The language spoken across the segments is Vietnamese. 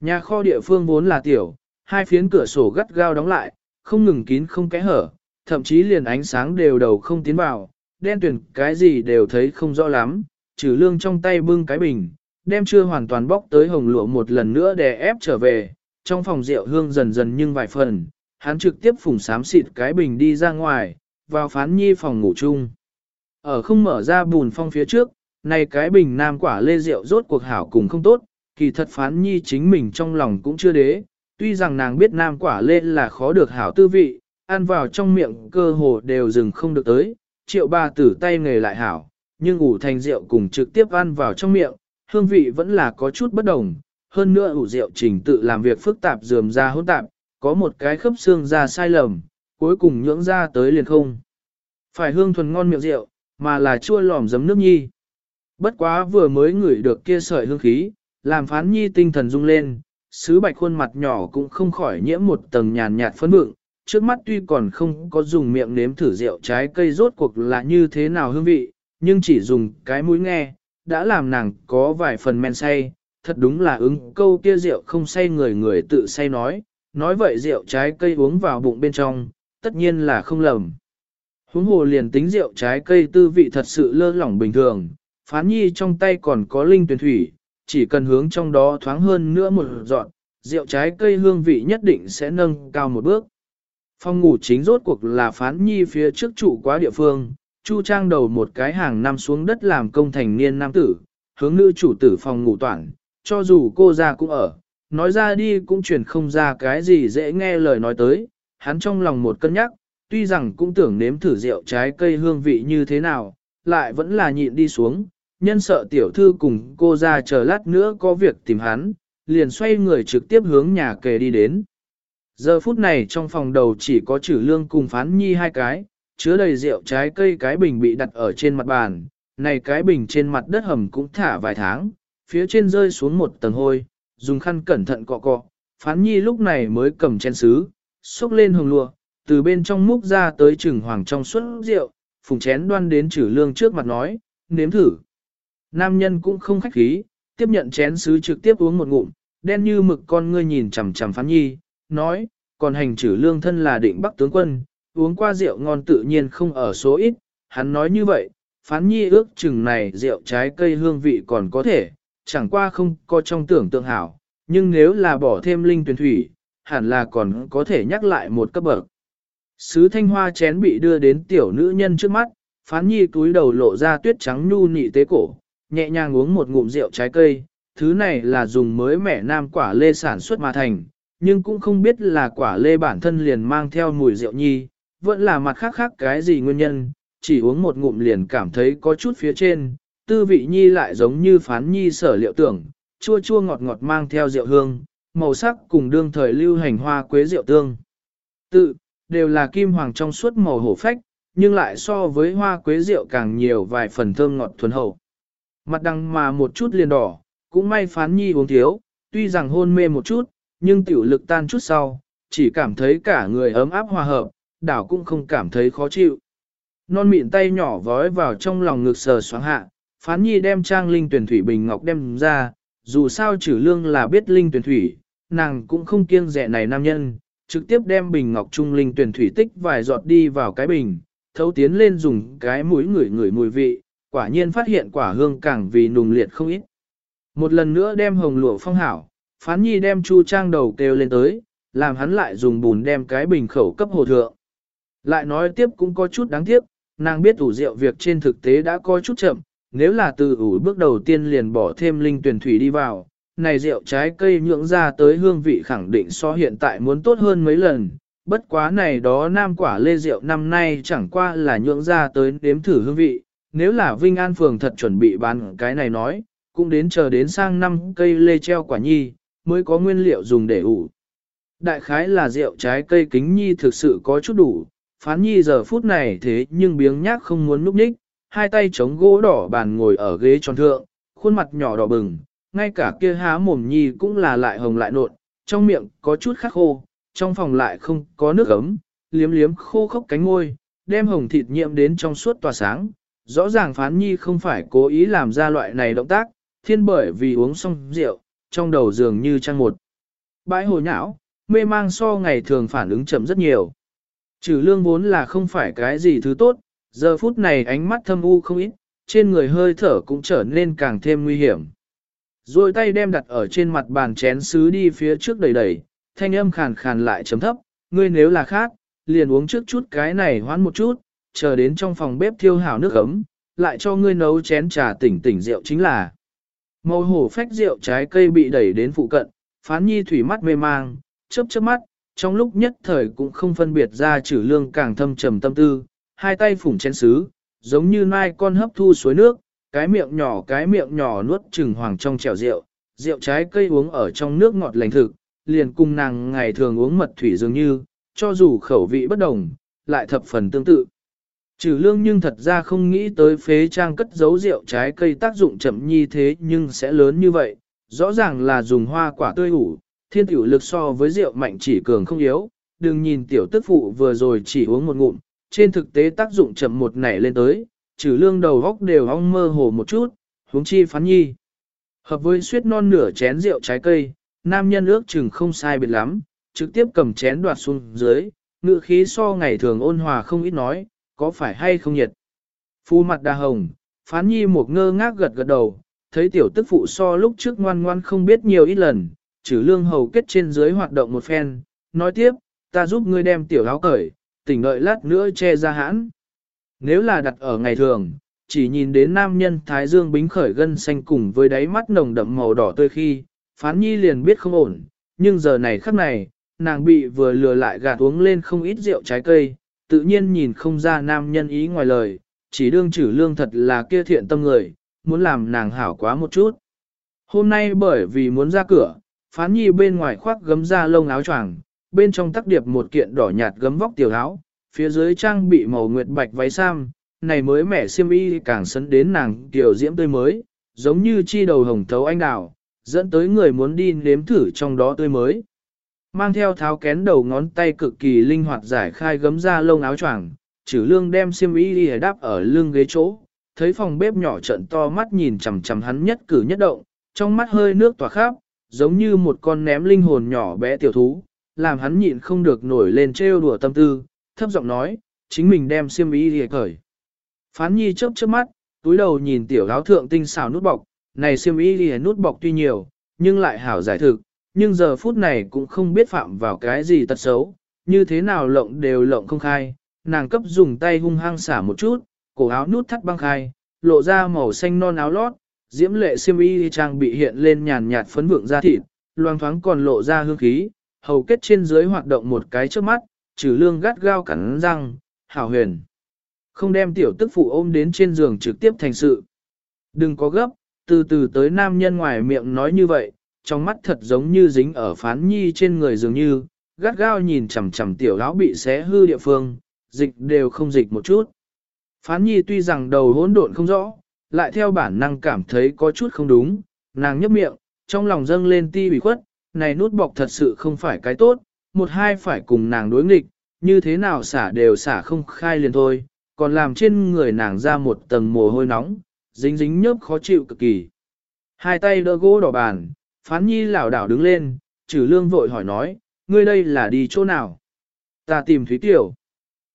Nhà kho địa phương vốn là tiểu, hai phiến cửa sổ gắt gao đóng lại, không ngừng kín không kẽ hở, thậm chí liền ánh sáng đều đầu không tiến vào, đen tuyển cái gì đều thấy không rõ lắm, trừ lương trong tay bưng cái bình, đem chưa hoàn toàn bóc tới hồng lụa một lần nữa để ép trở về, trong phòng rượu hương dần dần nhưng vài phần, hắn trực tiếp phùng xám xịt cái bình đi ra ngoài, vào phán nhi phòng ngủ chung. Ở không mở ra bùn phong phía trước, này cái bình nam quả lê rượu rốt cuộc hảo cùng không tốt, kỳ thật phán nhi chính mình trong lòng cũng chưa đế, tuy rằng nàng biết nam quả lê là khó được hảo tư vị, ăn vào trong miệng cơ hồ đều dừng không được tới, triệu ba tử tay nghề lại hảo, nhưng ủ thành rượu cùng trực tiếp ăn vào trong miệng, hương vị vẫn là có chút bất đồng, hơn nữa ủ rượu trình tự làm việc phức tạp dườm ra hỗn tạp, có một cái khớp xương ra sai lầm, cuối cùng nhưỡng ra tới liền không. Phải hương thuần ngon miệng rượu, mà là chua lòm giấm nước nhi. Bất quá vừa mới ngửi được kia sợi hương khí, làm phán nhi tinh thần rung lên, sứ bạch khuôn mặt nhỏ cũng không khỏi nhiễm một tầng nhàn nhạt phấn vượng, trước mắt tuy còn không có dùng miệng nếm thử rượu trái cây rốt cuộc là như thế nào hương vị, nhưng chỉ dùng cái mũi nghe, đã làm nàng có vài phần men say, thật đúng là ứng câu kia rượu không say người người tự say nói, nói vậy rượu trái cây uống vào bụng bên trong, tất nhiên là không lầm. Huống hồ liền tính rượu trái cây tư vị thật sự lơ lỏng bình thường, phán nhi trong tay còn có linh tuyển thủy, chỉ cần hướng trong đó thoáng hơn nữa một dọn, rượu trái cây hương vị nhất định sẽ nâng cao một bước. Phòng ngủ chính rốt cuộc là phán nhi phía trước trụ quá địa phương, chu trang đầu một cái hàng năm xuống đất làm công thành niên nam tử, hướng nữ chủ tử phòng ngủ toàn, cho dù cô ra cũng ở, nói ra đi cũng truyền không ra cái gì dễ nghe lời nói tới, hắn trong lòng một cân nhắc, tuy rằng cũng tưởng nếm thử rượu trái cây hương vị như thế nào, lại vẫn là nhịn đi xuống, nhân sợ tiểu thư cùng cô ra chờ lát nữa có việc tìm hắn, liền xoay người trực tiếp hướng nhà kề đi đến. Giờ phút này trong phòng đầu chỉ có chữ lương cùng phán nhi hai cái, chứa đầy rượu trái cây cái bình bị đặt ở trên mặt bàn, này cái bình trên mặt đất hầm cũng thả vài tháng, phía trên rơi xuống một tầng hôi, dùng khăn cẩn thận cọ cọ, phán nhi lúc này mới cầm chén sứ, xúc lên hồng lụa, từ bên trong múc ra tới trừng hoàng trong suốt rượu, phùng chén đoan đến chữ lương trước mặt nói, nếm thử. Nam nhân cũng không khách khí, tiếp nhận chén sứ trực tiếp uống một ngụm, đen như mực con ngươi nhìn chằm chằm phán nhi, nói, còn hành trừ lương thân là định bắc tướng quân, uống qua rượu ngon tự nhiên không ở số ít, hắn nói như vậy, phán nhi ước chừng này rượu trái cây hương vị còn có thể, chẳng qua không có trong tưởng tượng hảo, nhưng nếu là bỏ thêm linh tuyển thủy, hẳn là còn có thể nhắc lại một cấp bậc. Sứ thanh hoa chén bị đưa đến tiểu nữ nhân trước mắt, phán nhi túi đầu lộ ra tuyết trắng nhu nị tế cổ, nhẹ nhàng uống một ngụm rượu trái cây, thứ này là dùng mới mẻ nam quả lê sản xuất mà thành, nhưng cũng không biết là quả lê bản thân liền mang theo mùi rượu nhi, vẫn là mặt khác khác cái gì nguyên nhân, chỉ uống một ngụm liền cảm thấy có chút phía trên, tư vị nhi lại giống như phán nhi sở liệu tưởng, chua chua ngọt ngọt mang theo rượu hương, màu sắc cùng đương thời lưu hành hoa quế rượu tương. Tự, đều là kim hoàng trong suốt màu hổ phách, nhưng lại so với hoa quế rượu càng nhiều vài phần thơm ngọt thuần hậu. Mặt đằng mà một chút liền đỏ, cũng may phán nhi uống thiếu, tuy rằng hôn mê một chút, nhưng tiểu lực tan chút sau, chỉ cảm thấy cả người ấm áp hòa hợp, đảo cũng không cảm thấy khó chịu. Non mịn tay nhỏ vói vào trong lòng ngực sờ xoáng hạ, phán nhi đem trang linh tuyển thủy bình ngọc đem ra, dù sao trừ lương là biết linh tuyển thủy, nàng cũng không kiêng rẻ này nam nhân, trực tiếp đem bình ngọc trung linh tuyển thủy tích vài giọt đi vào cái bình, thấu tiến lên dùng cái mũi ngửi ngửi mùi vị, quả nhiên phát hiện quả hương càng vì nùng liệt không ít. Một lần nữa đem hồng lụa phong hảo, phán nhi đem chu trang đầu kêu lên tới, làm hắn lại dùng bùn đem cái bình khẩu cấp hồ thượng. Lại nói tiếp cũng có chút đáng tiếc, nàng biết ủ rượu việc trên thực tế đã có chút chậm, nếu là từ ủ bước đầu tiên liền bỏ thêm linh tuyển thủy đi vào, này rượu trái cây nhưỡng ra tới hương vị khẳng định so hiện tại muốn tốt hơn mấy lần, bất quá này đó nam quả lê rượu năm nay chẳng qua là nhưỡng ra tới đếm thử hương vị, nếu là Vinh An Phường thật chuẩn bị bán cái này nói, cũng đến chờ đến sang năm cây lê treo quả nhi, mới có nguyên liệu dùng để ủ. Đại khái là rượu trái cây kính nhi thực sự có chút đủ, phán nhi giờ phút này thế nhưng biếng nhác không muốn núp ních, hai tay chống gỗ đỏ bàn ngồi ở ghế tròn thượng, khuôn mặt nhỏ đỏ bừng, ngay cả kia há mồm nhi cũng là lại hồng lại nộn, trong miệng có chút khắc khô, trong phòng lại không có nước ấm, liếm liếm khô khốc cánh ngôi, đem hồng thịt nhiễm đến trong suốt tỏa sáng. Rõ ràng phán nhi không phải cố ý làm ra loại này động tác, thiên bởi vì uống xong rượu, trong đầu dường như trăng một Bãi hồ nhão, mê mang so ngày thường phản ứng chậm rất nhiều. Trừ lương vốn là không phải cái gì thứ tốt, giờ phút này ánh mắt thâm u không ít, trên người hơi thở cũng trở nên càng thêm nguy hiểm. Rồi tay đem đặt ở trên mặt bàn chén sứ đi phía trước đầy đầy, thanh âm khàn khàn lại chấm thấp, ngươi nếu là khác, liền uống trước chút cái này hoán một chút, chờ đến trong phòng bếp thiêu hào nước ấm, lại cho ngươi nấu chén trà tỉnh tỉnh rượu chính là. Màu hổ phách rượu trái cây bị đẩy đến phụ cận, phán nhi thủy mắt mê mang, chớp chớp mắt, trong lúc nhất thời cũng không phân biệt ra trừ lương càng thâm trầm tâm tư, hai tay phủng chén sứ, giống như nai con hấp thu suối nước, cái miệng nhỏ cái miệng nhỏ nuốt trừng hoàng trong chèo rượu, rượu trái cây uống ở trong nước ngọt lành thực, liền cùng nàng ngày thường uống mật thủy dường như, cho dù khẩu vị bất đồng, lại thập phần tương tự. Trừ lương nhưng thật ra không nghĩ tới phế trang cất giấu rượu trái cây tác dụng chậm nhi thế nhưng sẽ lớn như vậy, rõ ràng là dùng hoa quả tươi ủ, thiên tiểu lực so với rượu mạnh chỉ cường không yếu, đừng nhìn tiểu tức phụ vừa rồi chỉ uống một ngụm, trên thực tế tác dụng chậm một nảy lên tới, trừ lương đầu góc đều ong mơ hồ một chút, huống chi phán nhi. Hợp với suýt non nửa chén rượu trái cây, nam nhân ước chừng không sai biệt lắm, trực tiếp cầm chén đoạt xuống dưới, ngự khí so ngày thường ôn hòa không ít nói, có phải hay không nhiệt. Phu mặt đa hồng, phán nhi một ngơ ngác gật gật đầu, thấy tiểu tức phụ so lúc trước ngoan ngoan không biết nhiều ít lần, trừ lương hầu kết trên dưới hoạt động một phen, nói tiếp, ta giúp ngươi đem tiểu áo cởi, tỉnh đợi lát nữa che ra hãn. Nếu là đặt ở ngày thường, chỉ nhìn đến nam nhân thái dương bính khởi gân xanh cùng với đáy mắt nồng đậm màu đỏ tươi khi, phán nhi liền biết không ổn, nhưng giờ này khắc này, nàng bị vừa lừa lại gạt uống lên không ít rượu trái cây, tự nhiên nhìn không ra nam nhân ý ngoài lời, chỉ đương chử lương thật là kia thiện tâm người, muốn làm nàng hảo quá một chút. Hôm nay bởi vì muốn ra cửa, phán nhi bên ngoài khoác gấm da lông áo choàng, bên trong tắc điệp một kiện đỏ nhạt gấm vóc tiểu áo, phía dưới trang bị màu nguyệt bạch váy sam, này mới mẻ xiêm y càng sấn đến nàng tiểu diễm tươi mới, giống như chi đầu hồng thấu anh đào, dẫn tới người muốn đi nếm thử trong đó tươi mới. Mang theo tháo kén đầu ngón tay cực kỳ linh hoạt giải khai gấm ra lông áo choàng, chử lương đem xiêm y đi đáp ở lưng ghế chỗ, thấy phòng bếp nhỏ trận to mắt nhìn chằm chằm hắn nhất cử nhất động, trong mắt hơi nước tỏa khắp, giống như một con ném linh hồn nhỏ bé tiểu thú, làm hắn nhịn không được nổi lên trêu đùa tâm tư, thấp giọng nói, chính mình đem xiêm y đi cởi. Phán nhi chớp chớp mắt, túi đầu nhìn tiểu áo thượng tinh xào nút bọc, này xiêm y đi nút bọc tuy nhiều, nhưng lại hảo giải thực, nhưng giờ phút này cũng không biết phạm vào cái gì tật xấu, như thế nào lộng đều lộng không khai, nàng cấp dùng tay hung hăng xả một chút, cổ áo nút thắt băng khai, lộ ra màu xanh non áo lót, diễm lệ xiêm y trang bị hiện lên nhàn nhạt phấn vượng da thịt, loang thoáng còn lộ ra hương khí, hầu kết trên dưới hoạt động một cái trước mắt, trừ lương gắt gao cắn răng, hảo huyền. Không đem tiểu tức phụ ôm đến trên giường trực tiếp thành sự. Đừng có gấp, từ từ tới nam nhân ngoài miệng nói như vậy, trong mắt thật giống như dính ở phán nhi trên người dường như, gắt gao nhìn chằm chằm tiểu lão bị xé hư địa phương, dịch đều không dịch một chút. Phán nhi tuy rằng đầu hỗn độn không rõ, lại theo bản năng cảm thấy có chút không đúng, nàng nhấp miệng, trong lòng dâng lên ti bị khuất, này nút bọc thật sự không phải cái tốt, một hai phải cùng nàng đối nghịch, như thế nào xả đều xả không khai liền thôi, còn làm trên người nàng ra một tầng mồ hôi nóng, dính dính nhớp khó chịu cực kỳ. Hai tay đỡ gỗ đỏ bàn, phán nhi lảo đảo đứng lên, trừ lương vội hỏi nói, ngươi đây là đi chỗ nào? Ta tìm Thúy Tiểu.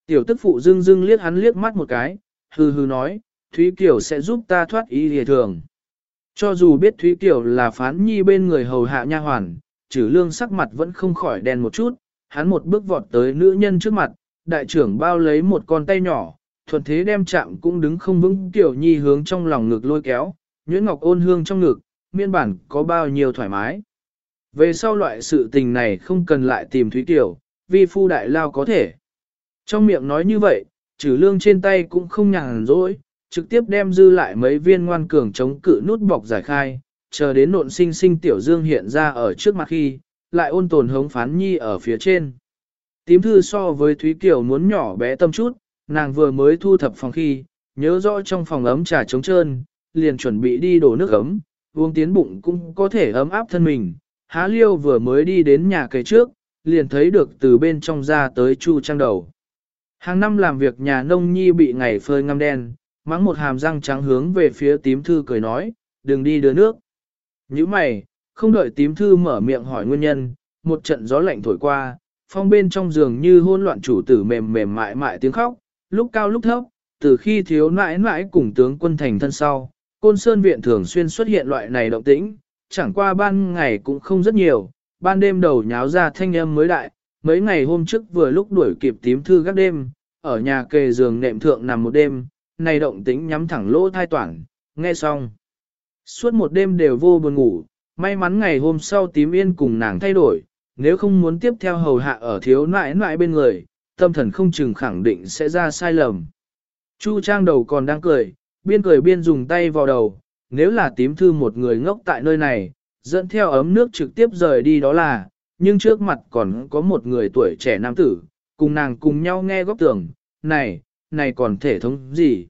Tiểu tức phụ dưng dưng liếc hắn liếc mắt một cái, hừ hừ nói, Thúy Kiều sẽ giúp ta thoát ý lìa thường. Cho dù biết Thúy Kiều là phán nhi bên người hầu hạ nha hoàn, trừ lương sắc mặt vẫn không khỏi đen một chút, hắn một bước vọt tới nữ nhân trước mặt, đại trưởng bao lấy một con tay nhỏ, thuận thế đem chạm cũng đứng không vững Tiểu Nhi hướng trong lòng ngực lôi kéo, Nguyễn Ngọc ôn hương trong ngực, miên bản có bao nhiêu thoải mái. Về sau loại sự tình này không cần lại tìm Thúy Tiểu, vi phu đại lao có thể. Trong miệng nói như vậy, trừ lương trên tay cũng không nhàn rỗi, trực tiếp đem dư lại mấy viên ngoan cường chống cự nút bọc giải khai, chờ đến nộn sinh sinh tiểu dương hiện ra ở trước mặt khi, lại ôn tồn hống phán nhi ở phía trên. Tím thư so với Thúy Kiều muốn nhỏ bé tâm chút, nàng vừa mới thu thập phòng khi, nhớ rõ trong phòng ấm trà trống trơn, liền chuẩn bị đi đổ nước ấm, uống tiến bụng cũng có thể ấm áp thân mình. Há liêu vừa mới đi đến nhà cây trước, liền thấy được từ bên trong ra tới chu trang đầu. Hàng năm làm việc nhà nông nhi bị ngày phơi ngăm đen, mắng một hàm răng trắng hướng về phía tím thư cười nói, đừng đi đưa nước. Như mày, không đợi tím thư mở miệng hỏi nguyên nhân, một trận gió lạnh thổi qua, phong bên trong giường như hôn loạn chủ tử mềm mềm mại mại tiếng khóc, lúc cao lúc thấp, từ khi thiếu nãi nãi cùng tướng quân thành thân sau, côn sơn viện thường xuyên xuất hiện loại này động tĩnh, chẳng qua ban ngày cũng không rất nhiều, ban đêm đầu nháo ra thanh âm mới đại, mấy ngày hôm trước vừa lúc đuổi kịp tím thư các đêm, ở nhà kề giường nệm thượng nằm một đêm, này động tĩnh nhắm thẳng lỗ thai toản, nghe xong. Suốt một đêm đều vô buồn ngủ, may mắn ngày hôm sau tím yên cùng nàng thay đổi, nếu không muốn tiếp theo hầu hạ ở thiếu nãi nãi bên người, tâm thần không chừng khẳng định sẽ ra sai lầm. Chu trang đầu còn đang cười, biên cười biên dùng tay vào đầu, nếu là tím thư một người ngốc tại nơi này, dẫn theo ấm nước trực tiếp rời đi đó là, nhưng trước mặt còn có một người tuổi trẻ nam tử, cùng nàng cùng nhau nghe góc tưởng, này, này còn thể thống gì?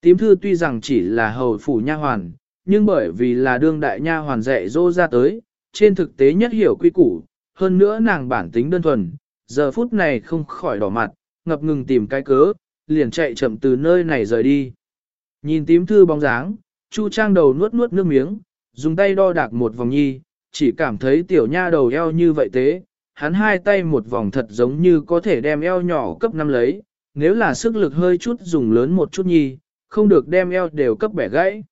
Tím thư tuy rằng chỉ là hầu phủ nha hoàn, nhưng bởi vì là đương đại nha hoàn dạy dỗ ra tới, trên thực tế nhất hiểu quy củ, hơn nữa nàng bản tính đơn thuần, giờ phút này không khỏi đỏ mặt, ngập ngừng tìm cái cớ, liền chạy chậm từ nơi này rời đi. Nhìn tím thư bóng dáng, Chu Trang đầu nuốt nuốt nước miếng, dùng tay đo đạc một vòng nhi, chỉ cảm thấy tiểu nha đầu eo như vậy thế, hắn hai tay một vòng thật giống như có thể đem eo nhỏ cấp năm lấy, nếu là sức lực hơi chút dùng lớn một chút nhi, không được đem eo đều cấp bẻ gãy.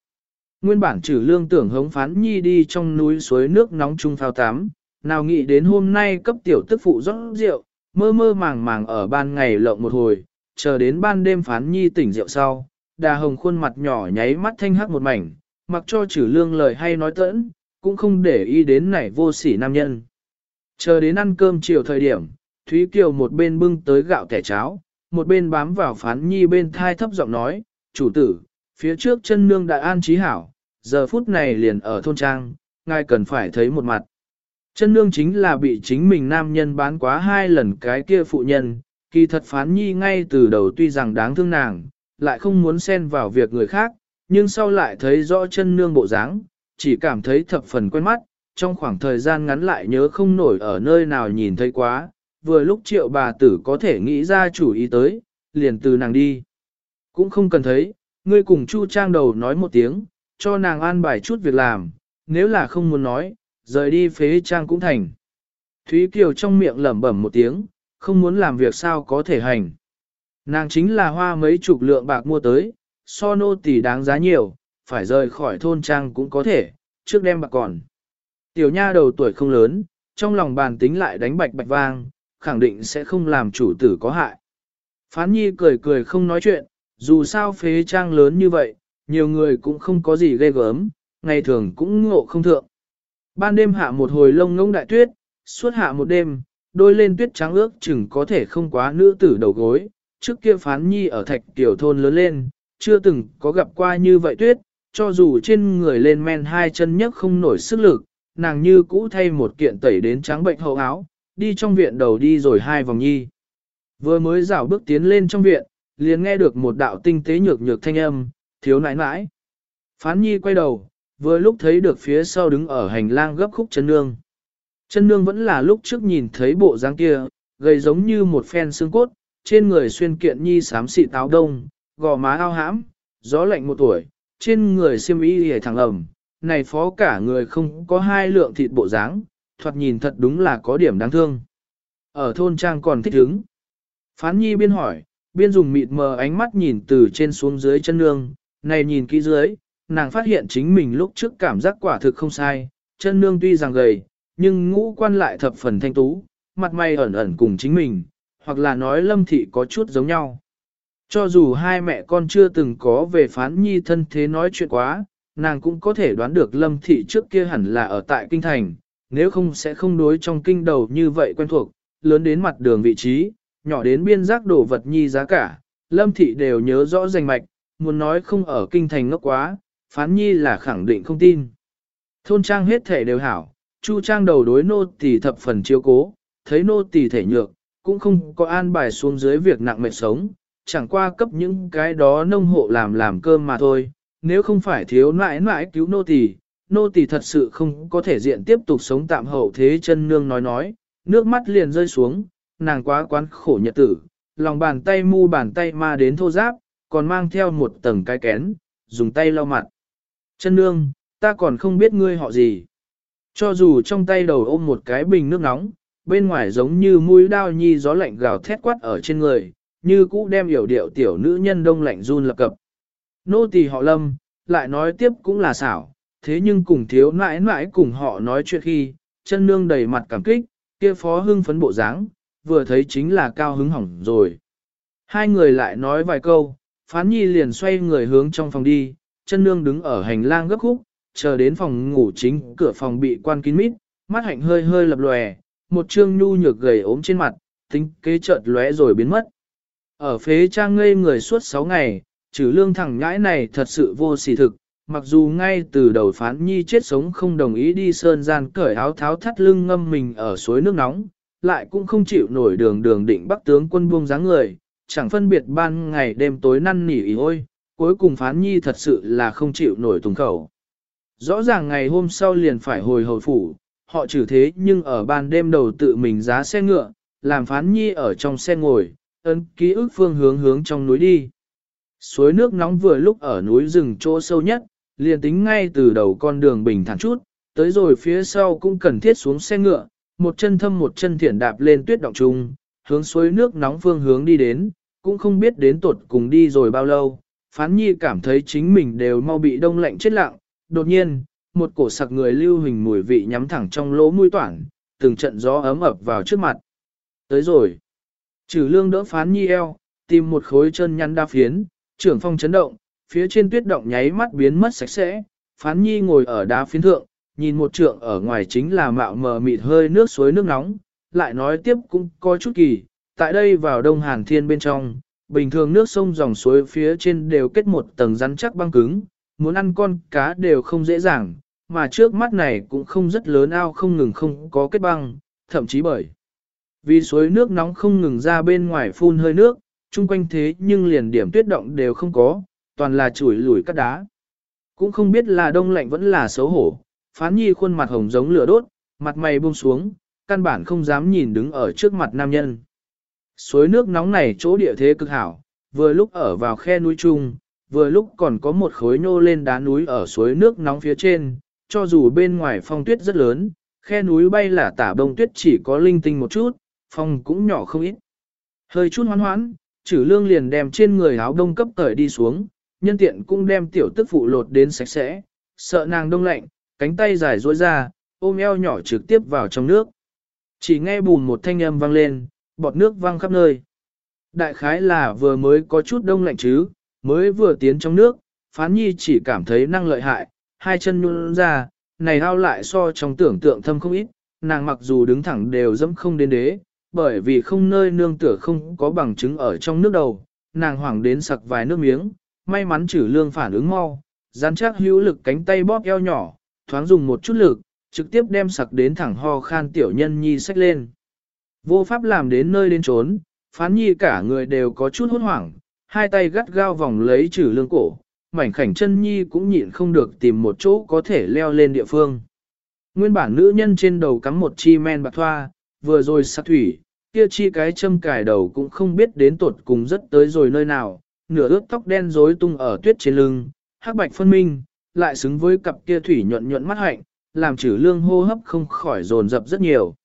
Nguyên bản trừ lương tưởng hống phán nhi đi trong núi suối nước nóng chung phao tắm, nào nghĩ đến hôm nay cấp tiểu tức phụ rót rượu, mơ mơ màng màng ở ban ngày lộng một hồi, chờ đến ban đêm phán nhi tỉnh rượu sau, đà hồng khuôn mặt nhỏ nháy mắt thanh hắc một mảnh, mặc cho trừ lương lời hay nói tẫn, cũng không để ý đến nảy vô sỉ nam nhân. Chờ đến ăn cơm chiều thời điểm, Thúy Kiều một bên bưng tới gạo kẻ cháo, một bên bám vào phán nhi bên thai thấp giọng nói, chủ tử, phía trước chân nương đại an trí hảo, giờ phút này liền ở thôn trang, ngài cần phải thấy một mặt. Chân nương chính là bị chính mình nam nhân bán quá hai lần cái kia phụ nhân, kỳ thật phán nhi ngay từ đầu tuy rằng đáng thương nàng, lại không muốn xen vào việc người khác, nhưng sau lại thấy rõ chân nương bộ dáng, chỉ cảm thấy thập phần quen mắt, trong khoảng thời gian ngắn lại nhớ không nổi ở nơi nào nhìn thấy quá, vừa lúc triệu bà tử có thể nghĩ ra chủ ý tới, liền từ nàng đi. Cũng không cần thấy, ngươi cùng Chu Trang đầu nói một tiếng, cho nàng an bài chút việc làm, nếu là không muốn nói, rời đi phế Trang cũng thành. Thúy Kiều trong miệng lẩm bẩm một tiếng, không muốn làm việc sao có thể hành. Nàng chính là hoa mấy chục lượng bạc mua tới, so nô tỷ đáng giá nhiều, phải rời khỏi thôn trang cũng có thể, trước đem bạc còn. Tiểu nha đầu tuổi không lớn, trong lòng bàn tính lại đánh bạch bạch vang, khẳng định sẽ không làm chủ tử có hại. Phán nhi cười cười không nói chuyện, dù sao phế trang lớn như vậy, nhiều người cũng không có gì ghê gớm, ngày thường cũng ngộ không thượng. Ban đêm hạ một hồi lông ngông đại tuyết, suốt hạ một đêm, đôi lên tuyết trắng ước chừng có thể không quá nữ tử đầu gối. Trước kia phán nhi ở thạch tiểu thôn lớn lên, chưa từng có gặp qua như vậy tuyết, cho dù trên người lên men hai chân nhấc không nổi sức lực, nàng như cũ thay một kiện tẩy đến trắng bệnh hậu áo, đi trong viện đầu đi rồi hai vòng nhi. Vừa mới rảo bước tiến lên trong viện, liền nghe được một đạo tinh tế nhược nhược thanh âm, thiếu nãi nãi. Phán nhi quay đầu, vừa lúc thấy được phía sau đứng ở hành lang gấp khúc chân nương. Chân nương vẫn là lúc trước nhìn thấy bộ dáng kia, gầy giống như một phen xương cốt, trên người xuyên kiện nhi xám xị táo đông, gò má ao hãm, gió lạnh một tuổi, trên người xiêm y hề thẳng ẩm, này phó cả người không có hai lượng thịt bộ dáng, thoạt nhìn thật đúng là có điểm đáng thương. Ở thôn trang còn thích hứng. Phán nhi biên hỏi, biên dùng mịt mờ ánh mắt nhìn từ trên xuống dưới chân nương, này nhìn kỹ dưới, nàng phát hiện chính mình lúc trước cảm giác quả thực không sai, chân nương tuy rằng gầy, nhưng ngũ quan lại thập phần thanh tú, mặt mày ẩn ẩn cùng chính mình, hoặc là nói lâm thị có chút giống nhau. Cho dù hai mẹ con chưa từng có về phán nhi thân thế nói chuyện quá, nàng cũng có thể đoán được lâm thị trước kia hẳn là ở tại kinh thành, nếu không sẽ không đối trong kinh đầu như vậy quen thuộc, lớn đến mặt đường vị trí, nhỏ đến biên giác đồ vật nhi giá cả, lâm thị đều nhớ rõ danh mạch, muốn nói không ở kinh thành ngốc quá, phán nhi là khẳng định không tin. Thôn trang hết thể đều hảo, chu trang đầu đối nô tỳ thập phần chiếu cố, thấy nô tỳ thể nhược, cũng không có an bài xuống dưới việc nặng mệt sống, chẳng qua cấp những cái đó nông hộ làm làm cơm mà thôi, nếu không phải thiếu nãi nãi cứu nô tỳ, nô tỳ thật sự không có thể diện tiếp tục sống tạm hậu thế chân nương nói nói, nước mắt liền rơi xuống, nàng quá quán khổ nhật tử, lòng bàn tay mu bàn tay ma đến thô giáp, còn mang theo một tầng cái kén, dùng tay lau mặt. Chân nương, ta còn không biết ngươi họ gì. Cho dù trong tay đầu ôm một cái bình nước nóng, bên ngoài giống như mũi đao nhi gió lạnh gào thét quát ở trên người, như cũ đem hiểu điệu tiểu nữ nhân đông lạnh run lập cập. Nô tỳ họ lâm, lại nói tiếp cũng là xảo, thế nhưng cùng thiếu nãi nãi cùng họ nói chuyện khi, chân nương đầy mặt cảm kích, kia phó hưng phấn bộ dáng, vừa thấy chính là cao hứng hỏng rồi. Hai người lại nói vài câu, phán nhi liền xoay người hướng trong phòng đi, chân nương đứng ở hành lang gấp khúc, chờ đến phòng ngủ chính, cửa phòng bị quan kín mít, mắt hạnh hơi hơi lập lòe, một trương nhu nhược gầy ốm trên mặt, tính kế chợt lóe rồi biến mất. Ở phế trang ngây người suốt 6 ngày, trừ lương thẳng nhãi này thật sự vô sỉ thực, mặc dù ngay từ đầu phán nhi chết sống không đồng ý đi sơn gian cởi áo tháo thắt lưng ngâm mình ở suối nước nóng, lại cũng không chịu nổi đường đường định bắc tướng quân buông dáng người, chẳng phân biệt ban ngày đêm tối năn nỉ ý ôi, cuối cùng phán nhi thật sự là không chịu nổi tùng khẩu. Rõ ràng ngày hôm sau liền phải hồi hồi phủ, họ trừ thế nhưng ở ban đêm đầu tự mình giá xe ngựa, làm phán nhi ở trong xe ngồi, ấn ký ức phương hướng hướng trong núi đi. Suối nước nóng vừa lúc ở núi rừng chỗ sâu nhất, liền tính ngay từ đầu con đường bình thản chút, tới rồi phía sau cũng cần thiết xuống xe ngựa, một chân thâm một chân thiển đạp lên tuyết động trung, hướng suối nước nóng phương hướng đi đến, cũng không biết đến tột cùng đi rồi bao lâu, phán nhi cảm thấy chính mình đều mau bị đông lạnh chết lặng, đột nhiên, một cổ sặc người lưu hình mùi vị nhắm thẳng trong lỗ mũi toản, từng trận gió ấm ập vào trước mặt. Tới rồi. Trừ lương đỡ phán nhi eo, tìm một khối chân nhăn đa phiến, trưởng phong chấn động, phía trên tuyết động nháy mắt biến mất sạch sẽ, phán nhi ngồi ở đá phiến thượng, nhìn một trượng ở ngoài chính là mạo mờ mịt hơi nước suối nước nóng, lại nói tiếp cũng có chút kỳ, tại đây vào đông hàn thiên bên trong, bình thường nước sông dòng suối phía trên đều kết một tầng rắn chắc băng cứng, muốn ăn con cá đều không dễ dàng, mà trước mắt này cũng không rất lớn ao không ngừng không có kết băng, thậm chí bởi vì suối nước nóng không ngừng ra bên ngoài phun hơi nước, chung quanh thế nhưng liền điểm tuyết động đều không có, toàn là chủi lủi cắt đá. Cũng không biết là đông lạnh vẫn là xấu hổ, phán nhi khuôn mặt hồng giống lửa đốt, mặt mày buông xuống, căn bản không dám nhìn đứng ở trước mặt nam nhân. Suối nước nóng này chỗ địa thế cực hảo, vừa lúc ở vào khe núi trung, vừa lúc còn có một khối nhô lên đá núi ở suối nước nóng phía trên, cho dù bên ngoài phong tuyết rất lớn, khe núi bay là tả bông tuyết chỉ có linh tinh một chút, phong cũng nhỏ không ít. Hơi chút hoán hoãn, chử lương liền đem trên người áo đông cấp cởi đi xuống, nhân tiện cũng đem tiểu tức phụ lột đến sạch sẽ, sợ nàng đông lạnh, cánh tay dài duỗi ra, ôm eo nhỏ trực tiếp vào trong nước. Chỉ nghe bùn một thanh âm vang lên, bọt nước văng khắp nơi. Đại khái là vừa mới có chút đông lạnh chứ, mới vừa tiến trong nước, phán nhi chỉ cảm thấy năng lợi hại, hai chân nhún ra, này ao lại so trong tưởng tượng thâm không ít, nàng mặc dù đứng thẳng đều dẫm không đến đế, bởi vì không nơi nương tựa không có bằng chứng ở trong nước đầu, nàng hoảng đến sặc vài nước miếng, may mắn trừ lương phản ứng mau, rắn chắc hữu lực cánh tay bóp eo nhỏ, thoáng dùng một chút lực, trực tiếp đem sặc đến thẳng ho khan tiểu nhân nhi sách lên. Vô pháp làm đến nơi đến trốn, phán nhi cả người đều có chút hốt hoảng, hai tay gắt gao vòng lấy trừ lương cổ, mảnh khảnh chân nhi cũng nhịn không được tìm một chỗ có thể leo lên địa phương. Nguyên bản nữ nhân trên đầu cắm một chi men bạc thoa, vừa rồi sát thủy, kia chi cái châm cài đầu cũng không biết đến tột cùng rất tới rồi nơi nào, nửa ướt tóc đen rối tung ở tuyết trên lưng, hắc bạch phân minh, lại xứng với cặp kia thủy nhuận nhuận mắt hạnh, làm chữ lương hô hấp không khỏi dồn dập rất nhiều.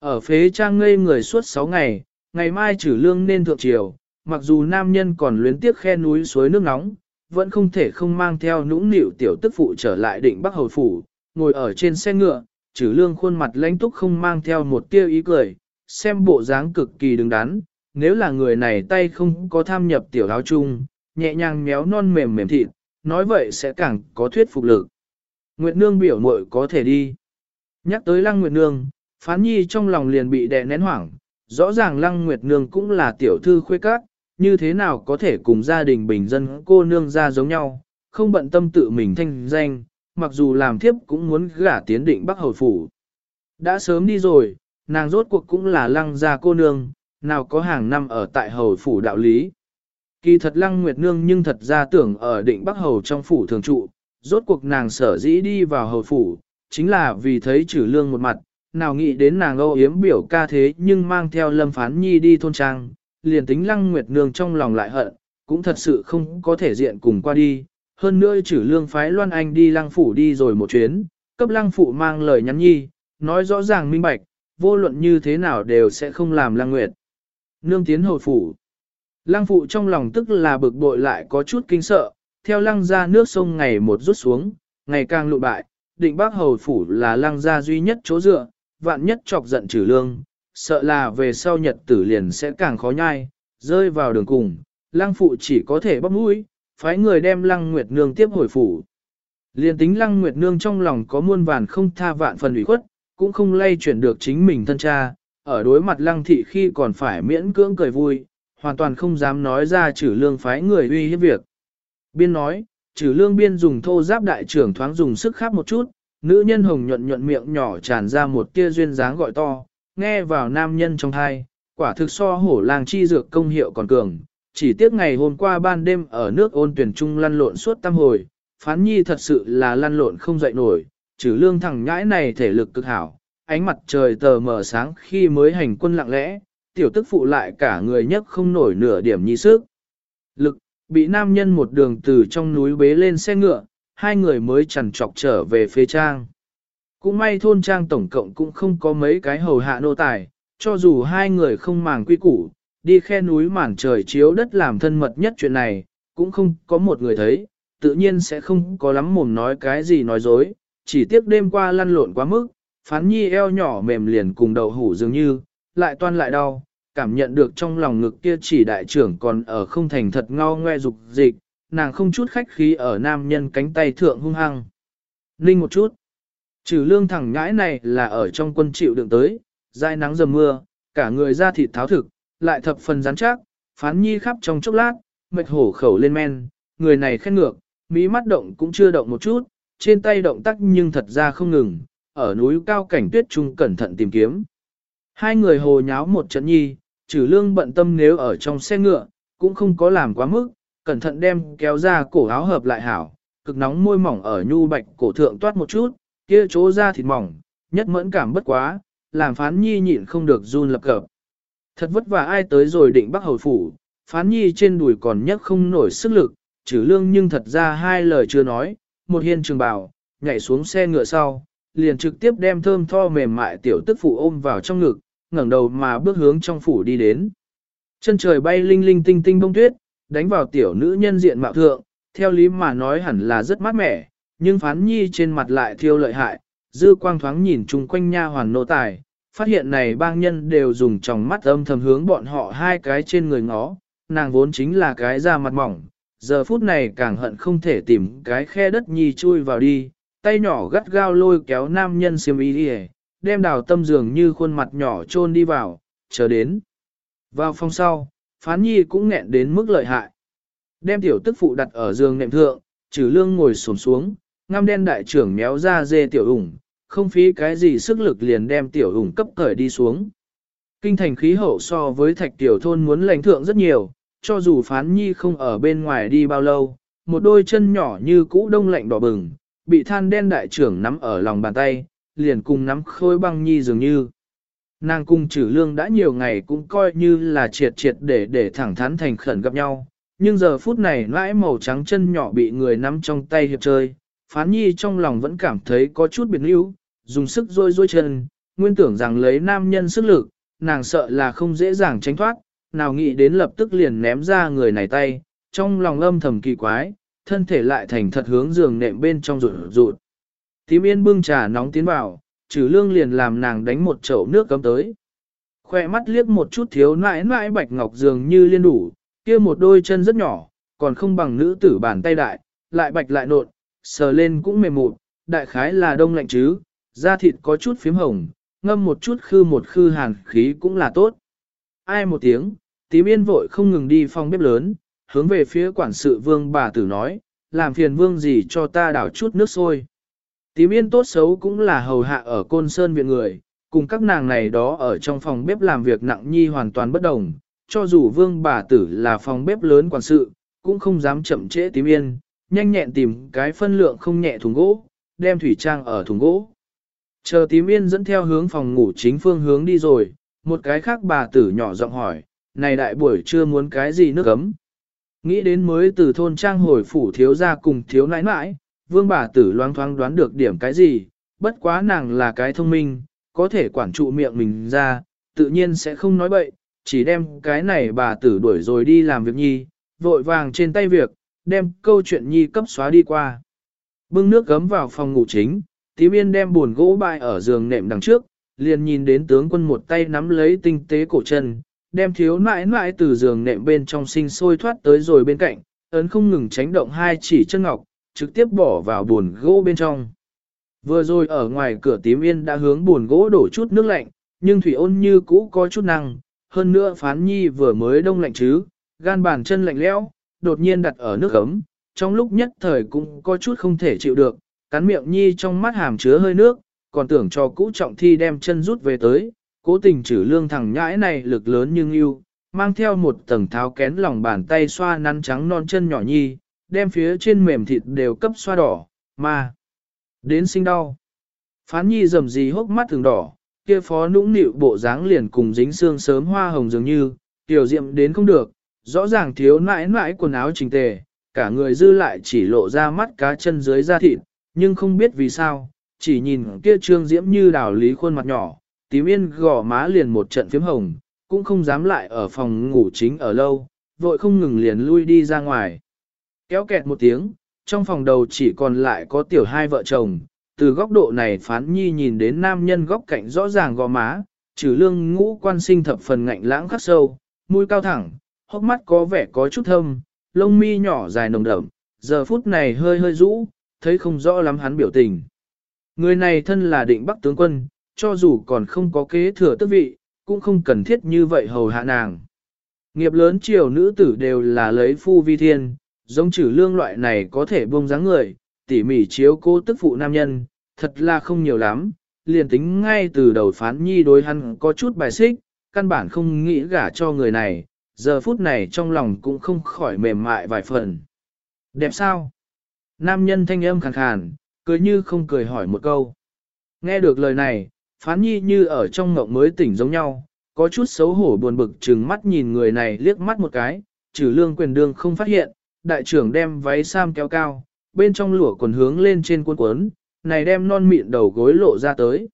Ở phế trang ngây người suốt 6 ngày, ngày mai chữ lương nên thượng triều, mặc dù nam nhân còn luyến tiếc khe núi suối nước nóng, vẫn không thể không mang theo nũng nịu tiểu tức phụ trở lại định Bắc Hầu Phủ, ngồi ở trên xe ngựa, trừ lương khuôn mặt lãnh túc không mang theo một tia ý cười, xem bộ dáng cực kỳ đứng đắn, nếu là người này tay không có tham nhập tiểu áo chung, nhẹ nhàng méo non mềm mềm thịt, nói vậy sẽ càng có thuyết phục lực. Nguyệt Nương biểu muội có thể đi. Nhắc tới Lăng Nguyệt Nương, Phán Nhi trong lòng liền bị đè nén hoảng, rõ ràng Lăng Nguyệt Nương cũng là tiểu thư khuê các, như thế nào có thể cùng gia đình bình dân cô nương ra giống nhau, không bận tâm tự mình thanh danh, mặc dù làm thiếp cũng muốn gả tiến định Bắc Hầu Phủ. Đã sớm đi rồi, nàng rốt cuộc cũng là lăng gia cô nương, nào có hàng năm ở tại Hầu Phủ đạo lý. Kỳ thật lăng Nguyệt Nương nhưng thật ra tưởng ở định Bắc Hầu trong phủ thường trụ, rốt cuộc nàng sở dĩ đi vào Hầu Phủ, chính là vì thấy trừ lương một mặt, nào nghĩ đến nàng âu yếm biểu ca thế nhưng mang theo lâm phán nhi đi thôn trang, liền tính lăng nguyệt nương trong lòng lại hận, cũng thật sự không có thể diện cùng qua đi. Hơn nữa chử lương phái Loan Anh đi lăng phủ đi rồi một chuyến, cấp lăng phụ mang lời nhắn nhi, nói rõ ràng minh bạch, vô luận như thế nào đều sẽ không làm lăng nguyệt. Nương tiến hồi phủ. Lăng phụ trong lòng tức là bực bội lại có chút kinh sợ, theo lăng ra nước sông ngày một rút xuống, ngày càng lụ bại, định bác hầu phủ là lăng gia duy nhất chỗ dựa, vạn nhất chọc giận trừ lương, sợ là về sau nhật tử liền sẽ càng khó nhai, rơi vào đường cùng, lăng phụ chỉ có thể bóp mũi, phái người đem lăng nguyệt nương tiếp hồi phủ. Liền tính lăng nguyệt nương trong lòng có muôn vàn không tha vạn phần ủy khuất, cũng không lay chuyển được chính mình thân cha, ở đối mặt lăng thị khi còn phải miễn cưỡng cười vui, hoàn toàn không dám nói ra trừ lương phái người uy hiếp việc. Biên nói, trừ lương biên dùng thô giáp đại trưởng thoáng dùng sức khắp một chút, nữ nhân hồng nhuận nhuận miệng nhỏ tràn ra một tia duyên dáng gọi to, nghe vào nam nhân trong thai, quả thực so hổ làng chi dược công hiệu còn cường. Chỉ tiếc ngày hôm qua ban đêm ở nước ôn tuyển trung lăn lộn suốt tam hồi, phán nhi thật sự là lăn lộn không dậy nổi, trừ lương thẳng nhãi này thể lực cực hảo, ánh mặt trời tờ mờ sáng khi mới hành quân lặng lẽ, tiểu tức phụ lại cả người nhất không nổi nửa điểm nhi sức. Lực, bị nam nhân một đường từ trong núi bế lên xe ngựa, hai người mới chằn trọc trở về phê trang. Cũng may thôn trang tổng cộng cũng không có mấy cái hầu hạ nô tài, cho dù hai người không màng quy củ, đi khe núi màn trời chiếu đất làm thân mật nhất chuyện này, cũng không có một người thấy, tự nhiên sẽ không có lắm mồm nói cái gì nói dối, chỉ tiếc đêm qua lăn lộn quá mức, phán nhi eo nhỏ mềm liền cùng đầu hủ dường như, lại toan lại đau, cảm nhận được trong lòng ngực kia chỉ đại trưởng còn ở không thành thật ngao ngoe dục dịch, nàng không chút khách khí ở nam nhân cánh tay thượng hung hăng. Ninh một chút. Trừ lương thẳng ngãi này là ở trong quân chịu đựng tới, dai nắng dầm mưa, cả người da thịt tháo thực, lại thập phần rắn chắc, phán nhi khắp trong chốc lát, mệt hổ khẩu lên men, người này khen ngược, mí mắt động cũng chưa động một chút, trên tay động tác nhưng thật ra không ngừng, ở núi cao cảnh tuyết trung cẩn thận tìm kiếm. Hai người hồ nháo một trận nhi, trừ lương bận tâm nếu ở trong xe ngựa, cũng không có làm quá mức, cẩn thận đem kéo ra cổ áo hợp lại hảo, cực nóng môi mỏng ở nhu bạch cổ thượng toát một chút, kia chỗ ra thịt mỏng, nhất mẫn cảm bất quá, làm phán nhi nhịn không được run lập cập. Thật vất vả ai tới rồi định bắc hầu phủ, phán nhi trên đùi còn nhất không nổi sức lực, trừ lương nhưng thật ra hai lời chưa nói, một hiên trường bảo, nhảy xuống xe ngựa sau, liền trực tiếp đem thơm tho mềm mại tiểu tức phụ ôm vào trong ngực, ngẩng đầu mà bước hướng trong phủ đi đến. Chân trời bay linh linh tinh tinh bông tuyết, đánh vào tiểu nữ nhân diện mạo thượng, theo lý mà nói hẳn là rất mát mẻ, nhưng phán nhi trên mặt lại thiêu lợi hại, dư quang thoáng nhìn chung quanh nha hoàn nô tài, phát hiện này bang nhân đều dùng tròng mắt âm thầm hướng bọn họ hai cái trên người ngó, nàng vốn chính là cái da mặt mỏng, giờ phút này càng hận không thể tìm cái khe đất nhi chui vào đi, tay nhỏ gắt gao lôi kéo nam nhân xiêm y đi đem đào tâm dường như khuôn mặt nhỏ chôn đi vào, chờ đến. Vào phòng sau, phán nhi cũng nghẹn đến mức lợi hại. Đem tiểu tức phụ đặt ở giường nệm thượng, trừ lương ngồi xổm xuống, ngăm đen đại trưởng méo ra dê tiểu ủng, không phí cái gì sức lực liền đem tiểu ủng cấp cởi đi xuống. Kinh thành khí hậu so với thạch tiểu thôn muốn lãnh thượng rất nhiều, cho dù phán nhi không ở bên ngoài đi bao lâu, một đôi chân nhỏ như cũ đông lạnh đỏ bừng, bị than đen đại trưởng nắm ở lòng bàn tay, liền cùng nắm khôi băng nhi dường như. Nàng cung trừ lương đã nhiều ngày cũng coi như là triệt triệt để để thẳng thắn thành khẩn gặp nhau, nhưng giờ phút này lãi màu trắng chân nhỏ bị người nắm trong tay hiệp chơi, phán nhi trong lòng vẫn cảm thấy có chút biệt lưu, dùng sức rôi rôi chân, nguyên tưởng rằng lấy nam nhân sức lực, nàng sợ là không dễ dàng tránh thoát, nào nghĩ đến lập tức liền ném ra người này tay, trong lòng âm thầm kỳ quái, thân thể lại thành thật hướng giường nệm bên trong rụt rụt. Tím yên bưng trà nóng tiến vào, trừ lương liền làm nàng đánh một chậu nước cấm tới. Khoe mắt liếc một chút thiếu nãi nãi bạch ngọc dường như liên đủ, kia một đôi chân rất nhỏ, còn không bằng nữ tử bàn tay đại, lại bạch lại nộn, sờ lên cũng mềm mụn, đại khái là đông lạnh chứ, da thịt có chút phím hồng, ngâm một chút khư một khư hàn khí cũng là tốt. Ai một tiếng, tím yên vội không ngừng đi phòng bếp lớn, hướng về phía quản sự vương bà tử nói, làm phiền vương gì cho ta đảo chút nước sôi. Tím yên tốt xấu cũng là hầu hạ ở côn sơn viện người, cùng các nàng này đó ở trong phòng bếp làm việc nặng nhi hoàn toàn bất đồng, cho dù vương bà tử là phòng bếp lớn quản sự, cũng không dám chậm trễ tím yên, nhanh nhẹn tìm cái phân lượng không nhẹ thùng gỗ, đem thủy trang ở thùng gỗ. Chờ tím yên dẫn theo hướng phòng ngủ chính phương hướng đi rồi, một cái khác bà tử nhỏ giọng hỏi, này đại buổi chưa muốn cái gì nước ấm. Nghĩ đến mới từ thôn trang hồi phủ thiếu ra cùng thiếu nãi nãi, vương bà tử loang thoáng đoán được điểm cái gì, bất quá nàng là cái thông minh, có thể quản trụ miệng mình ra, tự nhiên sẽ không nói bậy, chỉ đem cái này bà tử đuổi rồi đi làm việc nhi, vội vàng trên tay việc, đem câu chuyện nhi cấp xóa đi qua. Bưng nước gấm vào phòng ngủ chính, tí biên đem buồn gỗ bại ở giường nệm đằng trước, liền nhìn đến tướng quân một tay nắm lấy tinh tế cổ chân, đem thiếu nãi nãi từ giường nệm bên trong sinh sôi thoát tới rồi bên cạnh, ấn không ngừng tránh động hai chỉ chân ngọc, trực tiếp bỏ vào buồn gỗ bên trong. Vừa rồi ở ngoài cửa tím yên đã hướng buồn gỗ đổ chút nước lạnh, nhưng thủy ôn như cũ có chút năng, hơn nữa phán nhi vừa mới đông lạnh chứ, gan bàn chân lạnh lẽo, đột nhiên đặt ở nước ấm, trong lúc nhất thời cũng có chút không thể chịu được, cắn miệng nhi trong mắt hàm chứa hơi nước, còn tưởng cho cũ trọng thi đem chân rút về tới, cố tình trừ lương thằng nhãi này lực lớn nhưng yêu, mang theo một tầng tháo kén lòng bàn tay xoa năn trắng non chân nhỏ nhi, đem phía trên mềm thịt đều cấp xoa đỏ, mà đến sinh đau. Phán nhi rầm gì hốc mắt thường đỏ, kia phó nũng nịu bộ dáng liền cùng dính xương sớm hoa hồng dường như, tiểu diệm đến không được, rõ ràng thiếu nãi nãi quần áo trình tề, cả người dư lại chỉ lộ ra mắt cá chân dưới da thịt, nhưng không biết vì sao, chỉ nhìn kia trương diễm như đào lý khuôn mặt nhỏ, tím yên gò má liền một trận phím hồng, cũng không dám lại ở phòng ngủ chính ở lâu, vội không ngừng liền lui đi ra ngoài. Kéo kẹt một tiếng, trong phòng đầu chỉ còn lại có tiểu hai vợ chồng, từ góc độ này phán nhi nhìn đến nam nhân góc cạnh rõ ràng gò má, trừ lương ngũ quan sinh thập phần ngạnh lãng khắc sâu, mũi cao thẳng, hốc mắt có vẻ có chút thâm, lông mi nhỏ dài nồng đậm, giờ phút này hơi hơi rũ, thấy không rõ lắm hắn biểu tình. Người này thân là định bắc tướng quân, cho dù còn không có kế thừa tước vị, cũng không cần thiết như vậy hầu hạ nàng. Nghiệp lớn triều nữ tử đều là lấy phu vi thiên, giống trừ lương loại này có thể buông dáng người, tỉ mỉ chiếu cố tức phụ nam nhân, thật là không nhiều lắm, liền tính ngay từ đầu phán nhi đối hắn có chút bài xích, căn bản không nghĩ gả cho người này, giờ phút này trong lòng cũng không khỏi mềm mại vài phần. Đẹp sao? Nam nhân thanh âm khàn khàn, cười như không cười hỏi một câu. Nghe được lời này, phán nhi như ở trong ngộng mới tỉnh giống nhau, có chút xấu hổ buồn bực chừng mắt nhìn người này liếc mắt một cái, trừ lương quyền đương không phát hiện, đại trưởng đem váy sam kéo cao, bên trong lụa quần hướng lên trên cuốn cuốn, này đem non mịn đầu gối lộ ra tới.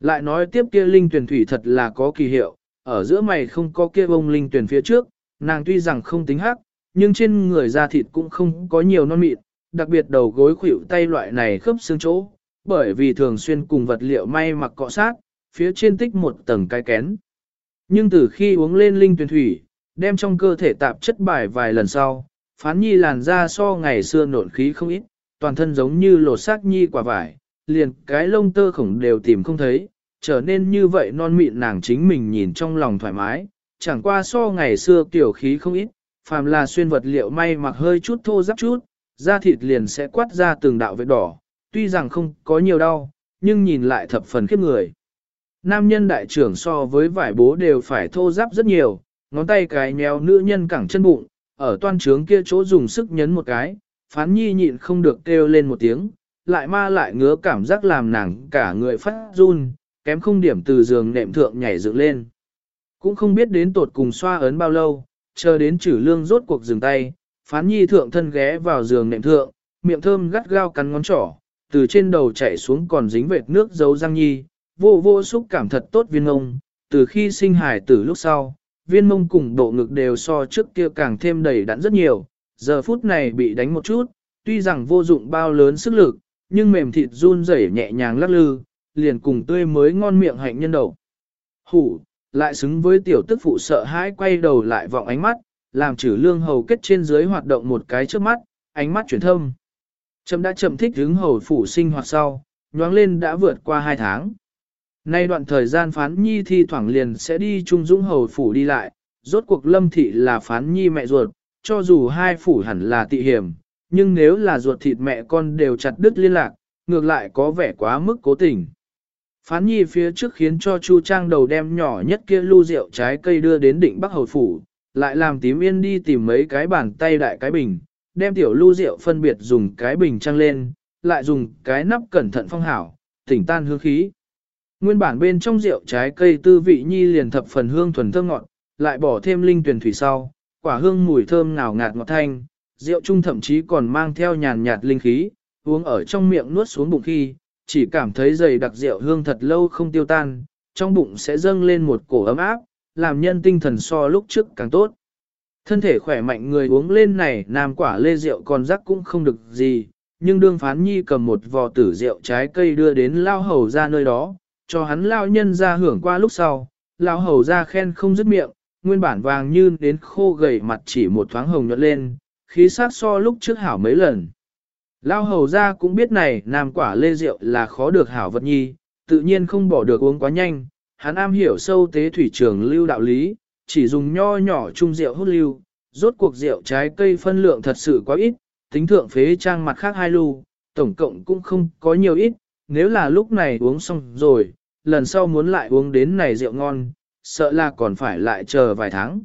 Lại nói tiếp kia linh tuyển thủy thật là có kỳ hiệu, ở giữa mày không có kia bông linh tuyển phía trước, nàng tuy rằng không tính hắc, nhưng trên người da thịt cũng không có nhiều non mịn, đặc biệt đầu gối khuỷu tay loại này khớp xương chỗ, bởi vì thường xuyên cùng vật liệu may mặc cọ sát, phía trên tích một tầng cái kén. Nhưng từ khi uống lên linh tuyển thủy, đem trong cơ thể tạp chất bài vài lần sau, phán nhi làn da so ngày xưa nộn khí không ít, toàn thân giống như lột xác nhi quả vải, liền cái lông tơ khổng đều tìm không thấy, trở nên như vậy non mịn nàng chính mình nhìn trong lòng thoải mái, chẳng qua so ngày xưa tiểu khí không ít, phàm là xuyên vật liệu may mặc hơi chút thô ráp chút, da thịt liền sẽ quát ra từng đạo vết đỏ, tuy rằng không có nhiều đau, nhưng nhìn lại thập phần khiếp người. Nam nhân đại trưởng so với vải bố đều phải thô ráp rất nhiều, ngón tay cái nhéo nữ nhân cẳng chân bụng, ở toan trướng kia chỗ dùng sức nhấn một cái, phán nhi nhịn không được kêu lên một tiếng, lại ma lại ngứa cảm giác làm nàng cả người phát run, kém không điểm từ giường nệm thượng nhảy dựng lên. Cũng không biết đến tột cùng xoa ấn bao lâu, chờ đến chử lương rốt cuộc dừng tay, phán nhi thượng thân ghé vào giường nệm thượng, miệng thơm gắt gao cắn ngón trỏ, từ trên đầu chảy xuống còn dính vệt nước dấu răng nhi, vô vô xúc cảm thật tốt viên ngông, từ khi sinh hải từ lúc sau, viên mông cùng bộ ngực đều so trước kia càng thêm đầy đặn rất nhiều, giờ phút này bị đánh một chút, tuy rằng vô dụng bao lớn sức lực, nhưng mềm thịt run rẩy nhẹ nhàng lắc lư, liền cùng tươi mới ngon miệng hạnh nhân đầu. Hủ, lại xứng với tiểu tức phụ sợ hãi quay đầu lại vọng ánh mắt, làm trừ lương hầu kết trên dưới hoạt động một cái trước mắt, ánh mắt chuyển thâm. Trâm đã chậm thích hứng hầu phủ sinh hoạt sau, nhoáng lên đã vượt qua hai tháng. Nay đoạn thời gian phán nhi thi thoảng liền sẽ đi trung dũng hầu phủ đi lại, rốt cuộc lâm thị là phán nhi mẹ ruột, cho dù hai phủ hẳn là tị hiểm, nhưng nếu là ruột thịt mẹ con đều chặt đứt liên lạc, ngược lại có vẻ quá mức cố tình. Phán nhi phía trước khiến cho Chu Trang đầu đem nhỏ nhất kia lưu rượu trái cây đưa đến đỉnh Bắc Hầu Phủ, lại làm tím yên đi tìm mấy cái bàn tay đại cái bình, đem tiểu lưu rượu phân biệt dùng cái bình trăng lên, lại dùng cái nắp cẩn thận phong hảo, tỉnh tan hương khí. Nguyên bản bên trong rượu trái cây tư vị nhi liền thập phần hương thuần thơm ngọt, lại bỏ thêm linh tuyển thủy sau, quả hương mùi thơm ngào ngạt ngọt thanh, rượu chung thậm chí còn mang theo nhàn nhạt linh khí, uống ở trong miệng nuốt xuống bụng khi, chỉ cảm thấy dày đặc rượu hương thật lâu không tiêu tan, trong bụng sẽ dâng lên một cổ ấm áp, làm nhân tinh thần so lúc trước càng tốt. Thân thể khỏe mạnh người uống lên này nam quả lê rượu còn rắc cũng không được gì, nhưng đương phán nhi cầm một vò tử rượu trái cây đưa đến lao hầu ra nơi đó, cho hắn lao nhân ra hưởng qua lúc sau, lao hầu ra khen không dứt miệng, nguyên bản vàng như đến khô gầy mặt chỉ một thoáng hồng nhuận lên, khí sắc so lúc trước hảo mấy lần. Lao hầu ra cũng biết này nam quả lê rượu là khó được hảo vật nhi, tự nhiên không bỏ được uống quá nhanh, hắn am hiểu sâu tế thủy trường lưu đạo lý, chỉ dùng nho nhỏ chung rượu hút lưu, rốt cuộc rượu trái cây phân lượng thật sự quá ít, tính thượng phế trang mặt khác hai lưu, tổng cộng cũng không có nhiều ít, nếu là lúc này uống xong rồi, lần sau muốn lại uống đến này rượu ngon, sợ là còn phải lại chờ vài tháng.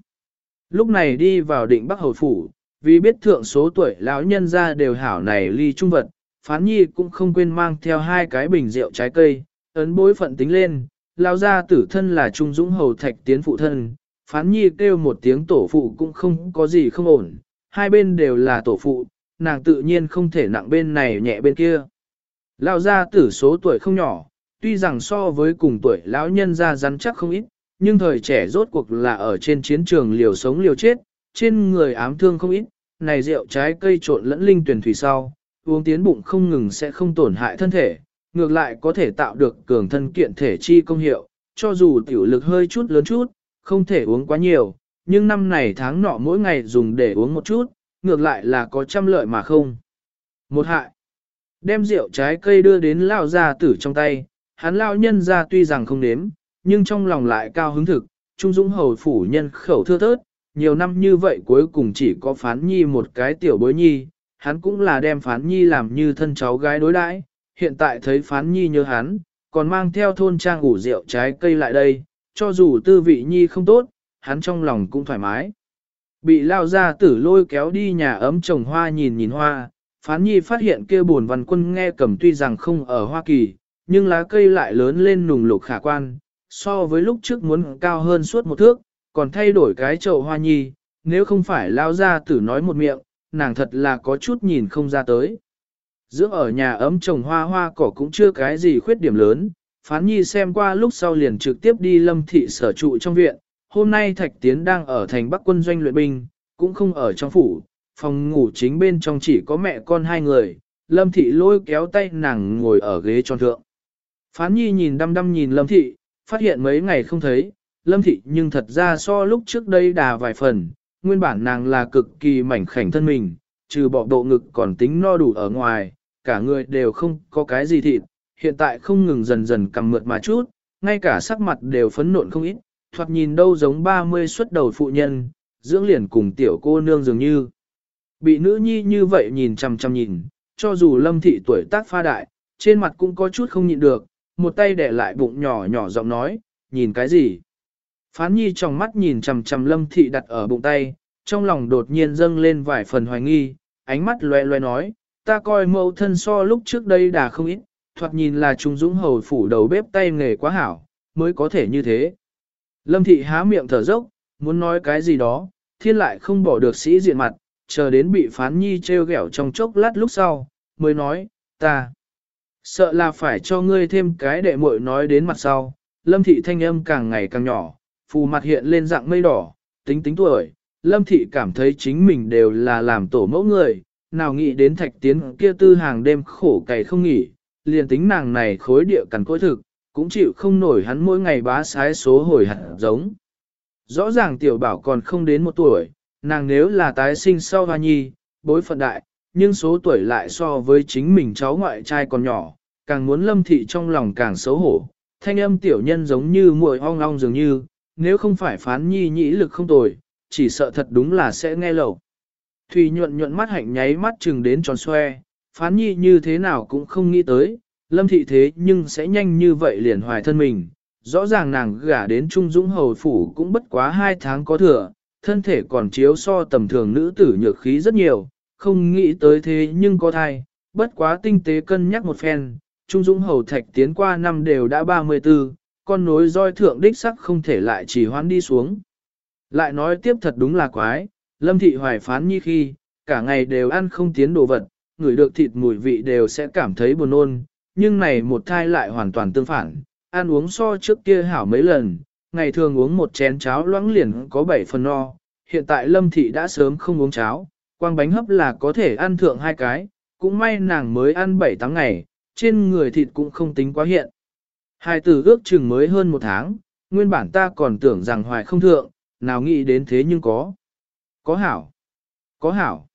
Lúc này đi vào định Bắc Hầu Phủ, vì biết thượng số tuổi lão nhân ra đều hảo này ly trung vật, phán nhi cũng không quên mang theo hai cái bình rượu trái cây, ấn bối phận tính lên, lão gia tử thân là trung dũng hầu thạch tiến phụ thân, phán nhi kêu một tiếng tổ phụ cũng không có gì không ổn, hai bên đều là tổ phụ, nàng tự nhiên không thể nặng bên này nhẹ bên kia. Lão gia tử số tuổi không nhỏ, tuy rằng so với cùng tuổi lão nhân gia rắn chắc không ít, nhưng thời trẻ rốt cuộc là ở trên chiến trường liều sống liều chết, trên người ám thương không ít, này rượu trái cây trộn lẫn linh tuyển thủy sau, uống tiến bụng không ngừng sẽ không tổn hại thân thể, ngược lại có thể tạo được cường thân kiện thể chi công hiệu, cho dù tiểu lực hơi chút lớn chút, không thể uống quá nhiều, nhưng năm này tháng nọ mỗi ngày dùng để uống một chút, ngược lại là có trăm lợi mà không. Một hại, đem rượu trái cây đưa đến lao gia tử trong tay, hắn lao nhân ra tuy rằng không nếm, nhưng trong lòng lại cao hứng thực, trung dũng hầu phủ nhân khẩu thưa thớt, nhiều năm như vậy cuối cùng chỉ có phán nhi một cái tiểu bối nhi, hắn cũng là đem phán nhi làm như thân cháu gái đối đãi. hiện tại thấy phán nhi nhớ hắn, còn mang theo thôn trang ủ rượu trái cây lại đây, cho dù tư vị nhi không tốt, hắn trong lòng cũng thoải mái. Bị lao ra tử lôi kéo đi nhà ấm trồng hoa nhìn nhìn hoa, phán nhi phát hiện kia buồn văn quân nghe cầm tuy rằng không ở Hoa Kỳ, nhưng lá cây lại lớn lên nùng lục khả quan, so với lúc trước muốn cao hơn suốt một thước, còn thay đổi cái chậu hoa nhi, nếu không phải lao ra tử nói một miệng, nàng thật là có chút nhìn không ra tới. Dưỡng ở nhà ấm trồng hoa hoa cỏ cũng chưa cái gì khuyết điểm lớn, phán nhi xem qua lúc sau liền trực tiếp đi lâm thị sở trụ trong viện, hôm nay Thạch Tiến đang ở thành Bắc quân doanh luyện binh, cũng không ở trong phủ, phòng ngủ chính bên trong chỉ có mẹ con hai người, lâm thị lôi kéo tay nàng ngồi ở ghế tròn thượng. Phán nhi nhìn đăm đăm nhìn lâm thị, phát hiện mấy ngày không thấy, lâm thị nhưng thật ra so lúc trước đây đà vài phần, nguyên bản nàng là cực kỳ mảnh khảnh thân mình, trừ bỏ độ ngực còn tính no đủ ở ngoài, cả người đều không có cái gì thịt, hiện tại không ngừng dần dần cầm mượt mà chút, ngay cả sắc mặt đều phấn nộn không ít, thoạt nhìn đâu giống 30 xuất đầu phụ nhân, dưỡng liền cùng tiểu cô nương dường như. Bị nữ nhi như vậy nhìn chằm chằm nhìn, cho dù lâm thị tuổi tác pha đại, trên mặt cũng có chút không nhịn được, một tay để lại bụng nhỏ nhỏ giọng nói, nhìn cái gì? Phán nhi trong mắt nhìn chằm chằm lâm thị đặt ở bụng tay, trong lòng đột nhiên dâng lên vài phần hoài nghi, ánh mắt loe loe nói, ta coi mẫu thân so lúc trước đây đã không ít, thoạt nhìn là trung dũng hầu phủ đầu bếp tay nghề quá hảo, mới có thể như thế. Lâm thị há miệng thở dốc, muốn nói cái gì đó, thiên lại không bỏ được sĩ diện mặt, chờ đến bị phán nhi treo gẹo trong chốc lát lúc sau, mới nói, ta. Sợ là phải cho ngươi thêm cái đệ muội nói đến mặt sau, lâm thị thanh âm càng ngày càng nhỏ, phù mặt hiện lên dạng mây đỏ, tính tính tuổi, lâm thị cảm thấy chính mình đều là làm tổ mẫu người, nào nghĩ đến thạch tiến kia tư hàng đêm khổ cày không nghỉ, liền tính nàng này khối địa cằn cối thực, cũng chịu không nổi hắn mỗi ngày bá sái số hồi hạt giống. Rõ ràng tiểu bảo còn không đến một tuổi, nàng nếu là tái sinh sau hoa nhi, bối phận đại, nhưng số tuổi lại so với chính mình cháu ngoại trai còn nhỏ, càng muốn lâm thị trong lòng càng xấu hổ. Thanh âm tiểu nhân giống như muội ong ong dường như, nếu không phải phán nhi nhĩ lực không tồi, chỉ sợ thật đúng là sẽ nghe lầu. Thùy nhuận nhuận mắt hạnh nháy mắt chừng đến tròn xoe, phán nhi như thế nào cũng không nghĩ tới, lâm thị thế nhưng sẽ nhanh như vậy liền hoài thân mình. Rõ ràng nàng gả đến Trung Dũng Hầu Phủ cũng bất quá hai tháng có thừa, thân thể còn chiếu so tầm thường nữ tử nhược khí rất nhiều, không nghĩ tới thế nhưng có thai, bất quá tinh tế cân nhắc một phen, Trung Dũng Hầu Thạch tiến qua năm đều đã 34, con nối roi thượng đích sắc không thể lại chỉ hoán đi xuống. Lại nói tiếp thật đúng là quái, Lâm Thị Hoài phán như khi, cả ngày đều ăn không tiến đồ vật, người được thịt mùi vị đều sẽ cảm thấy buồn nôn, nhưng này một thai lại hoàn toàn tương phản, ăn uống so trước kia hảo mấy lần, ngày thường uống một chén cháo loãng liền có 7 phần no, hiện tại lâm thị đã sớm không uống cháo, quang bánh hấp là có thể ăn thượng hai cái, cũng may nàng mới ăn 7 tháng ngày, trên người thịt cũng không tính quá hiện. Hai tử ước chừng mới hơn một tháng, nguyên bản ta còn tưởng rằng hoài không thượng, nào nghĩ đến thế nhưng có. Có hảo. Có hảo.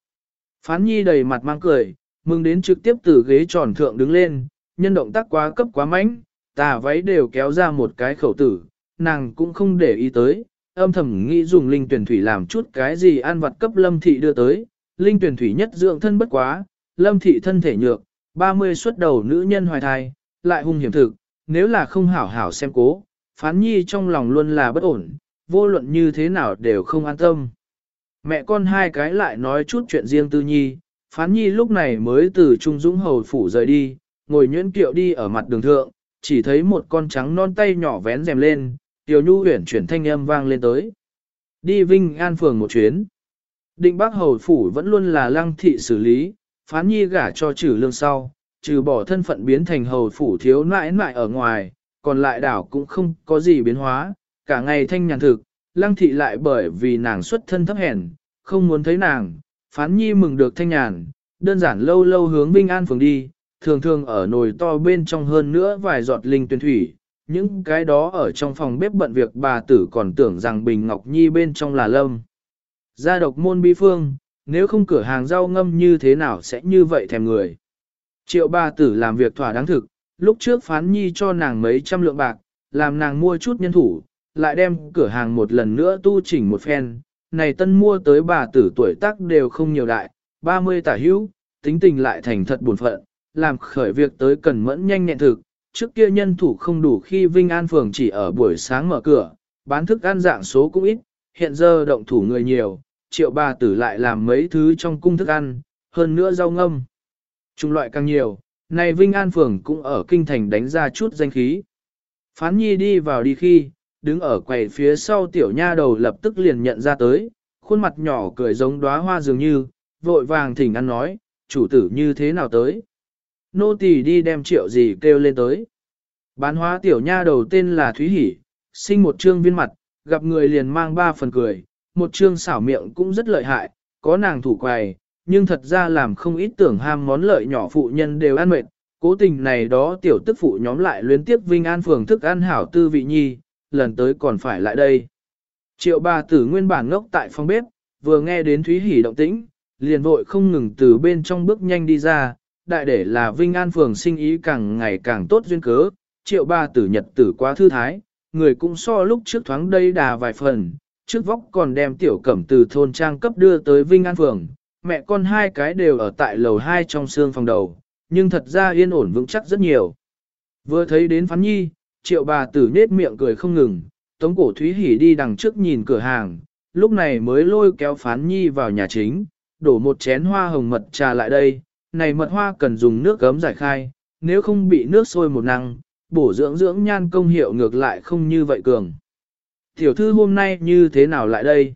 Phán nhi đầy mặt mang cười, mừng đến trực tiếp từ ghế tròn thượng đứng lên, nhân động tác quá cấp quá mạnh, tà váy đều kéo ra một cái khẩu tử, nàng cũng không để ý tới, âm thầm nghĩ dùng linh tuyển thủy làm chút cái gì ăn vặt cấp lâm thị đưa tới, linh tuyển thủy nhất dưỡng thân bất quá, lâm thị thân thể nhược, 30 xuất đầu nữ nhân hoài thai, lại hung hiểm thực, nếu là không hảo hảo xem cố, phán nhi trong lòng luôn là bất ổn, vô luận như thế nào đều không an tâm. Mẹ con hai cái lại nói chút chuyện riêng tư nhi, phán nhi lúc này mới từ Trung Dũng Hầu Phủ rời đi, ngồi nhuyễn kiệu đi ở mặt đường thượng, chỉ thấy một con trắng non tay nhỏ vén rèm lên, tiểu nhu huyển chuyển thanh âm vang lên tới. Đi Vinh An Phường một chuyến. Định Bắc Hầu Phủ vẫn luôn là lăng thị xử lý, phán nhi gả cho trừ lương sau, trừ bỏ thân phận biến thành Hầu Phủ thiếu nãi nãi ở ngoài, còn lại đảo cũng không có gì biến hóa, cả ngày thanh nhàn thực, lăng thị lại bởi vì nàng xuất thân thấp hèn, không muốn thấy nàng, phán nhi mừng được thanh nhàn, đơn giản lâu lâu hướng Vinh An Phường đi, thường thường ở nồi to bên trong hơn nữa vài giọt linh tuyển thủy, những cái đó ở trong phòng bếp bận việc bà tử còn tưởng rằng Bình Ngọc Nhi bên trong là lâm. Gia độc môn bi phương, nếu không cửa hàng rau ngâm như thế nào sẽ như vậy thèm người. Triệu bà tử làm việc thỏa đáng thực, lúc trước phán nhi cho nàng mấy trăm lượng bạc, làm nàng mua chút nhân thủ, lại đem cửa hàng một lần nữa tu chỉnh một phen. Này tân mua tới bà tử tuổi tác đều không nhiều đại, 30 tả hữu, tính tình lại thành thật buồn phận, làm khởi việc tới cần mẫn nhanh nhẹn thực. Trước kia nhân thủ không đủ khi Vinh An Phường chỉ ở buổi sáng mở cửa, bán thức ăn dạng số cũng ít, hiện giờ động thủ người nhiều, triệu bà tử lại làm mấy thứ trong cung thức ăn, hơn nữa rau ngâm. Trung loại càng nhiều, này Vinh An Phường cũng ở kinh thành đánh ra chút danh khí. Phán nhi đi vào đi khi, đứng ở quầy phía sau tiểu nha đầu lập tức liền nhận ra tới, khuôn mặt nhỏ cười giống đóa hoa dường như, vội vàng thỉnh ăn nói, chủ tử như thế nào tới. Nô tỳ đi đem triệu gì kêu lên tới. Bán hóa tiểu nha đầu tên là Thúy Hỷ, sinh một trương viên mặt, gặp người liền mang ba phần cười, một trương xảo miệng cũng rất lợi hại, có nàng thủ quầy, nhưng thật ra làm không ít tưởng ham món lợi nhỏ phụ nhân đều ăn mệt, cố tình này đó tiểu tức phụ nhóm lại luyến tiếp Vinh An phường thức ăn hảo tư vị nhi, lần tới còn phải lại đây. Triệu bà tử nguyên bản ngốc tại phòng bếp, vừa nghe đến Thúy Hỷ động tĩnh, liền vội không ngừng từ bên trong bước nhanh đi ra, đại để là Vinh An phường sinh ý càng ngày càng tốt duyên cớ, triệu bà tử nhật tử quá thư thái, người cũng so lúc trước thoáng đây đà vài phần, trước vóc còn đem tiểu cẩm từ thôn trang cấp đưa tới Vinh An phường, mẹ con hai cái đều ở tại lầu hai trong xương phòng đầu, nhưng thật ra yên ổn vững chắc rất nhiều. Vừa thấy đến phán nhi, triệu bà tử nết miệng cười không ngừng, tống cổ Thúy Hỉ đi đằng trước nhìn cửa hàng, lúc này mới lôi kéo phán nhi vào nhà chính, đổ một chén hoa hồng mật trà lại đây, này mật hoa cần dùng nước gấm giải khai, nếu không bị nước sôi một năng, bổ dưỡng dưỡng nhan công hiệu ngược lại không như vậy cường. Tiểu thư hôm nay như thế nào lại đây?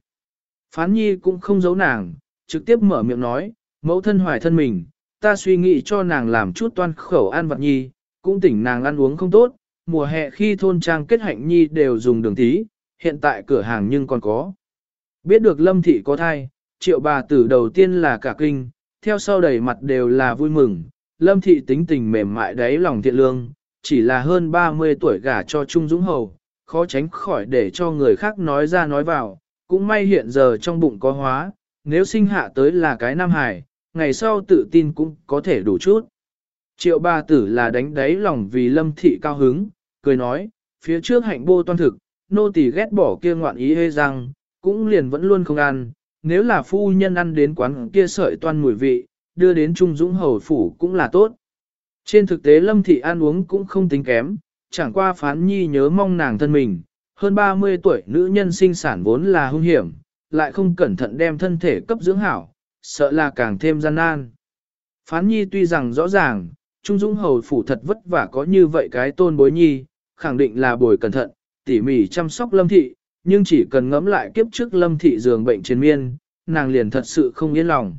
Phán nhi cũng không giấu nàng, trực tiếp mở miệng nói, mẫu thân hoài thân mình, ta suy nghĩ cho nàng làm chút toan khẩu ăn vật nhi, cũng tỉnh nàng ăn uống không tốt, mùa hè khi thôn trang kết hạnh nhi đều dùng đường tí, hiện tại cửa hàng nhưng còn có. Biết được lâm thị có thai, triệu bà tử đầu tiên là cả kinh, theo sau đầy mặt đều là vui mừng, lâm thị tính tình mềm mại đáy lòng thiện lương, chỉ là hơn 30 tuổi gả cho Trung Dũng Hầu, khó tránh khỏi để cho người khác nói ra nói vào, cũng may hiện giờ trong bụng có hóa, nếu sinh hạ tới là cái nam hài, ngày sau tự tin cũng có thể đủ chút. Triệu bà tử là đánh đáy lòng vì lâm thị cao hứng, cười nói, phía trước hạnh bô toan thực, nô tỳ ghét bỏ kia ngoạn ý hê rằng, cũng liền vẫn luôn không ăn, nếu là phu nhân ăn đến quán kia sợi toan mùi vị, đưa đến Trung Dũng Hầu Phủ cũng là tốt. Trên thực tế lâm thị ăn uống cũng không tính kém, chẳng qua phán nhi nhớ mong nàng thân mình, hơn 30 tuổi nữ nhân sinh sản vốn là hung hiểm, lại không cẩn thận đem thân thể cấp dưỡng hảo, sợ là càng thêm gian nan. Phán nhi tuy rằng rõ ràng, Trung Dũng Hầu Phủ thật vất vả có như vậy cái tôn bối nhi, khẳng định là bồi cẩn thận, tỉ mỉ chăm sóc lâm thị, nhưng chỉ cần ngẫm lại kiếp trước lâm thị giường bệnh trên miên, nàng liền thật sự không yên lòng.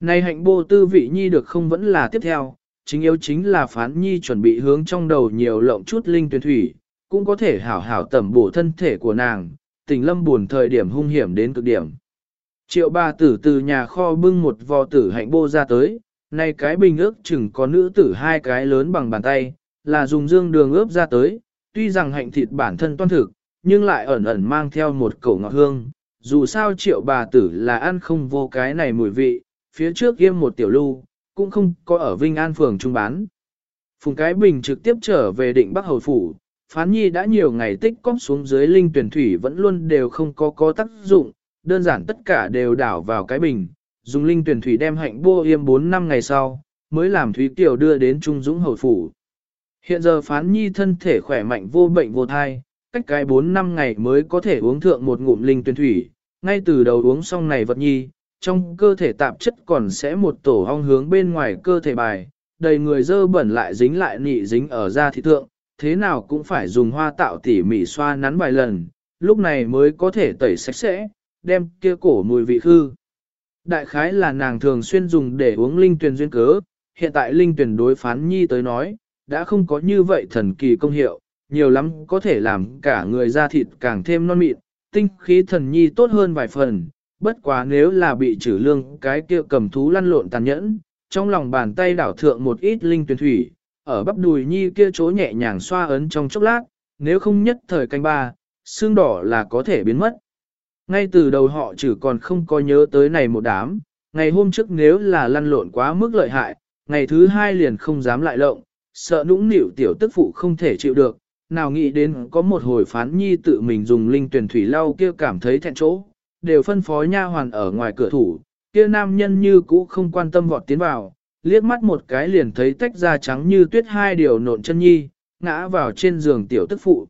Này hạnh bô tư vị nhi được không vẫn là tiếp theo, chính yếu chính là phán nhi chuẩn bị hướng trong đầu nhiều lộng chút linh tuyển thủy, cũng có thể hảo hảo tẩm bổ thân thể của nàng, tình lâm buồn thời điểm hung hiểm đến cực điểm. Triệu bà tử từ nhà kho bưng một vò tử hạnh bô ra tới, Này cái bình ước chừng có nữ tử hai cái lớn bằng bàn tay, là dùng dương đường ướp ra tới, tuy rằng hạnh thịt bản thân toan thực, nhưng lại ẩn ẩn mang theo một cổ ngọt hương. Dù sao triệu bà tử là ăn không vô cái này mùi vị, phía trước yêm một tiểu lưu, cũng không có ở Vinh An phường trung bán. Phùng Cái Bình trực tiếp trở về định Bắc Hầu Phủ, Phán Nhi đã nhiều ngày tích cóp xuống dưới linh tuyển thủy vẫn luôn đều không có có tác dụng, đơn giản tất cả đều đảo vào cái bình, dùng linh tuyển thủy đem hạnh bô yêm 4 năm ngày sau, mới làm Thúy Kiều đưa đến Trung Dũng Hầu Phủ. Hiện giờ Phán Nhi thân thể khỏe mạnh vô bệnh vô thai, cách cái 4 năm ngày mới có thể uống thượng một ngụm linh tuyển thủy, ngay từ đầu uống xong này vật nhi, trong cơ thể tạp chất còn sẽ một tổ hong hướng bên ngoài cơ thể bài, đầy người dơ bẩn lại dính lại nị dính ở da thị thượng, thế nào cũng phải dùng hoa tạo tỉ mỉ xoa nắn vài lần, lúc này mới có thể tẩy sạch sẽ, đem kia cổ mùi vị khư. Đại khái là nàng thường xuyên dùng để uống linh tuyển duyên cớ, hiện tại linh tuyển đối phán nhi tới nói, đã không có như vậy thần kỳ công hiệu, nhiều lắm có thể làm cả người da thịt càng thêm non mịn, tinh khí thần nhi tốt hơn vài phần, bất quá nếu là bị trừ lương cái kia cầm thú lăn lộn tàn nhẫn, trong lòng bàn tay đảo thượng một ít linh tuyển thủy, ở bắp đùi nhi kia chỗ nhẹ nhàng xoa ấn trong chốc lát, nếu không nhất thời canh ba, xương đỏ là có thể biến mất. Ngay từ đầu họ chỉ còn không có nhớ tới này một đám, ngày hôm trước nếu là lăn lộn quá mức lợi hại, ngày thứ hai liền không dám lại lộng, sợ nũng nịu tiểu tức phụ không thể chịu được, nào nghĩ đến có một hồi phán nhi tự mình dùng linh tuyển thủy lau kia cảm thấy thẹn chỗ, đều phân phó nha hoàn ở ngoài cửa thủ, kia nam nhân như cũ không quan tâm vọt tiến vào, liếc mắt một cái liền thấy tách da trắng như tuyết hai điều nộn chân nhi, ngã vào trên giường tiểu tức phụ.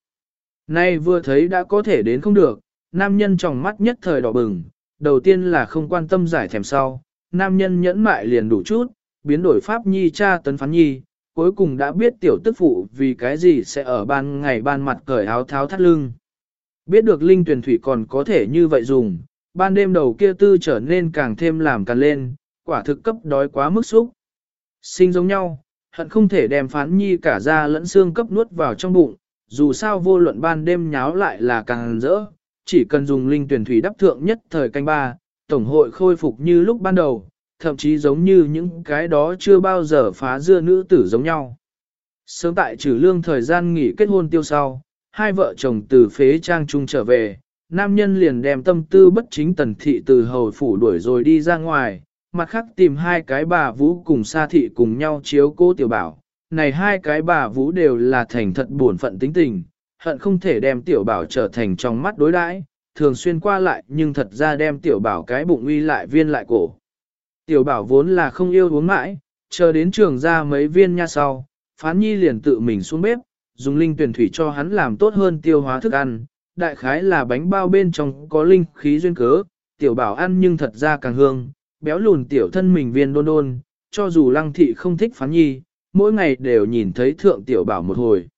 Nay vừa thấy đã có thể đến không được, nam nhân trong mắt nhất thời đỏ bừng, đầu tiên là không quan tâm giải thèm sau, nam nhân nhẫn mại liền đủ chút, biến đổi pháp nhi cha tấn phán nhi, cuối cùng đã biết tiểu tức phụ vì cái gì sẽ ở ban ngày ban mặt cởi áo tháo thắt lưng. Biết được linh tuyển thủy còn có thể như vậy dùng, ban đêm đầu kia tư trở nên càng thêm làm càng lên, quả thực cấp đói quá mức xúc. Sinh giống nhau, hận không thể đem phán nhi cả da lẫn xương cấp nuốt vào trong bụng, dù sao vô luận ban đêm nháo lại là càng rỡ, chỉ cần dùng linh tuyển thủy đắp thượng nhất thời canh ba, tổng hội khôi phục như lúc ban đầu, thậm chí giống như những cái đó chưa bao giờ phá dưa nữ tử giống nhau. Sớm tại trừ lương thời gian nghỉ kết hôn tiêu sau, hai vợ chồng từ phế trang trung trở về, nam nhân liền đem tâm tư bất chính tần thị từ hầu phủ đuổi rồi đi ra ngoài, mặt khác tìm hai cái bà vũ cùng sa thị cùng nhau chiếu cô tiểu bảo. Này hai cái bà vũ đều là thành thật buồn phận tính tình, hận không thể đem tiểu bảo trở thành trong mắt đối đãi, thường xuyên qua lại nhưng thật ra đem tiểu bảo cái bụng uy lại viên lại cổ. Tiểu bảo vốn là không yêu uống mãi, chờ đến trường ra mấy viên nha sau, phán nhi liền tự mình xuống bếp, dùng linh tuyển thủy cho hắn làm tốt hơn tiêu hóa thức ăn, đại khái là bánh bao bên trong có linh khí duyên cớ, tiểu bảo ăn nhưng thật ra càng hương, béo lùn tiểu thân mình viên đôn đôn, cho dù lăng thị không thích phán nhi, mỗi ngày đều nhìn thấy thượng tiểu bảo một hồi.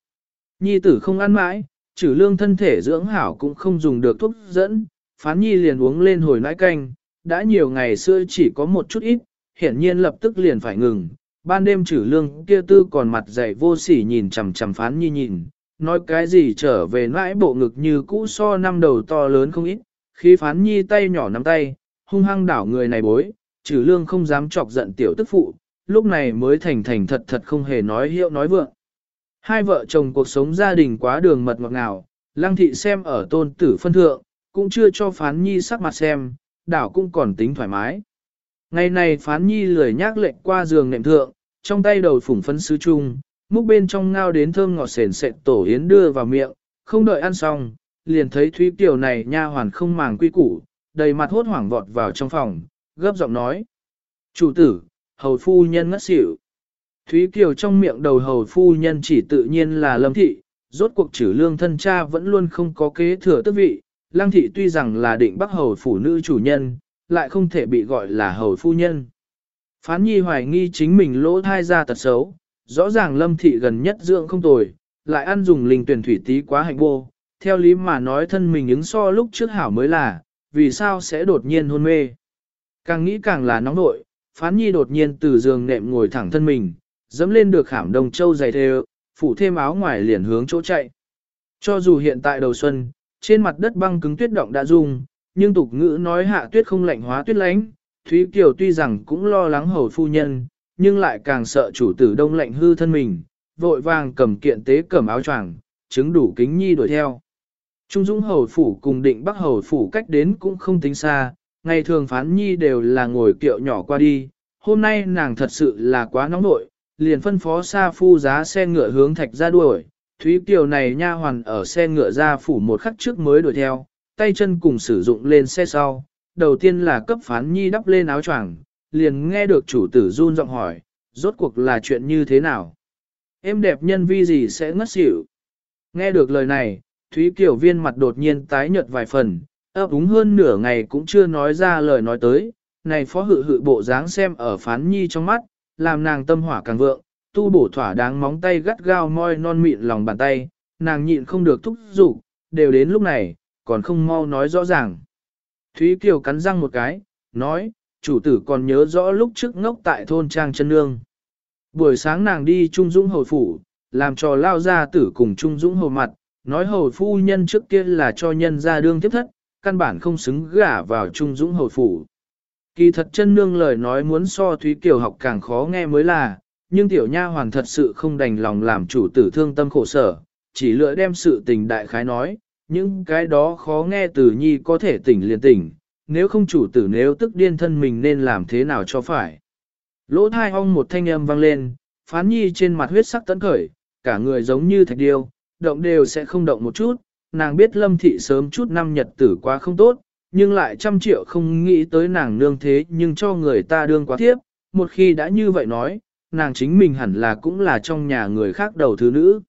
Nhi tử không ăn mãi, trừ lương thân thể dưỡng hảo cũng không dùng được thuốc dẫn, phán nhi liền uống lên hồi nãi canh, đã nhiều ngày xưa chỉ có một chút ít, hiển nhiên lập tức liền phải ngừng. Ban đêm trừ lương kia tư còn mặt dày vô sỉ nhìn chằm chằm phán nhi nhìn, nói cái gì trở về nãi bộ ngực như cũ so năm đầu to lớn không ít, khi phán nhi tay nhỏ nắm tay, hung hăng đảo người này bối, trừ lương không dám chọc giận tiểu tức phụ, lúc này mới thành thành thật thật không hề nói hiệu nói vượng. Hai vợ chồng cuộc sống gia đình quá đường mật ngọt ngào, lăng thị xem ở tôn tử phân thượng, cũng chưa cho phán nhi sắc mặt xem, đảo cũng còn tính thoải mái. Ngày này phán nhi lười nhác lệnh qua giường nệm thượng, trong tay đầu phủng phân sứ chung, múc bên trong ngao đến thơm ngọt sền sệt tổ yến đưa vào miệng, không đợi ăn xong, liền thấy Thúy Kiều này nha hoàn không màng quy củ, đầy mặt hốt hoảng vọt vào trong phòng, gấp giọng nói. Chủ tử, hầu phu nhân ngất xỉu. Thúy Kiều trong miệng đầu hầu phu nhân chỉ tự nhiên là lâm thị, rốt cuộc trừ lương thân cha vẫn luôn không có kế thừa tước vị. Lăng thị tuy rằng là định bắc hầu phủ nữ chủ nhân, lại không thể bị gọi là hầu phu nhân. Phán nhi hoài nghi chính mình lỗ thai ra tật xấu, rõ ràng lâm thị gần nhất dưỡng không tồi, lại ăn dùng linh tuyển thủy tí quá hạnh bô, theo lý mà nói thân mình ứng so lúc trước hảo mới là, vì sao sẽ đột nhiên hôn mê. Càng nghĩ càng là nóng nội, phán nhi đột nhiên từ giường nệm ngồi thẳng thân mình, dẫm lên được khảm đồng châu dày thề, phủ thêm áo ngoài liền hướng chỗ chạy. Cho dù hiện tại đầu xuân, trên mặt đất băng cứng tuyết động đã rung, nhưng tục ngữ nói hạ tuyết không lạnh hóa tuyết lánh, Thúy Kiều tuy rằng cũng lo lắng hầu phu nhân, nhưng lại càng sợ chủ tử đông lạnh hư thân mình, vội vàng cầm kiện tế cầm áo choàng, chứng đủ kính nhi đuổi theo. Trung Dũng hầu phủ cùng định bắc hầu phủ cách đến cũng không tính xa, ngày thường phán nhi đều là ngồi kiệu nhỏ qua đi, hôm nay nàng thật sự là quá nóng nội, liền phân phó xa phu giá xe ngựa hướng thạch ra đuổi, Thúy Kiều này nha hoàn ở xe ngựa ra phủ một khắc trước mới đuổi theo, tay chân cùng sử dụng lên xe sau, đầu tiên là cấp phán nhi đắp lên áo choàng, liền nghe được chủ tử run giọng hỏi, rốt cuộc là chuyện như thế nào? Em đẹp nhân vi gì sẽ ngất xỉu? Nghe được lời này, Thúy Kiều viên mặt đột nhiên tái nhợt vài phần, ấp úng hơn nửa ngày cũng chưa nói ra lời nói tới, này phó hự hự bộ dáng xem ở phán nhi trong mắt, làm nàng tâm hỏa càng vượng, tu bổ thỏa đáng móng tay gắt gao moi non mịn lòng bàn tay, nàng nhịn không được thúc giục, đều đến lúc này, còn không mau nói rõ ràng. Thúy Kiều cắn răng một cái, nói, chủ tử còn nhớ rõ lúc trước ngốc tại thôn Trang chân Nương. Buổi sáng nàng đi Trung Dũng Hầu Phủ, làm cho lao ra tử cùng Trung Dũng Hầu mặt, nói hầu phu nhân trước kia là cho nhân ra đương tiếp thất, căn bản không xứng gả vào Trung Dũng Hầu Phủ. Kỳ thật chân nương lời nói muốn so Thúy Kiều học càng khó nghe mới là, nhưng tiểu nha hoàn thật sự không đành lòng làm chủ tử thương tâm khổ sở, chỉ lựa đem sự tình đại khái nói, những cái đó khó nghe từ nhi có thể tỉnh liền tỉnh, nếu không chủ tử nếu tức điên thân mình nên làm thế nào cho phải. Lỗ thai ong một thanh âm vang lên, phán nhi trên mặt huyết sắc tấn khởi, cả người giống như thạch điêu, động đều sẽ không động một chút, nàng biết lâm thị sớm chút năm nhật tử quá không tốt, nhưng lại trăm triệu không nghĩ tới nàng nương thế nhưng cho người ta đương quá tiếp. một khi đã như vậy nói, nàng chính mình hẳn là cũng là trong nhà người khác đầu thứ nữ.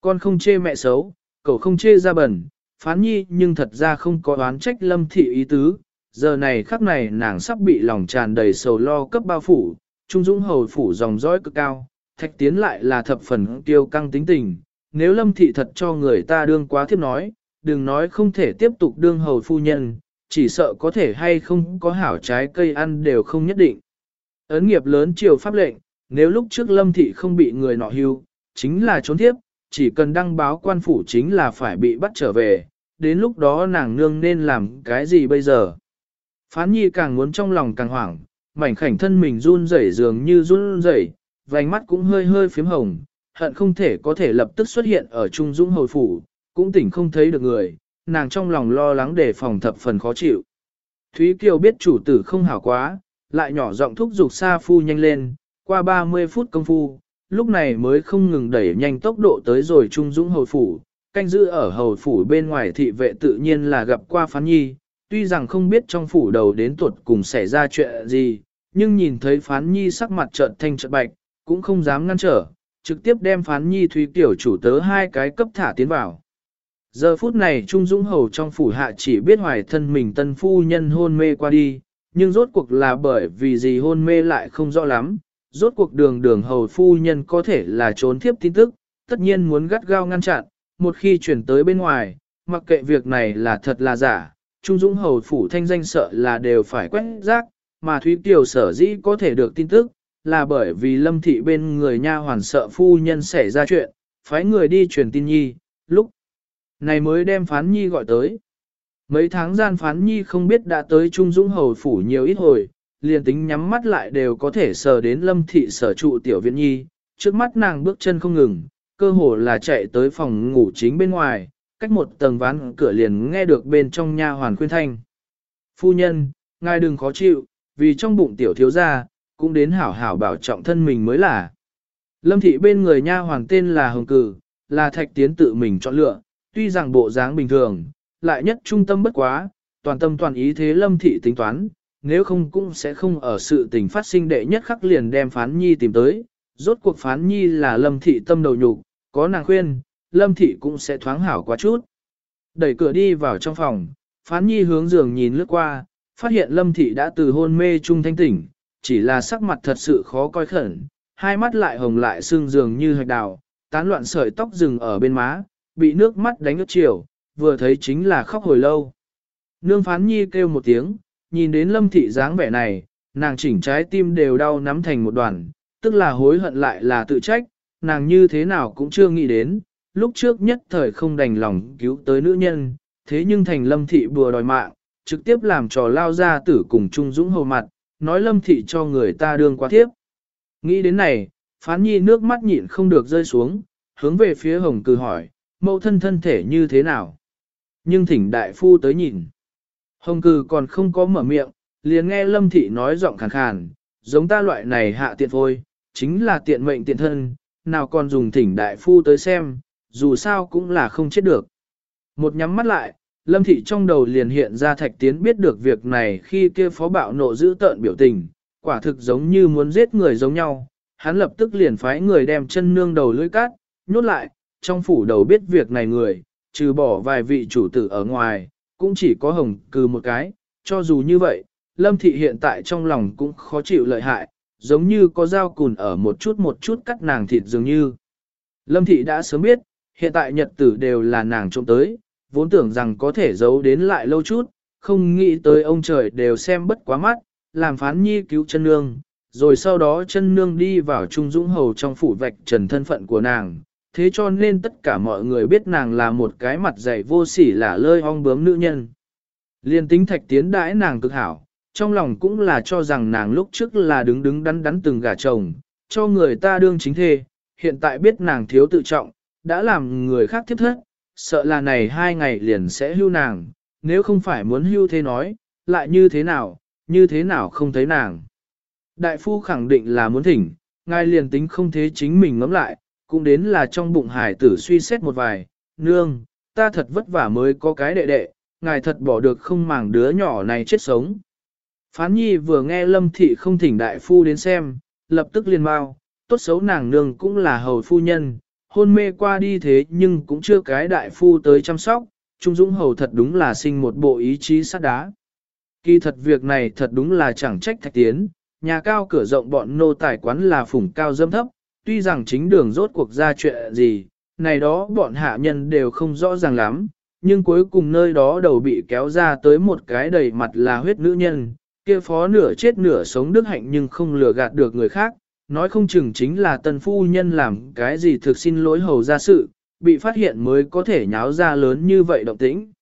Con không chê mẹ xấu, cậu không chê ra bẩn, phán nhi nhưng thật ra không có oán trách lâm thị ý tứ, giờ này khắc này nàng sắp bị lòng tràn đầy sầu lo cấp bao phủ, trung dũng hầu phủ dòng dõi cực cao, thạch tiến lại là thập phần tiêu căng tính tình, nếu lâm thị thật cho người ta đương quá thiếp nói, đừng nói không thể tiếp tục đương hầu phu nhân, chỉ sợ có thể hay không có hảo trái cây ăn đều không nhất định. Ấn nghiệp lớn triều pháp lệnh, nếu lúc trước lâm thị không bị người nọ hưu, chính là trốn thiếp, chỉ cần đăng báo quan phủ chính là phải bị bắt trở về, đến lúc đó nàng nương nên làm cái gì bây giờ. Phán nhi càng muốn trong lòng càng hoảng, mảnh khảnh thân mình run rẩy dường như run rẩy, vành mắt cũng hơi hơi phím hồng, hận không thể có thể lập tức xuất hiện ở Trung Dũng hồi phủ, cũng tỉnh không thấy được người, nàng trong lòng lo lắng để phòng thập phần khó chịu. Thúy Kiều biết chủ tử không hảo quá, lại nhỏ giọng thúc giục Sa Phu nhanh lên, qua 30 phút công phu, lúc này mới không ngừng đẩy nhanh tốc độ tới rồi Trung Dũng Hầu Phủ, canh giữ ở Hầu Phủ bên ngoài thị vệ tự nhiên là gặp qua Phán Nhi, tuy rằng không biết trong phủ đầu đến tuột cùng xảy ra chuyện gì, nhưng nhìn thấy Phán Nhi sắc mặt trợn thanh trợn bạch, cũng không dám ngăn trở, trực tiếp đem Phán Nhi Thúy Tiểu chủ tớ hai cái cấp thả tiến vào. Giờ phút này Trung Dũng Hầu trong phủ hạ chỉ biết hoài thân mình tân phu nhân hôn mê qua đi, nhưng rốt cuộc là bởi vì gì hôn mê lại không rõ lắm, rốt cuộc đường đường hầu phu nhân có thể là trốn thiếp tin tức, tất nhiên muốn gắt gao ngăn chặn, một khi chuyển tới bên ngoài, mặc kệ việc này là thật là giả, Trung Dũng hầu phủ thanh danh sợ là đều phải quét rác, mà Thúy Kiều sở dĩ có thể được tin tức, là bởi vì lâm thị bên người nha hoàn sợ phu nhân xảy ra chuyện, phái người đi truyền tin nhi, lúc này mới đem phán nhi gọi tới. Mấy tháng gian phán nhi không biết đã tới Trung Dũng hầu phủ nhiều ít hồi, liền tính nhắm mắt lại đều có thể sờ đến lâm thị sở trụ tiểu viện nhi, trước mắt nàng bước chân không ngừng, cơ hồ là chạy tới phòng ngủ chính bên ngoài, cách một tầng ván cửa liền nghe được bên trong nha hoàn khuyên thanh. Phu nhân, ngài đừng khó chịu, vì trong bụng tiểu thiếu gia, cũng đến hảo hảo bảo trọng thân mình mới là. Lâm thị bên người nha hoàng tên là Hồng Cử, là thạch tiến tự mình chọn lựa, tuy rằng bộ dáng bình thường, lại nhất trung tâm bất quá, toàn tâm toàn ý thế lâm thị tính toán, nếu không cũng sẽ không ở sự tình phát sinh đệ nhất khắc liền đem phán nhi tìm tới. Rốt cuộc phán nhi là lâm thị tâm đầu nhục, có nàng khuyên, lâm thị cũng sẽ thoáng hảo quá chút. Đẩy cửa đi vào trong phòng, phán nhi hướng giường nhìn lướt qua, phát hiện lâm thị đã từ hôn mê trung thanh tỉnh, chỉ là sắc mặt thật sự khó coi khẩn, hai mắt lại hồng lại sưng dường như hạch đào, tán loạn sợi tóc rừng ở bên má, bị nước mắt đánh ướt chiều, vừa thấy chính là khóc hồi lâu. Nương phán nhi kêu một tiếng, nhìn đến lâm thị dáng vẻ này, nàng chỉnh trái tim đều đau nắm thành một đoàn, tức là hối hận lại là tự trách, nàng như thế nào cũng chưa nghĩ đến, lúc trước nhất thời không đành lòng cứu tới nữ nhân, thế nhưng thành lâm thị bùa đòi mạng, trực tiếp làm trò lao ra tử cùng Trung Dũng hầu mặt, nói lâm thị cho người ta đương quá thiếp. Nghĩ đến này, phán nhi nước mắt nhịn không được rơi xuống, hướng về phía hồng cử hỏi, mẫu thân thân thể như thế nào? Nhưng thỉnh đại phu tới nhìn. Hồng cử còn không có mở miệng, liền nghe lâm thị nói giọng khàn khàn, giống ta loại này hạ tiện phôi, chính là tiện mệnh tiện thân, nào còn dùng thỉnh đại phu tới xem, dù sao cũng là không chết được. Một nhắm mắt lại, Lâm Thị trong đầu liền hiện ra Thạch Tiến biết được việc này khi kia phó bạo nộ giữ tợn biểu tình, quả thực giống như muốn giết người giống nhau. Hắn lập tức liền phái người đem chân nương đầu lưỡi cát, nhốt lại, trong phủ đầu biết việc này người, trừ bỏ vài vị chủ tử ở ngoài, cũng chỉ có hồng cừ một cái, cho dù như vậy, Lâm Thị hiện tại trong lòng cũng khó chịu lợi hại, giống như có dao cùn ở một chút một chút cắt nàng thịt dường như. Lâm Thị đã sớm biết, hiện tại nhật tử đều là nàng trộm tới, vốn tưởng rằng có thể giấu đến lại lâu chút, không nghĩ tới ông trời đều xem bất quá mắt, làm phán nhi cứu chân nương, rồi sau đó chân nương đi vào Trung Dũng Hầu trong phủ vạch trần thân phận của nàng. Thế cho nên tất cả mọi người biết nàng là một cái mặt dày vô sỉ là lơi ong bướm nữ nhân. Liên tính thạch tiến đãi nàng cực hảo, trong lòng cũng là cho rằng nàng lúc trước là đứng đứng đắn đắn từng gả chồng, cho người ta đương chính thê, hiện tại biết nàng thiếu tự trọng, đã làm người khác tiếp thất, sợ là này hai ngày liền sẽ hưu nàng, nếu không phải muốn hưu thế nói, lại như thế nào, như thế nào không thấy nàng. Đại phu khẳng định là muốn thỉnh, ngài liền tính không thế chính mình ngẫm lại, cũng đến là trong bụng hải tử suy xét một vài, nương, ta thật vất vả mới có cái đệ đệ, ngài thật bỏ được không màng đứa nhỏ này chết sống. Phán nhi vừa nghe lâm thị không thỉnh đại phu đến xem, lập tức liền bao, tốt xấu nàng nương cũng là hầu phu nhân, hôn mê qua đi thế nhưng cũng chưa cái đại phu tới chăm sóc, Trung Dũng hầu thật đúng là sinh một bộ ý chí sắt đá. Kỳ thật việc này thật đúng là chẳng trách thạch tiến, nhà cao cửa rộng bọn nô tài quán là phủng cao dâm thấp, tuy rằng chính đường rốt cuộc ra chuyện gì, này đó bọn hạ nhân đều không rõ ràng lắm, nhưng cuối cùng nơi đó đầu bị kéo ra tới một cái đầy mặt là huyết nữ nhân, kia phó nửa chết nửa sống đức hạnh nhưng không lừa gạt được người khác, nói không chừng chính là tân phu nhân làm cái gì thực xin lỗi hầu ra sự, bị phát hiện mới có thể nháo ra lớn như vậy động tĩnh.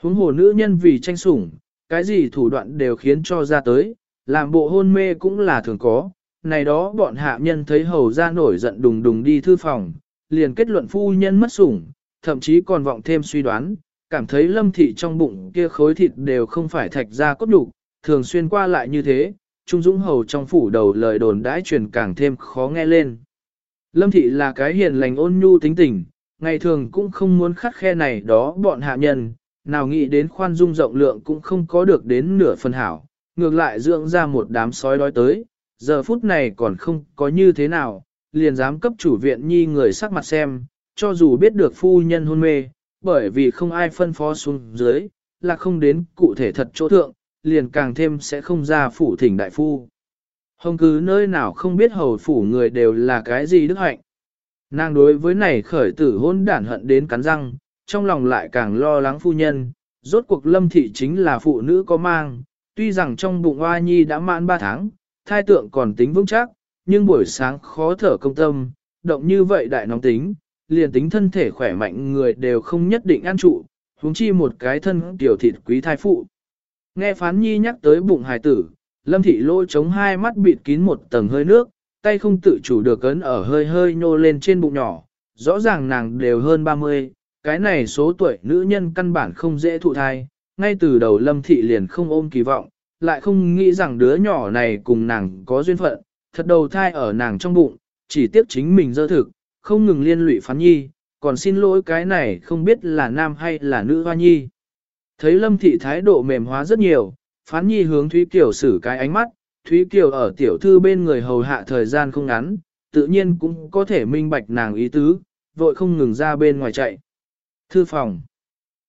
Huống hồ nữ nhân vì tranh sủng, cái gì thủ đoạn đều khiến cho ra tới, làm bộ hôn mê cũng là thường có. Này đó bọn hạ nhân thấy hầu ra nổi giận đùng đùng đi thư phòng, liền kết luận phu nhân mất sủng, thậm chí còn vọng thêm suy đoán, cảm thấy lâm thị trong bụng kia khối thịt đều không phải thạch ra cốt đủ, thường xuyên qua lại như thế, Trung Dũng Hầu trong phủ đầu lời đồn đãi truyền càng thêm khó nghe lên. Lâm Thị là cái hiền lành ôn nhu tính tình, ngày thường cũng không muốn khắt khe này đó bọn hạ nhân, nào nghĩ đến khoan dung rộng lượng cũng không có được đến nửa phần hảo, ngược lại dưỡng ra một đám sói đói tới, giờ phút này còn không có như thế nào, liền dám cấp chủ viện nhi người sắc mặt xem, cho dù biết được phu nhân hôn mê, bởi vì không ai phân phó xuống dưới, là không đến cụ thể thật chỗ thượng, liền càng thêm sẽ không ra phủ thỉnh đại phu. Hồng cứ nơi nào không biết hầu phủ người đều là cái gì đức hạnh. Nàng đối với này khởi tử hôn đản hận đến cắn răng, trong lòng lại càng lo lắng phu nhân, rốt cuộc lâm thị chính là phụ nữ có mang, tuy rằng trong bụng hoa nhi đã mãn 3 tháng, thai tượng còn tính vững chắc, nhưng buổi sáng khó thở công tâm, động như vậy đại nóng tính, liền tính thân thể khỏe mạnh người đều không nhất định ăn trụ, huống chi một cái thân tiểu thịt quý thai phụ. Nghe phán nhi nhắc tới bụng hài tử, lâm thị lôi chống hai mắt bịt kín một tầng hơi nước, tay không tự chủ được ấn ở hơi hơi nhô lên trên bụng nhỏ, rõ ràng nàng đều hơn 30, cái này số tuổi nữ nhân căn bản không dễ thụ thai, ngay từ đầu lâm thị liền không ôm kỳ vọng, lại không nghĩ rằng đứa nhỏ này cùng nàng có duyên phận, thật đầu thai ở nàng trong bụng, chỉ tiếc chính mình dơ thực, không ngừng liên lụy phán nhi, còn xin lỗi cái này không biết là nam hay là nữ hoa nhi. Thấy Lâm Thị thái độ mềm hóa rất nhiều, phán nhi hướng Thúy Kiều xử cái ánh mắt, Thúy Kiều ở tiểu thư bên người hầu hạ thời gian không ngắn, tự nhiên cũng có thể minh bạch nàng ý tứ, vội không ngừng ra bên ngoài chạy. Thư phòng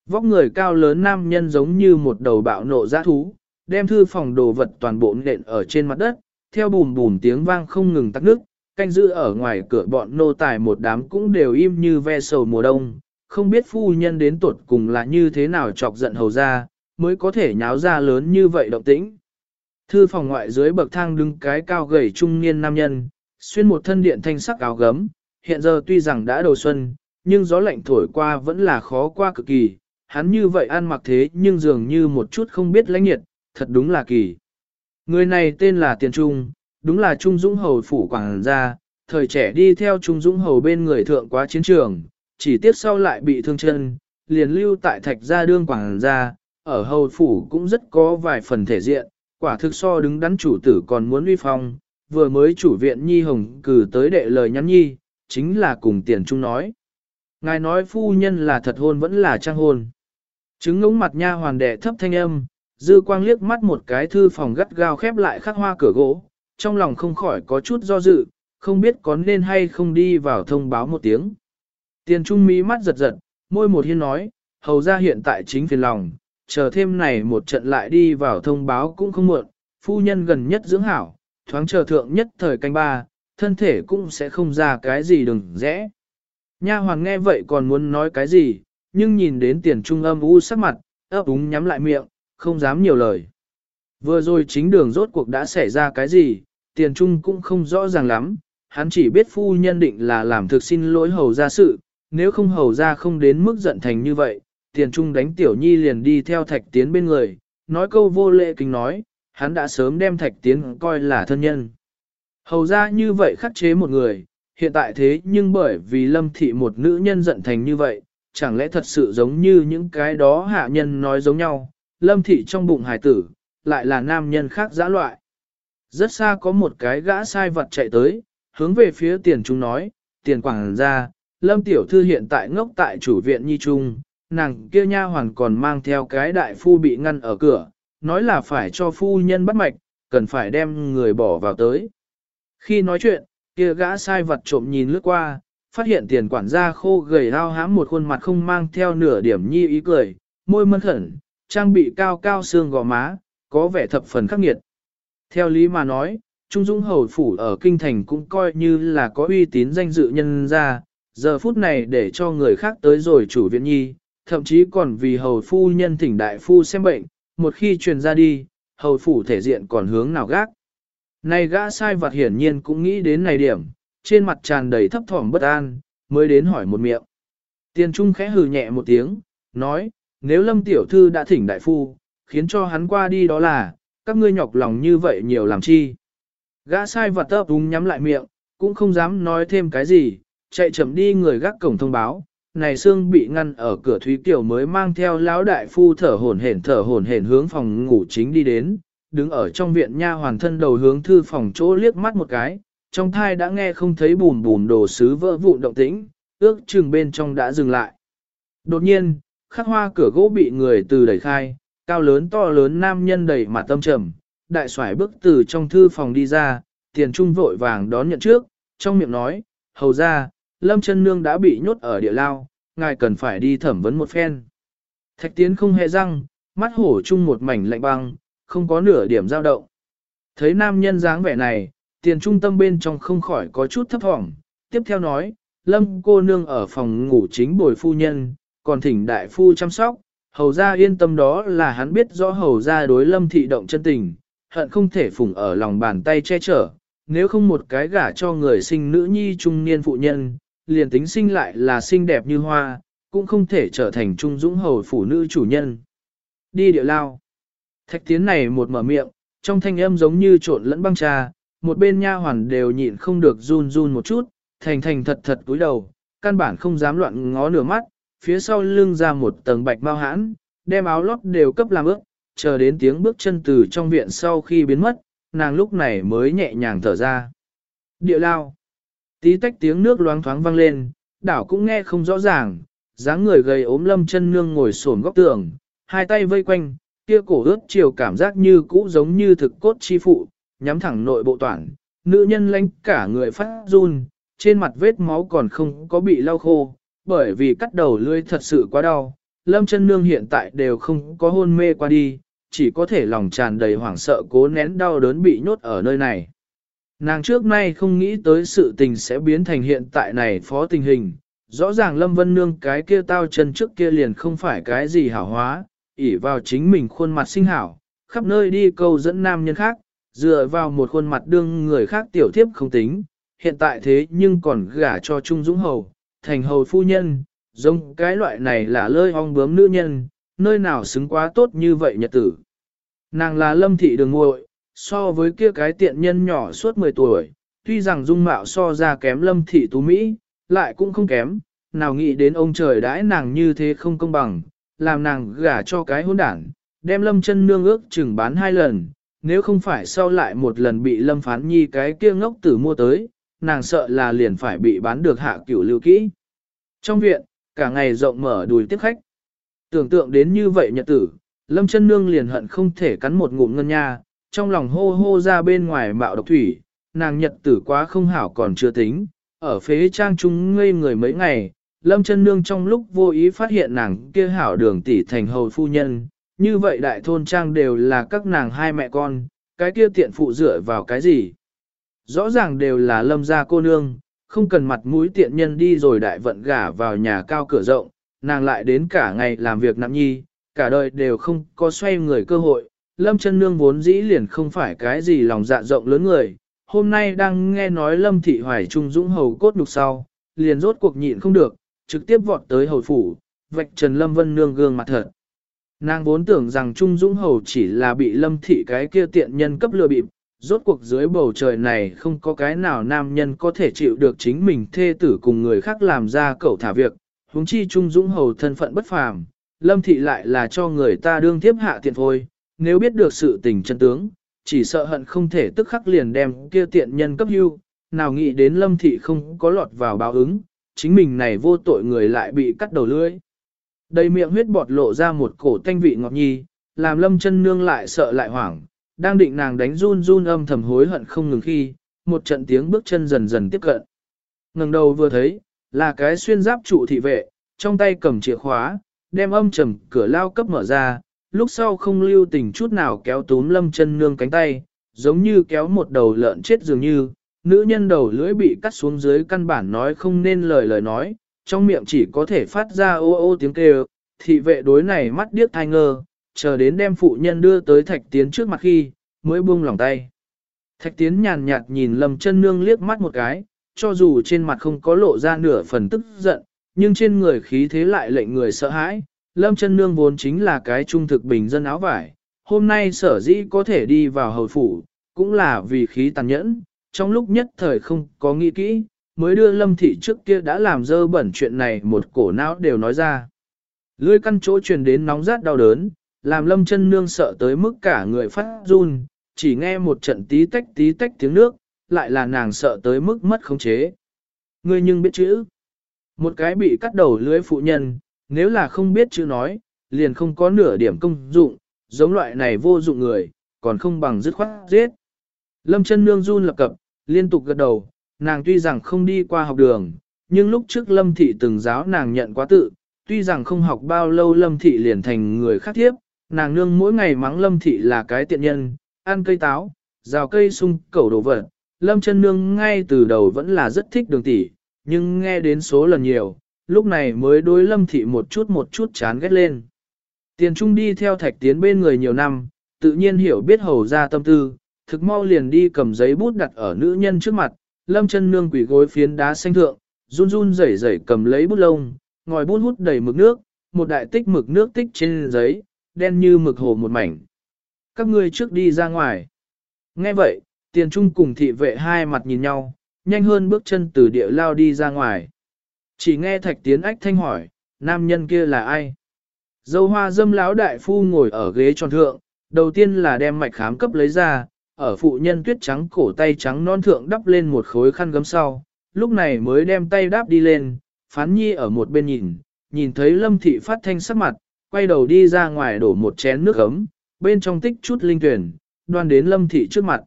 Vóc người cao lớn nam nhân giống như một đầu bạo nộ giã thú, đem thư phòng đồ vật toàn bộ nện ở trên mặt đất, theo bùm bùm tiếng vang không ngừng tắc nước, canh giữ ở ngoài cửa bọn nô tài một đám cũng đều im như ve sầu mùa đông, không biết phu nhân đến tuột cùng là như thế nào chọc giận hầu ra, mới có thể nháo ra lớn như vậy động tĩnh. Thư phòng ngoại dưới bậc thang đứng cái cao gầy trung niên nam nhân, xuyên một thân điện thanh sắc áo gấm, hiện giờ tuy rằng đã đầu xuân, nhưng gió lạnh thổi qua vẫn là khó qua cực kỳ, hắn như vậy ăn mặc thế nhưng dường như một chút không biết lãnh nhiệt, thật đúng là kỳ. Người này tên là Tiền Trung, đúng là Trung Dũng Hầu phủ quảng gia, thời trẻ đi theo Trung Dũng Hầu bên người thượng quá chiến trường, chỉ tiếc sau lại bị thương chân, liền lưu tại thạch gia đương quảng gia, ở hầu phủ cũng rất có vài phần thể diện, quả thực so đứng đắn chủ tử còn muốn uy phong, vừa mới chủ viện Nhi Hồng cử tới đệ lời nhắn Nhi, chính là cùng Tiền Trung nói. Ngài nói phu nhân là thật hôn vẫn là trang hôn. Chứng ngống mặt nha hoàn đệ thấp thanh âm, dư quang liếc mắt một cái thư phòng gắt gao khép lại khắc hoa cửa gỗ, trong lòng không khỏi có chút do dự, không biết có nên hay không đi vào thông báo một tiếng. Tiền trung mí mắt giật giật, môi một hiên nói, hầu ra hiện tại chính phiền lòng, chờ thêm này một trận lại đi vào thông báo cũng không muộn, phu nhân gần nhất dưỡng hảo, thoáng chờ thượng nhất thời canh ba, thân thể cũng sẽ không ra cái gì đừng rẽ. Nha hoàng nghe vậy còn muốn nói cái gì, nhưng nhìn đến tiền trung âm u sắc mặt, ấp úng nhắm lại miệng, không dám nhiều lời. Vừa rồi chính đường rốt cuộc đã xảy ra cái gì, tiền trung cũng không rõ ràng lắm, hắn chỉ biết phu nhân định là làm thực xin lỗi hầu ra sự, nếu không hầu ra không đến mức giận thành như vậy, tiền trung đánh tiểu nhi liền đi theo thạch tiến bên người, nói câu vô lệ kính nói, hắn đã sớm đem thạch tiến coi là thân nhân. Hầu ra như vậy khắc chế một người, hiện tại thế nhưng bởi vì lâm thị một nữ nhân giận thành như vậy, chẳng lẽ thật sự giống như những cái đó hạ nhân nói giống nhau, lâm thị trong bụng hải tử, lại là nam nhân khác giã loại. Rất xa có một cái gã sai vật chạy tới, hướng về phía tiền trung nói, tiền quảng ra, lâm tiểu thư hiện tại ngốc tại chủ viện nhi trung, nàng kia nha hoàn còn mang theo cái đại phu bị ngăn ở cửa, nói là phải cho phu nhân bắt mạch, cần phải đem người bỏ vào tới. Khi nói chuyện, kia gã sai vật trộm nhìn lướt qua, phát hiện tiền quản gia khô gầy hao hãm một khuôn mặt không mang theo nửa điểm nhi ý cười, môi mân khẩn, trang bị cao cao xương gò má, có vẻ thập phần khắc nghiệt. Theo lý mà nói, Trung Dũng Hầu Phủ ở Kinh Thành cũng coi như là có uy tín danh dự nhân ra, giờ phút này để cho người khác tới rồi chủ viện nhi, thậm chí còn vì Hầu Phu nhân thỉnh đại phu xem bệnh, một khi truyền ra đi, Hầu Phủ thể diện còn hướng nào gác. Này gã sai vặt hiển nhiên cũng nghĩ đến này điểm, trên mặt tràn đầy thấp thỏm bất an, mới đến hỏi một miệng. Tiền Trung khẽ hừ nhẹ một tiếng, nói, nếu Lâm Tiểu Thư đã thỉnh đại phu, khiến cho hắn qua đi đó là, các ngươi nhọc lòng như vậy nhiều làm chi. Gã sai vật tấp đúng nhắm lại miệng, cũng không dám nói thêm cái gì, chạy chậm đi người gác cổng thông báo. Này xương bị ngăn ở cửa Thúy Kiều mới mang theo lão đại phu thở hổn hển thở hổn hển hướng phòng ngủ chính đi đến, đứng ở trong viện nha hoàn thân đầu hướng thư phòng chỗ liếc mắt một cái, trong thai đã nghe không thấy bùn bùn đồ sứ vỡ vụn động tĩnh, ước chừng bên trong đã dừng lại. Đột nhiên, khắc hoa cửa gỗ bị người từ đẩy khai, cao lớn to lớn nam nhân đầy mặt tâm trầm, đại soải bước từ trong thư phòng đi ra, tiền trung vội vàng đón nhận trước, trong miệng nói, hầu ra, lâm chân nương đã bị nhốt ở địa lao, ngài cần phải đi thẩm vấn một phen. Thạch tiến không hề răng, mắt hổ chung một mảnh lạnh băng, không có nửa điểm dao động. Thấy nam nhân dáng vẻ này, tiền trung tâm bên trong không khỏi có chút thấp thỏm, tiếp theo nói, lâm cô nương ở phòng ngủ chính bồi phu nhân, còn thỉnh đại phu chăm sóc, hầu ra yên tâm đó là hắn biết rõ hầu ra đối lâm thị động chân tình, hận không thể phủng ở lòng bàn tay che chở, nếu không một cái gả cho người sinh nữ nhi trung niên phụ nhân, liền tính sinh lại là xinh đẹp như hoa, cũng không thể trở thành trung dũng hầu phụ nữ chủ nhân. Đi địa lao. Thạch tiến này một mở miệng, trong thanh âm giống như trộn lẫn băng trà, một bên nha hoàn đều nhịn không được run run một chút, thành thành thật thật cúi đầu, căn bản không dám loạn ngó nửa mắt, phía sau lưng ra một tầng bạch bao hãn, đem áo lót đều cấp làm ước, chờ đến tiếng bước chân từ trong viện sau khi biến mất, nàng lúc này mới nhẹ nhàng thở ra. Địa lao. Tí tách tiếng nước loáng thoáng vang lên, đảo cũng nghe không rõ ràng, dáng người gầy ốm lâm chân nương ngồi xổm góc tường, hai tay vây quanh, kia cổ ướt chiều cảm giác như cũ giống như thực cốt chi phụ, nhắm thẳng nội bộ toàn, nữ nhân lãnh cả người phát run, trên mặt vết máu còn không có bị lau khô, bởi vì cắt đầu lưỡi thật sự quá đau, lâm chân nương hiện tại đều không có hôn mê qua đi, chỉ có thể lòng tràn đầy hoảng sợ cố nén đau đớn bị nhốt ở nơi này. Nàng trước nay không nghĩ tới sự tình sẽ biến thành hiện tại này phó tình hình, rõ ràng Lâm Vân Nương cái kia tao chân trước kia liền không phải cái gì hảo hóa, ỉ vào chính mình khuôn mặt sinh hảo, khắp nơi đi câu dẫn nam nhân khác, dựa vào một khuôn mặt đương người khác tiểu thiếp không tính, hiện tại thế nhưng còn gả cho Trung Dũng Hầu, thành hầu phu nhân, giống cái loại này là lơi ong bướm nữ nhân, nơi nào xứng quá tốt như vậy nhật tử. Nàng là lâm thị đường muội so với kia cái tiện nhân nhỏ suốt 10 tuổi, tuy rằng dung mạo so ra kém lâm thị tú Mỹ, lại cũng không kém, nào nghĩ đến ông trời đãi nàng như thế không công bằng, làm nàng gả cho cái hôn đảng, đem lâm chân nương ước chừng bán hai lần, nếu không phải sau lại một lần bị lâm phán nhi cái kia ngốc tử mua tới, nàng sợ là liền phải bị bán được hạ cửu lưu kỹ. Trong viện, cả ngày rộng mở đùi tiếp khách. Tưởng tượng đến như vậy nhật tử, lâm chân nương liền hận không thể cắn một ngụm ngân nha, trong lòng hô hô ra bên ngoài mạo độc thủy, nàng nhật tử quá không hảo còn chưa tính, ở phế trang chúng ngây người mấy ngày, lâm chân nương trong lúc vô ý phát hiện nàng kia hảo đường tỷ thành hầu phu nhân, như vậy đại thôn trang đều là các nàng hai mẹ con, cái kia tiện phụ dựa vào cái gì. Rõ ràng đều là lâm gia cô nương, không cần mặt mũi tiện nhân đi rồi đại vận gả vào nhà cao cửa rộng, nàng lại đến cả ngày làm việc nặng nhi, cả đời đều không có xoay người cơ hội. Lâm chân nương vốn dĩ liền không phải cái gì lòng dạ rộng lớn người, hôm nay đang nghe nói Lâm Thị Hoài Trung Dũng hầu cốt đục sau, liền rốt cuộc nhịn không được, trực tiếp vọt tới hầu phủ, vạch trần Lâm Vân Nương gương mặt thật. Nàng vốn tưởng rằng Trung Dũng hầu chỉ là bị Lâm Thị cái kia tiện nhân cấp lừa bịp, rốt cuộc dưới bầu trời này không có cái nào nam nhân có thể chịu được chính mình thê tử cùng người khác làm ra cậu thả việc, huống chi Trung Dũng hầu thân phận bất phàm, Lâm Thị lại là cho người ta đương tiếp hạ tiện thôi, nếu biết được sự tình chân tướng, chỉ sợ hận không thể tức khắc liền đem kia tiện nhân cấp hưu, nào nghĩ đến lâm thị không có lọt vào báo ứng, chính mình này vô tội người lại bị cắt đầu lưỡi. Đầy miệng huyết bọt lộ ra một cổ thanh vị ngọt nhi, làm lâm chân nương lại sợ lại hoảng, đang định nàng đánh run run âm thầm hối hận không ngừng khi, một trận tiếng bước chân dần dần tiếp cận. ngẩng đầu vừa thấy, là cái xuyên giáp trụ thị vệ, trong tay cầm chìa khóa, đem âm trầm cửa lao cấp mở ra, lúc sau không lưu tình chút nào kéo túm lâm chân nương cánh tay, giống như kéo một đầu lợn chết dường như, nữ nhân đầu lưỡi bị cắt xuống dưới căn bản nói không nên lời lời nói, trong miệng chỉ có thể phát ra ô ô tiếng kêu, thị vệ đối này mắt điếc thai ngơ, chờ đến đem phụ nhân đưa tới thạch tiến trước mặt khi, mới buông lòng tay. Thạch tiến nhàn nhạt nhìn lâm chân nương liếc mắt một cái, cho dù trên mặt không có lộ ra nửa phần tức giận, nhưng trên người khí thế lại lệnh người sợ hãi, Lâm chân nương vốn chính là cái trung thực bình dân áo vải, hôm nay sở dĩ có thể đi vào hầu phủ, cũng là vì khí tàn nhẫn, trong lúc nhất thời không có nghĩ kỹ, mới đưa lâm thị trước kia đã làm dơ bẩn chuyện này một cổ não đều nói ra. Lưỡi căn chỗ truyền đến nóng rát đau đớn, làm lâm chân nương sợ tới mức cả người phát run, chỉ nghe một trận tí tách tí tách tiếng nước, lại là nàng sợ tới mức mất khống chế. Ngươi nhưng biết chữ. Một cái bị cắt đầu lưới phụ nhân, nếu là không biết chữ nói, liền không có nửa điểm công dụng, giống loại này vô dụng người, còn không bằng dứt khoát giết. Lâm chân nương run lập cập, liên tục gật đầu, nàng tuy rằng không đi qua học đường, nhưng lúc trước Lâm Thị từng giáo nàng nhận quá tự, tuy rằng không học bao lâu Lâm Thị liền thành người khác thiếp, nàng nương mỗi ngày mắng Lâm Thị là cái tiện nhân, ăn cây táo, rào cây sung cẩu đồ vật. Lâm chân nương ngay từ đầu vẫn là rất thích đường tỷ, nhưng nghe đến số lần nhiều, lúc này mới đối lâm thị một chút một chút chán ghét lên. Tiền trung đi theo thạch tiến bên người nhiều năm, tự nhiên hiểu biết hầu ra tâm tư, thực mau liền đi cầm giấy bút đặt ở nữ nhân trước mặt, lâm chân nương quỷ gối phiến đá xanh thượng, run run rẩy rẩy cầm lấy bút lông, ngòi bút hút đầy mực nước, một đại tích mực nước tích trên giấy, đen như mực hồ một mảnh. Các ngươi trước đi ra ngoài. Nghe vậy, tiền trung cùng thị vệ hai mặt nhìn nhau, nhanh hơn bước chân từ địa lao đi ra ngoài. Chỉ nghe thạch tiến ách thanh hỏi, nam nhân kia là ai? Dâu hoa dâm lão đại phu ngồi ở ghế tròn thượng, đầu tiên là đem mạch khám cấp lấy ra, ở phụ nhân tuyết trắng cổ tay trắng non thượng đắp lên một khối khăn gấm sau, lúc này mới đem tay đáp đi lên, phán nhi ở một bên nhìn, nhìn thấy lâm thị phát thanh sắc mặt, quay đầu đi ra ngoài đổ một chén nước ấm, bên trong tích chút linh tuyển, đoan đến lâm thị trước mặt.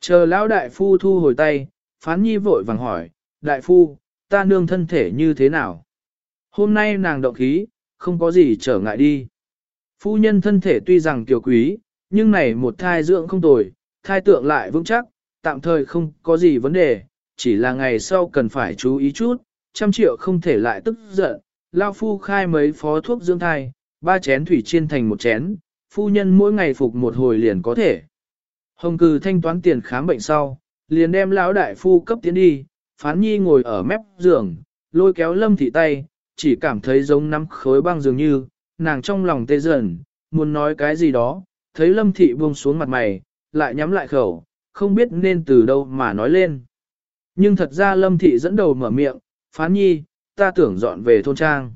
Chờ lão đại phu thu hồi tay, phán nhi vội vàng hỏi, đại phu, ta nương thân thể như thế nào? Hôm nay nàng động khí, không có gì trở ngại đi. Phu nhân thân thể tuy rằng kiều quý, nhưng này một thai dưỡng không tồi, thai tượng lại vững chắc, tạm thời không có gì vấn đề, chỉ là ngày sau cần phải chú ý chút, trăm triệu không thể lại tức giận. Lao phu khai mấy phó thuốc dưỡng thai, ba chén thủy chiên thành một chén, phu nhân mỗi ngày phục một hồi liền có thể. Hồng cừ thanh toán tiền khám bệnh sau, liền đem lão đại phu cấp tiến đi, phán nhi ngồi ở mép giường, lôi kéo lâm thị tay, chỉ cảm thấy giống nắm khối băng dường như, nàng trong lòng tê dần, muốn nói cái gì đó, thấy lâm thị buông xuống mặt mày, lại nhắm lại khẩu, không biết nên từ đâu mà nói lên. Nhưng thật ra lâm thị dẫn đầu mở miệng, phán nhi, ta tưởng dọn về thôn trang.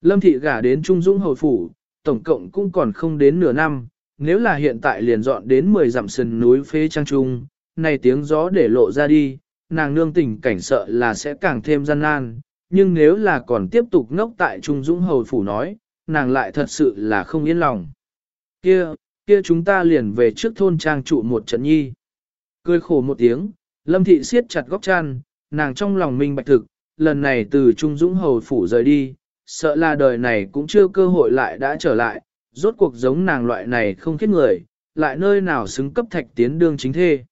Lâm thị gả đến Trung Dũng Hầu Phủ, tổng cộng cũng còn không đến nửa năm, nếu là hiện tại liền dọn đến 10 dặm sườn núi phế trang trung, này tiếng gió để lộ ra đi, nàng nương tình cảnh sợ là sẽ càng thêm gian nan, nhưng nếu là còn tiếp tục ngốc tại Trung Dũng Hầu Phủ nói, nàng lại thật sự là không yên lòng. Kia, kia chúng ta liền về trước thôn trang trụ một trận nhi. Cười khổ một tiếng, Lâm Thị siết chặt góc chăn, nàng trong lòng minh bạch thực, lần này từ Trung Dũng Hầu Phủ rời đi, sợ là đời này cũng chưa cơ hội lại đã trở lại, rốt cuộc giống nàng loại này không kết người, lại nơi nào xứng cấp thạch tiến đương chính thê.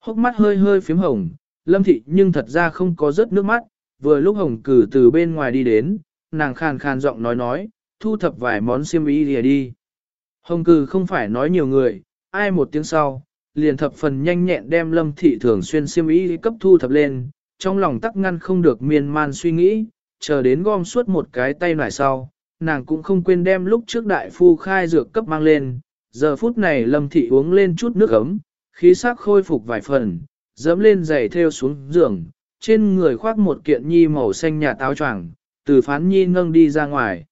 Hốc mắt hơi hơi phím hồng, lâm thị nhưng thật ra không có rớt nước mắt, vừa lúc hồng cử từ bên ngoài đi đến, nàng khàn khàn giọng nói nói, thu thập vài món xiêm y lìa đi. Hồng cử không phải nói nhiều người, ai một tiếng sau, liền thập phần nhanh nhẹn đem lâm thị thường xuyên xiêm y cấp thu thập lên, trong lòng tắc ngăn không được miên man suy nghĩ, chờ đến gom suốt một cái tay nải sau, nàng cũng không quên đem lúc trước đại phu khai dược cấp mang lên, giờ phút này lâm thị uống lên chút nước ấm, khí sắc khôi phục vài phần, dẫm lên giày theo xuống giường, trên người khoác một kiện nhi màu xanh nhà táo choàng, từ phán nhi nâng đi ra ngoài.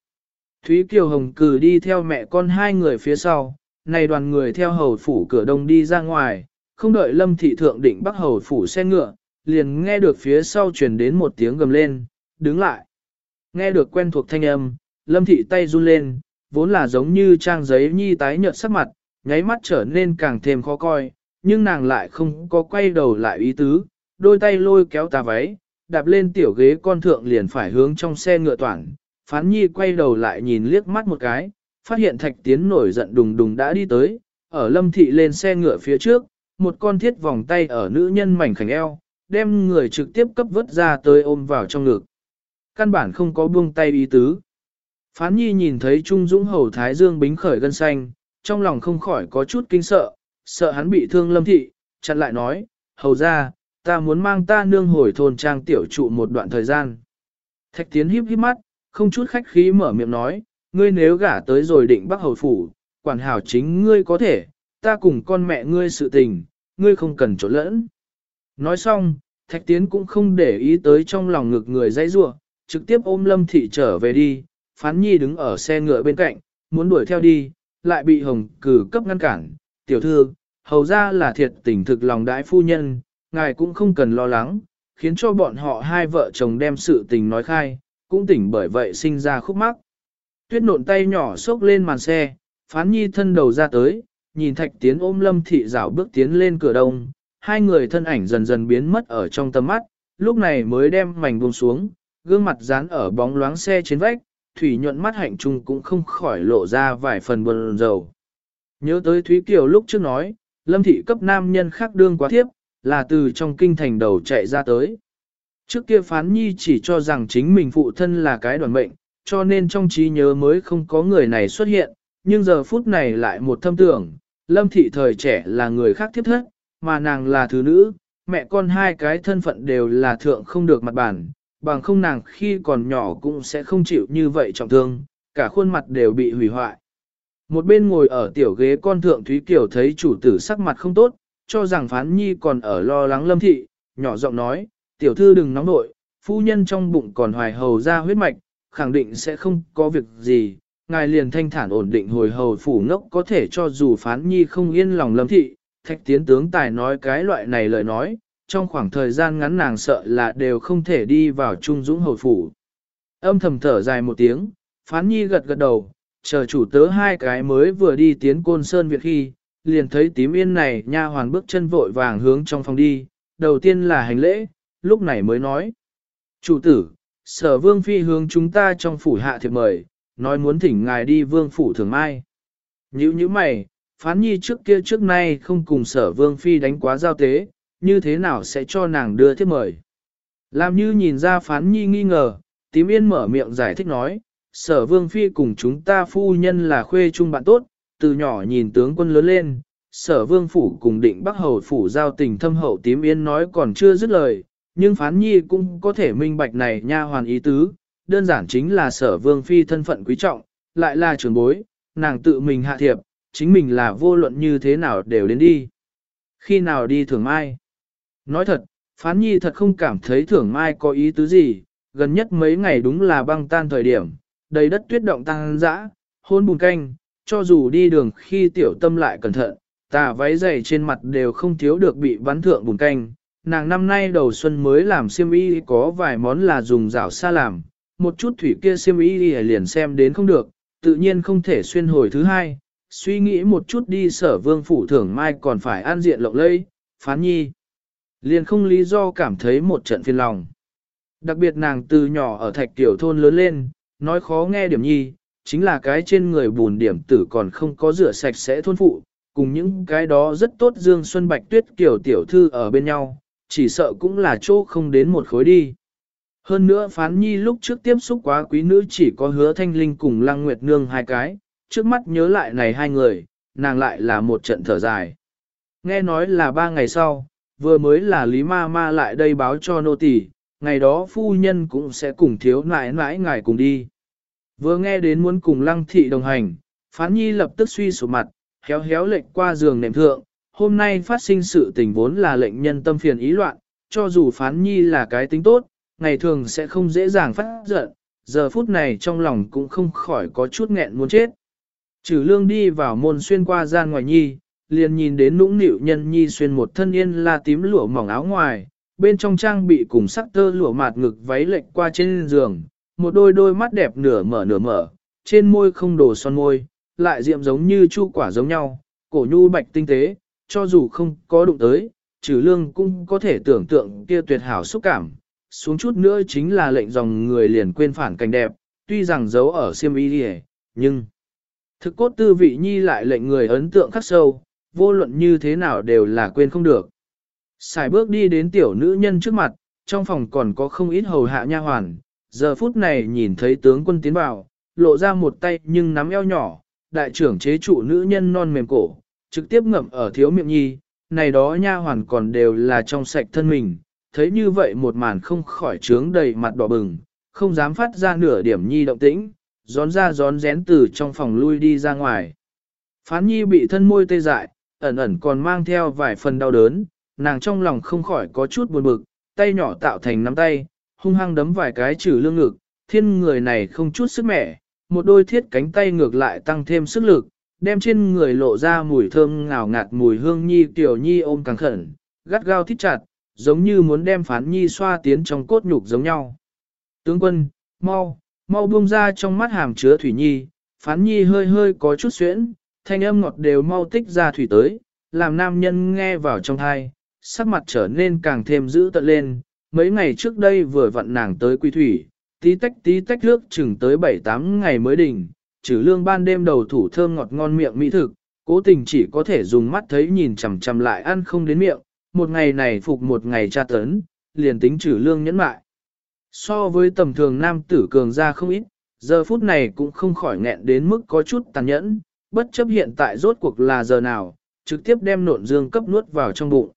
Thúy Kiều Hồng cử đi theo mẹ con hai người phía sau, này đoàn người theo hầu phủ cửa đông đi ra ngoài, không đợi lâm thị thượng định bắt hầu phủ xe ngựa, liền nghe được phía sau truyền đến một tiếng gầm lên, đứng lại. Nghe được quen thuộc thanh âm, lâm thị tay run lên, vốn là giống như trang giấy nhi tái nhợt sắc mặt, nháy mắt trở nên càng thêm khó coi, nhưng nàng lại không có quay đầu lại ý tứ, đôi tay lôi kéo tà váy, đạp lên tiểu ghế con thượng liền phải hướng trong xe ngựa toàn. Phán nhi quay đầu lại nhìn liếc mắt một cái, phát hiện thạch tiến nổi giận đùng đùng đã đi tới, ở lâm thị lên xe ngựa phía trước, một con thiết vòng tay ở nữ nhân mảnh khảnh eo, đem người trực tiếp cấp vớt ra tới ôm vào trong ngực. Căn bản không có buông tay ý tứ. Phán nhi nhìn thấy Trung Dũng hầu thái dương bính khởi gân xanh, trong lòng không khỏi có chút kinh sợ, sợ hắn bị thương lâm thị, chặn lại nói, hầu ra, ta muốn mang ta nương hồi thôn trang tiểu trụ một đoạn thời gian. Thạch tiến híp híp mắt, không chút khách khí mở miệng nói, ngươi nếu gả tới rồi định bắc hầu phủ, quản hảo chính ngươi có thể, ta cùng con mẹ ngươi sự tình, ngươi không cần trộn lẫn. Nói xong, thạch tiến cũng không để ý tới trong lòng ngực người dãy rua, trực tiếp ôm lâm thị trở về đi, phán nhi đứng ở xe ngựa bên cạnh, muốn đuổi theo đi, lại bị hồng cử cấp ngăn cản, tiểu thư, hầu ra là thiệt tình thực lòng đãi phu nhân, ngài cũng không cần lo lắng, khiến cho bọn họ hai vợ chồng đem sự tình nói khai, cũng tỉnh bởi vậy sinh ra khúc mắc. Tuyết nộn tay nhỏ xốc lên màn xe, phán nhi thân đầu ra tới, nhìn thạch tiến ôm lâm thị rảo bước tiến lên cửa đông, hai người thân ảnh dần dần biến mất ở trong tầm mắt, lúc này mới đem mảnh buông xuống, gương mặt dán ở bóng loáng xe trên vách, thủy nhuận mắt hạnh trung cũng không khỏi lộ ra vài phần buồn rầu. Nhớ tới Thúy Kiều lúc trước nói, lâm thị cấp nam nhân khác đương quá thiếp, là từ trong kinh thành đầu chạy ra tới. Trước kia phán nhi chỉ cho rằng chính mình phụ thân là cái đoàn mệnh, cho nên trong trí nhớ mới không có người này xuất hiện, nhưng giờ phút này lại một thâm tưởng, lâm thị thời trẻ là người khác thiếp thất, mà nàng là thứ nữ, mẹ con hai cái thân phận đều là thượng không được mặt bản, bằng không nàng khi còn nhỏ cũng sẽ không chịu như vậy trọng thương, cả khuôn mặt đều bị hủy hoại. Một bên ngồi ở tiểu ghế con thượng Thúy Kiều thấy chủ tử sắc mặt không tốt, cho rằng phán nhi còn ở lo lắng lâm thị, nhỏ giọng nói, tiểu thư đừng nóng nội, phu nhân trong bụng còn hoài hầu ra huyết mạch, khẳng định sẽ không có việc gì, ngài liền thanh thản ổn định hồi hầu phủ ngốc có thể cho dù phán nhi không yên lòng lâm thị, thạch tiến tướng tài nói cái loại này lời nói, trong khoảng thời gian ngắn nàng sợ là đều không thể đi vào trung dũng hầu phủ. Âm thầm thở dài một tiếng, phán nhi gật gật đầu, chờ chủ tớ hai cái mới vừa đi tiến côn sơn việc khi, liền thấy tím yên này nha hoàn bước chân vội vàng hướng trong phòng đi, đầu tiên là hành lễ, lúc này mới nói. Chủ tử, sở vương phi hướng chúng ta trong phủ hạ thiệp mời, nói muốn thỉnh ngài đi vương phủ thường mai. Nhữ như mày, phán nhi trước kia trước nay không cùng sở vương phi đánh quá giao tế, như thế nào sẽ cho nàng đưa thiệp mời. Làm như nhìn ra phán nhi nghi ngờ, tím yên mở miệng giải thích nói, sở vương phi cùng chúng ta phu nhân là khuê chung bạn tốt, từ nhỏ nhìn tướng quân lớn lên, sở vương phủ cùng định bắc hầu phủ giao tình thâm hậu tím yên nói còn chưa dứt lời, nhưng phán nhi cũng có thể minh bạch này nha hoàn ý tứ, đơn giản chính là sở vương phi thân phận quý trọng, lại là trưởng bối, nàng tự mình hạ thiệp, chính mình là vô luận như thế nào đều đến đi. Khi nào đi thường mai? Nói thật, phán nhi thật không cảm thấy thưởng mai có ý tứ gì, gần nhất mấy ngày đúng là băng tan thời điểm, đầy đất tuyết động tăng dã, hôn bùn canh, cho dù đi đường khi tiểu tâm lại cẩn thận, tà váy dày trên mặt đều không thiếu được bị bắn thượng bùn canh. Nàng năm nay đầu xuân mới làm xiêm y có vài món là dùng rảo xa làm, một chút thủy kia xiêm y liền xem đến không được, tự nhiên không thể xuyên hồi thứ hai, suy nghĩ một chút đi sở vương phủ thưởng mai còn phải an diện lộng lẫy, phán nhi. Liền không lý do cảm thấy một trận phiền lòng. Đặc biệt nàng từ nhỏ ở thạch tiểu thôn lớn lên, nói khó nghe điểm nhi, chính là cái trên người bùn điểm tử còn không có rửa sạch sẽ thôn phụ, cùng những cái đó rất tốt Dương Xuân Bạch Tuyết kiểu tiểu thư ở bên nhau, chỉ sợ cũng là chỗ không đến một khối đi. Hơn nữa phán nhi lúc trước tiếp xúc quá quý nữ chỉ có hứa thanh linh cùng lăng nguyệt nương hai cái, trước mắt nhớ lại này hai người, nàng lại là một trận thở dài. Nghe nói là ba ngày sau, vừa mới là Lý Ma Ma lại đây báo cho nô tỳ, ngày đó phu nhân cũng sẽ cùng thiếu nãi nãi ngài cùng đi. Vừa nghe đến muốn cùng lăng thị đồng hành, phán nhi lập tức suy sụp mặt, héo héo lệnh qua giường nệm thượng, hôm nay phát sinh sự tình vốn là lệnh nhân tâm phiền ý loạn, cho dù phán nhi là cái tính tốt, ngày thường sẽ không dễ dàng phát giận, giờ phút này trong lòng cũng không khỏi có chút nghẹn muốn chết. Trừ lương đi vào môn xuyên qua gian ngoài nhi, liền nhìn đến nũng nịu nhân nhi xuyên một thân yên la tím lụa mỏng áo ngoài, bên trong trang bị cùng sắc tơ lụa mạt ngực váy lệch qua trên giường, một đôi đôi mắt đẹp nửa mở nửa mở, trên môi không đổ son môi, lại diệm giống như chu quả giống nhau, cổ nhu bạch tinh tế, cho dù không có đụng tới, trừ lương cũng có thể tưởng tượng kia tuyệt hảo xúc cảm, xuống chút nữa chính là lệnh dòng người liền quên phản cảnh đẹp, tuy rằng giấu ở siêm y đi nhưng thực cốt tư vị nhi lại lệnh người ấn tượng khắc sâu, vô luận như thế nào đều là quên không được. Xài bước đi đến tiểu nữ nhân trước mặt, trong phòng còn có không ít hầu hạ nha hoàn, giờ phút này nhìn thấy tướng quân tiến vào, lộ ra một tay nhưng nắm eo nhỏ, đại trưởng chế trụ nữ nhân non mềm cổ, trực tiếp ngậm ở thiếu miệng nhi, này đó nha hoàn còn đều là trong sạch thân mình, thấy như vậy một màn không khỏi trướng đầy mặt đỏ bừng, không dám phát ra nửa điểm nhi động tĩnh, gión ra gión rén từ trong phòng lui đi ra ngoài. Phán nhi bị thân môi tê dại, ẩn ẩn còn mang theo vài phần đau đớn, nàng trong lòng không khỏi có chút buồn bực, tay nhỏ tạo thành nắm tay, hung hăng đấm vài cái trừ lương ngực, thiên người này không chút sức mẻ, một đôi thiết cánh tay ngược lại tăng thêm sức lực, đem trên người lộ ra mùi thơm ngào ngạt mùi hương nhi tiểu nhi ôm càng khẩn, gắt gao thít chặt, giống như muốn đem phán nhi xoa tiến trong cốt nhục giống nhau. Tướng quân, mau, mau buông ra trong mắt hàm chứa thủy nhi, phán nhi hơi hơi có chút xuyễn, thanh âm ngọt đều mau tích ra thủy tới, làm nam nhân nghe vào trong thai, sắc mặt trở nên càng thêm dữ tợn lên, mấy ngày trước đây vừa vặn nàng tới quy thủy, tí tách tí tách nước chừng tới 7-8 ngày mới đỉnh, trừ lương ban đêm đầu thủ thơm ngọt ngon miệng mỹ thực, cố tình chỉ có thể dùng mắt thấy nhìn chằm chằm lại ăn không đến miệng, một ngày này phục một ngày tra tấn, liền tính trừ lương nhẫn mại. So với tầm thường nam tử cường ra không ít, giờ phút này cũng không khỏi nghẹn đến mức có chút tàn nhẫn, bất chấp hiện tại rốt cuộc là giờ nào, trực tiếp đem nộn dương cấp nuốt vào trong bụng.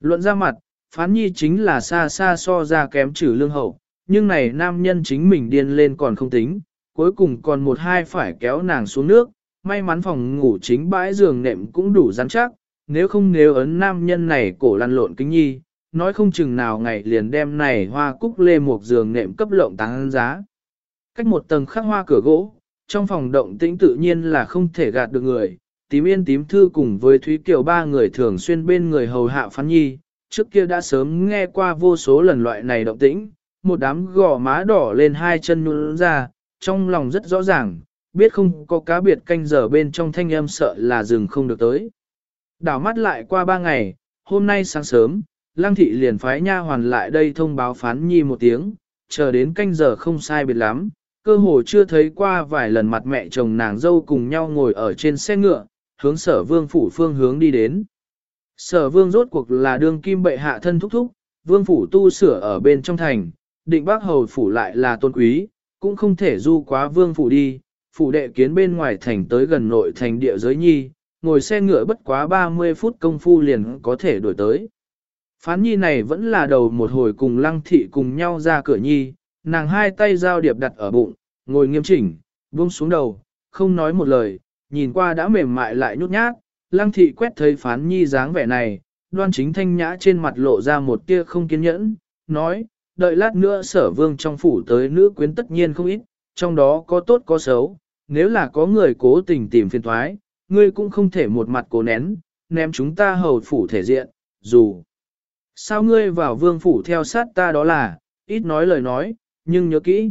Luận ra mặt, phán nhi chính là xa xa so ra kém trừ lương hậu, nhưng này nam nhân chính mình điên lên còn không tính, cuối cùng còn một hai phải kéo nàng xuống nước, may mắn phòng ngủ chính bãi giường nệm cũng đủ rắn chắc, nếu không nếu ấn nam nhân này cổ lăn lộn kính nhi, nói không chừng nào ngày liền đem này hoa cúc lê một giường nệm cấp lộng tăng giá. Cách một tầng khắc hoa cửa gỗ, trong phòng động tĩnh tự nhiên là không thể gạt được người, tím yên tím thư cùng với Thúy Kiều ba người thường xuyên bên người hầu hạ phán nhi, trước kia đã sớm nghe qua vô số lần loại này động tĩnh, một đám gò má đỏ lên hai chân nhún ra, trong lòng rất rõ ràng, biết không có cá biệt canh giờ bên trong thanh âm sợ là rừng không được tới. Đảo mắt lại qua ba ngày, hôm nay sáng sớm, Lăng thị liền phái nha hoàn lại đây thông báo phán nhi một tiếng, chờ đến canh giờ không sai biệt lắm, cơ hồ chưa thấy qua vài lần mặt mẹ chồng nàng dâu cùng nhau ngồi ở trên xe ngựa, hướng sở vương phủ phương hướng đi đến. Sở vương rốt cuộc là đương kim bệ hạ thân thúc thúc, vương phủ tu sửa ở bên trong thành, định bác hầu phủ lại là tôn quý, cũng không thể du quá vương phủ đi, phủ đệ kiến bên ngoài thành tới gần nội thành địa giới nhi, ngồi xe ngựa bất quá 30 phút công phu liền có thể đổi tới. Phán nhi này vẫn là đầu một hồi cùng lăng thị cùng nhau ra cửa nhi, nàng hai tay giao điệp đặt ở bụng, ngồi nghiêm chỉnh, buông xuống đầu, không nói một lời, nhìn qua đã mềm mại lại nhút nhát, lăng thị quét thấy phán nhi dáng vẻ này, đoan chính thanh nhã trên mặt lộ ra một tia không kiên nhẫn, nói, đợi lát nữa sở vương trong phủ tới nữ quyến tất nhiên không ít, trong đó có tốt có xấu, nếu là có người cố tình tìm phiền thoái, ngươi cũng không thể một mặt cố nén, ném chúng ta hầu phủ thể diện, dù sao ngươi vào vương phủ theo sát ta đó là, ít nói lời nói, nhưng nhớ kỹ.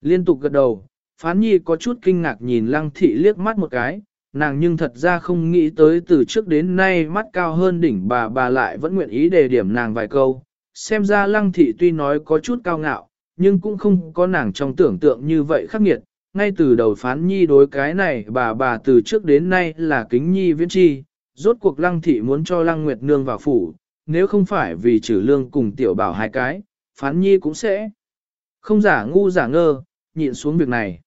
Liên tục gật đầu, phán nhi có chút kinh ngạc nhìn lăng thị liếc mắt một cái, nàng nhưng thật ra không nghĩ tới từ trước đến nay mắt cao hơn đỉnh bà bà lại vẫn nguyện ý đề điểm nàng vài câu. Xem ra lăng thị tuy nói có chút cao ngạo, nhưng cũng không có nàng trong tưởng tượng như vậy khắc nghiệt. Ngay từ đầu phán nhi đối cái này bà bà từ trước đến nay là kính nhi viễn chi, rốt cuộc lăng thị muốn cho lăng nguyệt nương vào phủ, nếu không phải vì trừ lương cùng tiểu bảo hai cái, phán nhi cũng sẽ không giả ngu giả ngơ, nhịn xuống việc này.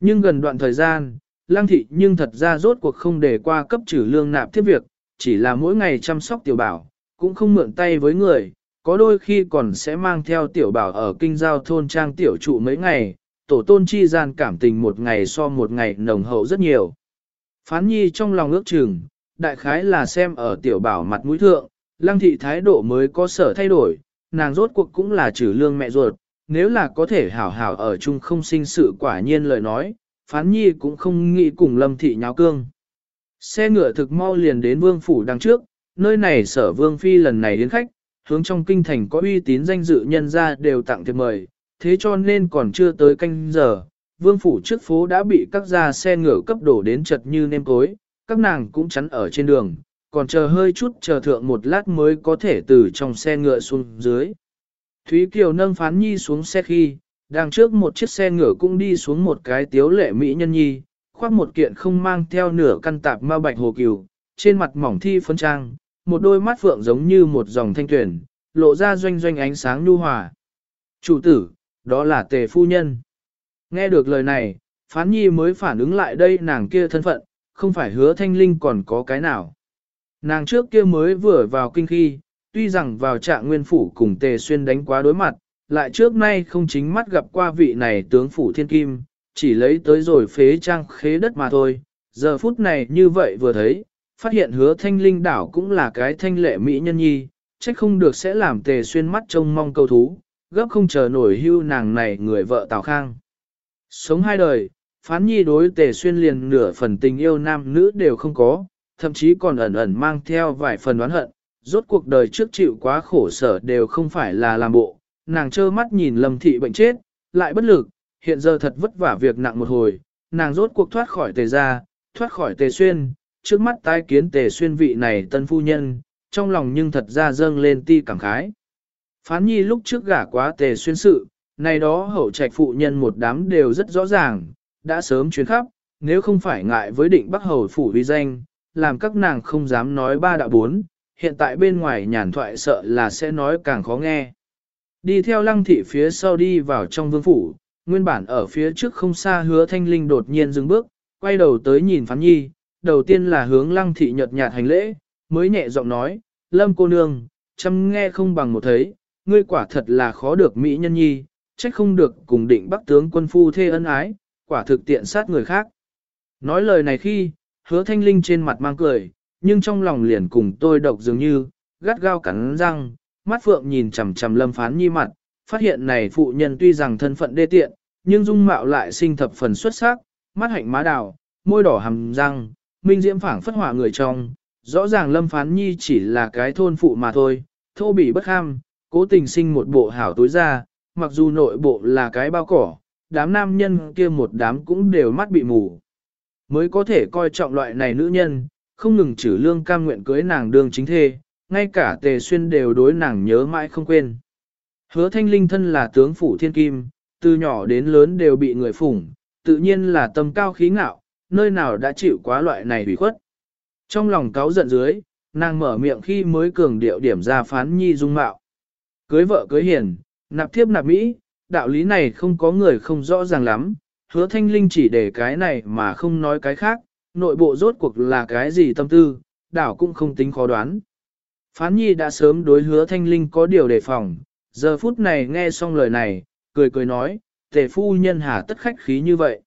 Nhưng gần đoạn thời gian, lang thị nhưng thật ra rốt cuộc không để qua cấp trừ lương nạp tiếp việc, chỉ là mỗi ngày chăm sóc tiểu bảo, cũng không mượn tay với người, có đôi khi còn sẽ mang theo tiểu bảo ở kinh giao thôn trang tiểu trụ mấy ngày, tổ tôn chi gian cảm tình một ngày so một ngày nồng hậu rất nhiều. Phán nhi trong lòng ước chừng, đại khái là xem ở tiểu bảo mặt mũi thượng, lăng thị thái độ mới có sở thay đổi, nàng rốt cuộc cũng là trừ lương mẹ ruột, nếu là có thể hảo hảo ở chung không sinh sự quả nhiên lời nói, phán nhi cũng không nghĩ cùng lâm thị nháo cương. Xe ngựa thực mau liền đến vương phủ đằng trước, nơi này sở vương phi lần này đến khách, hướng trong kinh thành có uy tín danh dự nhân ra đều tặng thiệp mời, thế cho nên còn chưa tới canh giờ, vương phủ trước phố đã bị các gia xe ngựa cấp đổ đến chật như nêm cối, các nàng cũng chắn ở trên đường, còn chờ hơi chút chờ thượng một lát mới có thể từ trong xe ngựa xuống dưới. Thúy Kiều nâng phán nhi xuống xe khi, đằng trước một chiếc xe ngựa cũng đi xuống một cái tiếu lệ mỹ nhân nhi, khoác một kiện không mang theo nửa căn tạp ma bạch hồ kiều, trên mặt mỏng thi phấn trang, một đôi mắt phượng giống như một dòng thanh tuyển, lộ ra doanh doanh ánh sáng nhu hòa. Chủ tử, đó là tề phu nhân. Nghe được lời này, phán nhi mới phản ứng lại đây nàng kia thân phận, không phải hứa thanh linh còn có cái nào. Nàng trước kia mới vừa vào kinh khi, tuy rằng vào trạng nguyên phủ cùng tề xuyên đánh quá đối mặt, lại trước nay không chính mắt gặp qua vị này tướng phủ thiên kim, chỉ lấy tới rồi phế trang khế đất mà thôi. Giờ phút này như vậy vừa thấy, phát hiện hứa thanh linh đảo cũng là cái thanh lệ mỹ nhân nhi, trách không được sẽ làm tề xuyên mắt trông mong câu thú, gấp không chờ nổi hưu nàng này người vợ Tào Khang. Sống hai đời, phán nhi đối tề xuyên liền nửa phần tình yêu nam nữ đều không có, thậm chí còn ẩn ẩn mang theo vài phần oán hận, rốt cuộc đời trước chịu quá khổ sở đều không phải là làm bộ, nàng trơ mắt nhìn lâm thị bệnh chết, lại bất lực, hiện giờ thật vất vả việc nặng một hồi, nàng rốt cuộc thoát khỏi tề gia, thoát khỏi tề xuyên, trước mắt tái kiến tề xuyên vị này tân phu nhân, trong lòng nhưng thật ra dâng lên ti cảm khái. Phán nhi lúc trước gả quá tề xuyên sự, này đó hậu trạch phụ nhân một đám đều rất rõ ràng, đã sớm chuyến khắp, nếu không phải ngại với định bắc hầu phủ uy danh, làm các nàng không dám nói ba đạo bốn, hiện tại bên ngoài nhàn thoại sợ là sẽ nói càng khó nghe. Đi theo lăng thị phía sau đi vào trong vương phủ, nguyên bản ở phía trước không xa hứa thanh linh đột nhiên dừng bước, quay đầu tới nhìn phán nhi, đầu tiên là hướng lăng thị nhợt nhạt hành lễ, mới nhẹ giọng nói, lâm cô nương, chăm nghe không bằng một thấy, ngươi quả thật là khó được mỹ nhân nhi, trách không được cùng định bắc tướng quân phu thê ân ái, quả thực tiện sát người khác. Nói lời này khi, hứa thanh linh trên mặt mang cười, nhưng trong lòng liền cùng tôi độc dường như, gắt gao cắn răng, mắt phượng nhìn chằm chằm lâm phán nhi mặt, phát hiện này phụ nhân tuy rằng thân phận đê tiện, nhưng dung mạo lại sinh thập phần xuất sắc, mắt hạnh má đào, môi đỏ hầm răng, minh diễm phảng phất hỏa người trong, rõ ràng lâm phán nhi chỉ là cái thôn phụ mà thôi, thô bỉ bất ham, cố tình sinh một bộ hảo tối ra, mặc dù nội bộ là cái bao cỏ, đám nam nhân kia một đám cũng đều mắt bị mù. Mới có thể coi trọng loại này nữ nhân, không ngừng trừ lương cam nguyện cưới nàng đương chính thê, ngay cả tề xuyên đều đối nàng nhớ mãi không quên. Hứa thanh linh thân là tướng phủ thiên kim, từ nhỏ đến lớn đều bị người phủng, tự nhiên là tâm cao khí ngạo, nơi nào đã chịu quá loại này hủy khuất. Trong lòng cáo giận dưới, nàng mở miệng khi mới cường điệu điểm ra phán nhi dung mạo. Cưới vợ cưới hiền, nạp thiếp nạp mỹ, đạo lý này không có người không rõ ràng lắm, hứa thanh linh chỉ để cái này mà không nói cái khác, nội bộ rốt cuộc là cái gì tâm tư, đảo cũng không tính khó đoán. Phán nhi đã sớm đối hứa thanh linh có điều đề phòng, giờ phút này nghe xong lời này, cười cười nói, tề phu nhân hà tất khách khí như vậy.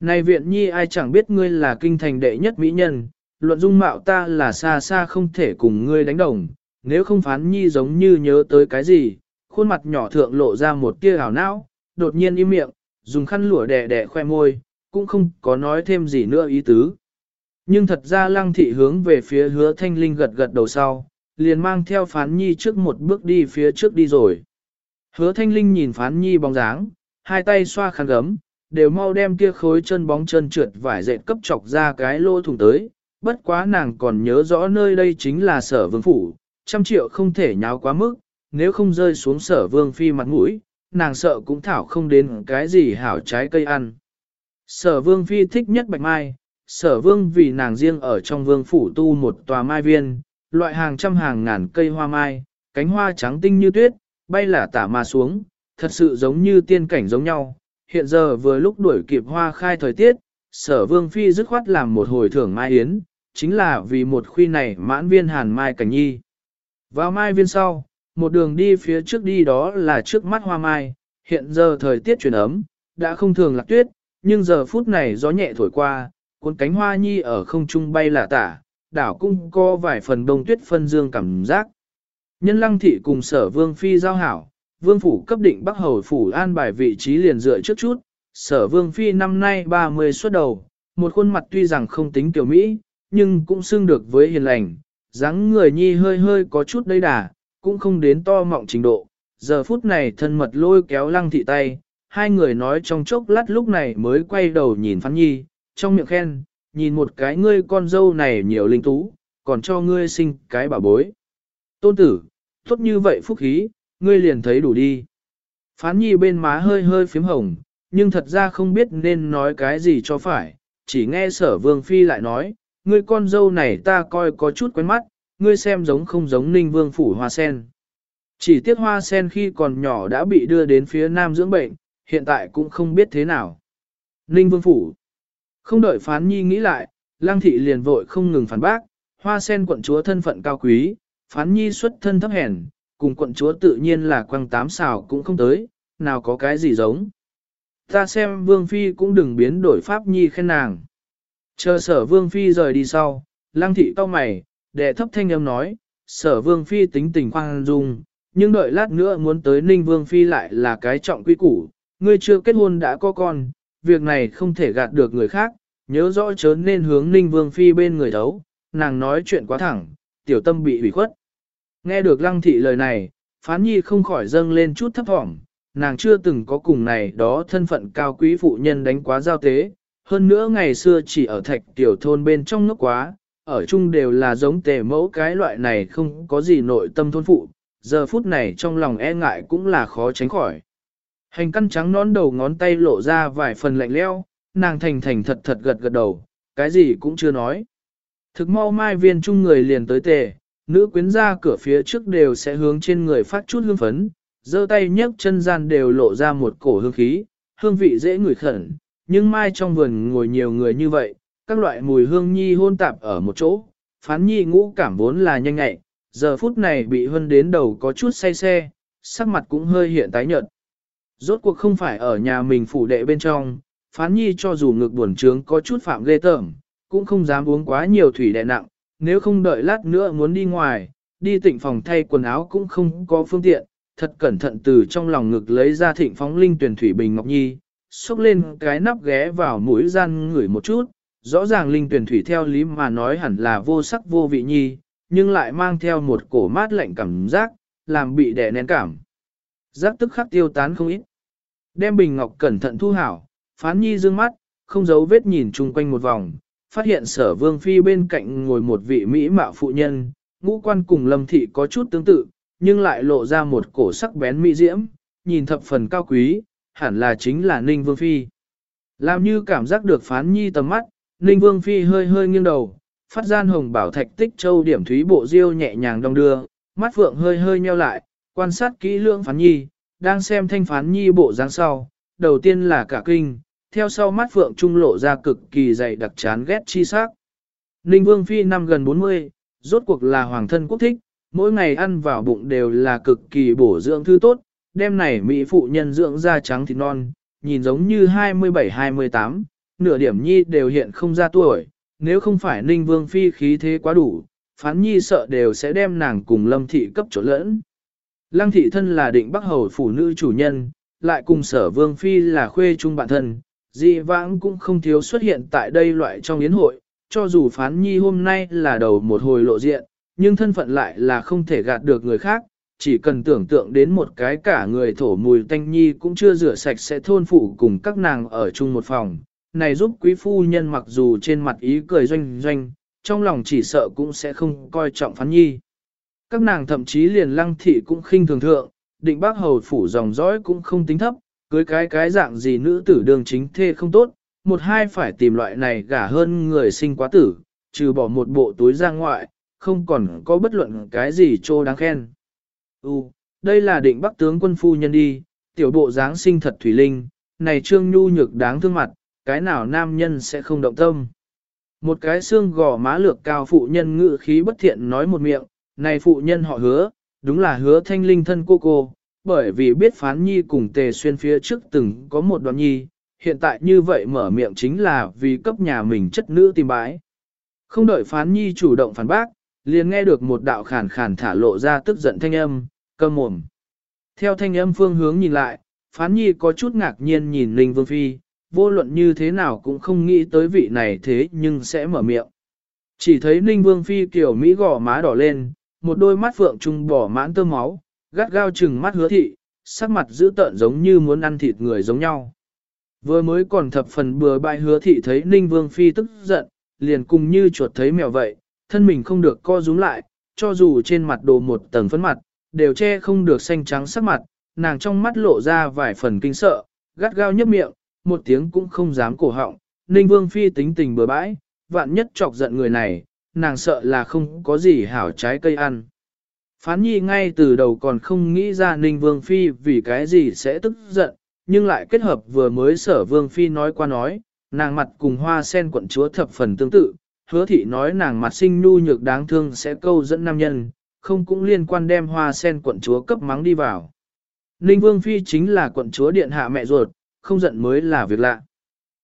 Này viện nhi ai chẳng biết ngươi là kinh thành đệ nhất mỹ nhân, luận dung mạo ta là xa xa không thể cùng ngươi đánh đồng, nếu không phán nhi giống như nhớ tới cái gì, khuôn mặt nhỏ thượng lộ ra một tia hào não, đột nhiên im miệng, dùng khăn lụa đẻ đẻ khoe môi, cũng không có nói thêm gì nữa ý tứ. Nhưng thật ra lăng thị hướng về phía hứa thanh linh gật gật đầu sau, liền mang theo phán nhi trước một bước đi phía trước đi rồi. Hứa thanh linh nhìn phán nhi bóng dáng, hai tay xoa khăn gấm, đều mau đem kia khối chân bóng chân trượt vải dệt cấp chọc ra cái lô thủng tới, bất quá nàng còn nhớ rõ nơi đây chính là sở vương phủ, trăm triệu không thể nháo quá mức, nếu không rơi xuống sở vương phi mặt mũi, nàng sợ cũng thảo không đến cái gì hảo trái cây ăn. Sở vương phi thích nhất bạch mai, sở vương vì nàng riêng ở trong vương phủ tu một tòa mai viên, loại hàng trăm hàng ngàn cây hoa mai, cánh hoa trắng tinh như tuyết, bay là tả mà xuống, thật sự giống như tiên cảnh giống nhau. Hiện giờ vừa lúc đuổi kịp hoa khai thời tiết, sở vương phi dứt khoát làm một hồi thưởng mai yến, chính là vì một khuy này mãn viên hàn mai cảnh nhi. Vào mai viên sau, một đường đi phía trước đi đó là trước mắt hoa mai, hiện giờ thời tiết chuyển ấm, đã không thường lạc tuyết, nhưng giờ phút này gió nhẹ thổi qua, cuốn cánh hoa nhi ở không trung bay là tả, đảo cung có vài phần đông tuyết phân dương cảm giác. Nhân lăng thị cùng sở vương phi giao hảo, vương phủ cấp định bắc hầu phủ an bài vị trí liền dựa trước chút, sở vương phi năm nay 30 xuất đầu, một khuôn mặt tuy rằng không tính kiểu Mỹ, nhưng cũng xưng được với hiền lành, dáng người nhi hơi hơi có chút đầy đà, cũng không đến to mọng trình độ. Giờ phút này thân mật lôi kéo lăng thị tay, hai người nói trong chốc lát lúc này mới quay đầu nhìn Phan Nhi, trong miệng khen, nhìn một cái ngươi con dâu này nhiều linh tú, còn cho ngươi sinh cái bảo bối. Tôn tử, tốt như vậy phúc khí, ngươi liền thấy đủ đi. Phán Nhi bên má hơi hơi phím hồng, nhưng thật ra không biết nên nói cái gì cho phải, chỉ nghe sở vương phi lại nói, ngươi con dâu này ta coi có chút quen mắt, ngươi xem giống không giống ninh vương phủ hoa sen. Chỉ tiếc hoa sen khi còn nhỏ đã bị đưa đến phía nam dưỡng bệnh, hiện tại cũng không biết thế nào. Ninh vương phủ. Không đợi phán nhi nghĩ lại, lang thị liền vội không ngừng phản bác, hoa sen quận chúa thân phận cao quý, phán nhi xuất thân thấp hèn, cùng quận chúa tự nhiên là quăng tám xào cũng không tới, nào có cái gì giống. Ta xem vương phi cũng đừng biến đổi pháp nhi khen nàng. Chờ sở vương phi rời đi sau, lang thị cau mày, đệ thấp thanh âm nói, sở vương phi tính tình khoan dung, nhưng đợi lát nữa muốn tới ninh vương phi lại là cái trọng quy củ, ngươi chưa kết hôn đã có con, việc này không thể gạt được người khác, nhớ rõ chớ nên hướng ninh vương phi bên người đấu, nàng nói chuyện quá thẳng, tiểu tâm bị hủy khuất. Nghe được lăng thị lời này, phán nhi không khỏi dâng lên chút thấp thỏm, nàng chưa từng có cùng này đó thân phận cao quý phụ nhân đánh quá giao tế, hơn nữa ngày xưa chỉ ở thạch tiểu thôn bên trong nước quá, ở chung đều là giống tề mẫu cái loại này không có gì nội tâm thôn phụ, giờ phút này trong lòng e ngại cũng là khó tránh khỏi. Hành căn trắng nón đầu ngón tay lộ ra vài phần lạnh leo, nàng thành thành thật thật gật gật đầu, cái gì cũng chưa nói. Thực mau mai viên chung người liền tới tề, nữ quyến ra cửa phía trước đều sẽ hướng trên người phát chút hương phấn, giơ tay nhấc chân gian đều lộ ra một cổ hương khí, hương vị dễ ngửi khẩn, nhưng mai trong vườn ngồi nhiều người như vậy, các loại mùi hương nhi hôn tạp ở một chỗ, phán nhi ngũ cảm vốn là nhanh nhẹ, giờ phút này bị hân đến đầu có chút say xe, sắc mặt cũng hơi hiện tái nhợt. Rốt cuộc không phải ở nhà mình phủ đệ bên trong, phán nhi cho dù ngực buồn trướng có chút phạm ghê tởm, cũng không dám uống quá nhiều thủy đệ nặng, nếu không đợi lát nữa muốn đi ngoài, đi tịnh phòng thay quần áo cũng không có phương tiện, thật cẩn thận từ trong lòng ngực lấy ra thịnh phóng linh tuyển thủy bình ngọc nhi, xúc lên cái nắp ghé vào mũi gian ngửi một chút, rõ ràng linh tuyển thủy theo lý mà nói hẳn là vô sắc vô vị nhi, nhưng lại mang theo một cổ mát lạnh cảm giác, làm bị đè nén cảm. Giác tức khắc tiêu tán không ít. Đem bình ngọc cẩn thận thu hảo, phán nhi dương mắt, không giấu vết nhìn chung quanh một vòng, phát hiện sở vương phi bên cạnh ngồi một vị mỹ mạo phụ nhân, ngũ quan cùng lâm thị có chút tương tự, nhưng lại lộ ra một cổ sắc bén mỹ diễm, nhìn thập phần cao quý, hẳn là chính là Ninh Vương Phi. Làm như cảm giác được phán nhi tầm mắt, Ninh Vương Phi hơi hơi nghiêng đầu, phát gian hồng bảo thạch tích châu điểm thúy bộ diêu nhẹ nhàng đong đưa, mắt phượng hơi hơi nheo lại, quan sát kỹ lưỡng phán nhi, đang xem thanh phán nhi bộ dáng sau, đầu tiên là cả kinh, theo sau mắt phượng trung lộ ra cực kỳ dày đặc chán ghét chi sắc. Ninh Vương Phi năm gần 40, rốt cuộc là hoàng thân quốc thích, mỗi ngày ăn vào bụng đều là cực kỳ bổ dưỡng thư tốt, đêm này Mỹ phụ nhân dưỡng da trắng thịt non, nhìn giống như 27-28, nửa điểm nhi đều hiện không ra tuổi, nếu không phải Ninh Vương Phi khí thế quá đủ, phán nhi sợ đều sẽ đem nàng cùng lâm thị cấp chỗ lẫn. Lăng thị thân là định bắc hầu phụ nữ chủ nhân, lại cùng sở Vương Phi là khuê chung bạn thân, dị vãng cũng không thiếu xuất hiện tại đây loại trong yến hội, cho dù phán nhi hôm nay là đầu một hồi lộ diện, nhưng thân phận lại là không thể gạt được người khác, chỉ cần tưởng tượng đến một cái cả người thổ mùi tanh nhi cũng chưa rửa sạch sẽ thôn phụ cùng các nàng ở chung một phòng. Này giúp quý phu nhân mặc dù trên mặt ý cười doanh doanh, trong lòng chỉ sợ cũng sẽ không coi trọng phán nhi. Các nàng thậm chí liền lăng thị cũng khinh thường thượng, định bác hầu phủ dòng dõi cũng không tính thấp, cưới cái cái dạng gì nữ tử đường chính thê không tốt, một hai phải tìm loại này gả hơn người sinh quá tử, trừ bỏ một bộ túi ra ngoại, không còn có bất luận cái gì trô đáng khen. U, đây là định bắc tướng quân phu nhân đi, tiểu bộ dáng sinh thật thủy linh, này trương nhu nhược đáng thương mặt, cái nào nam nhân sẽ không động tâm. Một cái xương gò má lược cao phụ nhân ngự khí bất thiện nói một miệng, này phụ nhân họ hứa, đúng là hứa thanh linh thân cô cô, bởi vì biết phán nhi cùng tề xuyên phía trước từng có một đoạn nhi, hiện tại như vậy mở miệng chính là vì cấp nhà mình chất nữ tìm bãi. Không đợi phán nhi chủ động phản bác, liền nghe được một đạo khàn khàn thả lộ ra tức giận thanh âm, cơm mồm. Theo thanh âm phương hướng nhìn lại, phán nhi có chút ngạc nhiên nhìn linh Vương Phi, vô luận như thế nào cũng không nghĩ tới vị này thế nhưng sẽ mở miệng. Chỉ thấy Ninh Vương Phi kiểu Mỹ gò má đỏ lên, một đôi mắt phượng trung bỏ mãn tơ máu, gắt gao chừng mắt hứa thị, sắc mặt dữ tợn giống như muốn ăn thịt người giống nhau. Vừa mới còn thập phần bừa bãi hứa thị thấy Ninh Vương Phi tức giận, liền cùng như chuột thấy mèo vậy, thân mình không được co rúm lại, cho dù trên mặt đồ một tầng phấn mặt, đều che không được xanh trắng sắc mặt, nàng trong mắt lộ ra vài phần kinh sợ, gắt gao nhấp miệng, một tiếng cũng không dám cổ họng, Ninh Vương Phi tính tình bừa bãi, vạn nhất chọc giận người này, nàng sợ là không có gì hảo trái cây ăn. Phán nhi ngay từ đầu còn không nghĩ ra Ninh Vương Phi vì cái gì sẽ tức giận, nhưng lại kết hợp vừa mới sở Vương Phi nói qua nói, nàng mặt cùng hoa sen quận chúa thập phần tương tự, hứa thị nói nàng mặt sinh nu nhược đáng thương sẽ câu dẫn nam nhân, không cũng liên quan đem hoa sen quận chúa cấp mắng đi vào. Ninh Vương Phi chính là quận chúa điện hạ mẹ ruột, không giận mới là việc lạ.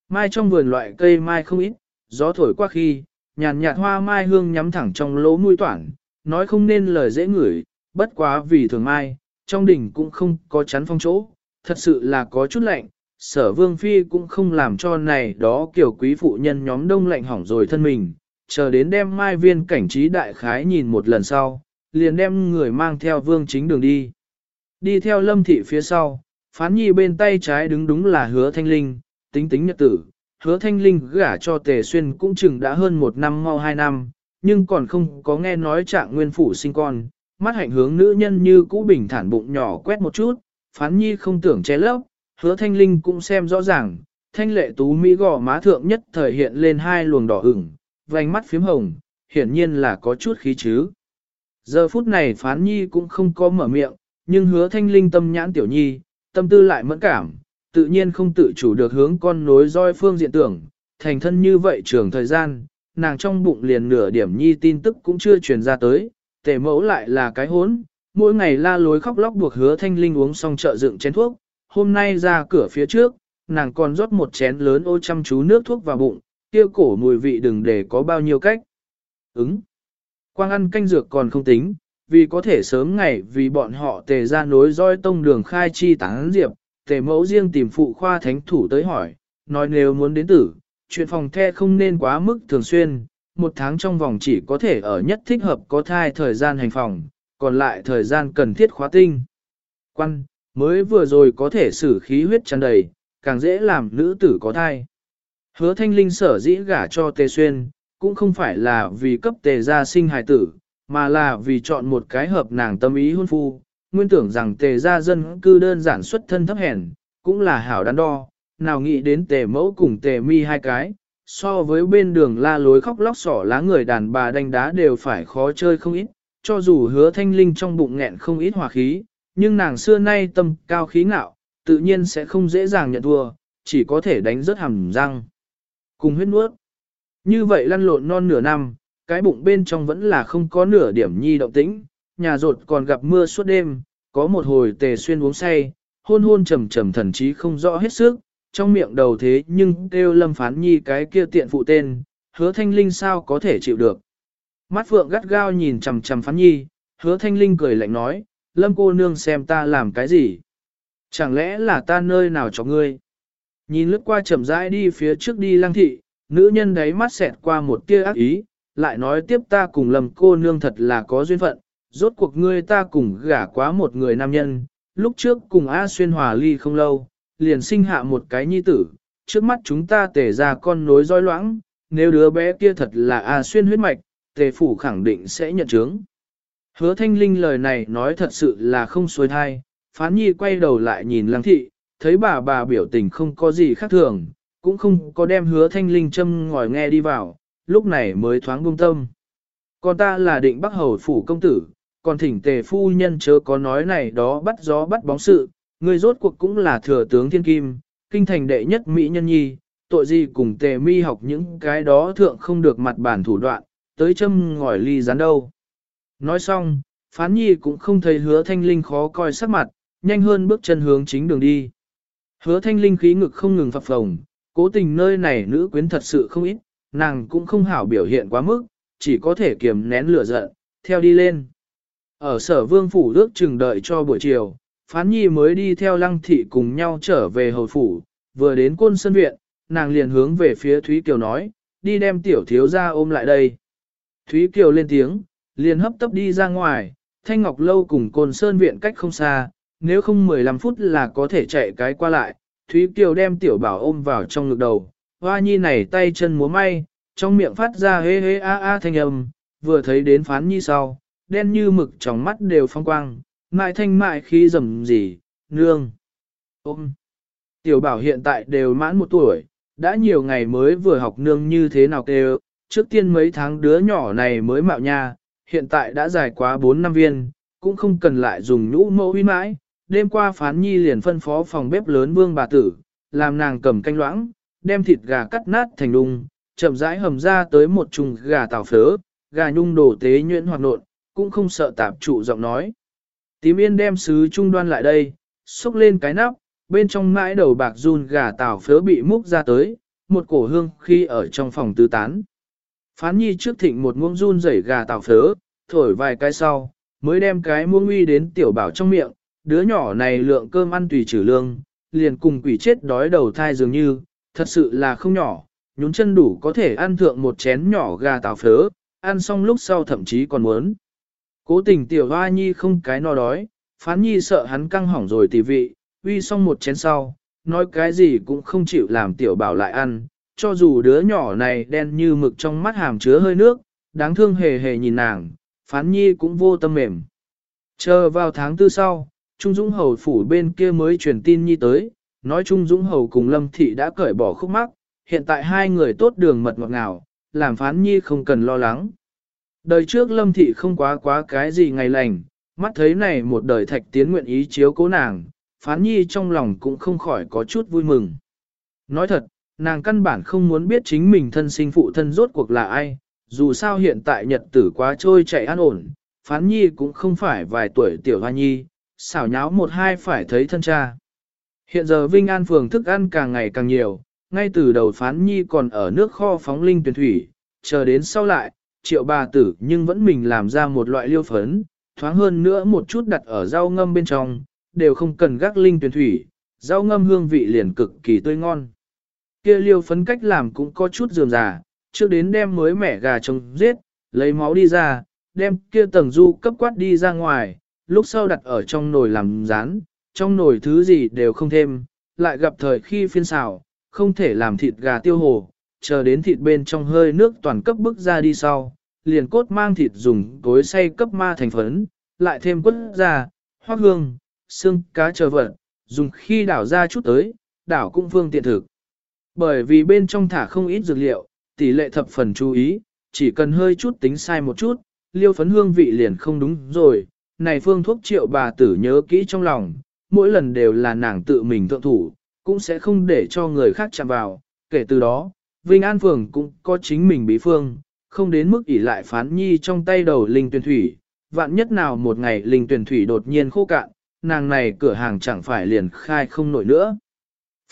Mai trong vườn loại cây mai không ít, gió thổi qua khi, nhàn nhạt hoa mai hương nhắm thẳng trong lỗ mũi toản, nói không nên lời dễ ngửi, bất quá vì thường mai, trong đỉnh cũng không có chắn phong chỗ, thật sự là có chút lạnh, sở vương phi cũng không làm cho này đó kiểu quý phụ nhân nhóm đông lạnh hỏng rồi thân mình, chờ đến đem mai viên cảnh trí đại khái nhìn một lần sau, liền đem người mang theo vương chính đường đi. Đi theo lâm thị phía sau, phán nhi bên tay trái đứng đúng là hứa thanh linh, tính tính nhật tử, hứa thanh linh gả cho tề xuyên cũng chừng đã hơn một năm mau hai năm, nhưng còn không có nghe nói trạng nguyên phủ sinh con, mắt hạnh hướng nữ nhân như cũ bình thản bụng nhỏ quét một chút, phán nhi không tưởng che lấp, hứa thanh linh cũng xem rõ ràng, thanh lệ tú mỹ gò má thượng nhất thời hiện lên hai luồng đỏ ửng, vành mắt phím hồng, hiển nhiên là có chút khí chứ. Giờ phút này phán nhi cũng không có mở miệng, nhưng hứa thanh linh tâm nhãn tiểu nhi, tâm tư lại mẫn cảm, tự nhiên không tự chủ được hướng con nối roi phương diện tưởng, thành thân như vậy trường thời gian, nàng trong bụng liền nửa điểm nhi tin tức cũng chưa truyền ra tới, tề mẫu lại là cái hốn, mỗi ngày la lối khóc lóc buộc hứa thanh linh uống xong trợ dựng chén thuốc, hôm nay ra cửa phía trước, nàng còn rót một chén lớn ô chăm chú nước thuốc vào bụng, kia cổ mùi vị đừng để có bao nhiêu cách. Ứng. Quang ăn canh dược còn không tính, vì có thể sớm ngày vì bọn họ tề ra nối roi tông đường khai chi tán diệp, tề mẫu riêng tìm phụ khoa thánh thủ tới hỏi, nói nếu muốn đến tử, chuyện phòng the không nên quá mức thường xuyên, một tháng trong vòng chỉ có thể ở nhất thích hợp có thai thời gian hành phòng, còn lại thời gian cần thiết khóa tinh. Quan, mới vừa rồi có thể xử khí huyết tràn đầy, càng dễ làm nữ tử có thai. Hứa thanh linh sở dĩ gả cho tề xuyên, cũng không phải là vì cấp tề gia sinh hài tử, mà là vì chọn một cái hợp nàng tâm ý hôn phu. Nguyên tưởng rằng tề gia dân cư đơn giản xuất thân thấp hèn, cũng là hảo đắn đo, nào nghĩ đến tề mẫu cùng tề mi hai cái, so với bên đường la lối khóc lóc sỏ lá người đàn bà đánh đá đều phải khó chơi không ít, cho dù hứa thanh linh trong bụng nghẹn không ít hòa khí, nhưng nàng xưa nay tâm cao khí ngạo, tự nhiên sẽ không dễ dàng nhận thua, chỉ có thể đánh rớt hầm răng. Cùng huyết nuốt. Như vậy lăn lộn non nửa năm, cái bụng bên trong vẫn là không có nửa điểm nhi động tĩnh, nhà rột còn gặp mưa suốt đêm, có một hồi tề xuyên uống say, hôn hôn trầm trầm thần trí không rõ hết sức, trong miệng đầu thế nhưng kêu lâm phán nhi cái kia tiện phụ tên, hứa thanh linh sao có thể chịu được. Mắt phượng gắt gao nhìn chầm chầm phán nhi, hứa thanh linh cười lạnh nói, lâm cô nương xem ta làm cái gì. Chẳng lẽ là ta nơi nào cho ngươi? Nhìn lướt qua chậm rãi đi phía trước đi lang thị, nữ nhân đấy mắt xẹt qua một tia ác ý, lại nói tiếp ta cùng lâm cô nương thật là có duyên phận, rốt cuộc ngươi ta cùng gả quá một người nam nhân, lúc trước cùng A Xuyên hòa ly không lâu, liền sinh hạ một cái nhi tử, trước mắt chúng ta tể ra con nối roi loãng, nếu đứa bé kia thật là A Xuyên huyết mạch, tề phủ khẳng định sẽ nhận chứng. Hứa thanh linh lời này nói thật sự là không xuôi thai, phán nhi quay đầu lại nhìn lăng thị, thấy bà bà biểu tình không có gì khác thường, cũng không có đem hứa thanh linh châm ngòi nghe đi vào, lúc này mới thoáng buông tâm. Còn ta là định bắc hầu phủ công tử, còn thỉnh tề phu nhân chớ có nói này đó bắt gió bắt bóng sự, người rốt cuộc cũng là thừa tướng thiên kim, kinh thành đệ nhất mỹ nhân nhi, tội gì cùng tề mi học những cái đó thượng không được mặt bản thủ đoạn, tới châm ngòi ly rán đâu. Nói xong, phán nhi cũng không thấy hứa thanh linh khó coi sắc mặt, nhanh hơn bước chân hướng chính đường đi. Hứa thanh linh khí ngực không ngừng phập phồng, cố tình nơi này nữ quyến thật sự không ít, nàng cũng không hảo biểu hiện quá mức, chỉ có thể kiềm nén lửa giận, theo đi lên. Ở sở vương phủ ước chừng đợi cho buổi chiều, phán nhi mới đi theo lăng thị cùng nhau trở về hồi phủ, vừa đến quân sân viện, nàng liền hướng về phía Thúy Kiều nói, đi đem tiểu thiếu ra ôm lại đây. Thúy Kiều lên tiếng, liền hấp tấp đi ra ngoài, Thanh Ngọc Lâu cùng côn sơn viện cách không xa, nếu không 15 phút là có thể chạy cái qua lại. Thúy Kiều đem tiểu bảo ôm vào trong ngực đầu, hoa nhi này tay chân múa may, trong miệng phát ra hê hê a a thanh âm, vừa thấy đến phán nhi sau, đen như mực trong mắt đều phong quang, mại thanh mại khi rầm gì, nương. Ôm. Tiểu bảo hiện tại đều mãn một tuổi, đã nhiều ngày mới vừa học nương như thế nào kêu, trước tiên mấy tháng đứa nhỏ này mới mạo nha, hiện tại đã dài quá 4 năm viên, cũng không cần lại dùng nhũ mẫu huy mãi. Đêm qua phán nhi liền phân phó phòng bếp lớn vương bà tử, làm nàng cầm canh loãng, đem thịt gà cắt nát thành đung, chậm rãi hầm ra tới một chung gà tàu phớ, gà nhung đổ tế nhuyễn hoạt nộn, cũng không sợ tạp trụ giọng nói. Tím yên đem sứ trung đoan lại đây, xúc lên cái nắp, bên trong mãi đầu bạc run gà tảo phớ bị múc ra tới, một cổ hương khi ở trong phòng tứ tán. Phán nhi trước thịnh một muỗng run rẩy gà tảo phớ, thổi vài cái sau, mới đem cái muỗng uy đến tiểu bảo trong miệng, đứa nhỏ này lượng cơm ăn tùy trừ lương, liền cùng quỷ chết đói đầu thai dường như, thật sự là không nhỏ, nhún chân đủ có thể ăn thượng một chén nhỏ gà tảo phớ, ăn xong lúc sau thậm chí còn muốn. Cố tình tiểu hoa nhi không cái no đói, phán nhi sợ hắn căng hỏng rồi tỷ vị, uy xong một chén sau, nói cái gì cũng không chịu làm tiểu bảo lại ăn, cho dù đứa nhỏ này đen như mực trong mắt hàm chứa hơi nước, đáng thương hề hề nhìn nàng, phán nhi cũng vô tâm mềm. Chờ vào tháng tư sau, Trung Dũng Hầu phủ bên kia mới truyền tin nhi tới, nói Trung Dũng Hầu cùng Lâm Thị đã cởi bỏ khúc mắc, hiện tại hai người tốt đường mật ngọt ngào, làm phán nhi không cần lo lắng. Đời trước Lâm Thị không quá quá cái gì ngày lành, mắt thấy này một đời thạch tiến nguyện ý chiếu cố nàng, phán nhi trong lòng cũng không khỏi có chút vui mừng. Nói thật, nàng căn bản không muốn biết chính mình thân sinh phụ thân rốt cuộc là ai, dù sao hiện tại nhật tử quá trôi chạy an ổn, phán nhi cũng không phải vài tuổi tiểu hoa nhi, xảo nháo một hai phải thấy thân cha. Hiện giờ Vinh An phường thức ăn càng ngày càng nhiều, ngay từ đầu phán nhi còn ở nước kho phóng linh tuyển thủy, chờ đến sau lại, triệu bà tử nhưng vẫn mình làm ra một loại liêu phấn, thoáng hơn nữa một chút đặt ở rau ngâm bên trong, đều không cần gác linh tuyển thủy, rau ngâm hương vị liền cực kỳ tươi ngon. Kia liêu phấn cách làm cũng có chút dườm già, trước đến đem mới mẻ gà trông giết, lấy máu đi ra, đem kia tầng du cấp quát đi ra ngoài, lúc sau đặt ở trong nồi làm rán, trong nồi thứ gì đều không thêm, lại gặp thời khi phiên xào, không thể làm thịt gà tiêu hồ, chờ đến thịt bên trong hơi nước toàn cấp bức ra đi sau, liền cốt mang thịt dùng cối xay cấp ma thành phấn, lại thêm quất ra, hoa hương, xương, cá chờ vật, dùng khi đảo ra chút tới, đảo cũng phương tiện thực. Bởi vì bên trong thả không ít dược liệu, tỷ lệ thập phần chú ý, chỉ cần hơi chút tính sai một chút, liêu phấn hương vị liền không đúng rồi. Này phương thuốc triệu bà tử nhớ kỹ trong lòng, mỗi lần đều là nàng tự mình thượng thủ, cũng sẽ không để cho người khác chạm vào. Kể từ đó, Vinh An Phường cũng có chính mình bí phương, không đến mức ỷ lại phán nhi trong tay đầu linh tuyển thủy. Vạn nhất nào một ngày linh tuyển thủy đột nhiên khô cạn, nàng này cửa hàng chẳng phải liền khai không nổi nữa.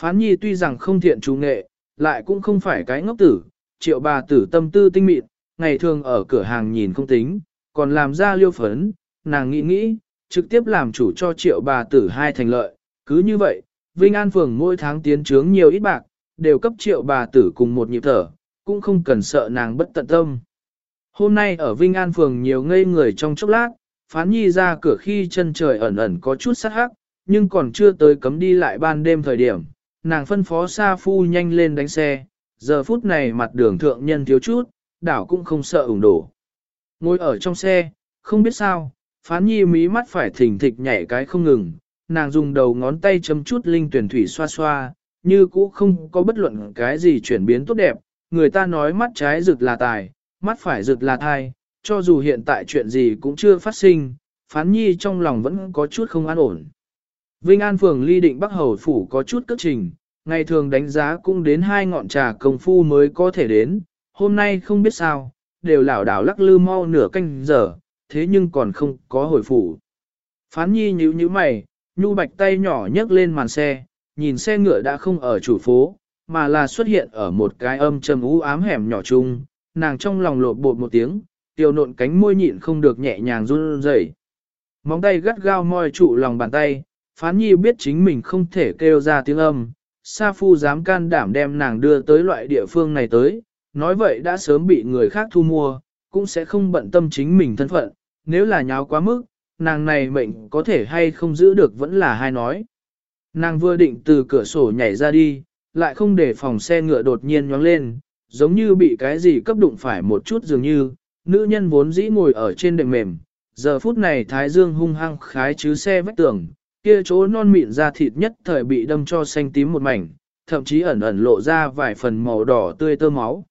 Phán nhi tuy rằng không thiện chú nghệ, lại cũng không phải cái ngốc tử, triệu bà tử tâm tư tinh mịn, ngày thường ở cửa hàng nhìn không tính, còn làm ra liêu phấn, nàng nghĩ nghĩ, trực tiếp làm chủ cho triệu bà tử hai thành lợi. Cứ như vậy, Vinh An Phường mỗi tháng tiến trướng nhiều ít bạc, đều cấp triệu bà tử cùng một nhịp thở, cũng không cần sợ nàng bất tận tâm. Hôm nay ở Vinh An Phường nhiều ngây người trong chốc lát, phán nhi ra cửa khi chân trời ẩn ẩn có chút sát hắc, nhưng còn chưa tới cấm đi lại ban đêm thời điểm, nàng phân phó Sa Phu nhanh lên đánh xe, giờ phút này mặt đường thượng nhân thiếu chút, đảo cũng không sợ ủng đổ. Ngồi ở trong xe, không biết sao, phán nhi mí mắt phải thỉnh thịch nhảy cái không ngừng, nàng dùng đầu ngón tay chấm chút linh tuyển thủy xoa xoa, như cũ không có bất luận cái gì chuyển biến tốt đẹp, người ta nói mắt trái rực là tài, mắt phải rực là thai, cho dù hiện tại chuyện gì cũng chưa phát sinh, phán nhi trong lòng vẫn có chút không an ổn. Vinh An Phường ly định Bắc Hầu Phủ có chút cất trình, ngày thường đánh giá cũng đến hai ngọn trà công phu mới có thể đến, hôm nay không biết sao, đều lảo đảo lắc lư mau nửa canh giờ, thế nhưng còn không có hồi phủ. Phán nhi nhíu nhíu mày, nhu bạch tay nhỏ nhấc lên màn xe, nhìn xe ngựa đã không ở chủ phố, mà là xuất hiện ở một cái âm trầm u ám hẻm nhỏ chung, nàng trong lòng lột bột một tiếng, tiêu nộn cánh môi nhịn không được nhẹ nhàng run rẩy. Móng tay gắt gao moi trụ lòng bàn tay, phán nhi biết chính mình không thể kêu ra tiếng âm, Sa Phu dám can đảm đem nàng đưa tới loại địa phương này tới, nói vậy đã sớm bị người khác thu mua, cũng sẽ không bận tâm chính mình thân phận, nếu là nháo quá mức, nàng này mệnh có thể hay không giữ được vẫn là hai nói. Nàng vừa định từ cửa sổ nhảy ra đi, lại không để phòng xe ngựa đột nhiên nhoáng lên, giống như bị cái gì cấp đụng phải một chút dường như, nữ nhân vốn dĩ ngồi ở trên đệm mềm, giờ phút này thái dương hung hăng khái chứ xe vách tường, kia chỗ non mịn da thịt nhất thời bị đâm cho xanh tím một mảnh, thậm chí ẩn ẩn lộ ra vài phần màu đỏ tươi tơ máu.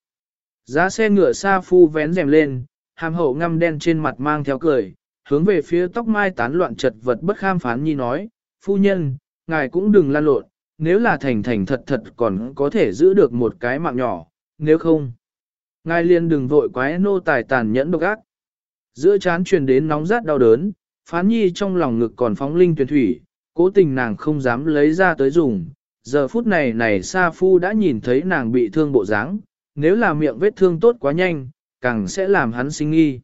Giá xe ngựa xa phu vén rèm lên, hàm hậu ngăm đen trên mặt mang theo cười, hướng về phía tóc mai tán loạn chật vật bất kham phán nhi nói, phu nhân, ngài cũng đừng lan lộn, nếu là thành thành thật thật còn có thể giữ được một cái mạng nhỏ, nếu không, ngài liền đừng vội quái nô tài tàn nhẫn độc ác. Giữa chán truyền đến nóng rát đau đớn, phán nhi trong lòng ngực còn phóng linh tuyển thủy, cố tình nàng không dám lấy ra tới dùng. Giờ phút này này Sa Phu đã nhìn thấy nàng bị thương bộ dáng, nếu là miệng vết thương tốt quá nhanh, càng sẽ làm hắn sinh nghi.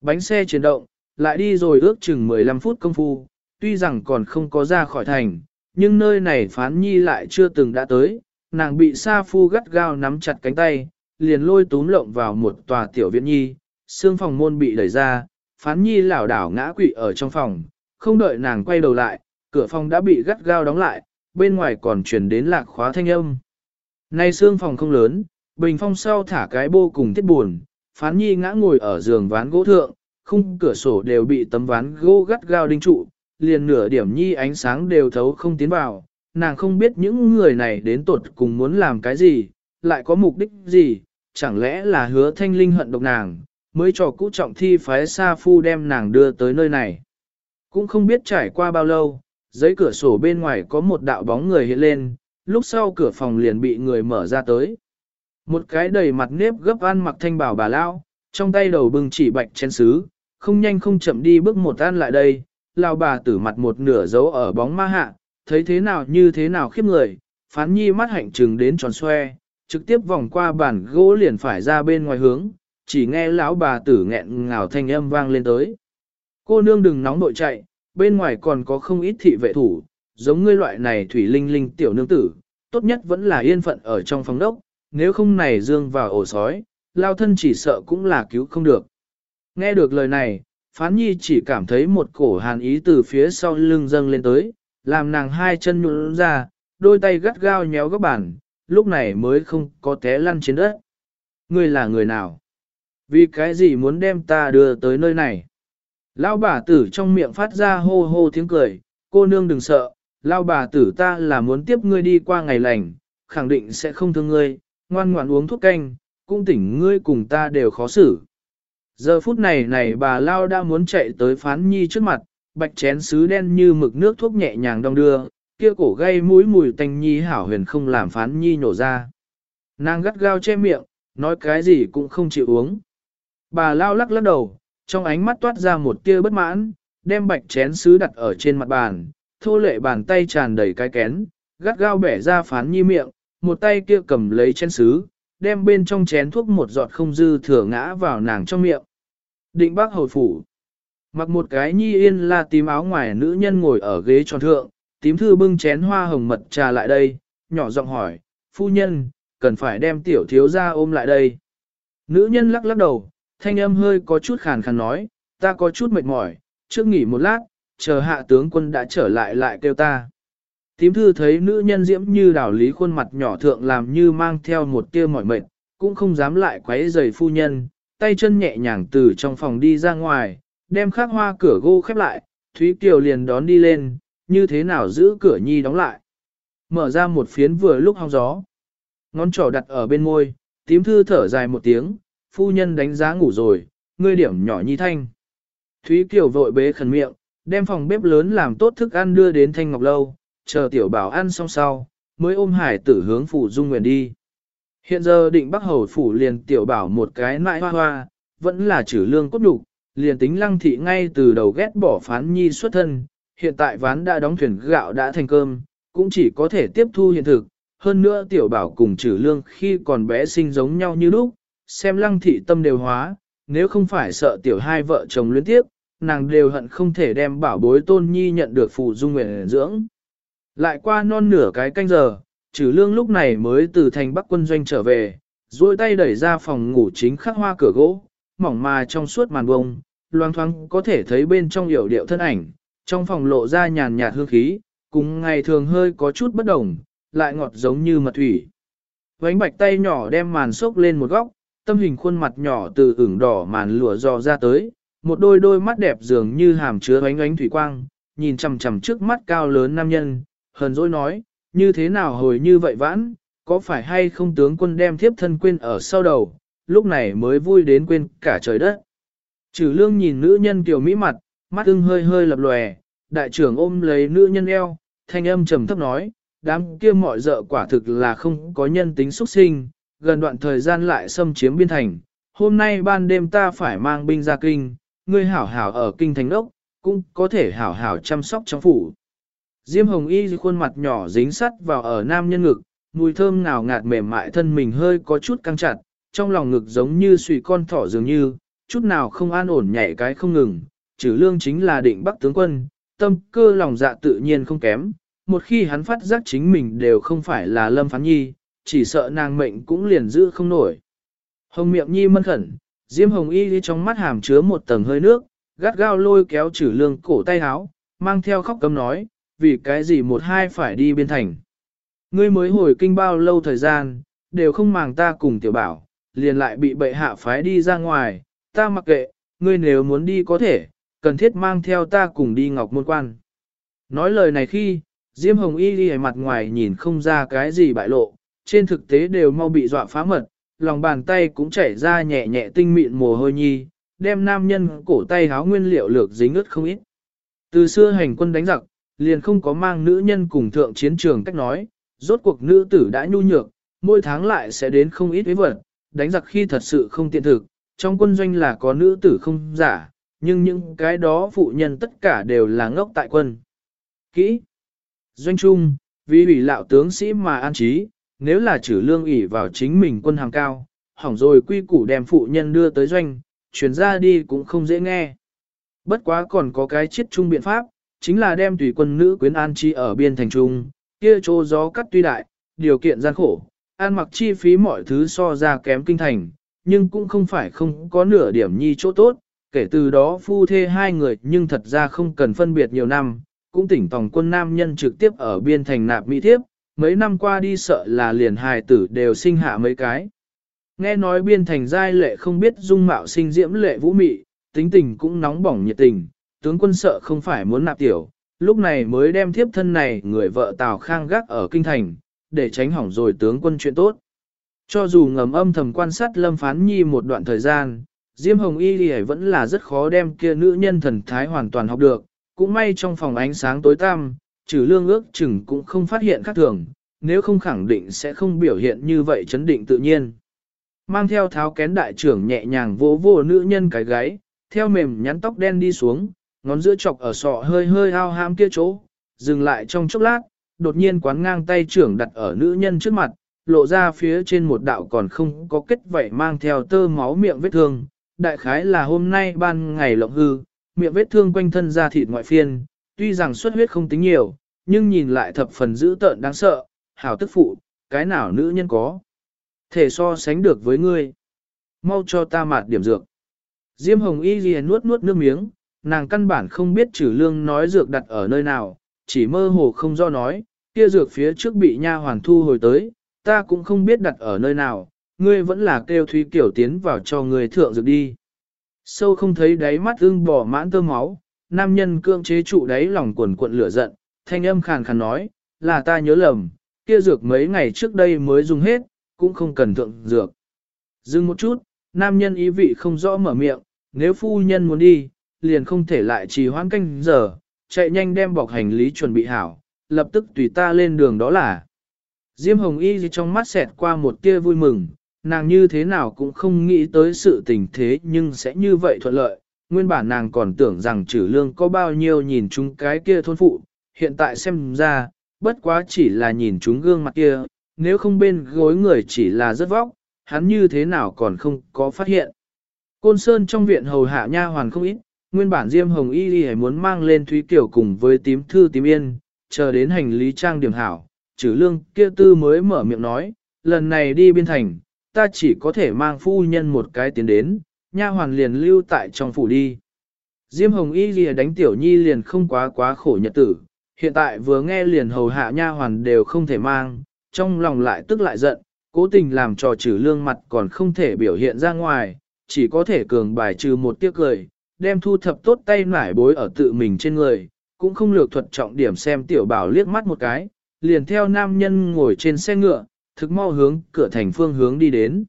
Bánh xe chuyển động, lại đi rồi ước chừng 15 phút công phu, tuy rằng còn không có ra khỏi thành, nhưng nơi này phán nhi lại chưa từng đã tới, nàng bị Sa Phu gắt gao nắm chặt cánh tay, liền lôi túm lộng vào một tòa tiểu viện nhi, xương phòng môn bị đẩy ra, phán nhi lảo đảo ngã quỵ ở trong phòng, không đợi nàng quay đầu lại, cửa phòng đã bị gắt gao đóng lại, bên ngoài còn truyền đến lạc khóa thanh âm. Nay xương phòng không lớn, bình phong sau thả cái bô cùng thiết buồn, phán nhi ngã ngồi ở giường ván gỗ thượng, khung cửa sổ đều bị tấm ván gỗ gắt gao đinh trụ, liền nửa điểm nhi ánh sáng đều thấu không tiến vào, nàng không biết những người này đến tột cùng muốn làm cái gì, lại có mục đích gì, chẳng lẽ là hứa thanh linh hận độc nàng, mới cho cũ trọng thi phái Sa Phu đem nàng đưa tới nơi này. Cũng không biết trải qua bao lâu, giấy cửa sổ bên ngoài có một đạo bóng người hiện lên, lúc sau cửa phòng liền bị người mở ra tới. Một cái đầy mặt nếp gấp ăn mặc thanh bảo bà lao, trong tay đầu bưng chỉ bạch chén sứ, không nhanh không chậm đi bước một ăn lại đây, lao bà tử mặt một nửa dấu ở bóng ma hạ, thấy thế nào như thế nào khiếp người, phán nhi mắt hạnh trừng đến tròn xoe, trực tiếp vòng qua bàn gỗ liền phải ra bên ngoài hướng, chỉ nghe lão bà tử nghẹn ngào thanh âm vang lên tới. Cô nương đừng nóng nội chạy, bên ngoài còn có không ít thị vệ thủ, giống ngươi loại này thủy linh linh tiểu nương tử, tốt nhất vẫn là yên phận ở trong phòng đốc, nếu không này dương vào ổ sói, lao thân chỉ sợ cũng là cứu không được. Nghe được lời này, phán nhi chỉ cảm thấy một cổ hàn ý từ phía sau lưng dâng lên tới, làm nàng hai chân nhũn ra, đôi tay gắt gao nhéo góc bàn. lúc này mới không có té lăn trên đất. Ngươi là người nào? Vì cái gì muốn đem ta đưa tới nơi này? Lao bà tử trong miệng phát ra hô hô tiếng cười, cô nương đừng sợ, lao bà tử ta là muốn tiếp ngươi đi qua ngày lành, khẳng định sẽ không thương ngươi, ngoan ngoãn uống thuốc canh, cung tỉnh ngươi cùng ta đều khó xử. Giờ phút này này bà Lao đã muốn chạy tới phán nhi trước mặt, bạch chén sứ đen như mực nước thuốc nhẹ nhàng đong đưa, kia cổ gây mũi mùi tanh nhi hảo huyền không làm phán nhi nhổ ra. Nàng gắt gao che miệng, nói cái gì cũng không chịu uống. Bà lao lắc lắc đầu, trong ánh mắt toát ra một tia bất mãn, đem bạch chén sứ đặt ở trên mặt bàn, thô lệ bàn tay tràn đầy cái kén, gắt gao bẻ ra phán nhi miệng, một tay kia cầm lấy chén sứ, đem bên trong chén thuốc một giọt không dư thừa ngã vào nàng trong miệng. Định bác hồi phủ. Mặc một cái nhi yên là tím áo ngoài nữ nhân ngồi ở ghế tròn thượng, tím thư bưng chén hoa hồng mật trà lại đây, nhỏ giọng hỏi, phu nhân, cần phải đem tiểu thiếu ra ôm lại đây. Nữ nhân lắc lắc đầu, thanh âm hơi có chút khàn khàn nói, ta có chút mệt mỏi, trước nghỉ một lát, chờ hạ tướng quân đã trở lại lại kêu ta. Tím thư thấy nữ nhân diễm như đảo lý khuôn mặt nhỏ thượng làm như mang theo một tia mỏi mệt, cũng không dám lại quấy rầy phu nhân, tay chân nhẹ nhàng từ trong phòng đi ra ngoài, đem khắc hoa cửa gỗ khép lại, Thúy Kiều liền đón đi lên, như thế nào giữ cửa nhi đóng lại. Mở ra một phiến vừa lúc hong gió. Ngón trỏ đặt ở bên môi, tím thư thở dài một tiếng, phu nhân đánh giá ngủ rồi, ngươi điểm nhỏ nhi thanh. Thúy Kiều vội bế khẩn miệng, đem phòng bếp lớn làm tốt thức ăn đưa đến Thanh Ngọc Lâu, chờ tiểu bảo ăn xong sau, mới ôm hải tử hướng phủ dung nguyện đi. Hiện giờ định bắc hầu phủ liền tiểu bảo một cái nại hoa hoa, vẫn là trừ lương cốt đục, liền tính lăng thị ngay từ đầu ghét bỏ phán nhi xuất thân, hiện tại ván đã đóng thuyền gạo đã thành cơm, cũng chỉ có thể tiếp thu hiện thực. Hơn nữa tiểu bảo cùng trừ lương khi còn bé sinh giống nhau như lúc, xem lăng thị tâm đều hóa, nếu không phải sợ tiểu hai vợ chồng luyến tiếp, nàng đều hận không thể đem bảo bối tôn nhi nhận được phụ dung nguyện dưỡng. Lại qua non nửa cái canh giờ, trừ lương lúc này mới từ thành bắc quân doanh trở về, duỗi tay đẩy ra phòng ngủ chính khắc hoa cửa gỗ, mỏng mà trong suốt màn bông, loang thoáng có thể thấy bên trong hiểu điệu thân ảnh, trong phòng lộ ra nhàn nhạt hương khí, cùng ngày thường hơi có chút bất đồng, lại ngọt giống như mật thủy. Vánh bạch tay nhỏ đem màn xốc lên một góc, tâm hình khuôn mặt nhỏ từ ửng đỏ màn lụa dò ra tới, một đôi đôi mắt đẹp dường như hàm chứa ánh ánh thủy quang, nhìn chằm chằm trước mắt cao lớn nam nhân, hờn dỗi nói, như thế nào hồi như vậy vãn, có phải hay không tướng quân đem thiếp thân quên ở sau đầu, lúc này mới vui đến quên cả trời đất. Trừ lương nhìn nữ nhân tiểu mỹ mặt, mắt ưng hơi hơi lập lòe, đại trưởng ôm lấy nữ nhân eo, thanh âm trầm thấp nói, đám kia mọi dợ quả thực là không có nhân tính xuất sinh, gần đoạn thời gian lại xâm chiếm biên thành. Hôm nay ban đêm ta phải mang binh ra kinh, ngươi hảo hảo ở kinh thành đốc, cũng có thể hảo hảo chăm sóc trong phủ. Diêm hồng y khuôn mặt nhỏ dính sắt vào ở nam nhân ngực, mùi thơm nào ngạt mềm mại thân mình hơi có chút căng chặt, trong lòng ngực giống như suy con thỏ dường như, chút nào không an ổn nhảy cái không ngừng, trừ lương chính là định bắc tướng quân, tâm cơ lòng dạ tự nhiên không kém, một khi hắn phát giác chính mình đều không phải là lâm phán nhi, chỉ sợ nàng mệnh cũng liền giữ không nổi. Hồng miệng nhi mân khẩn, diêm hồng y trong mắt hàm chứa một tầng hơi nước, gắt gao lôi kéo trừ lương cổ tay háo, mang theo khóc cấm nói, vì cái gì một hai phải đi biên thành. Ngươi mới hồi kinh bao lâu thời gian, đều không màng ta cùng tiểu bảo, liền lại bị bệ hạ phái đi ra ngoài, ta mặc kệ, ngươi nếu muốn đi có thể, cần thiết mang theo ta cùng đi ngọc môn quan. Nói lời này khi, Diêm Hồng Y đi mặt ngoài nhìn không ra cái gì bại lộ, trên thực tế đều mau bị dọa phá mật, lòng bàn tay cũng chảy ra nhẹ nhẹ tinh mịn mồ hôi nhi, đem nam nhân cổ tay háo nguyên liệu lược dính ướt không ít. Từ xưa hành quân đánh giặc, liền không có mang nữ nhân cùng thượng chiến trường cách nói, rốt cuộc nữ tử đã nhu nhược, mỗi tháng lại sẽ đến không ít với vật, đánh giặc khi thật sự không tiện thực, trong quân doanh là có nữ tử không giả, nhưng những cái đó phụ nhân tất cả đều là ngốc tại quân. Kỹ Doanh trung, vì ủy lão tướng sĩ mà an trí, nếu là trừ lương ủy vào chính mình quân hàng cao, hỏng rồi quy củ đem phụ nhân đưa tới doanh, chuyển ra đi cũng không dễ nghe. Bất quá còn có cái chiết trung biện pháp, chính là đem tùy quân nữ quyến an chi ở biên thành trung, kia chỗ gió cắt tuy đại, điều kiện gian khổ, an mặc chi phí mọi thứ so ra kém kinh thành, nhưng cũng không phải không có nửa điểm nhi chỗ tốt, kể từ đó phu thê hai người nhưng thật ra không cần phân biệt nhiều năm, cũng tỉnh tòng quân nam nhân trực tiếp ở biên thành nạp mỹ thiếp, mấy năm qua đi sợ là liền hài tử đều sinh hạ mấy cái. Nghe nói biên thành giai lệ không biết dung mạo sinh diễm lệ vũ mị, tính tình cũng nóng bỏng nhiệt tình, tướng quân sợ không phải muốn nạp tiểu, lúc này mới đem thiếp thân này người vợ Tào Khang gác ở kinh thành, để tránh hỏng rồi tướng quân chuyện tốt. Cho dù ngầm âm thầm quan sát Lâm Phán Nhi một đoạn thời gian, Diêm Hồng Y thì vẫn là rất khó đem kia nữ nhân thần thái hoàn toàn học được, cũng may trong phòng ánh sáng tối tăm, trừ lương ước chừng cũng không phát hiện khác thường, nếu không khẳng định sẽ không biểu hiện như vậy chấn định tự nhiên. Mang theo tháo kén đại trưởng nhẹ nhàng vỗ vỗ nữ nhân cái gáy, theo mềm nhắn tóc đen đi xuống, ngón giữa chọc ở sọ hơi hơi ao ham kia chỗ, dừng lại trong chốc lát, đột nhiên quán ngang tay trưởng đặt ở nữ nhân trước mặt, lộ ra phía trên một đạo còn không có kết vảy mang theo tơ máu miệng vết thương. Đại khái là hôm nay ban ngày lộng hư, miệng vết thương quanh thân da thịt ngoại phiên, tuy rằng xuất huyết không tính nhiều, nhưng nhìn lại thập phần dữ tợn đáng sợ, hảo tức phụ, cái nào nữ nhân có. Thể so sánh được với ngươi. Mau cho ta mạt điểm dược. Diêm hồng y ghi nuốt nuốt nước miếng, nàng căn bản không biết trừ lương nói dược đặt ở nơi nào, chỉ mơ hồ không do nói, kia dược phía trước bị nha hoàn thu hồi tới, ta cũng không biết đặt ở nơi nào, ngươi vẫn là kêu Thúy Kiểu tiến vào cho người thượng dược đi. Sâu không thấy đáy mắt ưng bỏ mãn tơ máu, nam nhân cương chế trụ đáy lòng quần cuộn lửa giận, thanh âm khàn khàn nói, là ta nhớ lầm, kia dược mấy ngày trước đây mới dùng hết, cũng không cần thượng dược. Dừng một chút, nam nhân ý vị không rõ mở miệng, nếu phu nhân muốn đi, liền không thể lại trì hoãn canh giờ, chạy nhanh đem bọc hành lý chuẩn bị hảo, lập tức tùy ta lên đường đó là. Diêm Hồng Y trong mắt xẹt qua một tia vui mừng, nàng như thế nào cũng không nghĩ tới sự tình thế nhưng sẽ như vậy thuận lợi. Nguyên bản nàng còn tưởng rằng trừ lương có bao nhiêu nhìn chúng cái kia thôn phụ, hiện tại xem ra, bất quá chỉ là nhìn chúng gương mặt kia, nếu không bên gối người chỉ là rất vóc, hắn như thế nào còn không có phát hiện. Côn Sơn trong viện hầu hạ nha hoàn không ít, nguyên bản Diêm Hồng Y Y muốn mang lên Thúy Kiều cùng với tím thư tím yên, chờ đến hành lý trang điểm hảo, trừ lương kia tư mới mở miệng nói, lần này đi biên thành, ta chỉ có thể mang phu nhân một cái tiến đến, nha hoàn liền lưu tại trong phủ đi. Diêm Hồng Y lìa đánh tiểu nhi liền không quá quá khổ nhật tử, hiện tại vừa nghe liền hầu hạ nha hoàn đều không thể mang, trong lòng lại tức lại giận, cố tình làm trò trừ lương mặt còn không thể biểu hiện ra ngoài, chỉ có thể cường bài trừ một tiếc cười, đem thu thập tốt tay nải bối ở tự mình trên người, cũng không lược thuật trọng điểm xem tiểu bảo liếc mắt một cái, liền theo nam nhân ngồi trên xe ngựa, thực mau hướng cửa thành phương hướng đi đến.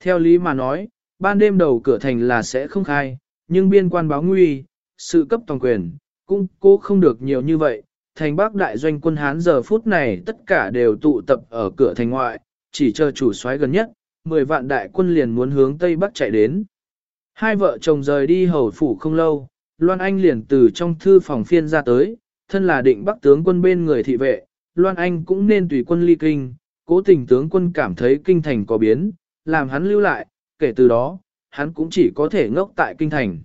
Theo lý mà nói, ban đêm đầu cửa thành là sẽ không khai, nhưng biên quan báo nguy, sự cấp toàn quyền, cũng cố không được nhiều như vậy. Thành bắc đại doanh quân Hán giờ phút này tất cả đều tụ tập ở cửa thành ngoại, chỉ chờ chủ soái gần nhất, 10 vạn đại quân liền muốn hướng Tây Bắc chạy đến. Hai vợ chồng rời đi hầu phủ không lâu, Loan Anh liền từ trong thư phòng phiên ra tới, thân là định bắc tướng quân bên người thị vệ, Loan Anh cũng nên tùy quân ly kinh, cố tình tướng quân cảm thấy kinh thành có biến, làm hắn lưu lại, kể từ đó, hắn cũng chỉ có thể ngốc tại kinh thành.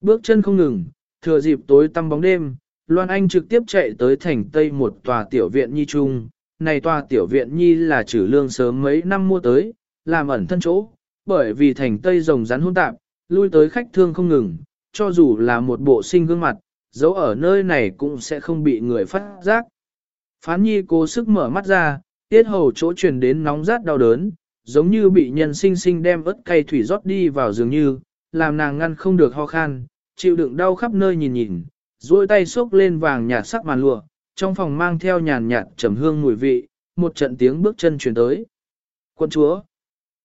Bước chân không ngừng, thừa dịp tối tăm bóng đêm, Loan Anh trực tiếp chạy tới thành Tây một tòa tiểu viện nhi trung. Này tòa tiểu viện nhi là trừ lương sớm mấy năm mua tới, làm ẩn thân chỗ, bởi vì thành Tây rồng rắn hôn tạp, lui tới khách thương không ngừng, cho dù là một bộ sinh gương mặt, dấu ở nơi này cũng sẽ không bị người phát giác. Phán nhi cố sức mở mắt ra, tiết hầu chỗ truyền đến nóng rát đau đớn, giống như bị nhân sinh sinh đem ớt cay thủy rót đi vào dường như, làm nàng ngăn không được ho khan, chịu đựng đau khắp nơi nhìn nhìn, duỗi tay xốc lên vàng nhạt sắc màn lụa, trong phòng mang theo nhàn nhạt trầm hương mùi vị, một trận tiếng bước chân truyền tới. Quân chúa,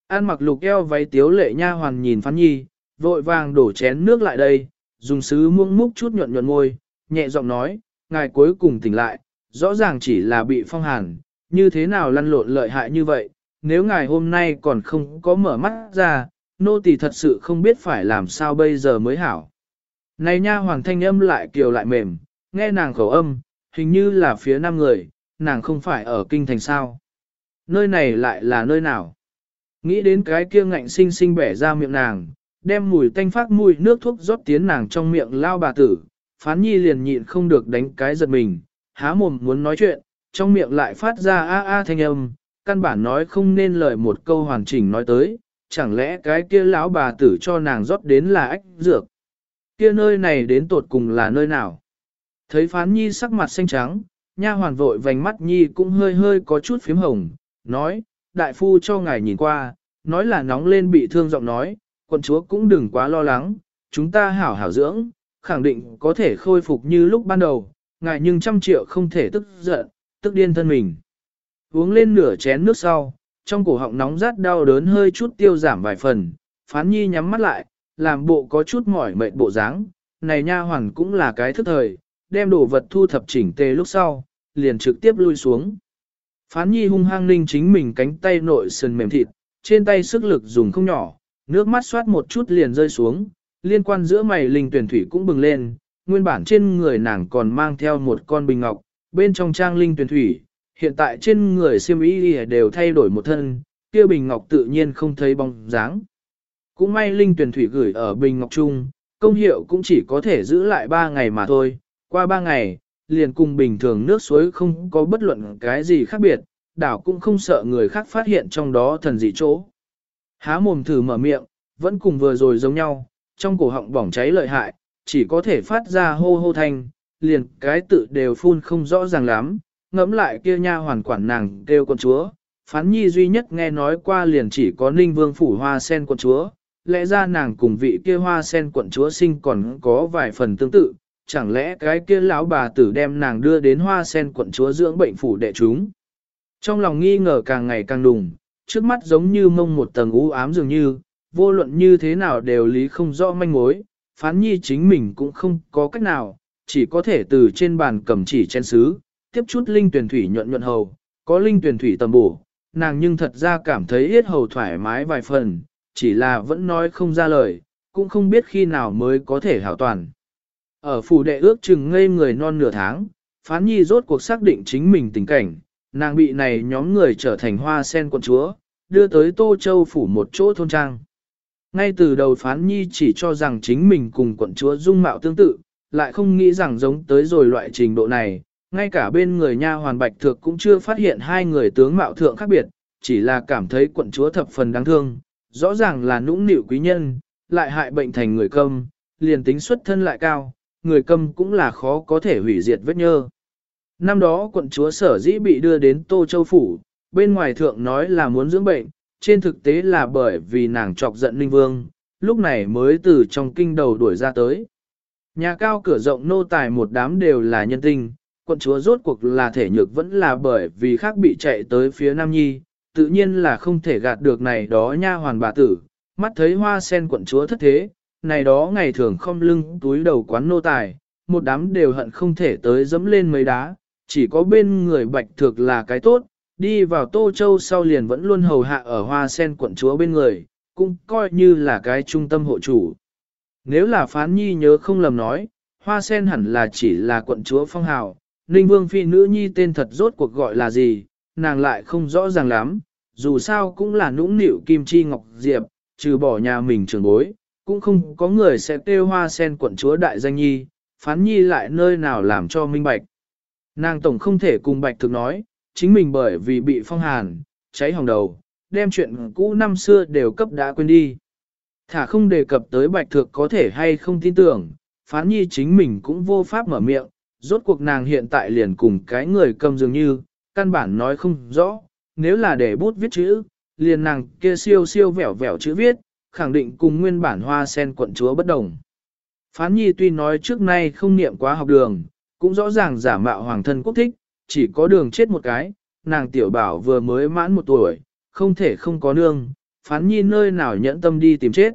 An mặc lục eo váy tiếu lệ nha hoàn nhìn phán nhi, vội vàng đổ chén nước lại đây, dùng sứ muông múc chút nhuận nhuận môi, nhẹ giọng nói, ngài cuối cùng tỉnh lại, rõ ràng chỉ là bị phong hàn, như thế nào lăn lộn lợi hại như vậy, nếu ngài hôm nay còn không có mở mắt ra, nô tỳ thật sự không biết phải làm sao bây giờ mới hảo. Này nha hoàng thanh âm lại kiều lại mềm, nghe nàng khẩu âm, hình như là phía nam người, nàng không phải ở kinh thành sao. Nơi này lại là nơi nào? Nghĩ đến cái kia ngạnh sinh sinh bẻ ra miệng nàng, đem mùi tanh phát mùi nước thuốc rót tiến nàng trong miệng lao bà tử, phán nhi liền nhịn không được đánh cái giật mình, há mồm muốn nói chuyện, trong miệng lại phát ra a a thanh âm, căn bản nói không nên lời một câu hoàn chỉnh nói tới, chẳng lẽ cái kia lão bà tử cho nàng rót đến là ách dược. Kia nơi này đến tột cùng là nơi nào? Thấy phán nhi sắc mặt xanh trắng, nha hoàn vội vành mắt nhi cũng hơi hơi có chút phím hồng, nói, đại phu cho ngài nhìn qua, nói là nóng lên bị thương giọng nói, quận chúa cũng đừng quá lo lắng, chúng ta hảo hảo dưỡng, khẳng định có thể khôi phục như lúc ban đầu, ngài nhưng trăm triệu không thể tức giận, tức điên thân mình. Uống lên nửa chén nước sau, trong cổ họng nóng rát đau đớn hơi chút tiêu giảm vài phần, phán nhi nhắm mắt lại, làm bộ có chút mỏi mệt bộ dáng. này nha hoàn cũng là cái thức thời, đem đồ vật thu thập chỉnh tề lúc sau, liền trực tiếp lui xuống. Phán nhi hung hăng ninh chính mình cánh tay nội sườn mềm thịt, trên tay sức lực dùng không nhỏ, nước mắt xoát một chút liền rơi xuống, liên quan giữa mày linh tuyển thủy cũng bừng lên, nguyên bản trên người nàng còn mang theo một con bình ngọc, bên trong trang linh tuyển thủy, hiện tại trên người siêm y đều thay đổi một thân, kia bình ngọc tự nhiên không thấy bóng dáng. Cũng may linh tuyển thủy gửi ở bình ngọc trung, công hiệu cũng chỉ có thể giữ lại 3 ngày mà thôi, qua 3 ngày, liền cùng bình thường nước suối không có bất luận cái gì khác biệt, đảo cũng không sợ người khác phát hiện trong đó thần dị chỗ. Há mồm thử mở miệng, vẫn cùng vừa rồi giống nhau, trong cổ họng bỏng cháy lợi hại, chỉ có thể phát ra hô hô thanh, liền cái tự đều phun không rõ ràng lắm, ngẫm lại kia nha hoàn quản nàng kêu con chúa. Phán nhi duy nhất nghe nói qua liền chỉ có ninh vương phủ hoa sen quận chúa, lẽ ra nàng cùng vị kia hoa sen quận chúa sinh còn có vài phần tương tự, chẳng lẽ cái kia lão bà tử đem nàng đưa đến hoa sen quận chúa dưỡng bệnh phủ đệ chúng. Trong lòng nghi ngờ càng ngày càng đùng, trước mắt giống như mông một tầng u ám dường như, vô luận như thế nào đều lý không rõ manh mối, phán nhi chính mình cũng không có cách nào, chỉ có thể từ trên bàn cầm chỉ chen xứ, tiếp chút linh tuyển thủy nhuận nhuận hầu, có linh tuyển thủy tầm bổ, nàng nhưng thật ra cảm thấy yết hầu thoải mái vài phần, chỉ là vẫn nói không ra lời, cũng không biết khi nào mới có thể hảo toàn. Ở phủ đệ ước chừng ngây người non nửa tháng, phán nhi rốt cuộc xác định chính mình tình cảnh, nàng bị này nhóm người trở thành hoa sen quận chúa, đưa tới Tô Châu phủ một chỗ thôn trang. Ngay từ đầu phán nhi chỉ cho rằng chính mình cùng quận chúa dung mạo tương tự, lại không nghĩ rằng giống tới rồi loại trình độ này, ngay cả bên người nha hoàn bạch thược cũng chưa phát hiện hai người tướng mạo thượng khác biệt, chỉ là cảm thấy quận chúa thập phần đáng thương, rõ ràng là nũng nịu quý nhân, lại hại bệnh thành người câm, liền tính xuất thân lại cao, người câm cũng là khó có thể hủy diệt vết nhơ. Năm đó quận chúa sở dĩ bị đưa đến Tô Châu Phủ, bên ngoài thượng nói là muốn dưỡng bệnh, trên thực tế là bởi vì nàng chọc giận Ninh Vương, lúc này mới từ trong kinh đầu đuổi ra tới. Nhà cao cửa rộng nô tài một đám đều là nhân tinh, quận chúa rốt cuộc là thể nhược vẫn là bởi vì khác bị chạy tới phía Nam Nhi, tự nhiên là không thể gạt được này đó nha hoàn bà tử, mắt thấy hoa sen quận chúa thất thế, này đó ngày thường không lưng túi đầu quán nô tài, một đám đều hận không thể tới dẫm lên mấy đá, chỉ có bên người bạch thực là cái tốt, đi vào Tô Châu sau liền vẫn luôn hầu hạ ở hoa sen quận chúa bên người, cũng coi như là cái trung tâm hộ chủ. Nếu là phán nhi nhớ không lầm nói, hoa sen hẳn là chỉ là quận chúa phong hào, ninh vương phi nữ nhi tên thật rốt cuộc gọi là gì, nàng lại không rõ ràng lắm, dù sao cũng là nũng nịu kim chi ngọc diệp, trừ bỏ nhà mình trường bối, cũng không có người sẽ kêu hoa sen quận chúa đại danh nhi, phán nhi lại nơi nào làm cho minh bạch. Nàng tổng không thể cùng bạch thực nói, chính mình bởi vì bị phong hàn, cháy hồng đầu, đem chuyện cũ năm xưa đều cấp đã quên đi. Thả không đề cập tới bạch thực có thể hay không tin tưởng, phán nhi chính mình cũng vô pháp mở miệng, rốt cuộc nàng hiện tại liền cùng cái người cầm dường như, căn bản nói không rõ, nếu là để bút viết chữ, liền nàng kia siêu siêu vẻo vẻo chữ viết, khẳng định cùng nguyên bản hoa sen quận chúa bất đồng. Phán nhi tuy nói trước nay không niệm quá học đường, cũng rõ ràng giả mạo hoàng thân quốc thích, chỉ có đường chết một cái, nàng tiểu bảo vừa mới mãn một tuổi, không thể không có nương, phán nhi nơi nào nhẫn tâm đi tìm chết.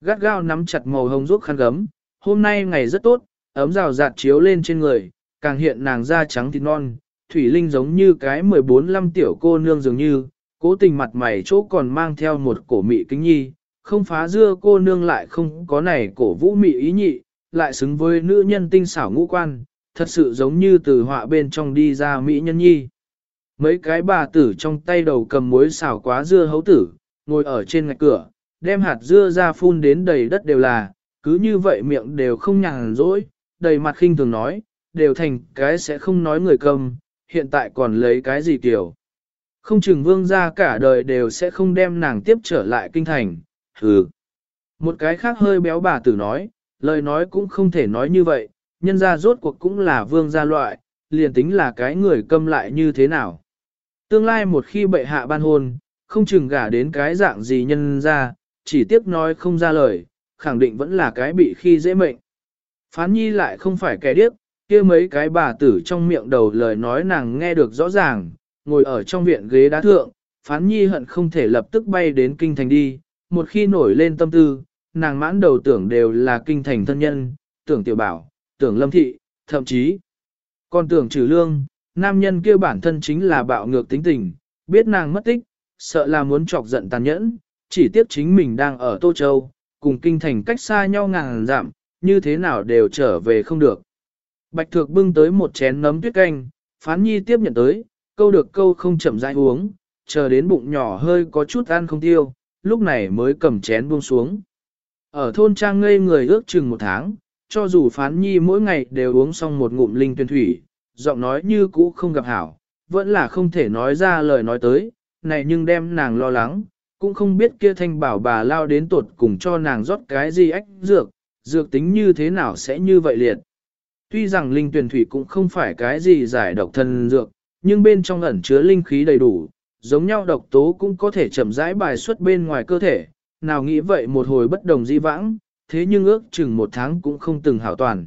Gắt gao nắm chặt màu hồng ruốc khăn gấm, hôm nay ngày rất tốt, ấm rào rạt chiếu lên trên người, càng hiện nàng da trắng thịt non, thủy linh giống như cái 14-15 tiểu cô nương dường như, cố tình mặt mày chỗ còn mang theo một cổ mị kính nhi, không phá dưa cô nương lại không có này cổ vũ mị ý nhị, lại xứng với nữ nhân tinh xảo ngũ quan, thật sự giống như từ họa bên trong đi ra mỹ nhân nhi. Mấy cái bà tử trong tay đầu cầm muối xào quá dưa hấu tử, ngồi ở trên ngạch cửa, đem hạt dưa ra phun đến đầy đất đều là, cứ như vậy miệng đều không nhàn rỗi, đầy mặt khinh thường nói, đều thành cái sẽ không nói người cầm, hiện tại còn lấy cái gì kiểu. Không chừng vương ra cả đời đều sẽ không đem nàng tiếp trở lại kinh thành, hừ. Một cái khác hơi béo bà tử nói, lời nói cũng không thể nói như vậy, nhân ra rốt cuộc cũng là vương gia loại, liền tính là cái người câm lại như thế nào. Tương lai một khi bệ hạ ban hôn, không chừng gả đến cái dạng gì nhân ra, chỉ tiếc nói không ra lời, khẳng định vẫn là cái bị khi dễ mệnh. Phán nhi lại không phải kẻ điếc, kia mấy cái bà tử trong miệng đầu lời nói nàng nghe được rõ ràng, ngồi ở trong viện ghế đá thượng, phán nhi hận không thể lập tức bay đến kinh thành đi, một khi nổi lên tâm tư, nàng mãn đầu tưởng đều là kinh thành thân nhân, tưởng tiểu bảo, tưởng lâm thị, thậm chí, còn tưởng trừ lương, nam nhân kia bản thân chính là bạo ngược tính tình, biết nàng mất tích, sợ là muốn chọc giận tàn nhẫn, chỉ tiếc chính mình đang ở Tô Châu, cùng kinh thành cách xa nhau ngàn dặm, như thế nào đều trở về không được. Bạch Thược bưng tới một chén nấm tuyết canh, Phán Nhi tiếp nhận tới, câu được câu không chậm rãi uống, chờ đến bụng nhỏ hơi có chút ăn không tiêu, lúc này mới cầm chén buông xuống. Ở thôn trang ngây người ước chừng một tháng, cho dù Phán Nhi mỗi ngày đều uống xong một ngụm linh tuyên thủy, giọng nói như cũ không gặp hảo, vẫn là không thể nói ra lời nói tới, này nhưng đem nàng lo lắng, cũng không biết kia thanh bảo bà lao đến tột cùng cho nàng rót cái gì ách dược, dược tính như thế nào sẽ như vậy liệt. Tuy rằng linh tuyển thủy cũng không phải cái gì giải độc thân dược, nhưng bên trong ẩn chứa linh khí đầy đủ, giống nhau độc tố cũng có thể chậm rãi bài xuất bên ngoài cơ thể, nào nghĩ vậy một hồi bất đồng di vãng, thế nhưng ước chừng một tháng cũng không từng hảo toàn.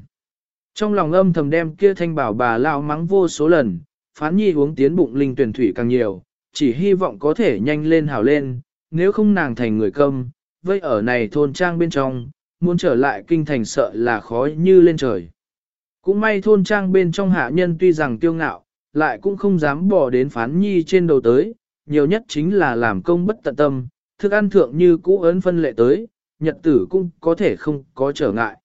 Trong lòng âm thầm đem kia thanh bảo bà lao mắng vô số lần, phán nhi uống tiến bụng linh tuyển thủy càng nhiều, chỉ hy vọng có thể nhanh lên hảo lên, nếu không nàng thành người câm, vây ở này thôn trang bên trong, muốn trở lại kinh thành sợ là khó như lên trời. Cũng may thôn trang bên trong hạ nhân tuy rằng tiêu ngạo, lại cũng không dám bỏ đến phán nhi trên đầu tới, nhiều nhất chính là làm công bất tận tâm, thức ăn thượng như cũ ấn phân lệ tới, nhật tử cũng có thể không có trở ngại.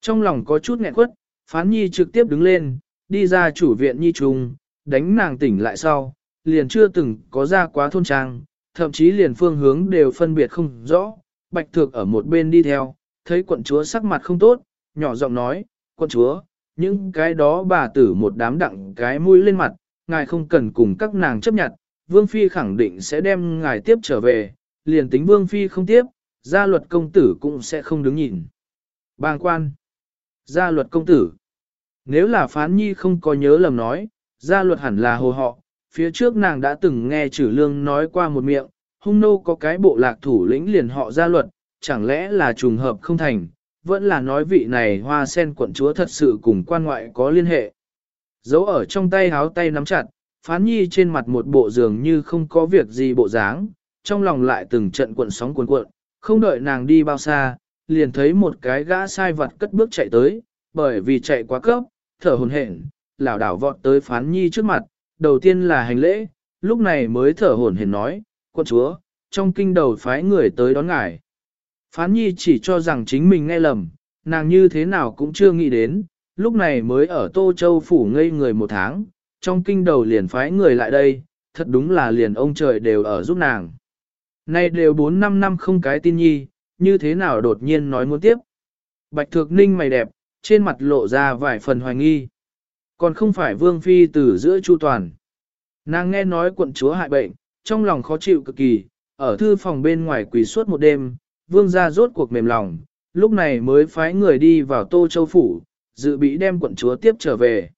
Trong lòng có chút nghẹn quất, phán nhi trực tiếp đứng lên, đi ra chủ viện nhi trùng, đánh nàng tỉnh lại sau, liền chưa từng có ra quá thôn trang, thậm chí liền phương hướng đều phân biệt không rõ, bạch thược ở một bên đi theo, thấy quận chúa sắc mặt không tốt, nhỏ giọng nói, quận chúa, những cái đó bà tử một đám đặng cái mũi lên mặt, ngài không cần cùng các nàng chấp nhận, vương phi khẳng định sẽ đem ngài tiếp trở về, liền tính vương phi không tiếp, gia luật công tử cũng sẽ không đứng nhìn. Bàng quan, gia luật công tử, nếu là phán nhi không có nhớ lầm nói, gia luật hẳn là hồ họ, phía trước nàng đã từng nghe chử lương nói qua một miệng, hung nô có cái bộ lạc thủ lĩnh liền họ gia luật, chẳng lẽ là trùng hợp không thành, vẫn là nói vị này hoa sen quận chúa thật sự cùng quan ngoại có liên hệ. Giấu ở trong tay háo tay nắm chặt, phán nhi trên mặt một bộ dường như không có việc gì bộ dáng, trong lòng lại từng trận cuộn sóng cuộn cuộn, không đợi nàng đi bao xa, liền thấy một cái gã sai vật cất bước chạy tới, bởi vì chạy quá cấp, thở hồn hển, lảo đảo vọt tới phán nhi trước mặt, đầu tiên là hành lễ, lúc này mới thở hồn hển nói, quân chúa, trong kinh đầu phái người tới đón ngài. Phán nhi chỉ cho rằng chính mình nghe lầm, nàng như thế nào cũng chưa nghĩ đến, lúc này mới ở Tô Châu phủ ngây người một tháng, trong kinh đầu liền phái người lại đây, thật đúng là liền ông trời đều ở giúp nàng. Nay đều 4-5 năm không cái tin nhi, như thế nào đột nhiên nói muốn tiếp. Bạch Thược Ninh mày đẹp, trên mặt lộ ra vài phần hoài nghi. Còn không phải Vương Phi từ giữa Chu Toàn. Nàng nghe nói quận chúa hại bệnh, trong lòng khó chịu cực kỳ, ở thư phòng bên ngoài quỳ suốt một đêm, Vương gia rốt cuộc mềm lòng, lúc này mới phái người đi vào Tô Châu Phủ, dự bị đem quận chúa tiếp trở về.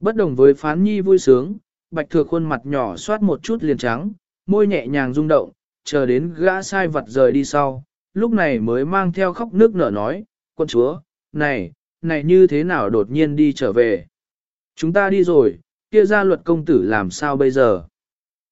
Bất đồng với phán nhi vui sướng, bạch Thược khuôn mặt nhỏ soát một chút liền trắng, môi nhẹ nhàng rung động, chờ đến gã sai vật rời đi sau, lúc này mới mang theo khóc nước nở nói, quân chúa, này, này như thế nào đột nhiên đi trở về. Chúng ta đi rồi, kia ra luật công tử làm sao bây giờ?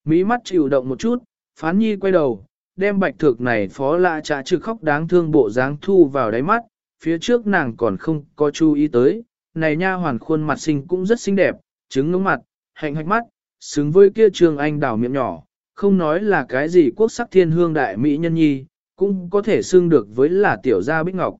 Mỹ mắt chịu động một chút, phán nhi quay đầu, đem bạch thược này phó lạ trả trừ khóc đáng thương bộ dáng thu vào đáy mắt, phía trước nàng còn không có chú ý tới, này nha hoàn khuôn mặt xinh cũng rất xinh đẹp, trứng ngưỡng mặt, hạnh hạch mắt, xứng với kia trường anh đảo miệng nhỏ, không nói là cái gì quốc sắc thiên hương đại mỹ nhân nhi, cũng có thể xưng được với là tiểu gia bích ngọc.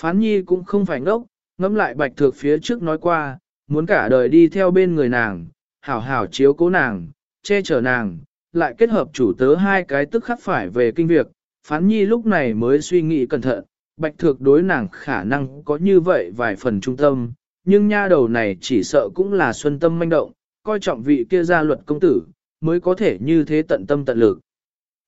Phán nhi cũng không phải ngốc, ngẫm lại bạch thược phía trước nói qua, muốn cả đời đi theo bên người nàng, hảo hảo chiếu cố nàng, che chở nàng, lại kết hợp chủ tớ hai cái tức khắc phải về kinh việc, phán nhi lúc này mới suy nghĩ cẩn thận, bạch thược đối nàng khả năng có như vậy vài phần trung tâm, nhưng nha đầu này chỉ sợ cũng là xuân tâm manh động, coi trọng vị kia gia luật công tử, mới có thể như thế tận tâm tận lực.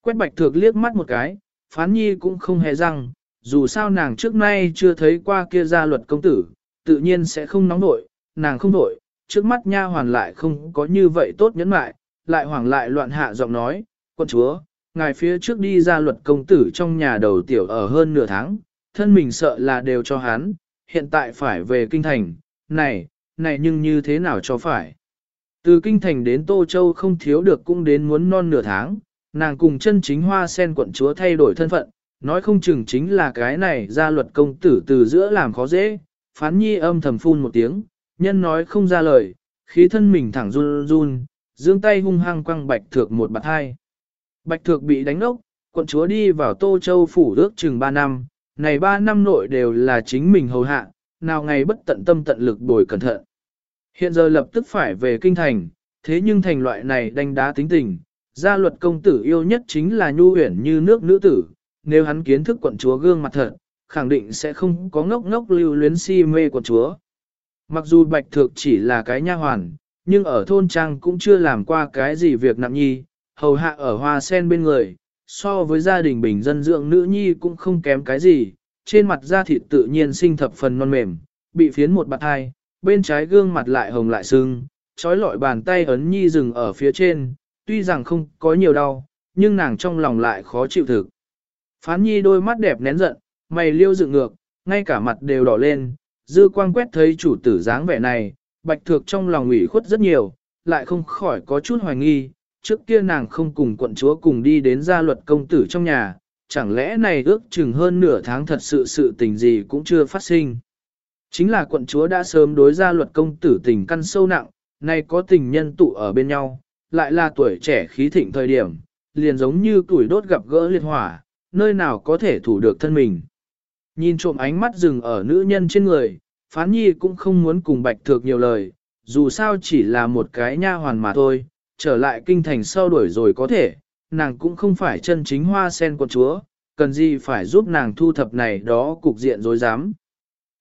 Quét bạch thược liếc mắt một cái, phán nhi cũng không hề răng, dù sao nàng trước nay chưa thấy qua kia gia luật công tử, tự nhiên sẽ không nóng nổi. nàng không nổi, trước mắt nha hoàn lại không có như vậy tốt nhẫn mại, lại hoảng lại loạn hạ giọng nói, quân chúa, ngài phía trước đi ra luật công tử trong nhà đầu tiểu ở hơn nửa tháng, thân mình sợ là đều cho hắn, hiện tại phải về kinh thành, này, này nhưng như thế nào cho phải. Từ kinh thành đến Tô Châu không thiếu được cũng đến muốn non nửa tháng, nàng cùng chân chính hoa sen quận chúa thay đổi thân phận, nói không chừng chính là cái này ra luật công tử từ giữa làm khó dễ, phán nhi âm thầm phun một tiếng, nhân nói không ra lời, khí thân mình thẳng run run, dương tay hung hăng quăng bạch thược một bạt hai. Bạch thược bị đánh ốc, quận chúa đi vào Tô Châu phủ ước chừng 3 năm, này 3 năm nội đều là chính mình hầu hạ, nào ngày bất tận tâm tận lực bồi cẩn thận. Hiện giờ lập tức phải về kinh thành, thế nhưng thành loại này đánh đá tính tình, gia luật công tử yêu nhất chính là nhu huyển như nước nữ tử, nếu hắn kiến thức quận chúa gương mặt thật, khẳng định sẽ không có ngốc ngốc lưu luyến si mê quận chúa. Mặc dù bạch thược chỉ là cái nha hoàn, nhưng ở thôn trang cũng chưa làm qua cái gì việc nặng nhi, hầu hạ ở hoa sen bên người, so với gia đình bình dân dưỡng nữ nhi cũng không kém cái gì, trên mặt da thịt tự nhiên sinh thập phần non mềm, bị phiến một bạt hai, bên trái gương mặt lại hồng lại sưng, trói lọi bàn tay ấn nhi dừng ở phía trên, tuy rằng không có nhiều đau, nhưng nàng trong lòng lại khó chịu thực. Phán nhi đôi mắt đẹp nén giận, mày liêu dựng ngược, ngay cả mặt đều đỏ lên, dư quang quét thấy chủ tử dáng vẻ này, bạch thược trong lòng ủy khuất rất nhiều, lại không khỏi có chút hoài nghi, trước kia nàng không cùng quận chúa cùng đi đến gia luật công tử trong nhà, chẳng lẽ này ước chừng hơn nửa tháng thật sự sự tình gì cũng chưa phát sinh. Chính là quận chúa đã sớm đối ra luật công tử tình căn sâu nặng, nay có tình nhân tụ ở bên nhau, lại là tuổi trẻ khí thịnh thời điểm, liền giống như tuổi đốt gặp gỡ liệt hỏa, nơi nào có thể thủ được thân mình. Nhìn trộm ánh mắt dừng ở nữ nhân trên người, phán nhi cũng không muốn cùng bạch thược nhiều lời, dù sao chỉ là một cái nha hoàn mà thôi, trở lại kinh thành sau đuổi rồi có thể, nàng cũng không phải chân chính hoa sen quận chúa, cần gì phải giúp nàng thu thập này đó cục diện dối dám.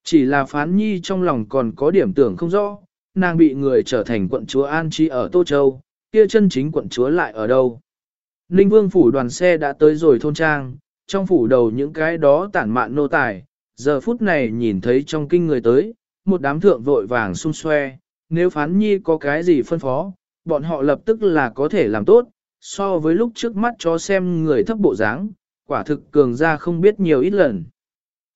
Chỉ là phán nhi trong lòng còn có điểm tưởng không rõ, nàng bị người trở thành quận chúa An Chi ở Tô Châu, kia chân chính quận chúa lại ở đâu. Ninh Vương phủ đoàn xe đã tới rồi thôn trang, trong phủ đầu những cái đó tản mạn nô tài, giờ phút này nhìn thấy trong kinh người tới, một đám thượng vội vàng xung xoe, nếu phán nhi có cái gì phân phó, bọn họ lập tức là có thể làm tốt, so với lúc trước mắt cho xem người thấp bộ dáng, quả thực cường ra không biết nhiều ít lần.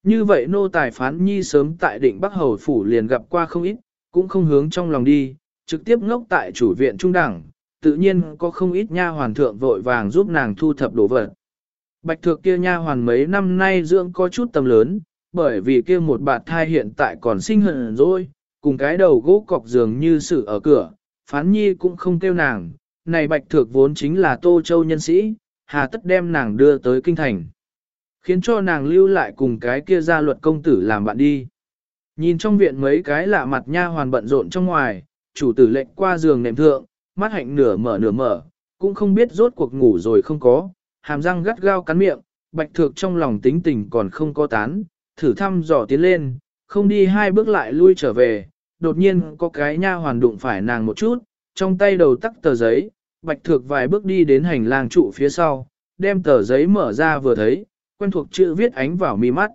Như vậy nô tài phán nhi sớm tại định Bắc Hầu Phủ liền gặp qua không ít, cũng không hướng trong lòng đi, trực tiếp ngốc tại chủ viện trung đẳng, tự nhiên có không ít nha hoàn thượng vội vàng giúp nàng thu thập đồ vật. Bạch thược kia nha hoàn mấy năm nay dưỡng có chút tầm lớn, bởi vì kia một bạt thai hiện tại còn sinh hận rồi, cùng cái đầu gỗ cọc giường như sự ở cửa, phán nhi cũng không kêu nàng, này bạch thược vốn chính là tô châu nhân sĩ, hà tất đem nàng đưa tới kinh thành. Khiến cho nàng lưu lại cùng cái kia gia luật công tử làm bạn đi. Nhìn trong viện mấy cái lạ mặt nha hoàn bận rộn trong ngoài, chủ tử lệnh qua giường nệm thượng, mắt hạnh nửa mở nửa mở, cũng không biết rốt cuộc ngủ rồi không có, hàm răng gắt gao cắn miệng, bạch thược trong lòng tính tình còn không có tán, thử thăm dò tiến lên, không đi hai bước lại lui trở về, đột nhiên có cái nha hoàn đụng phải nàng một chút, trong tay đầu tắc tờ giấy, bạch thược vài bước đi đến hành lang trụ phía sau, đem tờ giấy mở ra vừa thấy, quen thuộc chữ viết ánh vào mi mắt.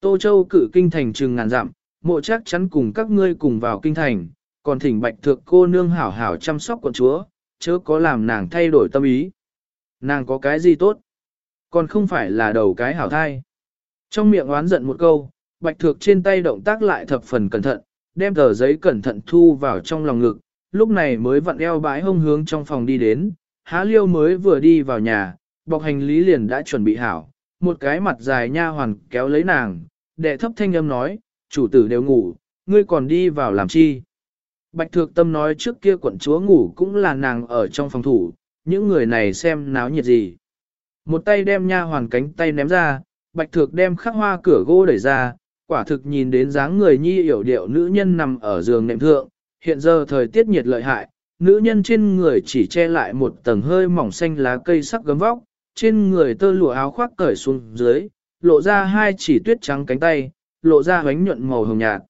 Tô Châu cử kinh thành trừng ngàn dặm, mộ chắc chắn cùng các ngươi cùng vào kinh thành, còn thỉnh bạch thược cô nương hảo hảo chăm sóc quận chúa, chớ có làm nàng thay đổi tâm ý. Nàng có cái gì tốt? Còn không phải là đầu cái hảo thai. Trong miệng oán giận một câu, bạch thược trên tay động tác lại thập phần cẩn thận, đem tờ giấy cẩn thận thu vào trong lòng ngực, lúc này mới vặn eo bãi hông hướng trong phòng đi đến, há liêu mới vừa đi vào nhà, bọc hành lý liền đã chuẩn bị hảo, một cái mặt dài nha hoàn kéo lấy nàng, đệ thấp thanh âm nói, chủ tử đều ngủ, ngươi còn đi vào làm chi. Bạch Thược Tâm nói trước kia quận chúa ngủ cũng là nàng ở trong phòng thủ, những người này xem náo nhiệt gì. Một tay đem nha hoàn cánh tay ném ra, Bạch Thược đem khắc hoa cửa gỗ đẩy ra, quả thực nhìn đến dáng người nhi hiểu điệu nữ nhân nằm ở giường nệm thượng, hiện giờ thời tiết nhiệt lợi hại, nữ nhân trên người chỉ che lại một tầng hơi mỏng xanh lá cây sắc gấm vóc, trên người tơ lụa áo khoác cởi xuống dưới, lộ ra hai chỉ tuyết trắng cánh tay, lộ ra ánh nhuận màu hồng nhạt.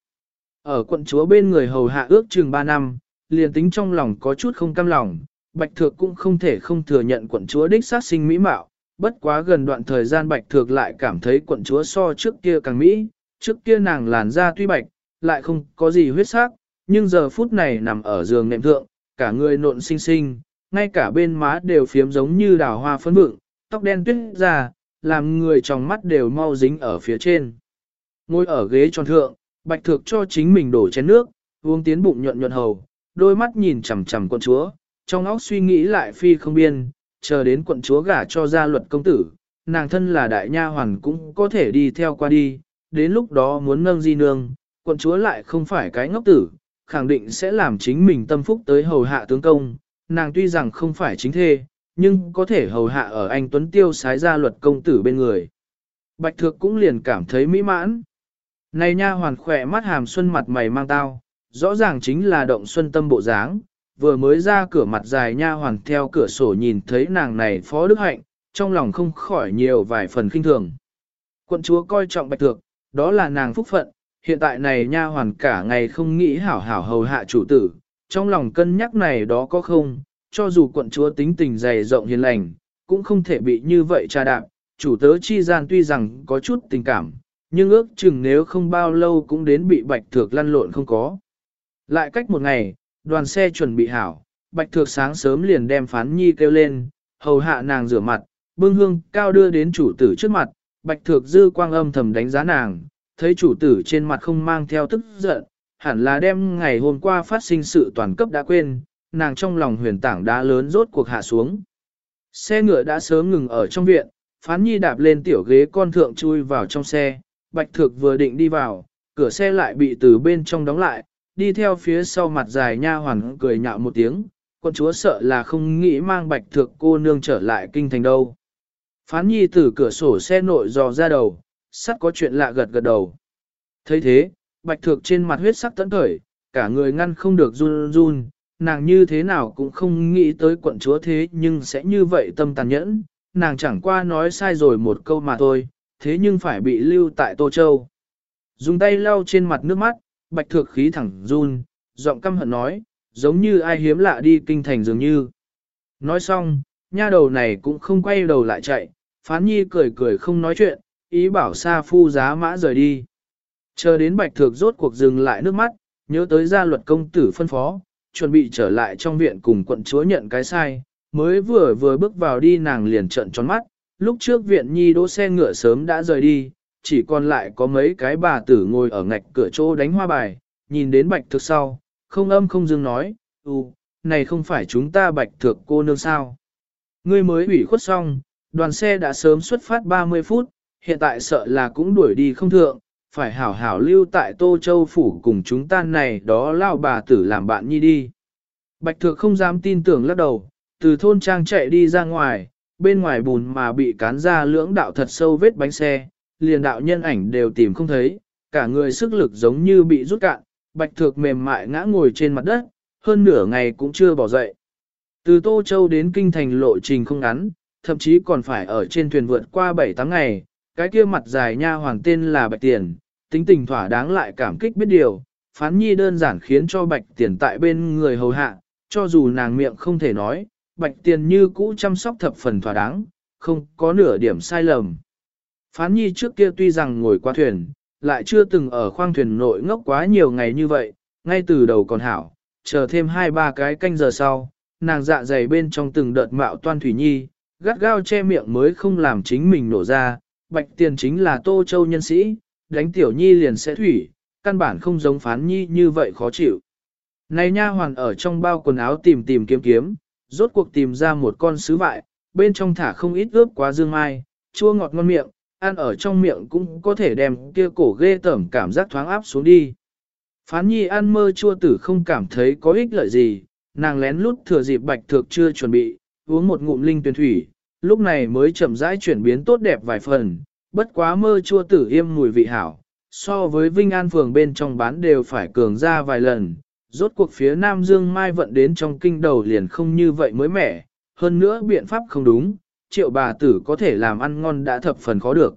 Ở quận chúa bên người hầu hạ ước chừng 3 năm, liền tính trong lòng có chút không cam lòng, Bạch Thược cũng không thể không thừa nhận quận chúa đích sát sinh mỹ mạo, bất quá gần đoạn thời gian Bạch Thược lại cảm thấy quận chúa so trước kia càng mỹ, trước kia nàng làn da tuy bạch, lại không có gì huyết sắc, nhưng giờ phút này nằm ở giường nệm thượng, cả người nộn xinh xinh, ngay cả bên má đều phiếm giống như đào hoa phấn vượng, tóc đen tuyết ra, làm người trong mắt đều mau dính ở phía trên. Ngồi ở ghế tròn thượng, bạch thược cho chính mình đổ chén nước, uống tiến bụng nhuận nhuận hầu, đôi mắt nhìn chằm chằm quận chúa, trong óc suy nghĩ lại phi không biên, chờ đến quận chúa gả cho gia luật công tử, nàng thân là đại nha hoàn cũng có thể đi theo qua đi, đến lúc đó muốn nâng di nương, quận chúa lại không phải cái ngốc tử, khẳng định sẽ làm chính mình tâm phúc tới hầu hạ tướng công, nàng tuy rằng không phải chính thê, nhưng có thể hầu hạ ở anh Tuấn Tiêu sái ra luật công tử bên người. Bạch Thược cũng liền cảm thấy mỹ mãn. Này nha hoàn khỏe mắt hàm xuân mặt mày mang tao, rõ ràng chính là động xuân tâm bộ dáng, vừa mới ra cửa mặt dài nha hoàn theo cửa sổ nhìn thấy nàng này phó đức hạnh, trong lòng không khỏi nhiều vài phần khinh thường. Quận chúa coi trọng bạch thược, đó là nàng phúc phận, hiện tại này nha hoàn cả ngày không nghĩ hảo hảo hầu hạ chủ tử, trong lòng cân nhắc này đó có không, cho dù quận chúa tính tình dày rộng hiền lành, cũng không thể bị như vậy tra đạp, chủ tớ chi gian tuy rằng có chút tình cảm, nhưng ước chừng nếu không bao lâu cũng đến bị bạch thược lăn lộn không có. Lại cách một ngày, đoàn xe chuẩn bị hảo, bạch thược sáng sớm liền đem phán nhi kêu lên, hầu hạ nàng rửa mặt, bưng hương cao đưa đến chủ tử trước mặt, bạch thược dư quang âm thầm đánh giá nàng, thấy chủ tử trên mặt không mang theo tức giận, hẳn là đem ngày hôm qua phát sinh sự toàn cấp đã quên, nàng trong lòng huyền tảng đá lớn rốt cuộc hạ xuống. Xe ngựa đã sớm ngừng ở trong viện, phán nhi đạp lên tiểu ghế con thượng chui vào trong xe, bạch thược vừa định đi vào, cửa xe lại bị từ bên trong đóng lại, đi theo phía sau mặt dài nha hoàn cười nhạo một tiếng, con chúa sợ là không nghĩ mang bạch thược cô nương trở lại kinh thành đâu. Phán nhi từ cửa sổ xe nội dò ra đầu, sắt có chuyện lạ gật gật đầu. thấy thế, bạch thược trên mặt huyết sắc tẫn khởi, cả người ngăn không được run run, nàng như thế nào cũng không nghĩ tới quận chúa thế nhưng sẽ như vậy tâm tàn nhẫn, nàng chẳng qua nói sai rồi một câu mà thôi, thế nhưng phải bị lưu tại Tô Châu. Dùng tay lau trên mặt nước mắt, bạch thược khí thẳng run, giọng căm hận nói, giống như ai hiếm lạ đi kinh thành dường như. Nói xong, nha đầu này cũng không quay đầu lại chạy, phán nhi cười cười không nói chuyện, ý bảo Sa Phu giá mã rời đi. Chờ đến bạch thược rốt cuộc dừng lại nước mắt, nhớ tới gia luật công tử phân phó, chuẩn bị trở lại trong viện cùng quận chúa nhận cái sai, mới vừa vừa bước vào đi nàng liền trợn tròn mắt, lúc trước viện nhi đỗ xe ngựa sớm đã rời đi, chỉ còn lại có mấy cái bà tử ngồi ở ngạch cửa chỗ đánh hoa bài, nhìn đến bạch thực sau, không âm không dừng nói, ừ, này không phải chúng ta bạch thực cô nương sao. Ngươi mới ủy khuất xong, đoàn xe đã sớm xuất phát 30 phút, hiện tại sợ là cũng đuổi đi không thượng, phải hảo hảo lưu tại Tô Châu Phủ cùng chúng ta này đó lao bà tử làm bạn nhi đi. Bạch thược không dám tin tưởng lắc đầu, từ thôn trang chạy đi ra ngoài, bên ngoài bùn mà bị cán ra lưỡng đạo thật sâu vết bánh xe, liền đạo nhân ảnh đều tìm không thấy, cả người sức lực giống như bị rút cạn, bạch thược mềm mại ngã ngồi trên mặt đất, hơn nửa ngày cũng chưa bỏ dậy. Từ Tô Châu đến Kinh Thành lộ trình không ngắn, thậm chí còn phải ở trên thuyền vượt qua 7-8 ngày, cái kia mặt dài nha hoàng tên là Bạch Tiền, tính tình thỏa đáng lại cảm kích biết điều, phán nhi đơn giản khiến cho Bạch Tiền tại bên người hầu hạ, cho dù nàng miệng không thể nói, Bạch Tiền như cũ chăm sóc thập phần thỏa đáng, không có nửa điểm sai lầm. Phán nhi trước kia tuy rằng ngồi qua thuyền, lại chưa từng ở khoang thuyền nội ngốc quá nhiều ngày như vậy, ngay từ đầu còn hảo, chờ thêm hai ba cái canh giờ sau, nàng dạ dày bên trong từng đợt mạo toan thủy nhi, gắt gao che miệng mới không làm chính mình nổ ra, bạch tiền chính là tô châu nhân sĩ, đánh tiểu nhi liền sẽ thủy, căn bản không giống phán nhi như vậy khó chịu. Này nha hoàn ở trong bao quần áo tìm tìm kiếm kiếm, rốt cuộc tìm ra một con sứ vại, bên trong thả không ít ướp quá dương mai, chua ngọt ngon miệng, ăn ở trong miệng cũng có thể đem kia cổ ghê tởm cảm giác thoáng áp xuống đi. Phán nhi ăn mơ chua tử không cảm thấy có ích lợi gì, nàng lén lút thừa dịp bạch thược chưa chuẩn bị, uống một ngụm linh tuyển thủy, lúc này mới chậm rãi chuyển biến tốt đẹp vài phần, bất quá mơ chua tử yêm mùi vị hảo, so với Vinh An phường bên trong bán đều phải cường ra vài lần, rốt cuộc phía Nam Dương Mai vận đến trong kinh đầu liền không như vậy mới mẻ, hơn nữa biện pháp không đúng, triệu bà tử có thể làm ăn ngon đã thập phần khó được.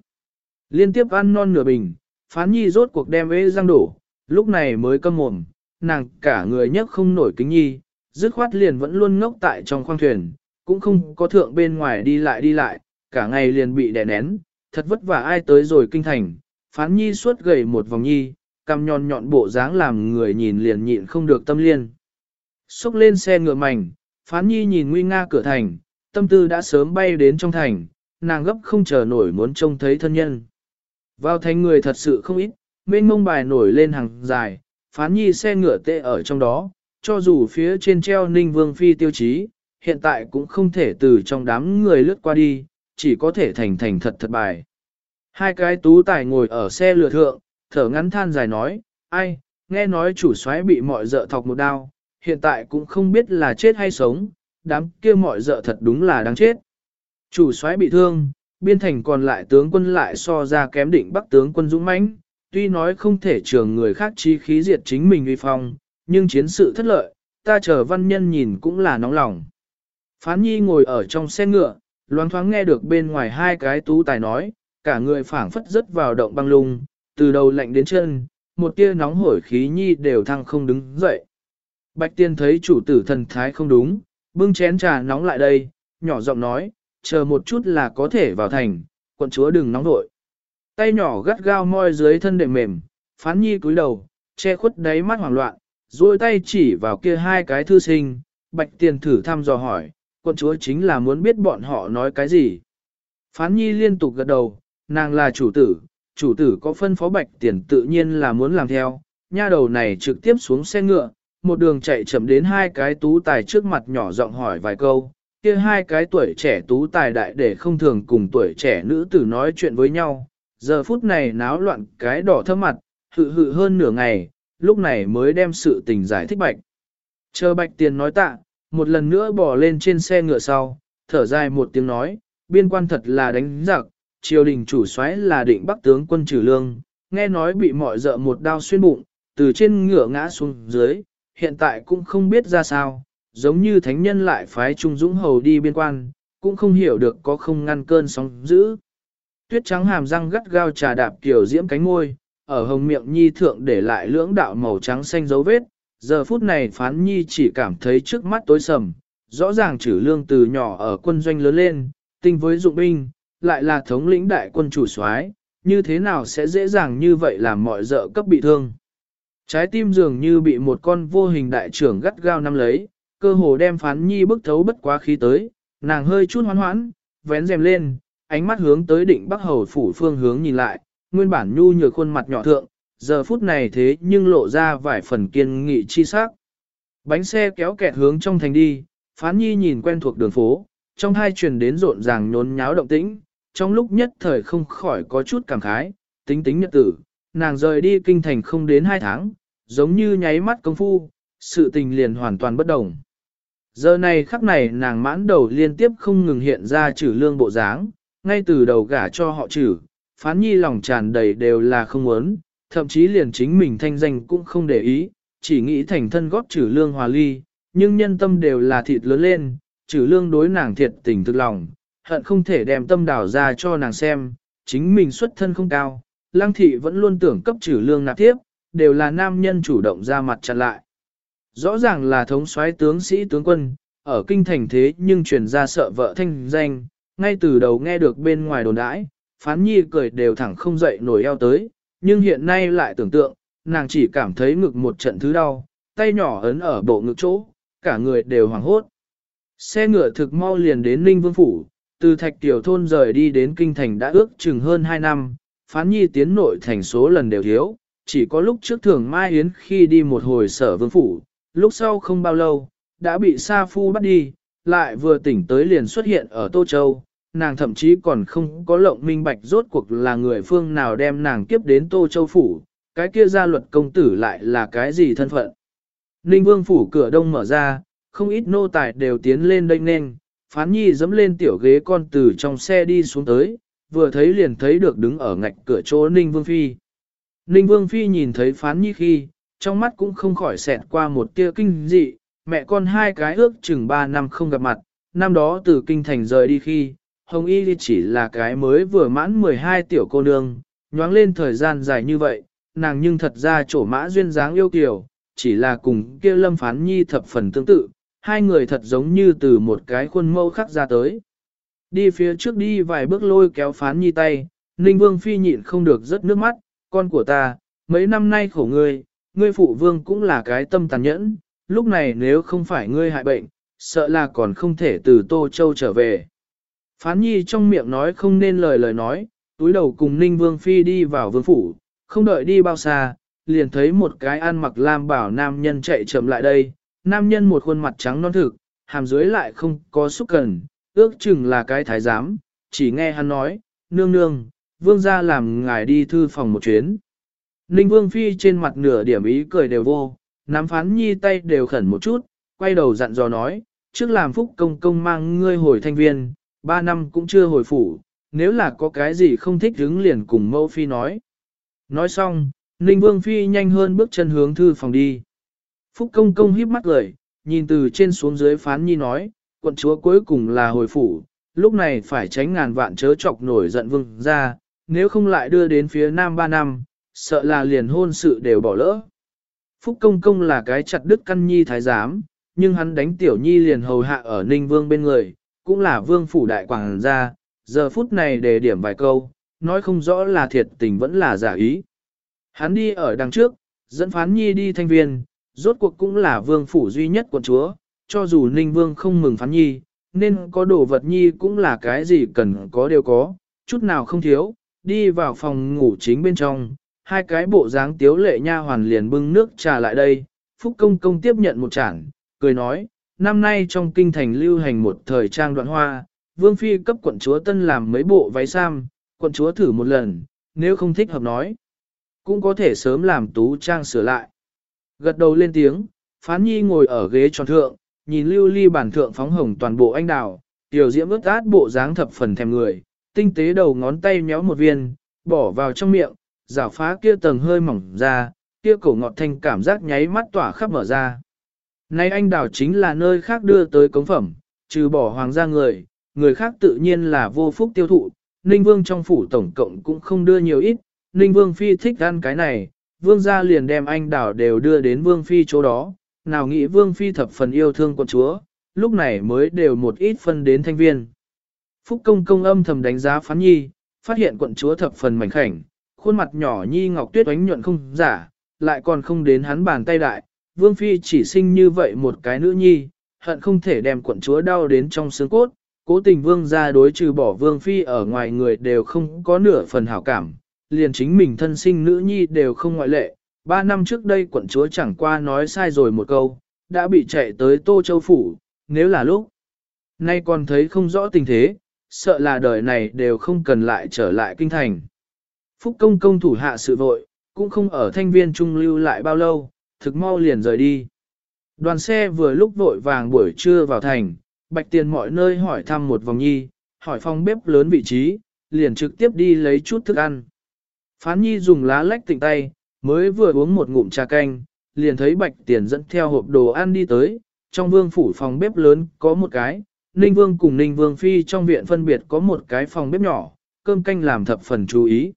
Liên tiếp ăn non nửa bình, phán nhi rốt cuộc đem ế răng đổ, lúc này mới câm mồm, nàng cả người nhấc không nổi kính nhi, dứt khoát liền vẫn luôn ngốc tại trong khoang thuyền, cũng không có thượng bên ngoài đi lại đi lại, cả ngày liền bị đè nén, thật vất vả ai tới rồi kinh thành, phán nhi suốt gầy một vòng nhi, cầm nhọn nhọn bộ dáng làm người nhìn liền nhịn không được tâm liên. Xúc lên xe ngựa mảnh, phán nhi nhìn nguy nga cửa thành, tâm tư đã sớm bay đến trong thành, nàng gấp không chờ nổi muốn trông thấy thân nhân. Vào thành người thật sự không ít, mênh mông bài nổi lên hàng dài, phán nhi xe ngựa tệ ở trong đó, cho dù phía trên treo ninh vương phi tiêu chí, hiện tại cũng không thể từ trong đám người lướt qua đi, chỉ có thể thành thành thật thật bài. Hai cái tú tài ngồi ở xe lừa thượng, thở ngắn than dài nói, Ai, nghe nói chủ soái bị mọi dợ thọc một đao, hiện tại cũng không biết là chết hay sống, đám kia mọi dợ thật đúng là đáng chết. Chủ soái bị thương, biên thành còn lại tướng quân lại so ra kém định bắc tướng quân dũng mãnh, tuy nói không thể trường người khác chi khí diệt chính mình uy phong, nhưng chiến sự thất lợi, ta chờ văn nhân nhìn cũng là nóng lòng. Phán nhi ngồi ở trong xe ngựa, loáng thoáng nghe được bên ngoài hai cái tú tài nói, cả người phảng phất rất vào động băng lung, từ đầu lạnh đến chân, một tia nóng hổi khí nhi đều thăng không đứng dậy. Bạch tiên thấy chủ tử thần thái không đúng, bưng chén trà nóng lại đây, nhỏ giọng nói, chờ một chút là có thể vào thành, quận chúa đừng nóng nội. Tay nhỏ gắt gao moi dưới thân đệm mềm, phán nhi cúi đầu, che khuất đáy mắt hoảng loạn, duỗi tay chỉ vào kia hai cái thư sinh, bạch tiền thử thăm dò hỏi, quận chúa chính là muốn biết bọn họ nói cái gì. Phán nhi liên tục gật đầu, nàng là chủ tử, chủ tử có phân phó bạch tiền tự nhiên là muốn làm theo, nha đầu này trực tiếp xuống xe ngựa, một đường chạy chậm đến hai cái tú tài trước mặt nhỏ giọng hỏi vài câu, kia hai cái tuổi trẻ tú tài đại để không thường cùng tuổi trẻ nữ tử nói chuyện với nhau, giờ phút này náo loạn cái đỏ thơm mặt, hự hự hơn nửa ngày, lúc này mới đem sự tình giải thích bạch. Chờ bạch tiền nói tạ, một lần nữa bỏ lên trên xe ngựa sau, thở dài một tiếng nói, biên quan thật là đánh giặc, triều đình chủ soái là định bắc tướng quân trừ lương, nghe nói bị mọi dợ một đao xuyên bụng, từ trên ngựa ngã xuống dưới, hiện tại cũng không biết ra sao, giống như thánh nhân lại phái Trung Dũng Hầu đi biên quan, cũng không hiểu được có không ngăn cơn sóng dữ. Tuyết trắng hàm răng gắt gao trà đạp kiểu diễm cánh môi, ở hồng miệng nhi thượng để lại lưỡng đạo màu trắng xanh dấu vết, giờ phút này phán nhi chỉ cảm thấy trước mắt tối sầm, rõ ràng trừ lương từ nhỏ ở quân doanh lớn lên, tinh với dụng binh, lại là thống lĩnh đại quân chủ soái, như thế nào sẽ dễ dàng như vậy làm mọi dợ cấp bị thương. Trái tim dường như bị một con vô hình đại trưởng gắt gao nắm lấy, cơ hồ đem phán nhi bức thấu bất quá khí tới, nàng hơi chút hoán hoãn, vén rèm lên, ánh mắt hướng tới định bắc hầu phủ phương hướng nhìn lại, nguyên bản nhu nhược khuôn mặt nhỏ thượng, giờ phút này thế nhưng lộ ra vài phần kiên nghị chi sắc. Bánh xe kéo kẹt hướng trong thành đi, phán nhi nhìn quen thuộc đường phố, trong hai truyền đến rộn ràng nhốn nháo động tĩnh, trong lúc nhất thời không khỏi có chút cảm khái, tính tính nhật tử, nàng rời đi kinh thành không đến hai tháng, giống như nháy mắt công phu, sự tình liền hoàn toàn bất đồng. Giờ này khắc này nàng mãn đầu liên tiếp không ngừng hiện ra trừ lương bộ dáng, ngay từ đầu gả cho họ trừ, phán nhi lòng tràn đầy đều là không muốn, thậm chí liền chính mình thanh danh cũng không để ý, chỉ nghĩ thành thân góp trừ lương hòa ly, nhưng nhân tâm đều là thịt lớn lên, trừ lương đối nàng thiệt tình thực lòng, hận không thể đem tâm đảo ra cho nàng xem, chính mình xuất thân không cao, lăng thị vẫn luôn tưởng cấp trừ lương nạp tiếp, đều là nam nhân chủ động ra mặt chặn lại. Rõ ràng là thống soái tướng sĩ tướng quân, ở kinh thành thế nhưng truyền ra sợ vợ thanh danh, ngay từ đầu nghe được bên ngoài đồn đãi, phán nhi cười đều thẳng không dậy nổi eo tới, nhưng hiện nay lại tưởng tượng, nàng chỉ cảm thấy ngực một trận thứ đau, tay nhỏ ấn ở bộ ngực chỗ, cả người đều hoảng hốt. Xe ngựa thực mau liền đến Ninh Vương Phủ, từ Thạch Tiểu Thôn rời đi đến Kinh Thành đã ước chừng hơn 2 năm, phán nhi tiến nội thành số lần đều thiếu, chỉ có lúc trước thường Mai Yến khi đi một hồi sở vương phủ, lúc sau không bao lâu, đã bị Sa Phu bắt đi, lại vừa tỉnh tới liền xuất hiện ở Tô Châu, nàng thậm chí còn không có lộng minh bạch rốt cuộc là người phương nào đem nàng kiếp đến Tô Châu phủ, cái kia gia luật công tử lại là cái gì thân phận. Ninh Vương phủ cửa đông mở ra, không ít nô tài đều tiến lên đây nên, phán nhi dẫm lên tiểu ghế con từ trong xe đi xuống tới, vừa thấy liền thấy được đứng ở ngạch cửa chỗ Ninh Vương Phi. Ninh Vương Phi nhìn thấy phán nhi khi, trong mắt cũng không khỏi xẹt qua một tia kinh dị, mẹ con hai cái ước chừng ba năm không gặp mặt, năm đó từ kinh thành rời đi khi, Hồng Y chỉ là cái mới vừa mãn 12 tiểu cô nương, nhoáng lên thời gian dài như vậy, nàng nhưng thật ra chỗ mã duyên dáng yêu kiều, chỉ là cùng kia lâm phán nhi thập phần tương tự, hai người thật giống như từ một cái khuôn mẫu khắc ra tới. Đi phía trước đi vài bước lôi kéo phán nhi tay, Ninh Vương Phi nhịn không được rất nước mắt, con của ta, mấy năm nay khổ ngươi, ngươi phụ vương cũng là cái tâm tàn nhẫn, lúc này nếu không phải ngươi hại bệnh, sợ là còn không thể từ Tô Châu trở về. Phán nhi trong miệng nói không nên lời lời nói, túi đầu cùng Ninh Vương Phi đi vào vương phủ, không đợi đi bao xa, liền thấy một cái ăn mặc lam bảo nam nhân chạy chậm lại đây, nam nhân một khuôn mặt trắng non thực, hàm dưới lại không có xúc cần, ước chừng là cái thái giám, chỉ nghe hắn nói, nương nương, vương gia làm ngài đi thư phòng một chuyến. Ninh Vương Phi trên mặt nửa điểm ý cười đều vô, nắm phán nhi tay đều khẩn một chút, quay đầu dặn dò nói, trước làm phúc công công mang ngươi hồi thanh viên, ba năm cũng chưa hồi phủ, nếu là có cái gì không thích hứng liền cùng mẫu phi nói. Nói xong, Ninh Vương Phi nhanh hơn bước chân hướng thư phòng đi. Phúc công công híp mắt cười, nhìn từ trên xuống dưới phán nhi nói, quận chúa cuối cùng là hồi phủ, lúc này phải tránh ngàn vạn chớ chọc nổi giận vương ra, nếu không lại đưa đến phía nam ba năm, sợ là liền hôn sự đều bỏ lỡ. Phúc công công là cái chặt đứt căn nhi thái giám, nhưng hắn đánh tiểu nhi liền hầu hạ ở ninh vương bên người, cũng là vương phủ đại quảng gia, giờ phút này đề điểm vài câu, nói không rõ là thiệt tình vẫn là giả ý. Hắn đi ở đằng trước, dẫn phán nhi đi thanh viên, rốt cuộc cũng là vương phủ duy nhất quận chúa, cho dù ninh vương không mừng phán nhi, nên có đồ vật nhi cũng là cái gì cần có đều có, chút nào không thiếu, đi vào phòng ngủ chính bên trong, hai cái bộ dáng tiếu lệ nha hoàn liền bưng nước trà lại đây, Phúc Công Công tiếp nhận một chản, cười nói, năm nay trong kinh thành lưu hành một thời trang đoạn hoa, Vương Phi cấp quận chúa tân làm mấy bộ váy sam, quận chúa thử một lần, nếu không thích hợp nói, cũng có thể sớm làm tú trang sửa lại. Gật đầu lên tiếng, Phán Nhi ngồi ở ghế tròn thượng, nhìn lưu ly bản thượng phóng hồng toàn bộ anh đào, tiểu diễm ướt át bộ dáng thập phần thèm người, tinh tế đầu ngón tay méo một viên, bỏ vào trong miệng, rào phá kia tầng hơi mỏng ra, kia cổ ngọt thanh cảm giác nháy mắt tỏa khắp mở ra. Nay anh đào chính là nơi khác đưa tới cống phẩm, trừ bỏ hoàng gia người, người khác tự nhiên là vô phúc tiêu thụ, Ninh Vương trong phủ tổng cộng cũng không đưa nhiều ít, Ninh Vương Phi thích ăn cái này, Vương gia liền đem anh đào đều đưa đến Vương Phi chỗ đó, nào nghĩ Vương Phi thập phần yêu thương quận chúa, lúc này mới đều một ít phân đến thanh viên. Phúc công công âm thầm đánh giá phán nhi, phát hiện quận chúa thập phần mảnh khảnh, khuôn mặt nhỏ nhi ngọc tuyết oánh nhuận không giả, lại còn không đến hắn bàn tay đại, Vương Phi chỉ sinh như vậy một cái nữ nhi, hận không thể đem quận chúa đau đến trong xương cốt, cố tình Vương ra đối trừ bỏ Vương Phi ở ngoài người đều không có nửa phần hảo cảm, liền chính mình thân sinh nữ nhi đều không ngoại lệ. Ba năm trước đây quận chúa chẳng qua nói sai rồi một câu, đã bị chạy tới Tô Châu Phủ, nếu là lúc. Nay còn thấy không rõ tình thế, sợ là đời này đều không cần lại trở lại kinh thành. Phúc công công thủ hạ sự vội, cũng không ở thanh viên trung lưu lại bao lâu, thực mau liền rời đi. Đoàn xe vừa lúc vội vàng buổi trưa vào thành, bạch tiền mọi nơi hỏi thăm một vòng nhi, hỏi phòng bếp lớn vị trí, liền trực tiếp đi lấy chút thức ăn. Phán nhi dùng lá lách tịnh tay, mới vừa uống một ngụm trà canh, liền thấy bạch tiền dẫn theo hộp đồ ăn đi tới, trong vương phủ phòng bếp lớn có một cái, Ninh Vương cùng Ninh Vương Phi trong viện phân biệt có một cái phòng bếp nhỏ, cơm canh làm thập phần chú ý.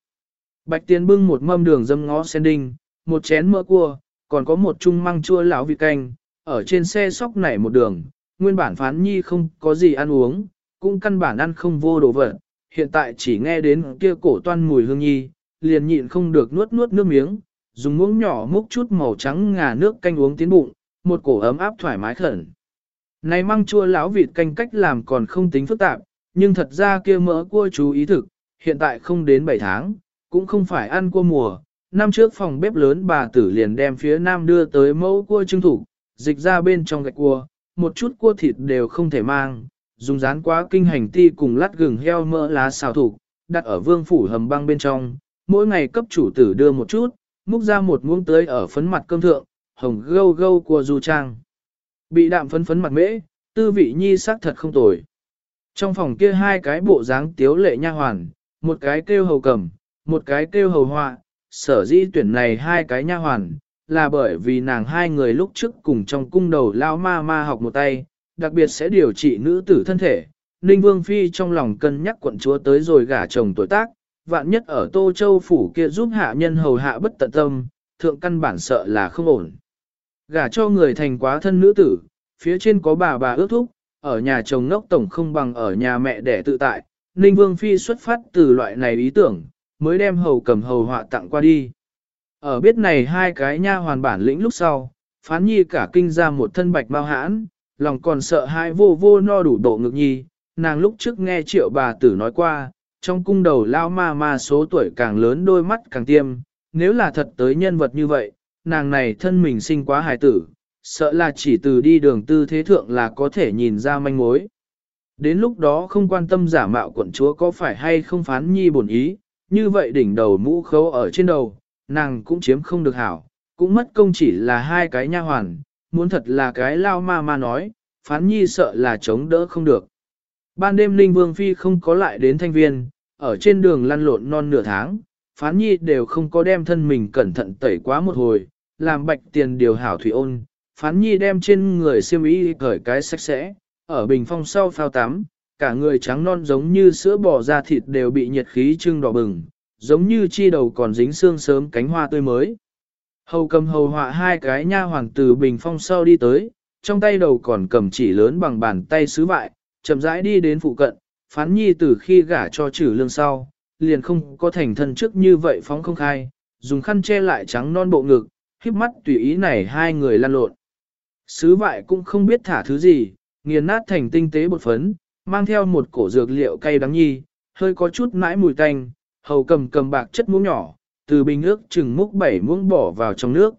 Bạch Tiền bưng một mâm đường dâm ngó sen đinh, một chén mỡ cua, còn có một chung măng chua lão vị canh, ở trên xe sóc nảy một đường, nguyên bản phán nhi không có gì ăn uống, cũng căn bản ăn không vô đồ vật, hiện tại chỉ nghe đến kia cổ toan mùi hương nhi, liền nhịn không được nuốt nuốt nước miếng, dùng muỗng nhỏ múc chút màu trắng ngà nước canh uống tiến bụng, một cổ ấm áp thoải mái khẩn. Này măng chua lão vịt canh cách làm còn không tính phức tạp, nhưng thật ra kia mỡ cua chú ý thực, hiện tại không đến 7 tháng, cũng không phải ăn cua mùa. Năm trước phòng bếp lớn bà tử liền đem phía nam đưa tới mẫu cua trưng thủ, dịch ra bên trong gạch cua, một chút cua thịt đều không thể mang, dùng rán quá kinh hành ti cùng lát gừng heo mỡ lá xào thủ, đặt ở vương phủ hầm băng bên trong, mỗi ngày cấp chủ tử đưa một chút, múc ra một muỗng tới ở phấn mặt cơm thượng, hồng gâu gâu của du trang. Bị đạm phấn phấn mặt mễ, tư vị nhi sắc thật không tồi. Trong phòng kia hai cái bộ dáng tiếu lệ nha hoàn, một cái kêu hầu cầm, một cái kêu hầu họa, sở dĩ tuyển này hai cái nha hoàn, là bởi vì nàng hai người lúc trước cùng trong cung đầu lao ma ma học một tay, đặc biệt sẽ điều trị nữ tử thân thể. Ninh Vương Phi trong lòng cân nhắc quận chúa tới rồi gả chồng tuổi tác, vạn nhất ở Tô Châu Phủ kia giúp hạ nhân hầu hạ bất tận tâm, thượng căn bản sợ là không ổn. Gả cho người thành quá thân nữ tử, phía trên có bà bà ước thúc, ở nhà chồng ngốc tổng không bằng ở nhà mẹ đẻ tự tại. Ninh Vương Phi xuất phát từ loại này ý tưởng, mới đem hầu cầm hầu họa tặng qua đi. Ở biết này hai cái nha hoàn bản lĩnh lúc sau, phán nhi cả kinh ra một thân bạch bao hãn, lòng còn sợ hai vô vô no đủ độ ngực nhi, nàng lúc trước nghe triệu bà tử nói qua, trong cung đầu lao ma ma số tuổi càng lớn đôi mắt càng tiêm, nếu là thật tới nhân vật như vậy, nàng này thân mình sinh quá hài tử, sợ là chỉ từ đi đường tư thế thượng là có thể nhìn ra manh mối. Đến lúc đó không quan tâm giả mạo quận chúa có phải hay không phán nhi bổn ý, như vậy đỉnh đầu mũ khấu ở trên đầu, nàng cũng chiếm không được hảo, cũng mất công chỉ là hai cái nha hoàn, muốn thật là cái lao ma ma nói, phán nhi sợ là chống đỡ không được. Ban đêm Linh Vương Phi không có lại đến thanh viên, ở trên đường lăn lộn non nửa tháng, phán nhi đều không có đem thân mình cẩn thận tẩy quá một hồi, làm bạch tiền điều hảo thủy ôn, phán nhi đem trên người xiêm ý cởi cái sạch sẽ, ở bình phong sau phao tắm, cả người trắng non giống như sữa bò da thịt đều bị nhiệt khí trưng đỏ bừng, giống như chi đầu còn dính xương sớm cánh hoa tươi mới. Hầu cầm hầu họa hai cái nha hoàng từ bình phong sau đi tới, trong tay đầu còn cầm chỉ lớn bằng bàn tay sứ vại, chậm rãi đi đến phụ cận, phán nhi từ khi gả cho trừ lương sau, liền không có thành thân trước như vậy phóng không khai, dùng khăn che lại trắng non bộ ngực, híp mắt tùy ý này hai người lan lộn. Sứ vại cũng không biết thả thứ gì, nghiền nát thành tinh tế bột phấn, mang theo một cổ dược liệu cay đắng nhi, hơi có chút mãi mùi tanh, hầu cầm cầm bạc chất muỗng nhỏ, từ bình nước chừng múc bảy muỗng bỏ vào trong nước.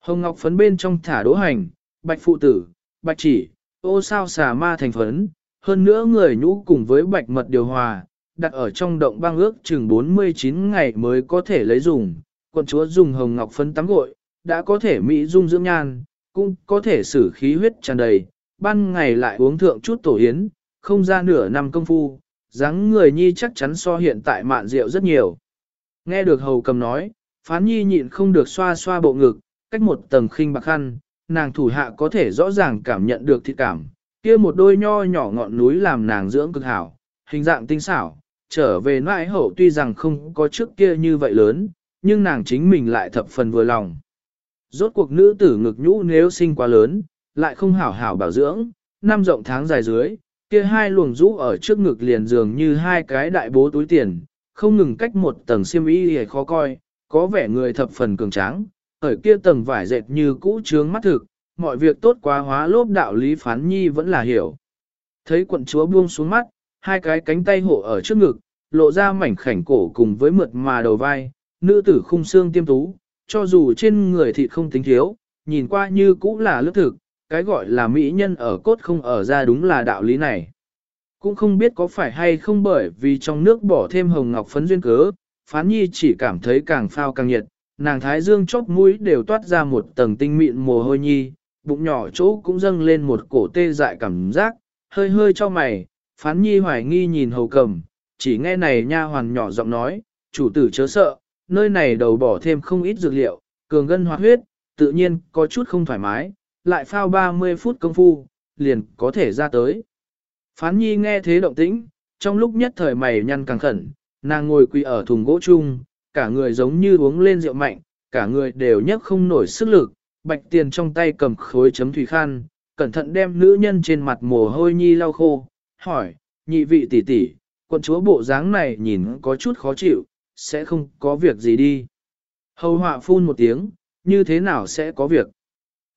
Hồng ngọc phấn bên trong thả đỗ hành, bạch phụ tử, bạch chỉ, ô sao xà ma thành phấn, hơn nữa người nhũ cùng với bạch mật điều hòa, đặt ở trong động băng ước chừng 49 ngày mới có thể lấy dùng. Quận chúa dùng hồng ngọc phấn tắm gội, đã có thể mỹ dung dưỡng nhan, cũng có thể xử khí huyết tràn đầy, ban ngày lại uống thượng chút tổ yến, không ra nửa năm công phu, dáng người nhi chắc chắn so hiện tại mạn rượu rất nhiều. Nghe được hầu cầm nói, phán nhi nhịn không được xoa xoa bộ ngực, cách một tầng khinh bạc khăn, nàng thủ hạ có thể rõ ràng cảm nhận được thịt cảm, kia một đôi nho nhỏ ngọn núi làm nàng dưỡng cực hảo, hình dạng tinh xảo, trở về nãi hậu tuy rằng không có trước kia như vậy lớn, nhưng nàng chính mình lại thập phần vừa lòng. Rốt cuộc nữ tử ngực nhũ nếu sinh quá lớn, lại không hảo hảo bảo dưỡng, năm rộng tháng dài dưới, kia hai luồng rũ ở trước ngực liền dường như hai cái đại bố túi tiền, không ngừng cách một tầng xiêm y hề khó coi, có vẻ người thập phần cường tráng, ở kia tầng vải dệt như cũ trướng mắt thực, mọi việc tốt quá hóa lốp đạo lý phán nhi vẫn là hiểu. Thấy quận chúa buông xuống mắt, hai cái cánh tay hộ ở trước ngực, lộ ra mảnh khảnh cổ cùng với mượt mà đầu vai, nữ tử khung xương tiêm tú, cho dù trên người thịt không tính thiếu, nhìn qua như cũ là lướt thực, cái gọi là mỹ nhân ở cốt không ở ra đúng là đạo lý này. Cũng không biết có phải hay không bởi vì trong nước bỏ thêm hồng ngọc phấn duyên cớ, phán nhi chỉ cảm thấy càng phao càng nhiệt, nàng thái dương chóp mũi đều toát ra một tầng tinh mịn mồ hôi nhi, bụng nhỏ chỗ cũng dâng lên một cổ tê dại cảm giác, hơi hơi cho mày, phán nhi hoài nghi nhìn hầu cầm, chỉ nghe này nha hoàn nhỏ giọng nói, chủ tử chớ sợ, nơi này đầu bỏ thêm không ít dược liệu, cường gân hoạt huyết, tự nhiên có chút không thoải mái, lại phao 30 phút công phu, liền có thể ra tới. Phán nhi nghe thế động tĩnh, trong lúc nhất thời mày nhăn càng khẩn, nàng ngồi quỳ ở thùng gỗ chung, cả người giống như uống lên rượu mạnh, cả người đều nhấc không nổi sức lực, bạch tiền trong tay cầm khối chấm thủy khăn, cẩn thận đem nữ nhân trên mặt mồ hôi nhi lau khô, hỏi, nhị vị tỷ tỷ, quận chúa bộ dáng này nhìn có chút khó chịu, sẽ không có việc gì đi. Hầu họa phun một tiếng, như thế nào sẽ có việc?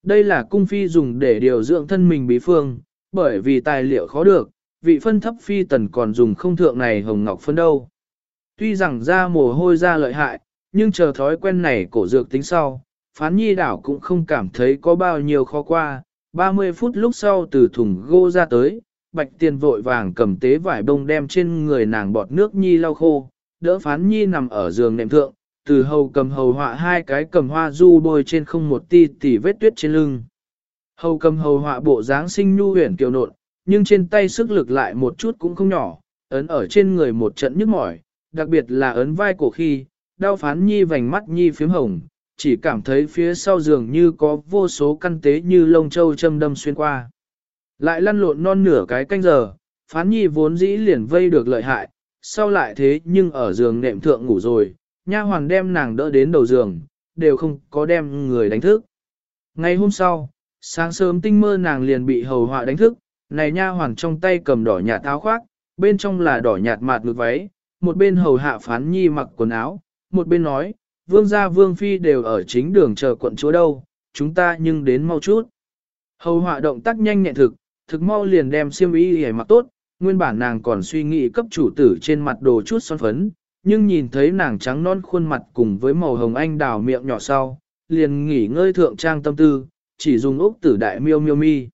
Đây là cung phi dùng để điều dưỡng thân mình bí phương, bởi vì tài liệu khó được, vị phân thấp phi tần còn dùng không thượng này hồng ngọc phân đâu. Tuy rằng ra mồ hôi ra lợi hại, nhưng chờ thói quen này cổ dược tính sau, phán nhi đảo cũng không cảm thấy có bao nhiêu khó qua. 30 phút lúc sau từ thùng gô ra tới, bạch tiền vội vàng cầm tế vải bông đem trên người nàng bọt nước nhi lau khô, đỡ phán nhi nằm ở giường nệm thượng, từ hầu cầm hầu họa hai cái cầm hoa du bôi trên không một ti tỉ vết tuyết trên lưng. Hầu cầm hầu họa bộ dáng sinh nhu huyền kiều nộn, nhưng trên tay sức lực lại một chút cũng không nhỏ, ấn ở trên người một trận nhức mỏi, đặc biệt là ấn vai cổ khi, đau phán nhi vành mắt nhi phím hồng, chỉ cảm thấy phía sau giường như có vô số căn tế như lông châu châm đâm xuyên qua. Lại lăn lộn non nửa cái canh giờ, phán nhi vốn dĩ liền vây được lợi hại, sau lại thế nhưng ở giường nệm thượng ngủ rồi, nha hoàng đem nàng đỡ đến đầu giường, đều không có đem người đánh thức. Ngày hôm sau, sáng sớm tinh mơ nàng liền bị hầu họa đánh thức, này nha hoàng trong tay cầm đỏ nhạt áo khoác, bên trong là đỏ nhạt mạt ngực váy, một bên hầu hạ phán nhi mặc quần áo, một bên nói, vương gia vương phi đều ở chính đường chờ quận chúa đâu, chúng ta nhưng đến mau chút. Hầu họa động tác nhanh nhẹn thực, thực mau liền đem xiêm y hề mặc tốt, nguyên bản nàng còn suy nghĩ cấp chủ tử trên mặt đồ chút son phấn, nhưng nhìn thấy nàng trắng non khuôn mặt cùng với màu hồng anh đào miệng nhỏ sau, liền nghỉ ngơi thượng trang tâm tư, chỉ dùng ốc tử đại miêu miêu mi.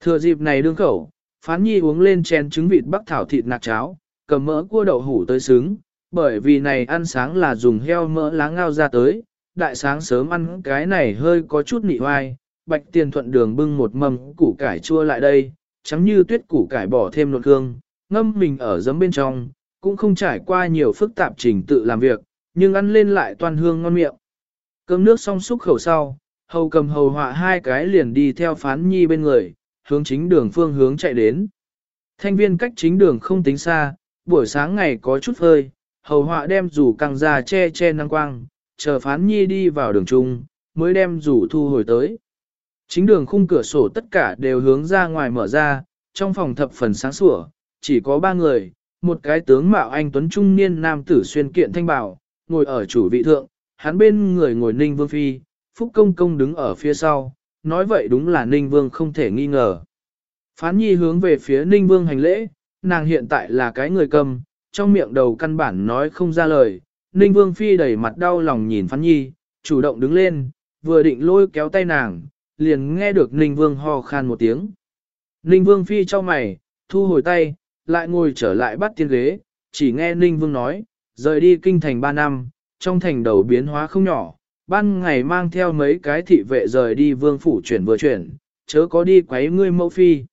Thừa dịp này đương khẩu, phán nhi uống lên chén trứng vịt bắc thảo thịt nạc cháo, cầm mỡ cua đậu hủ tới xứng, Bởi vì này ăn sáng là dùng heo mỡ lá ngao ra tới, đại sáng sớm ăn cái này hơi có chút nị hoai, bạch tiền thuận đường bưng một mầm củ cải chua lại đây, trắng như tuyết củ cải bỏ thêm nột hương, ngâm mình ở giấm bên trong, cũng không trải qua nhiều phức tạp trình tự làm việc, nhưng ăn lên lại toàn hương ngon miệng. Cơm nước xong xúc khẩu sau, hầu cầm hầu họa hai cái liền đi theo phán nhi bên người, hướng chính đường phương hướng chạy đến. Thanh viên cách chính đường không tính xa, buổi sáng ngày có chút hơi hầu họa đem rủ căng ra che che năng quang, chờ phán nhi đi vào đường trung, mới đem rủ thu hồi tới. Chính đường khung cửa sổ tất cả đều hướng ra ngoài mở ra, trong phòng thập phần sáng sủa, chỉ có ba người, một cái tướng mạo anh tuấn trung niên nam tử xuyên kiện thanh bảo, ngồi ở chủ vị thượng, hắn bên người ngồi Ninh Vương Phi, Phúc Công Công đứng ở phía sau, nói vậy đúng là Ninh Vương không thể nghi ngờ. Phán Nhi hướng về phía Ninh Vương hành lễ, nàng hiện tại là cái người cầm, trong miệng đầu căn bản nói không ra lời. Ninh Vương Phi đẩy mặt đau lòng nhìn Phán Nhi, chủ động đứng lên, vừa định lôi kéo tay nàng, liền nghe được Ninh Vương ho khan một tiếng. Ninh Vương Phi cho mày, thu hồi tay, lại ngồi trở lại bắt tiên ghế, chỉ nghe Ninh Vương nói, rời đi kinh thành 3 năm, trong thành đầu biến hóa không nhỏ, ban ngày mang theo mấy cái thị vệ rời đi vương phủ chuyển vừa chuyển, chớ có đi quấy ngươi mẫu phi.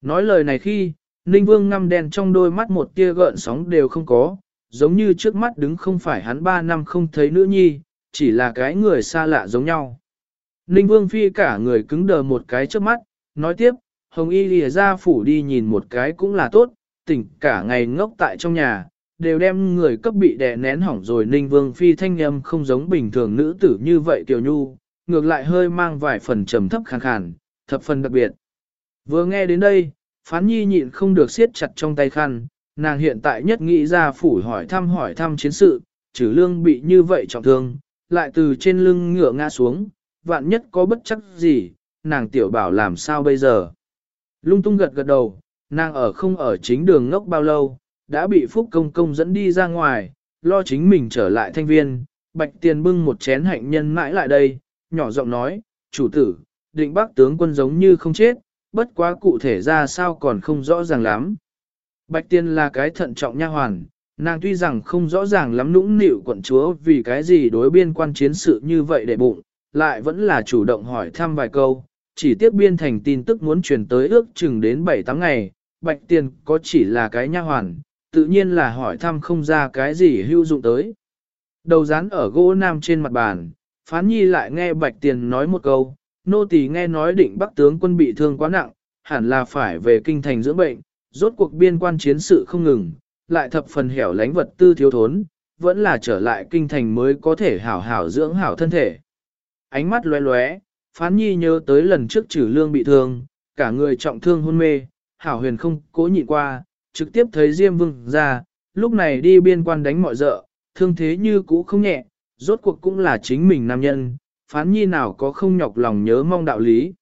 Nói lời này khi, Ninh Vương ngăm đen trong đôi mắt một tia gợn sóng đều không có, giống như trước mắt đứng không phải hắn ba năm không thấy nữ nhi, chỉ là cái người xa lạ giống nhau. Ninh Vương phi cả người cứng đờ một cái trước mắt, nói tiếp, Hồng Y lìa ra phủ đi nhìn một cái cũng là tốt, tỉnh cả ngày ngốc tại trong nhà, đều đem người cấp bị đè nén hỏng rồi Ninh Vương Phi thanh âm không giống bình thường nữ tử như vậy tiểu nhu, ngược lại hơi mang vài phần trầm thấp khàn khàn, thập phần đặc biệt. Vừa nghe đến đây, Phán Nhi nhịn không được siết chặt trong tay khăn, nàng hiện tại nhất nghĩ ra phủ hỏi thăm hỏi thăm chiến sự, trừ lương bị như vậy trọng thương, lại từ trên lưng ngựa ngã xuống, vạn nhất có bất chắc gì, nàng tiểu bảo làm sao bây giờ. Lung tung gật gật đầu, nàng ở không ở chính đường ngốc bao lâu, đã bị Phúc Công Công dẫn đi ra ngoài, lo chính mình trở lại thanh viên, bạch tiền bưng một chén hạnh nhân mãi lại đây, nhỏ giọng nói, chủ tử, định bác tướng quân giống như không chết, bất quá cụ thể ra sao còn không rõ ràng lắm. Bạch tiền là cái thận trọng nha hoàn, nàng tuy rằng không rõ ràng lắm nũng nịu quận chúa vì cái gì đối biên quan chiến sự như vậy để bụng, lại vẫn là chủ động hỏi thăm vài câu, chỉ tiếp biên thành tin tức muốn truyền tới ước chừng đến 7-8 ngày, bạch tiền có chỉ là cái nha hoàn, tự nhiên là hỏi thăm không ra cái gì hữu dụng tới. Đầu rán ở gỗ nam trên mặt bàn, phán nhi lại nghe bạch tiền nói một câu, nô tỳ nghe nói định bắc tướng quân bị thương quá nặng, hẳn là phải về kinh thành dưỡng bệnh, rốt cuộc biên quan chiến sự không ngừng, lại thập phần hẻo lánh vật tư thiếu thốn, vẫn là trở lại kinh thành mới có thể hảo hảo dưỡng hảo thân thể. Ánh mắt lóe lóe, phán nhi nhớ tới lần trước trừ lương bị thương, cả người trọng thương hôn mê, hảo huyền không cố nhịn qua, trực tiếp thấy Diêm Vương ra, lúc này đi biên quan đánh mọi dợ, thương thế như cũ không nhẹ, rốt cuộc cũng là chính mình nam nhân, phán nhi nào có không nhọc lòng nhớ mong đạo lý.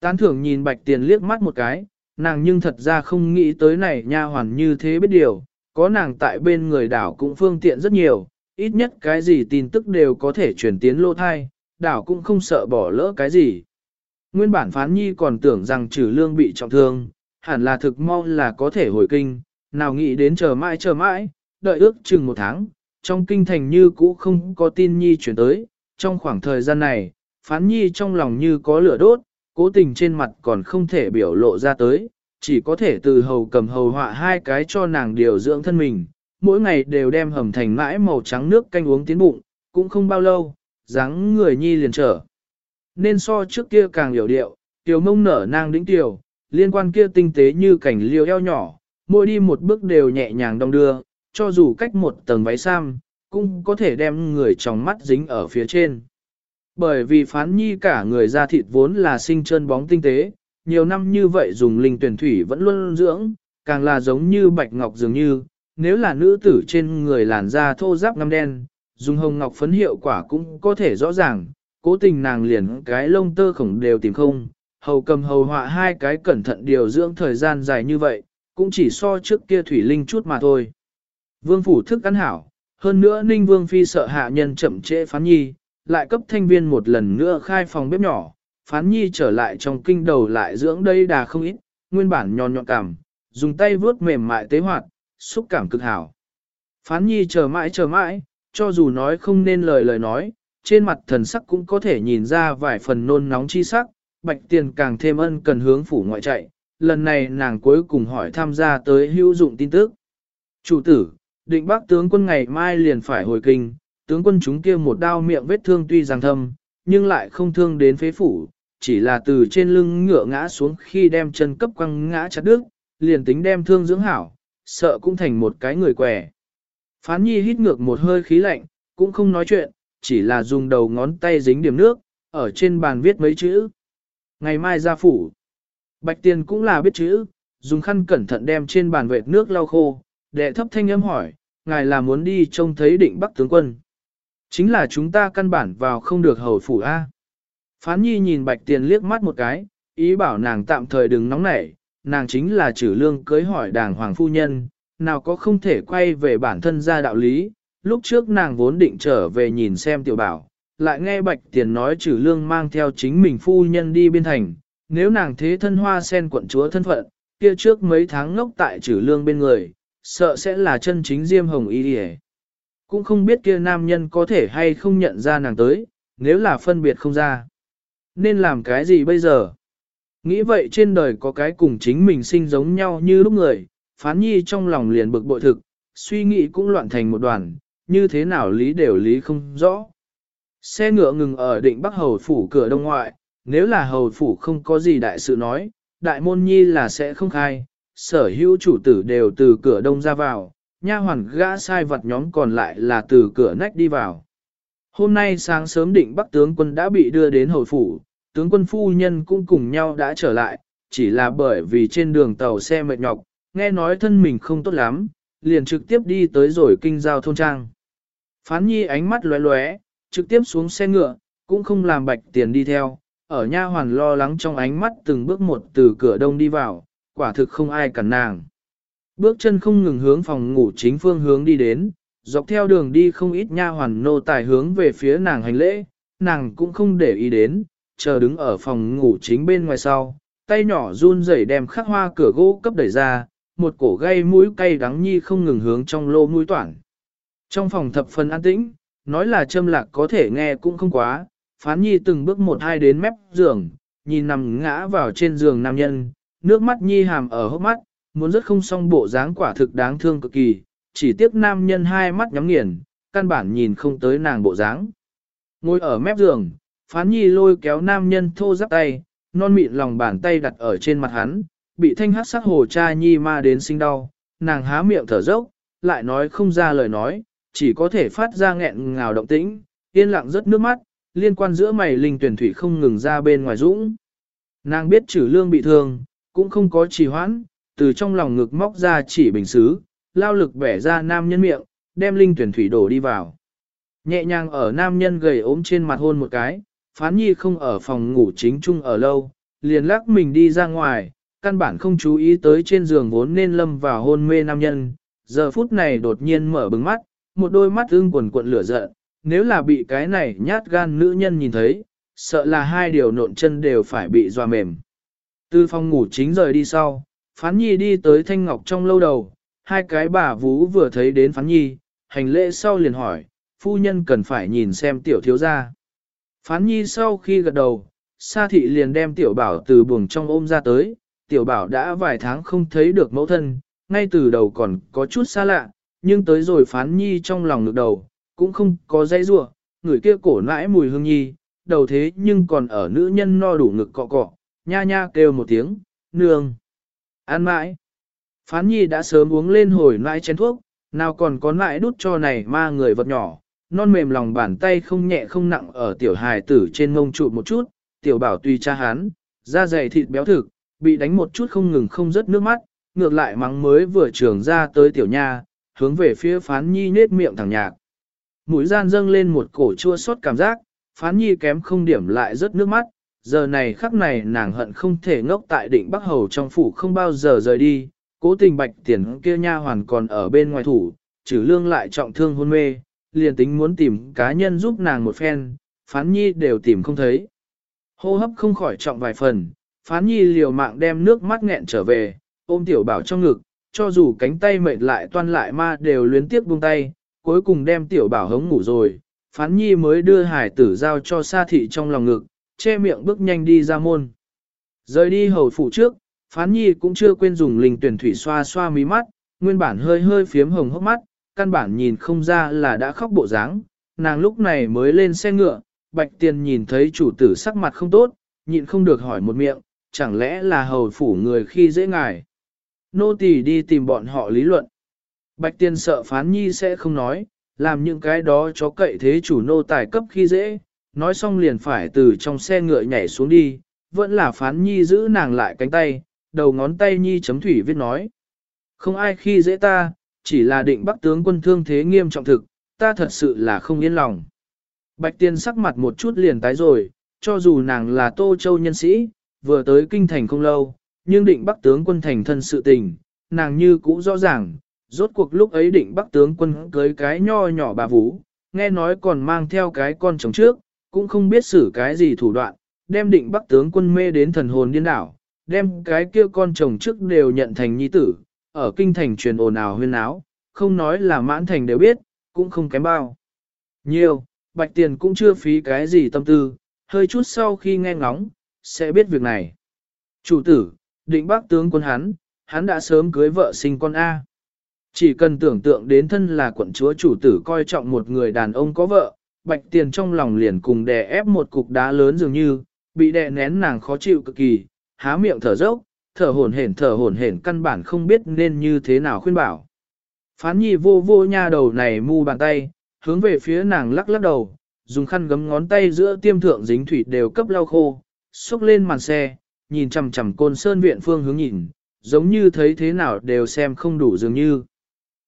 Tán thưởng nhìn bạch tiền liếc mắt một cái, nàng nhưng thật ra không nghĩ tới này nha hoàn như thế biết điều, có nàng tại bên người đảo cũng phương tiện rất nhiều, ít nhất cái gì tin tức đều có thể chuyển tiến lô thai, đảo cũng không sợ bỏ lỡ cái gì. Nguyên bản phán nhi còn tưởng rằng trừ lương bị trọng thương, hẳn là thực mau là có thể hồi kinh, nào nghĩ đến chờ mãi chờ mãi, đợi ước chừng một tháng, trong kinh thành như cũ không có tin nhi chuyển tới, trong khoảng thời gian này, phán nhi trong lòng như có lửa đốt, cố tình trên mặt còn không thể biểu lộ ra tới, chỉ có thể từ hầu cầm hầu họa hai cái cho nàng điều dưỡng thân mình, mỗi ngày đều đem hầm thành mãi màu trắng nước canh uống tiến bụng, cũng không bao lâu, dáng người nhi liền trở. Nên so trước kia càng hiểu điệu, tiểu mông nở nang đĩnh tiểu, liên quan kia tinh tế như cảnh liêu eo nhỏ, mỗi đi một bước đều nhẹ nhàng đong đưa, cho dù cách một tầng váy sam, cũng có thể đem người trong mắt dính ở phía trên. Bởi vì phán nhi cả người da thịt vốn là sinh chân bóng tinh tế, nhiều năm như vậy dùng linh tuyển thủy vẫn luôn dưỡng, càng là giống như bạch ngọc dường như, nếu là nữ tử trên người làn da thô ráp ngăm đen, dùng hồng ngọc phấn hiệu quả cũng có thể rõ ràng, cố tình nàng liền cái lông tơ khổng đều tìm không, hầu cầm hầu họa hai cái cẩn thận điều dưỡng thời gian dài như vậy, cũng chỉ so trước kia thủy linh chút mà thôi. Vương phủ thức ăn hảo, hơn nữa ninh vương phi sợ hạ nhân chậm trễ phán nhi, lại cấp thanh viên một lần nữa khai phòng bếp nhỏ, phán nhi trở lại trong kinh đầu lại dưỡng đây đà không ít, nguyên bản nhòn nhọn cảm, dùng tay vướt mềm mại tế hoạt, xúc cảm cực hảo. Phán nhi chờ mãi chờ mãi, cho dù nói không nên lời lời nói, trên mặt thần sắc cũng có thể nhìn ra vài phần nôn nóng chi sắc, bạch tiền càng thêm ân cần hướng phủ ngoại chạy, lần này nàng cuối cùng hỏi tham gia tới hữu dụng tin tức. Chủ tử, định bác tướng quân ngày mai liền phải hồi kinh, tướng quân chúng kia một đao miệng vết thương tuy rằng thâm, nhưng lại không thương đến phế phủ, chỉ là từ trên lưng ngựa ngã xuống khi đem chân cấp quăng ngã chặt đứt, liền tính đem thương dưỡng hảo, sợ cũng thành một cái người què. Phán nhi hít ngược một hơi khí lạnh, cũng không nói chuyện, chỉ là dùng đầu ngón tay dính điểm nước, ở trên bàn viết mấy chữ. Ngày mai ra phủ. Bạch tiền cũng là biết chữ, dùng khăn cẩn thận đem trên bàn vệt nước lau khô, đệ thấp thanh âm hỏi, ngài là muốn đi trông thấy định bắc tướng quân. Chính là chúng ta căn bản vào không được hầu phủ A. Phán nhi nhìn bạch tiền liếc mắt một cái, ý bảo nàng tạm thời đừng nóng nảy, nàng chính là trừ lương cưới hỏi đàng hoàng phu nhân, nào có không thể quay về bản thân ra đạo lý, lúc trước nàng vốn định trở về nhìn xem tiểu bảo, lại nghe bạch tiền nói trừ lương mang theo chính mình phu nhân đi biên thành, nếu nàng thế thân hoa sen quận chúa thân phận, kia trước mấy tháng ngốc tại trừ lương bên người, sợ sẽ là chân chính diêm hồng y đi Cũng không biết kia nam nhân có thể hay không nhận ra nàng tới, nếu là phân biệt không ra. Nên làm cái gì bây giờ? Nghĩ vậy trên đời có cái cùng chính mình sinh giống nhau như lúc người, phán nhi trong lòng liền bực bội thực, suy nghĩ cũng loạn thành một đoàn, như thế nào lý đều lý không rõ. Xe ngựa ngừng ở định bắc hầu phủ cửa đông ngoại, nếu là hầu phủ không có gì đại sự nói, đại môn nhi là sẽ không khai, sở hữu chủ tử đều từ cửa đông ra vào, nha hoàn gã sai vật nhóm còn lại là từ cửa nách đi vào. Hôm nay sáng sớm định bắc tướng quân đã bị đưa đến hầu phủ, tướng quân phu nhân cũng cùng nhau đã trở lại, chỉ là bởi vì trên đường tàu xe mệt nhọc, nghe nói thân mình không tốt lắm, liền trực tiếp đi tới rồi kinh giao thôn trang. Phán nhi ánh mắt lóe lóe, trực tiếp xuống xe ngựa, cũng không làm bạch tiền đi theo, ở nha hoàn lo lắng trong ánh mắt từng bước một từ cửa đông đi vào, quả thực không ai cản nàng. Bước chân không ngừng hướng phòng ngủ chính phương hướng đi đến, dọc theo đường đi không ít nha hoàn nô tài hướng về phía nàng hành lễ, nàng cũng không để ý đến, chờ đứng ở phòng ngủ chính bên ngoài sau, tay nhỏ run rẩy đem khắc hoa cửa gỗ cấp đẩy ra, một cổ gây mũi cay đắng nhi không ngừng hướng trong lô mũi toản. Trong phòng thập phần an tĩnh, nói là châm lạc có thể nghe cũng không quá, phán nhi từng bước một hai đến mép giường, nhìn nằm ngã vào trên giường nam nhân, nước mắt nhi hàm ở hốc mắt, muốn rất không xong bộ dáng quả thực đáng thương cực kỳ, chỉ tiếc nam nhân hai mắt nhắm nghiền, căn bản nhìn không tới nàng bộ dáng. Ngồi ở mép giường, phán nhi lôi kéo nam nhân thô giáp tay, non mịn lòng bàn tay đặt ở trên mặt hắn, bị thanh hát sắc hồ cha nhi ma đến sinh đau, nàng há miệng thở dốc, lại nói không ra lời nói, chỉ có thể phát ra nghẹn ngào động tĩnh, yên lặng rớt nước mắt, liên quan giữa mày linh tuyển thủy không ngừng ra bên ngoài dũng. Nàng biết trừ lương bị thương, cũng không có trì hoãn, từ trong lòng ngực móc ra chỉ bình xứ, lao lực bẻ ra nam nhân miệng, đem linh tuyển thủy đổ đi vào. Nhẹ nhàng ở nam nhân gầy ốm trên mặt hôn một cái, phán nhi không ở phòng ngủ chính chung ở lâu, liền lắc mình đi ra ngoài, căn bản không chú ý tới trên giường vốn nên lâm vào hôn mê nam nhân, giờ phút này đột nhiên mở bừng mắt, một đôi mắt ưng quần cuộn lửa giận, nếu là bị cái này nhát gan nữ nhân nhìn thấy, sợ là hai điều nộn chân đều phải bị doa mềm. Từ phòng ngủ chính rời đi sau, Phán Nhi đi tới Thanh Ngọc trong lâu đầu, hai cái bà vú vừa thấy đến Phán Nhi, hành lễ sau liền hỏi, phu nhân cần phải nhìn xem tiểu thiếu gia. Phán Nhi sau khi gật đầu, Sa thị liền đem tiểu bảo từ buồng trong ôm ra tới, tiểu bảo đã vài tháng không thấy được mẫu thân, ngay từ đầu còn có chút xa lạ, nhưng tới rồi Phán Nhi trong lòng ngực đầu, cũng không có dây rua, người kia cổ nãi mùi hương nhi, đầu thế nhưng còn ở nữ nhân no đủ ngực cọ cọ, nha nha kêu một tiếng, nương. Ăn mãi. Phán nhi đã sớm uống lên hồi nãi chén thuốc, nào còn có nãi đút cho này ma người vật nhỏ, non mềm lòng bàn tay không nhẹ không nặng ở tiểu hài tử trên mông trụ một chút, tiểu bảo tùy cha hán da dày thịt béo thực, bị đánh một chút không ngừng không rớt nước mắt, ngược lại mắng mới vừa trưởng ra tới tiểu nha, hướng về phía phán nhi nết miệng thẳng nhạc. Mũi gian dâng lên một cổ chua xót cảm giác, phán nhi kém không điểm lại rớt nước mắt, giờ này khắc này nàng hận không thể ngốc tại định Bắc Hầu trong phủ không bao giờ rời đi, cố tình bạch tiền kia nha hoàn còn ở bên ngoài thủ, trừ lương lại trọng thương hôn mê, liền tính muốn tìm cá nhân giúp nàng một phen, phán nhi đều tìm không thấy. Hô hấp không khỏi trọng vài phần, phán nhi liều mạng đem nước mắt nghẹn trở về, ôm tiểu bảo trong ngực, cho dù cánh tay mệt lại toan lại ma đều luyến tiếp buông tay, cuối cùng đem tiểu bảo hống ngủ rồi, phán nhi mới đưa hải tử giao cho sa thị trong lòng ngực, che miệng bước nhanh đi ra môn. Rời đi hầu phủ trước, phán nhi cũng chưa quên dùng linh tuyển thủy xoa xoa mí mắt, nguyên bản hơi hơi phiếm hồng hốc mắt, căn bản nhìn không ra là đã khóc bộ dáng. nàng lúc này mới lên xe ngựa, bạch tiền nhìn thấy chủ tử sắc mặt không tốt, nhịn không được hỏi một miệng, chẳng lẽ là hầu phủ người khi dễ ngài. Nô tỳ đi tìm bọn họ lý luận. Bạch Tiên sợ phán nhi sẽ không nói, làm những cái đó chó cậy thế chủ nô tài cấp khi dễ, nói xong liền phải từ trong xe ngựa nhảy xuống đi, vẫn là phán nhi giữ nàng lại cánh tay, đầu ngón tay nhi chấm thủy viết nói. Không ai khi dễ ta, chỉ là định bắc tướng quân thương thế nghiêm trọng thực, ta thật sự là không yên lòng. Bạch tiên sắc mặt một chút liền tái rồi, cho dù nàng là tô châu nhân sĩ, vừa tới kinh thành không lâu, nhưng định bắc tướng quân thành thân sự tình, nàng như cũ rõ ràng, rốt cuộc lúc ấy định bắc tướng quân cưới cái nho nhỏ bà vũ, nghe nói còn mang theo cái con chồng trước, cũng không biết xử cái gì thủ đoạn, đem định bắc tướng quân mê đến thần hồn điên đảo, đem cái kia con chồng trước đều nhận thành nhi tử, ở kinh thành truyền ồn ào huyên áo, không nói là mãn thành đều biết, cũng không kém bao. Nhiều, bạch tiền cũng chưa phí cái gì tâm tư, hơi chút sau khi nghe ngóng, sẽ biết việc này. Chủ tử, định bác tướng quân hắn, hắn đã sớm cưới vợ sinh con A. Chỉ cần tưởng tượng đến thân là quận chúa chủ tử coi trọng một người đàn ông có vợ, bạch tiền trong lòng liền cùng đè ép một cục đá lớn dường như, bị đè nén nàng khó chịu cực kỳ, há miệng thở dốc, thở hổn hển thở hổn hển căn bản không biết nên như thế nào khuyên bảo. Phán nhi vô vô nha đầu này mu bàn tay, hướng về phía nàng lắc lắc đầu, dùng khăn gấm ngón tay giữa tiêm thượng dính thủy đều cấp lau khô, xúc lên màn xe, nhìn chằm chằm côn sơn viện phương hướng nhìn, giống như thấy thế nào đều xem không đủ dường như.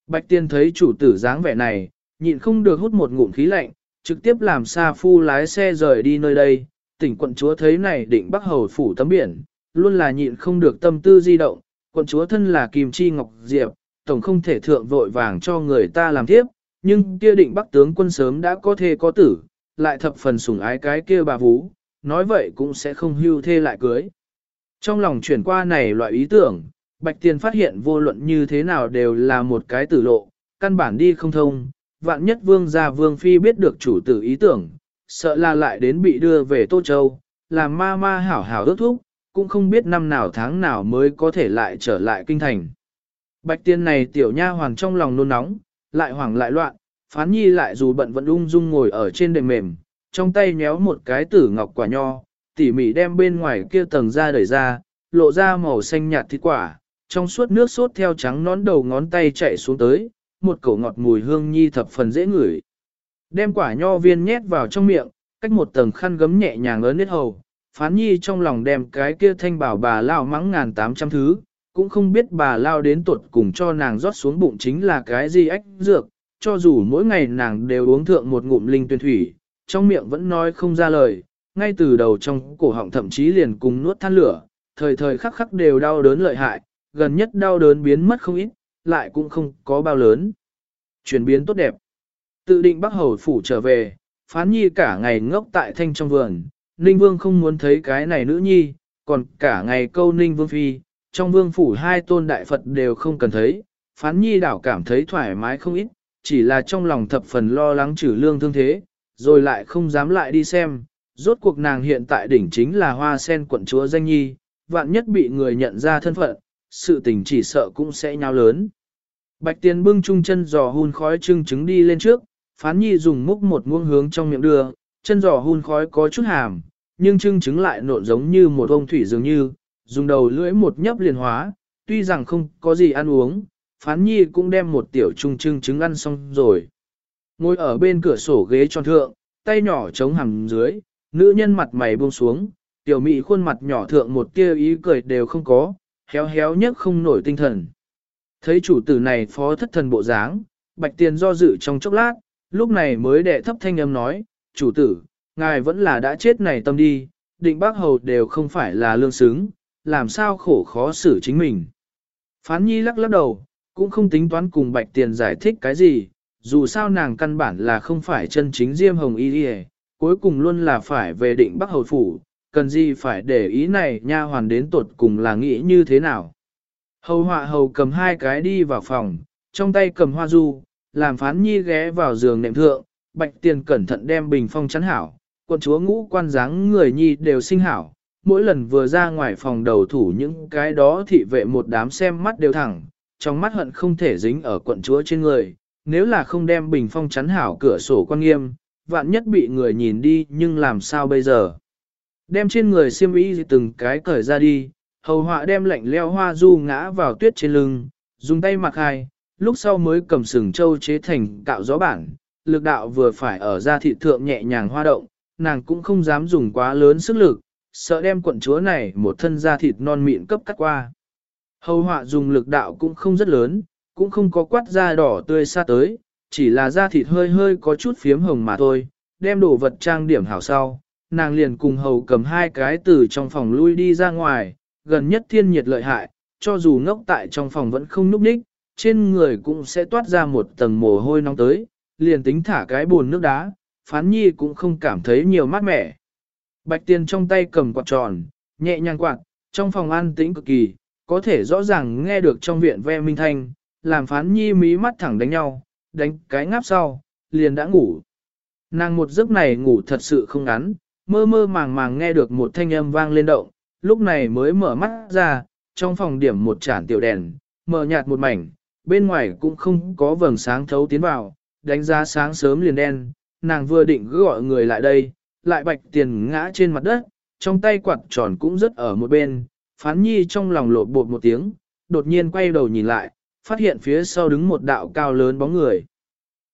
Bạch tiên thấy chủ tử dáng vẻ này, nhịn không được hút một ngụm khí lạnh, trực tiếp làm xa phu lái xe rời đi nơi đây, tỉnh quận chúa thấy này định bắc hầu phủ tấm biển, luôn là nhịn không được tâm tư di động, quận chúa thân là Kim Chi Ngọc Diệp, tổng không thể thượng vội vàng cho người ta làm tiếp, nhưng kia định bắc tướng quân sớm đã có thê có tử, lại thập phần sủng ái cái kia bà vú, nói vậy cũng sẽ không hưu thê lại cưới. Trong lòng chuyển qua này loại ý tưởng, Bạch Tiền phát hiện vô luận như thế nào đều là một cái tử lộ, căn bản đi không thông, vạn nhất vương gia vương phi biết được chủ tử ý tưởng, sợ là lại đến bị đưa về Tô Châu, làm ma ma hảo hảo ước thúc, cũng không biết năm nào tháng nào mới có thể lại trở lại kinh thành. Bạch tiên này tiểu nha hoàng trong lòng nôn nóng, lại hoảng lại loạn, phán nhi lại dù bận vẫn ung dung ngồi ở trên đệm mềm, trong tay nhéo một cái tử ngọc quả nho, tỉ mỉ đem bên ngoài kia tầng da đẩy ra, lộ ra màu xanh nhạt thịt quả, trong suốt nước sốt theo trắng nón đầu ngón tay chạy xuống tới, một cổ ngọt mùi hương nhi thập phần dễ ngửi. Đem quả nho viên nhét vào trong miệng, cách một tầng khăn gấm nhẹ nhàng lớn nết hầu, phán nhi trong lòng đem cái kia thanh bảo bà lao mắng ngàn tám trăm thứ, cũng không biết bà lao đến tuột cùng cho nàng rót xuống bụng chính là cái gì ách dược, cho dù mỗi ngày nàng đều uống thượng một ngụm linh tuyên thủy, trong miệng vẫn nói không ra lời, ngay từ đầu trong cổ họng thậm chí liền cùng nuốt than lửa, thời thời khắc khắc đều đau đớn lợi hại, gần nhất đau đớn biến mất không ít, lại cũng không có bao lớn. Chuyển biến tốt đẹp. Tự định Bắc Hầu phủ trở về, phán nhi cả ngày ngốc tại thanh trong vườn, Ninh Vương không muốn thấy cái này nữ nhi, còn cả ngày câu Ninh Vương phi, trong vương phủ hai tôn đại Phật đều không cần thấy, phán nhi đảo cảm thấy thoải mái không ít, chỉ là trong lòng thập phần lo lắng trừ lương thương thế, rồi lại không dám lại đi xem, rốt cuộc nàng hiện tại đỉnh chính là hoa sen quận chúa danh nhi, vạn nhất bị người nhận ra thân phận, sự tình chỉ sợ cũng sẽ nhau lớn. Bạch tiền bưng chung chân giò hun khói trưng trứng đi lên trước, phán nhi dùng múc một muông hướng trong miệng đưa, chân giò hun khói có chút hàm, nhưng trưng trứng lại nộn giống như một ông thủy dường như, dùng đầu lưỡi một nhấp liền hóa, tuy rằng không có gì ăn uống, phán nhi cũng đem một tiểu trung trưng trứng ăn xong rồi. Ngồi ở bên cửa sổ ghế tròn thượng, tay nhỏ chống hằng dưới, nữ nhân mặt mày buông xuống, tiểu mị khuôn mặt nhỏ thượng một tia ý cười đều không có, héo héo nhất không nổi tinh thần. Thấy chủ tử này phó thất thần bộ dáng, bạch tiền do dự trong chốc lát, lúc này mới đệ thấp thanh âm nói, chủ tử, ngài vẫn là đã chết này tâm đi, định bác hầu đều không phải là lương xứng, làm sao khổ khó xử chính mình. Phán nhi lắc lắc đầu, cũng không tính toán cùng bạch tiền giải thích cái gì, dù sao nàng căn bản là không phải chân chính diêm hồng y đi cuối cùng luôn là phải về định bắc hầu phủ, cần gì phải để ý này nha hoàn đến tột cùng là nghĩ như thế nào. Hầu họa hầu cầm hai cái đi vào phòng, trong tay cầm hoa du, làm phán nhi ghé vào giường nệm thượng, bạch tiền cẩn thận đem bình phong chắn hảo, quân chúa ngũ quan dáng người nhi đều sinh hảo, mỗi lần vừa ra ngoài phòng đầu thủ những cái đó thị vệ một đám xem mắt đều thẳng, trong mắt hận không thể dính ở quận chúa trên người, nếu là không đem bình phong chắn hảo cửa sổ quan nghiêm, vạn nhất bị người nhìn đi nhưng làm sao bây giờ. Đem trên người xiêm y từng cái cởi ra đi, hầu họa đem lạnh leo hoa du ngã vào tuyết trên lưng, dùng tay mặc hai, lúc sau mới cầm sừng châu chế thành cạo gió bản, lực đạo vừa phải ở ra thị thượng nhẹ nhàng hoa động, nàng cũng không dám dùng quá lớn sức lực, sợ đem quận chúa này một thân da thịt non mịn cấp cắt qua. Hầu họa dùng lực đạo cũng không rất lớn, cũng không có quát da đỏ tươi xa tới, chỉ là da thịt hơi hơi có chút phiếm hồng mà thôi, đem đồ vật trang điểm hảo sau, nàng liền cùng hầu cầm hai cái từ trong phòng lui đi ra ngoài, gần nhất thiên nhiệt lợi hại, cho dù ngốc tại trong phòng vẫn không núp ních, trên người cũng sẽ toát ra một tầng mồ hôi nóng tới, liền tính thả cái buồn nước đá, phán nhi cũng không cảm thấy nhiều mát mẻ. Bạch tiền trong tay cầm quạt tròn, nhẹ nhàng quạt, trong phòng an tĩnh cực kỳ, có thể rõ ràng nghe được trong viện ve minh thanh, làm phán nhi mí mắt thẳng đánh nhau, đánh cái ngáp sau, liền đã ngủ. Nàng một giấc này ngủ thật sự không ngắn, mơ mơ màng màng nghe được một thanh âm vang lên động, lúc này mới mở mắt ra, trong phòng điểm một chản tiểu đèn, mở nhạt một mảnh, bên ngoài cũng không có vầng sáng thấu tiến vào, đánh giá sáng sớm liền đen, nàng vừa định gọi người lại đây, lại bạch tiền ngã trên mặt đất, trong tay quạt tròn cũng rất ở một bên, phán nhi trong lòng lột bột một tiếng, đột nhiên quay đầu nhìn lại, phát hiện phía sau đứng một đạo cao lớn bóng người.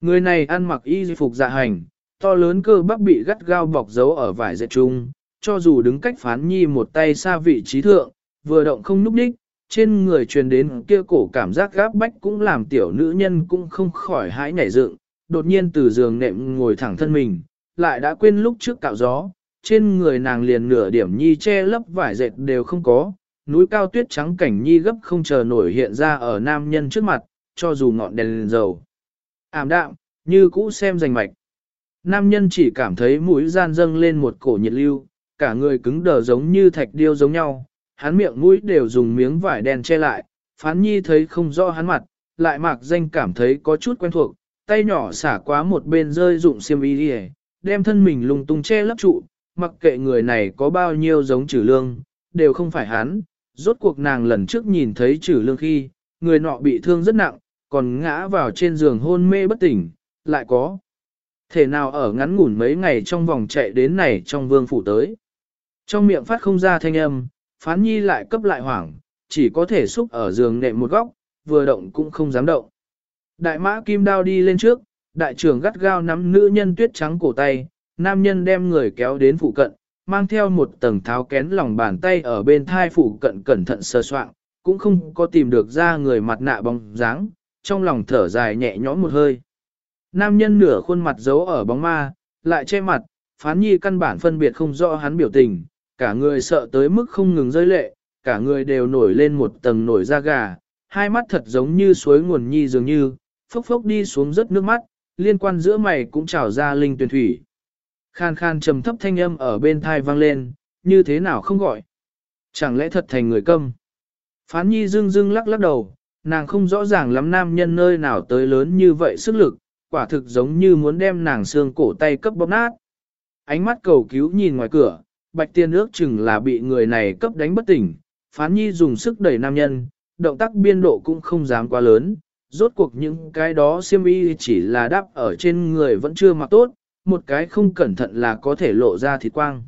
Người này ăn mặc y phục dạ hành, to lớn cơ bắp bị gắt gao bọc giấu ở vải dệt trung, cho dù đứng cách phán nhi một tay xa vị trí thượng, vừa động không núp đích, trên người truyền đến kia cổ cảm giác gáp bách cũng làm tiểu nữ nhân cũng không khỏi hãi nhảy dựng, đột nhiên từ giường nệm ngồi thẳng thân mình, lại đã quên lúc trước cạo gió, trên người nàng liền nửa điểm nhi che lấp vải dệt đều không có, núi cao tuyết trắng cảnh nhi gấp không chờ nổi hiện ra ở nam nhân trước mặt, cho dù ngọn đèn lên dầu. Ảm đạm, như cũ xem rành mạch. Nam nhân chỉ cảm thấy mũi gian dâng lên một cổ nhiệt lưu, cả người cứng đờ giống như thạch điêu giống nhau, hắn miệng mũi đều dùng miếng vải đen che lại, phán nhi thấy không rõ hắn mặt, lại mạc danh cảm thấy có chút quen thuộc, tay nhỏ xả quá một bên rơi dụng xiêm y đi đem thân mình lung tung che lấp trụ, mặc kệ người này có bao nhiêu giống trừ lương, đều không phải hắn, rốt cuộc nàng lần trước nhìn thấy trừ lương khi, người nọ bị thương rất nặng, còn ngã vào trên giường hôn mê bất tỉnh, lại có. Thể nào ở ngắn ngủn mấy ngày trong vòng chạy đến này trong vương phủ tới. Trong miệng phát không ra thanh âm, phán nhi lại cấp lại hoảng, chỉ có thể xúc ở giường nệm một góc, vừa động cũng không dám động. Đại mã kim đao đi lên trước, đại trưởng gắt gao nắm nữ nhân tuyết trắng cổ tay, nam nhân đem người kéo đến phụ cận, mang theo một tầng tháo kén lòng bàn tay ở bên thai phụ cận cẩn thận sơ soạn, cũng không có tìm được ra người mặt nạ bóng dáng, trong lòng thở dài nhẹ nhõm một hơi. Nam nhân nửa khuôn mặt giấu ở bóng ma, lại che mặt, phán nhi căn bản phân biệt không rõ hắn biểu tình, cả người sợ tới mức không ngừng rơi lệ, cả người đều nổi lên một tầng nổi da gà, hai mắt thật giống như suối nguồn nhi dường như, phốc phốc đi xuống rất nước mắt, liên quan giữa mày cũng trào ra linh tuyển thủy. Khan khan trầm thấp thanh âm ở bên thai vang lên, như thế nào không gọi. Chẳng lẽ thật thành người câm. Phán nhi dưng dưng lắc lắc đầu, nàng không rõ ràng lắm nam nhân nơi nào tới lớn như vậy sức lực, quả thực giống như muốn đem nàng xương cổ tay cấp bóp nát. Ánh mắt cầu cứu nhìn ngoài cửa, bạch tiên ước chừng là bị người này cấp đánh bất tỉnh, phán nhi dùng sức đẩy nam nhân, động tác biên độ cũng không dám quá lớn, rốt cuộc những cái đó xiêm y chỉ là đắp ở trên người vẫn chưa mặc tốt, một cái không cẩn thận là có thể lộ ra thịt quang.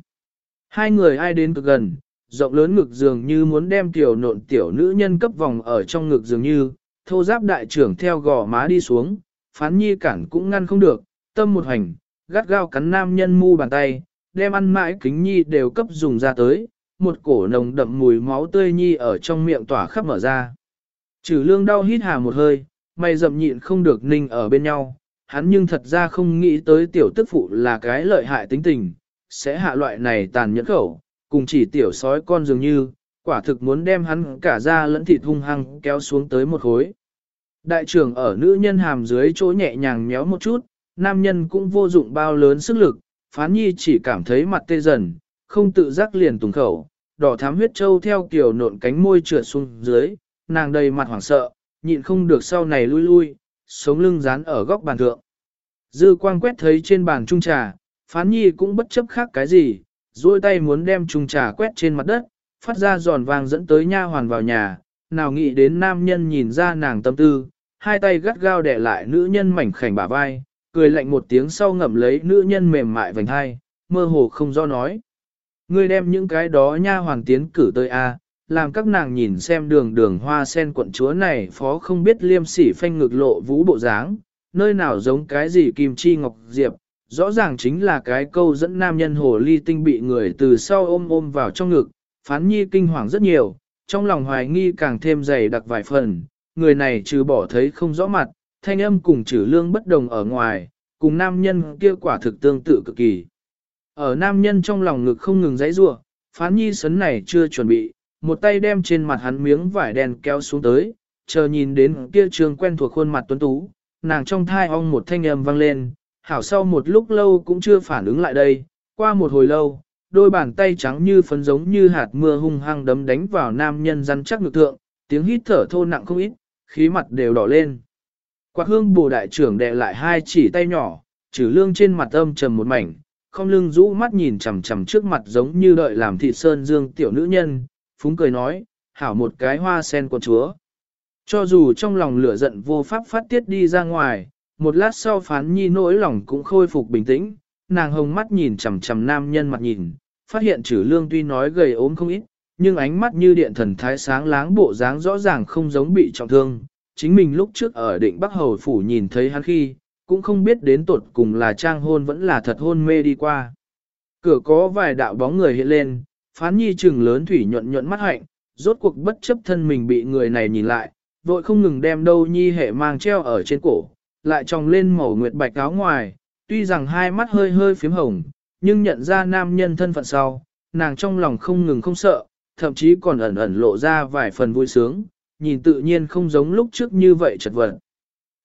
Hai người ai đến cực gần, rộng lớn ngực dường như muốn đem tiểu nộn tiểu nữ nhân cấp vòng ở trong ngực dường như, thô giáp đại trưởng theo gò má đi xuống, phán nhi cản cũng ngăn không được, tâm một hành, gắt gao cắn nam nhân mu bàn tay, đem ăn mãi kính nhi đều cấp dùng ra tới, một cổ nồng đậm mùi máu tươi nhi ở trong miệng tỏa khắp mở ra. Trừ lương đau hít hà một hơi, mày dậm nhịn không được ninh ở bên nhau, hắn nhưng thật ra không nghĩ tới tiểu tức phụ là cái lợi hại tính tình, sẽ hạ loại này tàn nhẫn khẩu, cùng chỉ tiểu sói con dường như, quả thực muốn đem hắn cả da lẫn thịt hung hăng kéo xuống tới một khối. Đại trưởng ở nữ nhân hàm dưới chỗ nhẹ nhàng méo một chút, nam nhân cũng vô dụng bao lớn sức lực, phán nhi chỉ cảm thấy mặt tê dần, không tự giác liền tùng khẩu, đỏ thám huyết trâu theo kiểu nộn cánh môi trượt xuống dưới, nàng đầy mặt hoảng sợ, nhịn không được sau này lui lui, sống lưng dán ở góc bàn thượng. Dư quang quét thấy trên bàn trung trà, phán nhi cũng bất chấp khác cái gì, duỗi tay muốn đem trung trà quét trên mặt đất, phát ra giòn vàng dẫn tới nha hoàn vào nhà, nào nghĩ đến nam nhân nhìn ra nàng tâm tư, hai tay gắt gao đè lại nữ nhân mảnh khảnh bả vai, cười lạnh một tiếng sau ngậm lấy nữ nhân mềm mại vành hai, mơ hồ không do nói. Ngươi đem những cái đó nha hoàn tiến cử tới A, làm các nàng nhìn xem đường đường hoa sen quận chúa này phó không biết liêm sỉ phanh ngực lộ vũ bộ dáng, nơi nào giống cái gì kim chi ngọc diệp, rõ ràng chính là cái câu dẫn nam nhân hồ ly tinh bị người từ sau ôm ôm vào trong ngực, phán nhi kinh hoàng rất nhiều, trong lòng hoài nghi càng thêm dày đặc vài phần, người này trừ bỏ thấy không rõ mặt, thanh âm cùng trừ lương bất đồng ở ngoài, cùng nam nhân kia quả thực tương tự cực kỳ. Ở nam nhân trong lòng ngực không ngừng giãy giụa, phán nhi sấn này chưa chuẩn bị, một tay đem trên mặt hắn miếng vải đen kéo xuống tới, chờ nhìn đến kia trường quen thuộc khuôn mặt tuấn tú, nàng trong thai ong một thanh âm vang lên, hảo sau một lúc lâu cũng chưa phản ứng lại đây, qua một hồi lâu, đôi bàn tay trắng như phấn giống như hạt mưa hung hăng đấm đánh vào nam nhân rắn chắc ngực thượng, tiếng hít thở thô nặng không ít, khí mặt đều đỏ lên. Quạt hương bồ đại trưởng đè lại hai chỉ tay nhỏ, trừ lương trên mặt âm trầm một mảnh, không lưng rũ mắt nhìn chằm chằm trước mặt giống như đợi làm thị sơn dương tiểu nữ nhân, phúng cười nói, hảo một cái hoa sen của chúa. Cho dù trong lòng lửa giận vô pháp phát tiết đi ra ngoài, một lát sau phán nhi nỗi lòng cũng khôi phục bình tĩnh, nàng hồng mắt nhìn chằm chằm nam nhân mặt nhìn, phát hiện trừ lương tuy nói gầy ốm không ít, nhưng ánh mắt như điện thần thái sáng láng bộ dáng rõ ràng không giống bị trọng thương. Chính mình lúc trước ở định Bắc Hầu Phủ nhìn thấy hắn khi, cũng không biết đến tột cùng là trang hôn vẫn là thật hôn mê đi qua. Cửa có vài đạo bóng người hiện lên, phán nhi trừng lớn thủy nhuận nhuận mắt hạnh, rốt cuộc bất chấp thân mình bị người này nhìn lại, vội không ngừng đem đâu nhi hệ mang treo ở trên cổ, lại tròng lên màu nguyệt bạch áo ngoài, tuy rằng hai mắt hơi hơi phím hồng, nhưng nhận ra nam nhân thân phận sau, nàng trong lòng không ngừng không sợ, thậm chí còn ẩn ẩn lộ ra vài phần vui sướng, nhìn tự nhiên không giống lúc trước như vậy chật vật.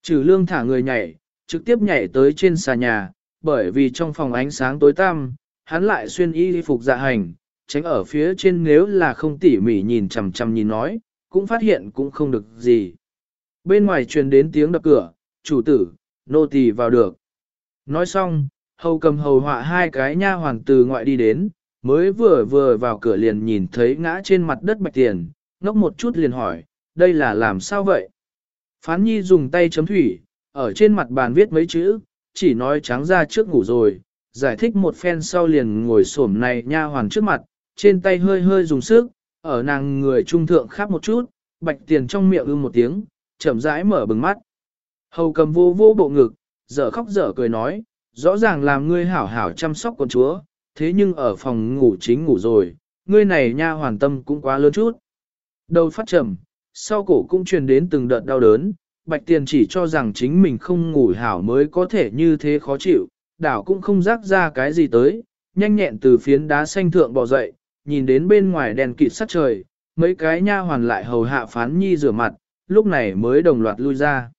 Trừ lương thả người nhảy, trực tiếp nhảy tới trên xà nhà, bởi vì trong phòng ánh sáng tối tăm, hắn lại xuyên y phục dạ hành, tránh ở phía trên nếu là không tỉ mỉ nhìn chằm chằm nhìn nói, cũng phát hiện cũng không được gì. Bên ngoài truyền đến tiếng đập cửa, chủ tử, nô tỳ vào được. Nói xong, hầu cầm hầu họa hai cái nha hoàng từ ngoại đi đến, mới vừa vừa vào cửa liền nhìn thấy ngã trên mặt đất bạch tiền, ngốc một chút liền hỏi, đây là làm sao vậy? Phán nhi dùng tay chấm thủy, ở trên mặt bàn viết mấy chữ, chỉ nói trắng ra trước ngủ rồi, giải thích một phen sau liền ngồi xổm này nha hoàng trước mặt, trên tay hơi hơi dùng sức, ở nàng người trung thượng khắp một chút, bạch tiền trong miệng ư một tiếng, chậm rãi mở bừng mắt. Hầu cầm vô vô bộ ngực, dở khóc dở cười nói, rõ ràng làm ngươi hảo hảo chăm sóc con chúa, thế nhưng ở phòng ngủ chính ngủ rồi, ngươi này nha hoàn tâm cũng quá lớn chút. Đầu phát trầm, sau cổ cũng truyền đến từng đợt đau đớn, bạch tiền chỉ cho rằng chính mình không ngủ hảo mới có thể như thế khó chịu, đảo cũng không rác ra cái gì tới, nhanh nhẹn từ phiến đá xanh thượng bò dậy, nhìn đến bên ngoài đèn kịt sắt trời, mấy cái nha hoàn lại hầu hạ phán nhi rửa mặt, lúc này mới đồng loạt lui ra.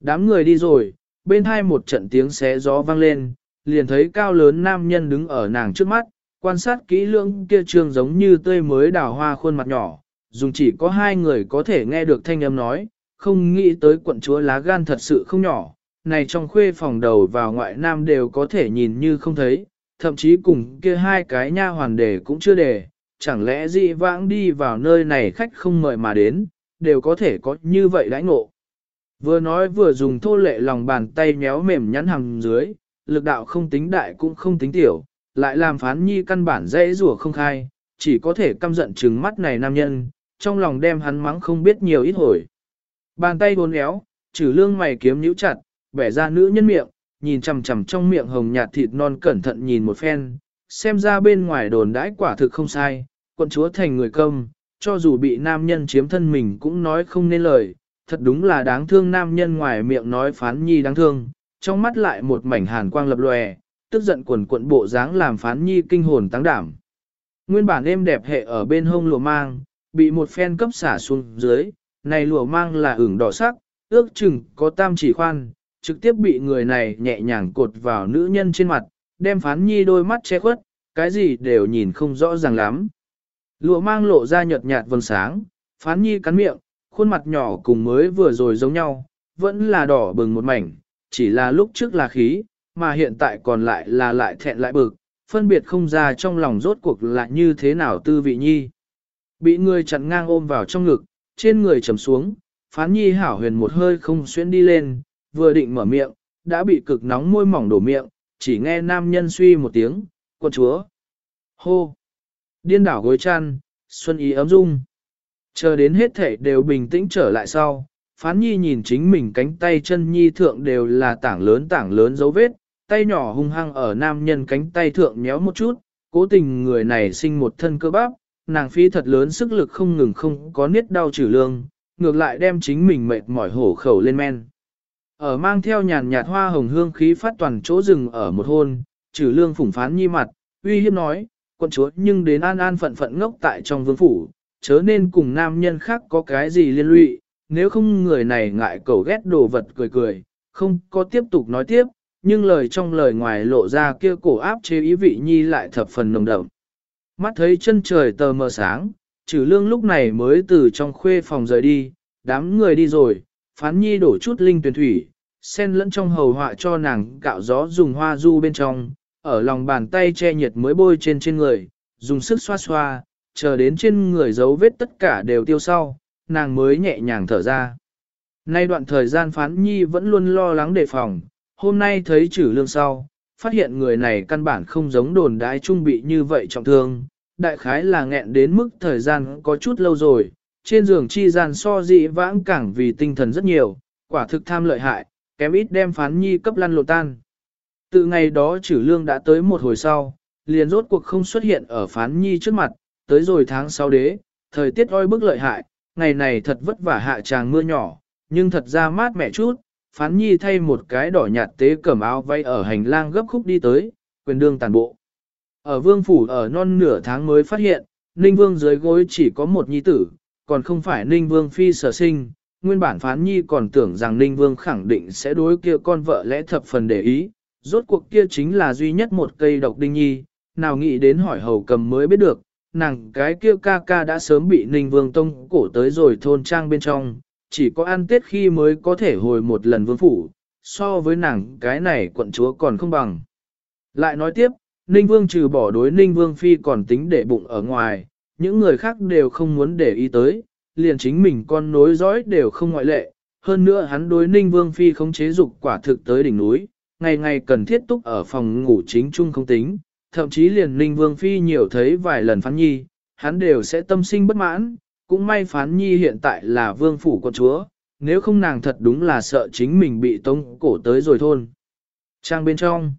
Đám người đi rồi, bên hai một trận tiếng xé gió vang lên, liền thấy cao lớn nam nhân đứng ở nàng trước mắt, quan sát kỹ lưỡng kia trương giống như tươi mới đào hoa khuôn mặt nhỏ, dùng chỉ có hai người có thể nghe được thanh âm nói, không nghĩ tới quận chúa lá gan thật sự không nhỏ, này trong khuê phòng đầu vào ngoại nam đều có thể nhìn như không thấy, thậm chí cùng kia hai cái nha hoàn đề cũng chưa đề, chẳng lẽ dị vãng đi vào nơi này khách không mời mà đến, đều có thể có như vậy đãi ngộ. Vừa nói vừa dùng thô lệ lòng bàn tay nhéo mềm nhắn hằng dưới, lực đạo không tính đại cũng không tính tiểu, lại làm phán nhi căn bản dễ rủa không khai, chỉ có thể căm giận trừng mắt này nam nhân, trong lòng đem hắn mắng không biết nhiều ít hồi. Bàn tay bốn éo, trừ lương mày kiếm nhíu chặt, bẻ ra nữ nhân miệng, nhìn chằm chằm trong miệng hồng nhạt thịt non cẩn thận nhìn một phen, xem ra bên ngoài đồn đãi quả thực không sai, quận chúa thành người công, cho dù bị nam nhân chiếm thân mình cũng nói không nên lời, thật đúng là đáng thương nam nhân ngoài miệng nói phán nhi đáng thương, trong mắt lại một mảnh hàn quang lập lòe, tức giận quần quận bộ dáng làm phán nhi kinh hồn tăng đảm. Nguyên bản êm đẹp hệ ở bên hông lụa mang, bị một phen cấp xả xuống dưới, này lụa mang là ửng đỏ sắc, ước chừng có tam chỉ khoan, trực tiếp bị người này nhẹ nhàng cột vào nữ nhân trên mặt, đem phán nhi đôi mắt che khuất, cái gì đều nhìn không rõ ràng lắm. Lụa mang lộ ra nhợt nhạt vầng sáng, phán nhi cắn miệng, khuôn mặt nhỏ cùng mới vừa rồi giống nhau, vẫn là đỏ bừng một mảnh, chỉ là lúc trước là khí, mà hiện tại còn lại là lại thẹn lại bực, phân biệt không ra trong lòng rốt cuộc là như thế nào tư vị nhi. Bị người chặn ngang ôm vào trong ngực, trên người trầm xuống, phán nhi hảo huyền một hơi không xuyên đi lên, vừa định mở miệng, đã bị cực nóng môi mỏng đổ miệng, chỉ nghe nam nhân suy một tiếng, quân chúa. Hô! Điên đảo gối chăn, xuân ý ấm dung. Chờ đến hết thể đều bình tĩnh trở lại sau, phán nhi nhìn chính mình cánh tay chân nhi thượng đều là tảng lớn tảng lớn dấu vết, tay nhỏ hung hăng ở nam nhân cánh tay thượng méo một chút, cố tình người này sinh một thân cơ bắp, nàng phi thật lớn sức lực không ngừng không có niết đau trừ lương, ngược lại đem chính mình mệt mỏi hổ khẩu lên men. Ở mang theo nhàn nhạt hoa hồng hương khí phát toàn chỗ rừng ở một hôn, trừ lương phủng phán nhi mặt, uy hiếp nói, quân chúa nhưng đến an an phận phận ngốc tại trong vương phủ, chớ nên cùng nam nhân khác có cái gì liên lụy, nếu không người này ngại cầu ghét đồ vật cười cười, không có tiếp tục nói tiếp, nhưng lời trong lời ngoài lộ ra kia cổ áp chế ý vị nhi lại thập phần nồng đậm. Mắt thấy chân trời tờ mờ sáng, trừ lương lúc này mới từ trong khuê phòng rời đi, đám người đi rồi, phán nhi đổ chút linh tuyển thủy, sen lẫn trong hầu họa cho nàng cạo gió dùng hoa du bên trong, ở lòng bàn tay che nhiệt mới bôi trên trên người, dùng sức xoa xoa, chờ đến trên người dấu vết tất cả đều tiêu sau, nàng mới nhẹ nhàng thở ra. Nay đoạn thời gian phán nhi vẫn luôn lo lắng đề phòng, hôm nay thấy trừ lương sau, phát hiện người này căn bản không giống đồn đái trung bị như vậy trọng thương, đại khái là nghẹn đến mức thời gian có chút lâu rồi, trên giường chi gian so dị vãng cảng vì tinh thần rất nhiều, quả thực tham lợi hại, kém ít đem phán nhi cấp lăn lộ tan. Từ ngày đó trừ lương đã tới một hồi sau, liền rốt cuộc không xuất hiện ở phán nhi trước mặt, tới rồi tháng sau đế, thời tiết oi bức lợi hại, ngày này thật vất vả hạ tràng mưa nhỏ, nhưng thật ra mát mẻ chút, phán nhi thay một cái đỏ nhạt tế cẩm áo vay ở hành lang gấp khúc đi tới, quyền đương tàn bộ. Ở vương phủ ở non nửa tháng mới phát hiện, ninh vương dưới gối chỉ có một nhi tử, còn không phải ninh vương phi sở sinh. Nguyên bản phán nhi còn tưởng rằng Ninh Vương khẳng định sẽ đối kia con vợ lẽ thập phần để ý, rốt cuộc kia chính là duy nhất một cây độc đinh nhi, nào nghĩ đến hỏi hầu cầm mới biết được, nàng cái kia ca ca đã sớm bị Ninh Vương Tông cổ tới rồi thôn trang bên trong, chỉ có ăn tết khi mới có thể hồi một lần vương phủ, so với nàng cái này quận chúa còn không bằng. Lại nói tiếp, Ninh Vương trừ bỏ đối Ninh Vương Phi còn tính để bụng ở ngoài, những người khác đều không muốn để ý tới, liền chính mình con nối dõi đều không ngoại lệ. Hơn nữa hắn đối Ninh Vương Phi không chế dục quả thực tới đỉnh núi, ngày ngày cần thiết túc ở phòng ngủ chính chung không tính, thậm chí liền Ninh Vương Phi nhiều thấy vài lần phán nhi, hắn đều sẽ tâm sinh bất mãn, cũng may phán nhi hiện tại là vương phủ con chúa, nếu không nàng thật đúng là sợ chính mình bị tông cổ tới rồi thôn. Trang bên trong,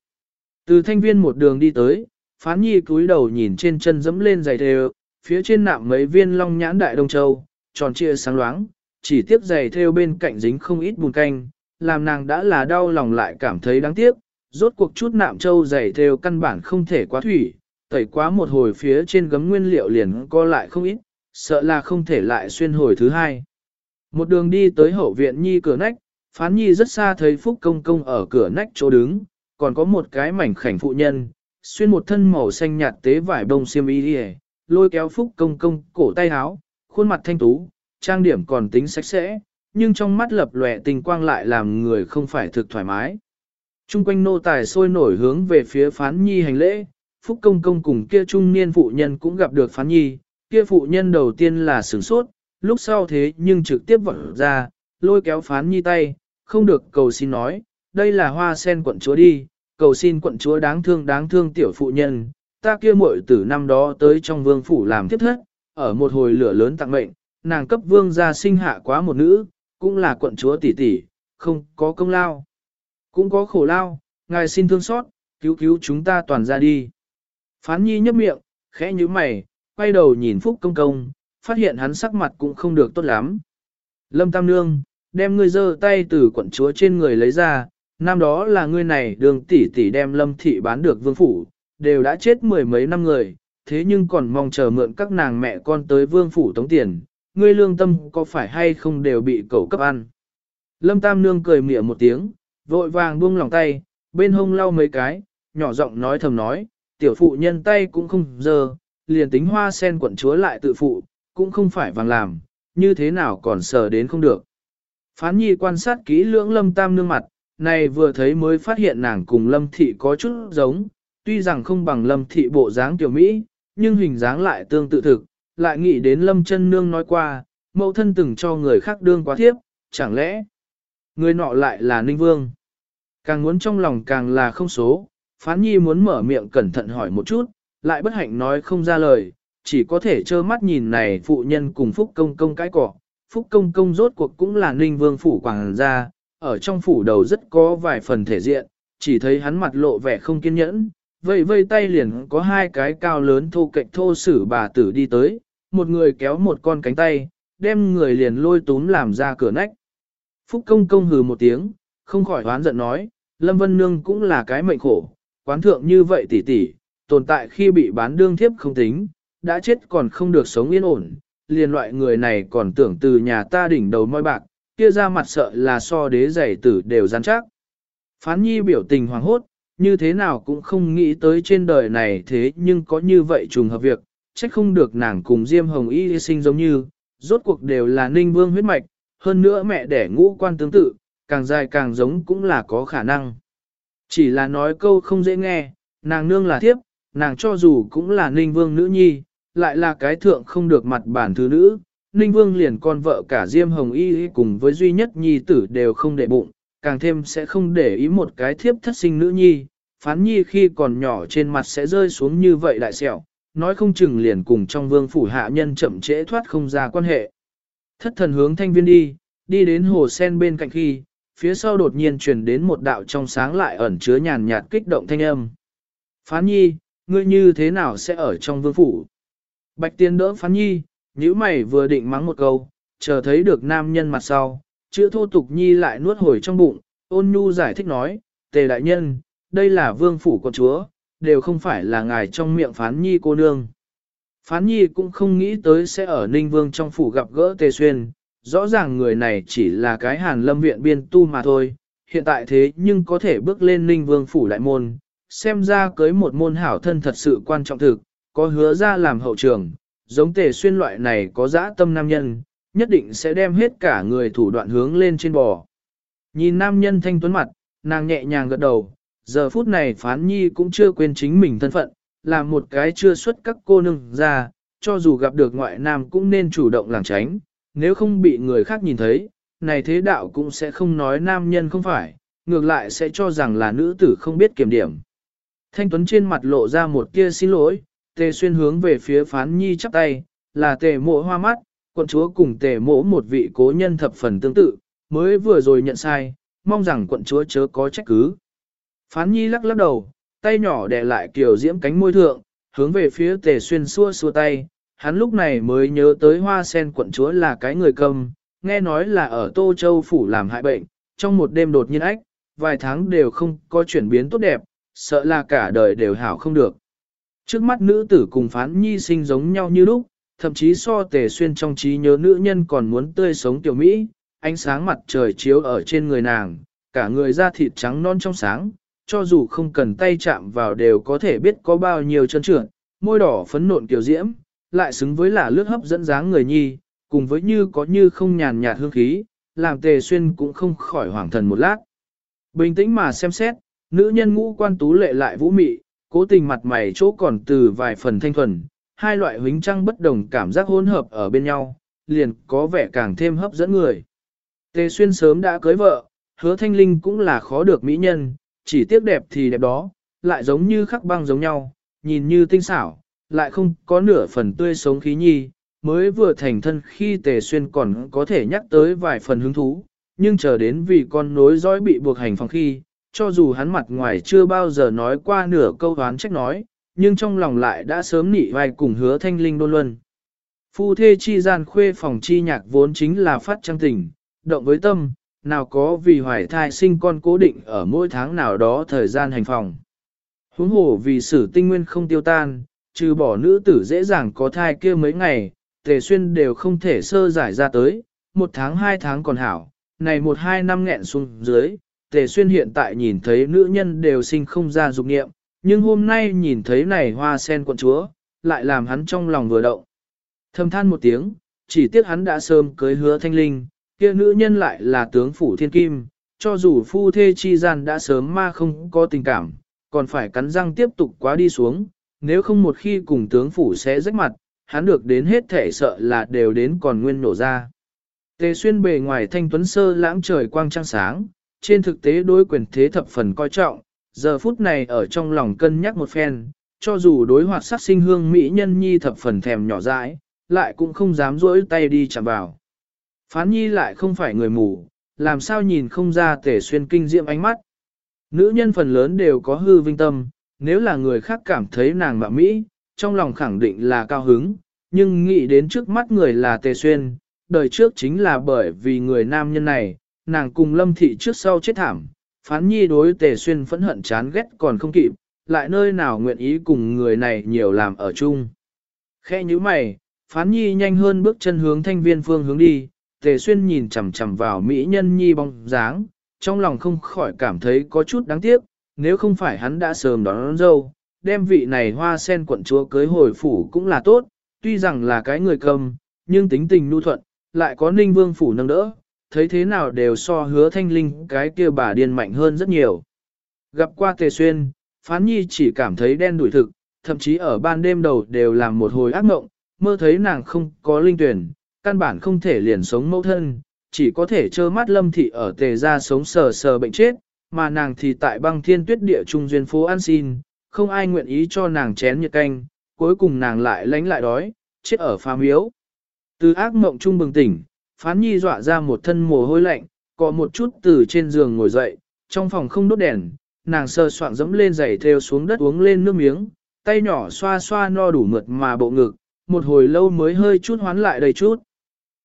từ thanh viên một đường đi tới, phán nhi cúi đầu nhìn trên chân dẫm lên giày thề phía trên nạm mấy viên long nhãn đại đông châu, tròn trịa sáng loáng, chỉ tiếp giày theo bên cạnh dính không ít bùn canh, làm nàng đã là đau lòng lại cảm thấy đáng tiếc, rốt cuộc chút nạm châu giày theo căn bản không thể quá thủy, tẩy quá một hồi phía trên gấm nguyên liệu liền co lại không ít, sợ là không thể lại xuyên hồi thứ hai. Một đường đi tới hậu viện nhi cửa nách, phán nhi rất xa thấy Phúc Công Công ở cửa nách chỗ đứng, còn có một cái mảnh khảnh phụ nhân, xuyên một thân màu xanh nhạt tế vải bông xiêm y đi lôi kéo Phúc Công Công cổ tay háo khuôn mặt thanh tú, trang điểm còn tính sạch sẽ, nhưng trong mắt lập lòe tình quang lại làm người không phải thực thoải mái. Trung quanh nô tài sôi nổi hướng về phía phán nhi hành lễ, Phúc Công Công cùng kia trung niên phụ nhân cũng gặp được phán nhi, kia phụ nhân đầu tiên là sửng sốt, lúc sau thế nhưng trực tiếp vỡ ra, lôi kéo phán nhi tay, không được cầu xin nói, đây là hoa sen quận chúa đi, cầu xin quận chúa đáng thương đáng thương tiểu phụ nhân, ta kia muội từ năm đó tới trong vương phủ làm tiếp thất, ở một hồi lửa lớn tặng mệnh, nàng cấp vương gia sinh hạ quá một nữ, cũng là quận chúa tỷ tỷ, không có công lao, cũng có khổ lao, ngài xin thương xót, cứu cứu chúng ta toàn ra đi. Phán nhi nhấp miệng, khẽ như mày, quay đầu nhìn Phúc Công Công, phát hiện hắn sắc mặt cũng không được tốt lắm. Lâm Tam Nương, đem ngươi giơ tay từ quận chúa trên người lấy ra, năm đó là ngươi này đường tỷ tỷ đem Lâm Thị bán được vương phủ, đều đã chết mười mấy năm người, thế nhưng còn mong chờ mượn các nàng mẹ con tới vương phủ tống tiền, ngươi lương tâm có phải hay không đều bị cẩu cấp ăn. Lâm Tam Nương cười mỉa một tiếng, vội vàng buông lòng tay, bên hông lau mấy cái, nhỏ giọng nói thầm nói, tiểu phụ nhân tay cũng không dơ, liền tính hoa sen quận chúa lại tự phụ, cũng không phải vàng làm, như thế nào còn sờ đến không được. Phán nhi quan sát kỹ lưỡng lâm tam nương mặt, này vừa thấy mới phát hiện nàng cùng lâm thị có chút giống, tuy rằng không bằng lâm thị bộ dáng tiểu Mỹ, nhưng hình dáng lại tương tự thực, lại nghĩ đến lâm chân nương nói qua, mẫu thân từng cho người khác đương quá thiếp, chẳng lẽ người nọ lại là ninh vương. Càng muốn trong lòng càng là không số, phán nhi muốn mở miệng cẩn thận hỏi một chút, lại bất hạnh nói không ra lời, chỉ có thể trơ mắt nhìn này phụ nhân cùng Phúc Công Công cái cỏ. Phúc Công Công rốt cuộc cũng là ninh vương phủ quảng gia, ở trong phủ đầu rất có vài phần thể diện, chỉ thấy hắn mặt lộ vẻ không kiên nhẫn, vây vây tay liền có hai cái cao lớn thô cạnh thô sử bà tử đi tới, một người kéo một con cánh tay, đem người liền lôi túm làm ra cửa nách. Phúc công công hừ một tiếng, không khỏi hoán giận nói, Lâm Vân Nương cũng là cái mệnh khổ, quán thượng như vậy tỷ tỷ, tồn tại khi bị bán đương thiếp không tính, đã chết còn không được sống yên ổn, liền loại người này còn tưởng từ nhà ta đỉnh đầu môi bạc, kia ra mặt sợ là so đế giày tử đều gian chắc. Phán nhi biểu tình hoàng hốt, như thế nào cũng không nghĩ tới trên đời này thế nhưng có như vậy trùng hợp việc, trách không được nàng cùng Diêm Hồng Y sinh giống như, rốt cuộc đều là ninh vương huyết mạch, hơn nữa mẹ đẻ ngũ quan tương tự, càng dài càng giống cũng là có khả năng. Chỉ là nói câu không dễ nghe, nàng nương là thiếp, nàng cho dù cũng là ninh vương nữ nhi, lại là cái thượng không được mặt bản thứ nữ, ninh vương liền con vợ cả Diêm Hồng Y cùng với duy nhất nhi tử đều không để bụng, càng thêm sẽ không để ý một cái thiếp thất sinh nữ nhi, phán nhi khi còn nhỏ trên mặt sẽ rơi xuống như vậy đại sẹo, nói không chừng liền cùng trong vương phủ hạ nhân chậm trễ thoát không ra quan hệ. Thất thần hướng thanh viên đi, đi đến hồ sen bên cạnh khi, phía sau đột nhiên truyền đến một đạo trong sáng lại ẩn chứa nhàn nhạt kích động thanh âm. Phán nhi, ngươi như thế nào sẽ ở trong vương phủ? Bạch tiên đỡ phán nhi, nhíu mày vừa định mắng một câu, chờ thấy được nam nhân mặt sau, chữ thô tục nhi lại nuốt hồi trong bụng, ôn nhu giải thích nói, tề đại nhân, đây là vương phủ con chúa, đều không phải là ngài trong miệng phán nhi cô nương. Phán nhi cũng không nghĩ tới sẽ ở Ninh Vương trong phủ gặp gỡ Tề Xuyên, rõ ràng người này chỉ là cái hàn lâm viện biên tu mà thôi, hiện tại thế nhưng có thể bước lên Ninh Vương phủ đại môn, xem ra cưới một môn hảo thân thật sự quan trọng thực, có hứa ra làm hậu trường, giống Tề Xuyên loại này có dã tâm nam nhân, nhất định sẽ đem hết cả người thủ đoạn hướng lên trên bò. Nhìn nam nhân thanh tuấn mặt, nàng nhẹ nhàng gật đầu, giờ phút này phán nhi cũng chưa quên chính mình thân phận, là một cái chưa xuất các cô nương ra, cho dù gặp được ngoại nam cũng nên chủ động làng tránh, nếu không bị người khác nhìn thấy, này thế đạo cũng sẽ không nói nam nhân không phải, ngược lại sẽ cho rằng là nữ tử không biết kiểm điểm. Thanh Tuấn trên mặt lộ ra một kia xin lỗi, tề xuyên hướng về phía phán nhi chắp tay, là tề mộ hoa mắt, quận chúa cùng tề mỗ một vị cố nhân thập phần tương tự, mới vừa rồi nhận sai, mong rằng quận chúa chớ có trách cứ. Phán nhi lắc lắc đầu, tay nhỏ đè lại kiểu diễm cánh môi thượng, hướng về phía tề xuyên xua xua tay, hắn lúc này mới nhớ tới hoa sen quận chúa là cái người cầm, nghe nói là ở Tô Châu Phủ làm hại bệnh, trong một đêm đột nhiên ách, vài tháng đều không có chuyển biến tốt đẹp, sợ là cả đời đều hảo không được. Trước mắt nữ tử cùng phán nhi sinh giống nhau như lúc, thậm chí so tề xuyên trong trí nhớ nữ nhân còn muốn tươi sống tiểu Mỹ, ánh sáng mặt trời chiếu ở trên người nàng, cả người da thịt trắng non trong sáng, cho dù không cần tay chạm vào đều có thể biết có bao nhiêu chân trượt, môi đỏ phấn nộn kiểu diễm, lại xứng với là lướt hấp dẫn dáng người nhi, cùng với như có như không nhàn nhạt hương khí, làm tề xuyên cũng không khỏi hoảng thần một lát. Bình tĩnh mà xem xét, nữ nhân ngũ quan tú lệ lại vũ mị, cố tình mặt mày chỗ còn từ vài phần thanh thuần, hai loại huynh trăng bất đồng cảm giác hỗn hợp ở bên nhau, liền có vẻ càng thêm hấp dẫn người. Tề xuyên sớm đã cưới vợ, hứa thanh linh cũng là khó được mỹ nhân, chỉ tiếc đẹp thì đẹp đó, lại giống như khắc băng giống nhau, nhìn như tinh xảo, lại không có nửa phần tươi sống khí nhi, mới vừa thành thân khi tề xuyên còn có thể nhắc tới vài phần hứng thú, nhưng chờ đến vì con nối dõi bị buộc hành phòng khi, cho dù hắn mặt ngoài chưa bao giờ nói qua nửa câu đoán trách nói, nhưng trong lòng lại đã sớm nị vai cùng hứa thanh linh đôn luân. Phu thê chi gian khuê phòng chi nhạc vốn chính là phát trang tình, động với tâm, nào có vì hoài thai sinh con cố định ở mỗi tháng nào đó thời gian hành phòng. Huống hồ vì sử tinh nguyên không tiêu tan, trừ bỏ nữ tử dễ dàng có thai kia mấy ngày, tề xuyên đều không thể sơ giải ra tới, một tháng hai tháng còn hảo, này một hai năm nghẹn xuống dưới, tề xuyên hiện tại nhìn thấy nữ nhân đều sinh không ra dục nghiệm, nhưng hôm nay nhìn thấy này hoa sen quận chúa, lại làm hắn trong lòng vừa động. Thầm than một tiếng, chỉ tiếc hắn đã sớm cưới hứa thanh linh, kia nữ nhân lại là tướng phủ thiên kim, cho dù phu thê chi gian đã sớm ma không có tình cảm, còn phải cắn răng tiếp tục quá đi xuống, nếu không một khi cùng tướng phủ sẽ rách mặt, hắn được đến hết thể sợ là đều đến còn nguyên nổ ra. Tề xuyên bề ngoài thanh tuấn sơ lãng trời quang trăng sáng, trên thực tế đối quyền thế thập phần coi trọng, giờ phút này ở trong lòng cân nhắc một phen, cho dù đối hoạt sắc sinh hương mỹ nhân nhi thập phần thèm nhỏ dãi, lại cũng không dám rỗi tay đi chạm vào. Phán nhi lại không phải người mù, làm sao nhìn không ra tề xuyên kinh diệm ánh mắt. Nữ nhân phần lớn đều có hư vinh tâm, nếu là người khác cảm thấy nàng mạ mỹ, trong lòng khẳng định là cao hứng, nhưng nghĩ đến trước mắt người là tề xuyên, đời trước chính là bởi vì người nam nhân này, nàng cùng lâm thị trước sau chết thảm, phán nhi đối tề xuyên phẫn hận chán ghét còn không kịp, lại nơi nào nguyện ý cùng người này nhiều làm ở chung. Khe như mày, phán nhi nhanh hơn bước chân hướng thanh viên phương hướng đi, tề xuyên nhìn chằm chằm vào mỹ nhân nhi bóng dáng, trong lòng không khỏi cảm thấy có chút đáng tiếc, nếu không phải hắn đã sớm đón, đón dâu, đem vị này hoa sen quận chúa cưới hồi phủ cũng là tốt, tuy rằng là cái người cầm, nhưng tính tình nu thuận, lại có ninh vương phủ nâng đỡ, thấy thế nào đều so hứa thanh linh cái kia bà điên mạnh hơn rất nhiều. Gặp qua tề xuyên, phán nhi chỉ cảm thấy đen đuổi thực, thậm chí ở ban đêm đầu đều làm một hồi ác mộng, mơ thấy nàng không có linh tuyển, căn bản không thể liền sống mẫu thân, chỉ có thể trơ mắt lâm thị ở tề ra sống sờ sờ bệnh chết, mà nàng thì tại băng thiên tuyết địa trung duyên phố ăn xin, không ai nguyện ý cho nàng chén nhiệt canh, cuối cùng nàng lại lánh lại đói, chết ở phá miếu. Từ ác mộng trung bừng tỉnh, phán nhi dọa ra một thân mồ hôi lạnh, có một chút từ trên giường ngồi dậy, trong phòng không đốt đèn, nàng sơ soạn dẫm lên giày theo xuống đất uống lên nước miếng, tay nhỏ xoa xoa no đủ mượt mà bộ ngực, một hồi lâu mới hơi chút hoán lại đầy chút.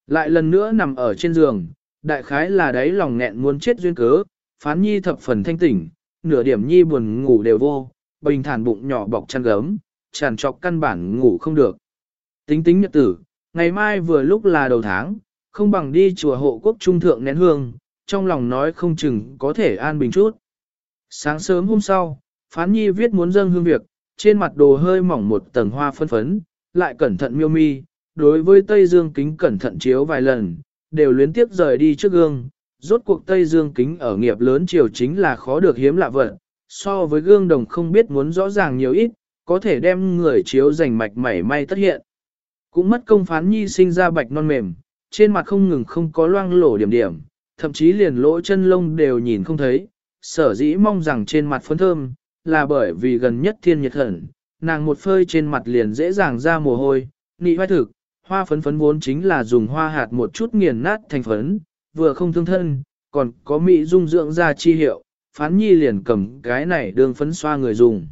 Lại lần nữa nằm ở trên giường, đại khái là đáy lòng nghẹn muốn chết duyên cớ, phán nhi thập phần thanh tỉnh, nửa điểm nhi buồn ngủ đều vô, bình thản bụng nhỏ bọc chăn gấm, tràn trọc căn bản ngủ không được. Tính tính nhật tử, ngày mai vừa lúc là đầu tháng, không bằng đi chùa hộ quốc trung thượng nén hương, trong lòng nói không chừng có thể an bình chút. Sáng sớm hôm sau, phán nhi viết muốn dâng hương việc, trên mặt đồ hơi mỏng một tầng hoa phân phấn, lại cẩn thận miêu mi, đối với Tây Dương kính cẩn thận chiếu vài lần, đều luyến tiếp rời đi trước gương, rốt cuộc Tây Dương kính ở nghiệp lớn chiều chính là khó được hiếm lạ vật, so với gương đồng không biết muốn rõ ràng nhiều ít, có thể đem người chiếu rành mạch mảy may tất hiện. Cũng mất công phán nhi sinh ra bạch non mềm, trên mặt không ngừng không có loang lổ điểm điểm, thậm chí liền lỗ chân lông đều nhìn không thấy, sở dĩ mong rằng trên mặt phấn thơm, là bởi vì gần nhất thiên nhiệt hẩn, nàng một phơi trên mặt liền dễ dàng ra mồ hôi, nị vai thực, hoa phấn phấn vốn chính là dùng hoa hạt một chút nghiền nát thành phấn, vừa không thương thân, còn có mỹ dung dưỡng da chi hiệu, phán nhi liền cầm cái này đường phấn xoa người dùng.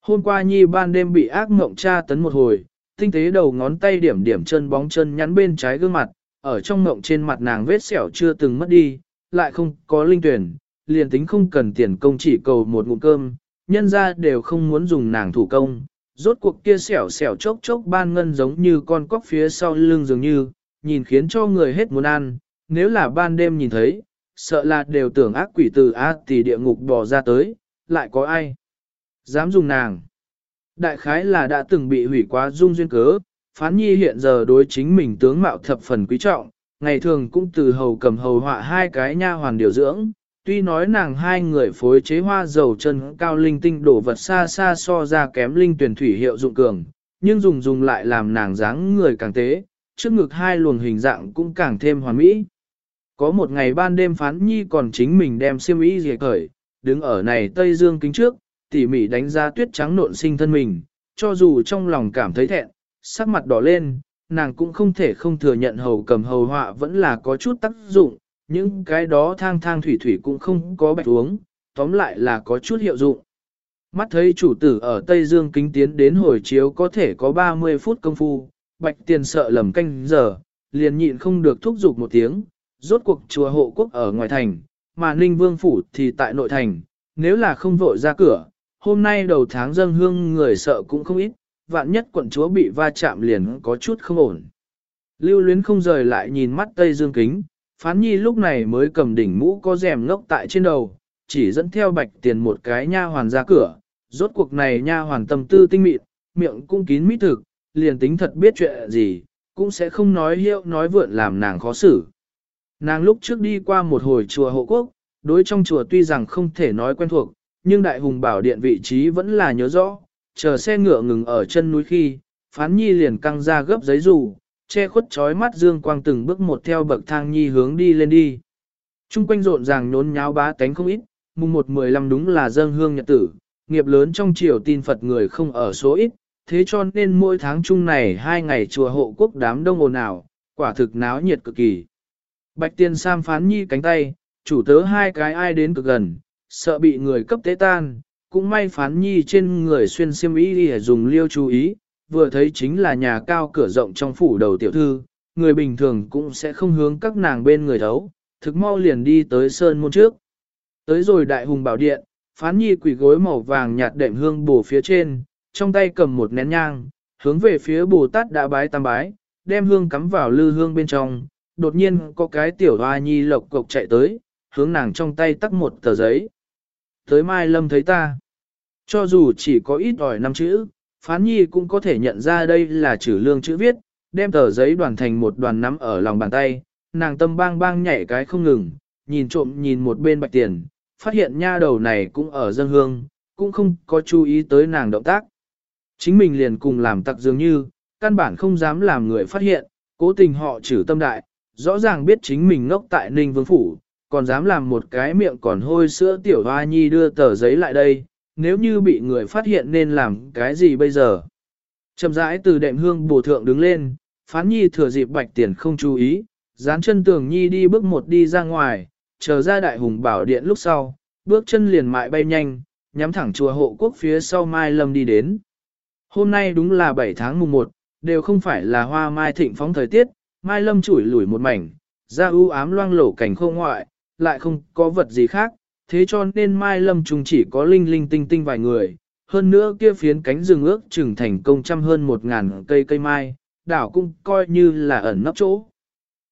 Hôm qua nhi ban đêm bị ác mộng tra tấn một hồi, tinh tế đầu ngón tay điểm điểm chân bóng chân nhắn bên trái gương mặt, ở trong mộng trên mặt nàng vết sẹo chưa từng mất đi, lại không có linh tuyển, liền tính không cần tiền công chỉ cầu một ngụm cơm, nhân ra đều không muốn dùng nàng thủ công. Rốt cuộc kia sẹo sẹo chốc chốc ban ngân giống như con cóc phía sau lưng dường như, nhìn khiến cho người hết muốn ăn, nếu là ban đêm nhìn thấy, sợ là đều tưởng ác quỷ từ ác tỷ địa ngục bò ra tới, lại có ai dám dùng nàng. Đại khái là đã từng bị hủy quá dung duyên cớ, phán nhi hiện giờ đối chính mình tướng mạo thập phần quý trọng, ngày thường cũng từ hầu cầm hầu họa hai cái nha hoàn điều dưỡng, tuy nói nàng hai người phối chế hoa dầu chân cao linh tinh đổ vật xa xa so ra kém linh tuyển thủy hiệu dụng cường, nhưng dùng dùng lại làm nàng dáng người càng tế, trước ngực hai luồng hình dạng cũng càng thêm hoàn mỹ. Có một ngày ban đêm phán nhi còn chính mình đem xiêm y dề khởi, đứng ở này Tây Dương kính trước, tỉ mỉ đánh ra tuyết trắng nộn sinh thân mình, cho dù trong lòng cảm thấy thẹn, sắc mặt đỏ lên, nàng cũng không thể không thừa nhận hầu cầm hầu họa vẫn là có chút tác dụng, những cái đó thang thang thủy thủy cũng không có bạch uống, tóm lại là có chút hiệu dụng. Mắt thấy chủ tử ở Tây Dương kính tiến đến hồi chiếu có thể có 30 phút công phu, bạch tiền sợ lầm canh giờ, liền nhịn không được thúc giục một tiếng, rốt cuộc chùa hộ quốc ở ngoài thành, mà Ninh Vương Phủ thì tại nội thành, nếu là không vội ra cửa, hôm nay đầu tháng dâng hương người sợ cũng không ít, vạn nhất quận chúa bị va chạm liền có chút không ổn. Lưu luyến không rời lại nhìn mắt Tây Dương kính, phán nhi lúc này mới cầm đỉnh mũ có rèm ngốc tại trên đầu, chỉ dẫn theo bạch tiền một cái nha hoàn ra cửa, rốt cuộc này nha hoàn tâm tư tinh mịn, miệng cũng kín mít thực, liền tính thật biết chuyện gì, cũng sẽ không nói hiệu nói vượn làm nàng khó xử. Nàng lúc trước đi qua một hồi chùa hộ quốc, đối trong chùa tuy rằng không thể nói quen thuộc, nhưng đại hùng bảo điện vị trí vẫn là nhớ rõ, chờ xe ngựa ngừng ở chân núi khi, phán nhi liền căng ra gấp giấy dù, che khuất trói mắt dương quang từng bước một theo bậc thang nhi hướng đi lên đi. Trung quanh rộn ràng nhốn nháo bá tánh không ít, mùng một mười lăm đúng là dân hương nhật tử, nghiệp lớn trong triều tin Phật người không ở số ít, thế cho nên mỗi tháng chung này hai ngày chùa hộ quốc đám đông ồn ào, quả thực náo nhiệt cực kỳ. Bạch tiên sam phán nhi cánh tay, chủ tớ hai cái ai đến cực gần, sợ bị người cấp tế tan, cũng may phán nhi trên người xuyên xiêm y đi dùng liêu chú ý, vừa thấy chính là nhà cao cửa rộng trong phủ đầu tiểu thư, người bình thường cũng sẽ không hướng các nàng bên người thấu, thực mau liền đi tới sơn môn trước. Tới rồi đại hùng bảo điện, phán nhi quỷ gối màu vàng nhạt đệm hương bổ phía trên, trong tay cầm một nén nhang, hướng về phía Bồ Tát đã bái tam bái, đem hương cắm vào lư hương bên trong, đột nhiên có cái tiểu hoa nhi lộc cộc chạy tới, hướng nàng trong tay tắt một tờ giấy. Tới mai lâm thấy ta, cho dù chỉ có ít ỏi năm chữ, phán nhi cũng có thể nhận ra đây là chữ lương chữ viết, đem tờ giấy đoàn thành một đoàn nắm ở lòng bàn tay, nàng tâm bang bang nhảy cái không ngừng, nhìn trộm nhìn một bên bạch tiền, phát hiện nha đầu này cũng ở dân hương, cũng không có chú ý tới nàng động tác. Chính mình liền cùng làm tặc dường như, căn bản không dám làm người phát hiện, cố tình họ trừ tâm đại, rõ ràng biết chính mình ngốc tại Ninh Vương Phủ, còn dám làm một cái miệng còn hôi sữa tiểu hoa nhi đưa tờ giấy lại đây, nếu như bị người phát hiện nên làm cái gì bây giờ. Chậm rãi từ đệm hương bổ thượng đứng lên, phán nhi thừa dịp bạch tiền không chú ý, dán chân tường nhi đi bước một đi ra ngoài, chờ ra đại hùng bảo điện lúc sau, bước chân liền mại bay nhanh, nhắm thẳng chùa hộ quốc phía sau Mai Lâm đi đến. Hôm nay đúng là 7 tháng mùng 1, đều không phải là hoa mai thịnh phóng thời tiết, Mai Lâm chủi lủi một mảnh, ra ưu ám loang lổ cảnh khô ngoại, lại không có vật gì khác, thế cho nên Mai Lâm trung chỉ có linh linh tinh tinh vài người, hơn nữa kia phiến cánh rừng ước chừng thành công trăm hơn một ngàn cây cây mai, đảo cũng coi như là ẩn nấp chỗ.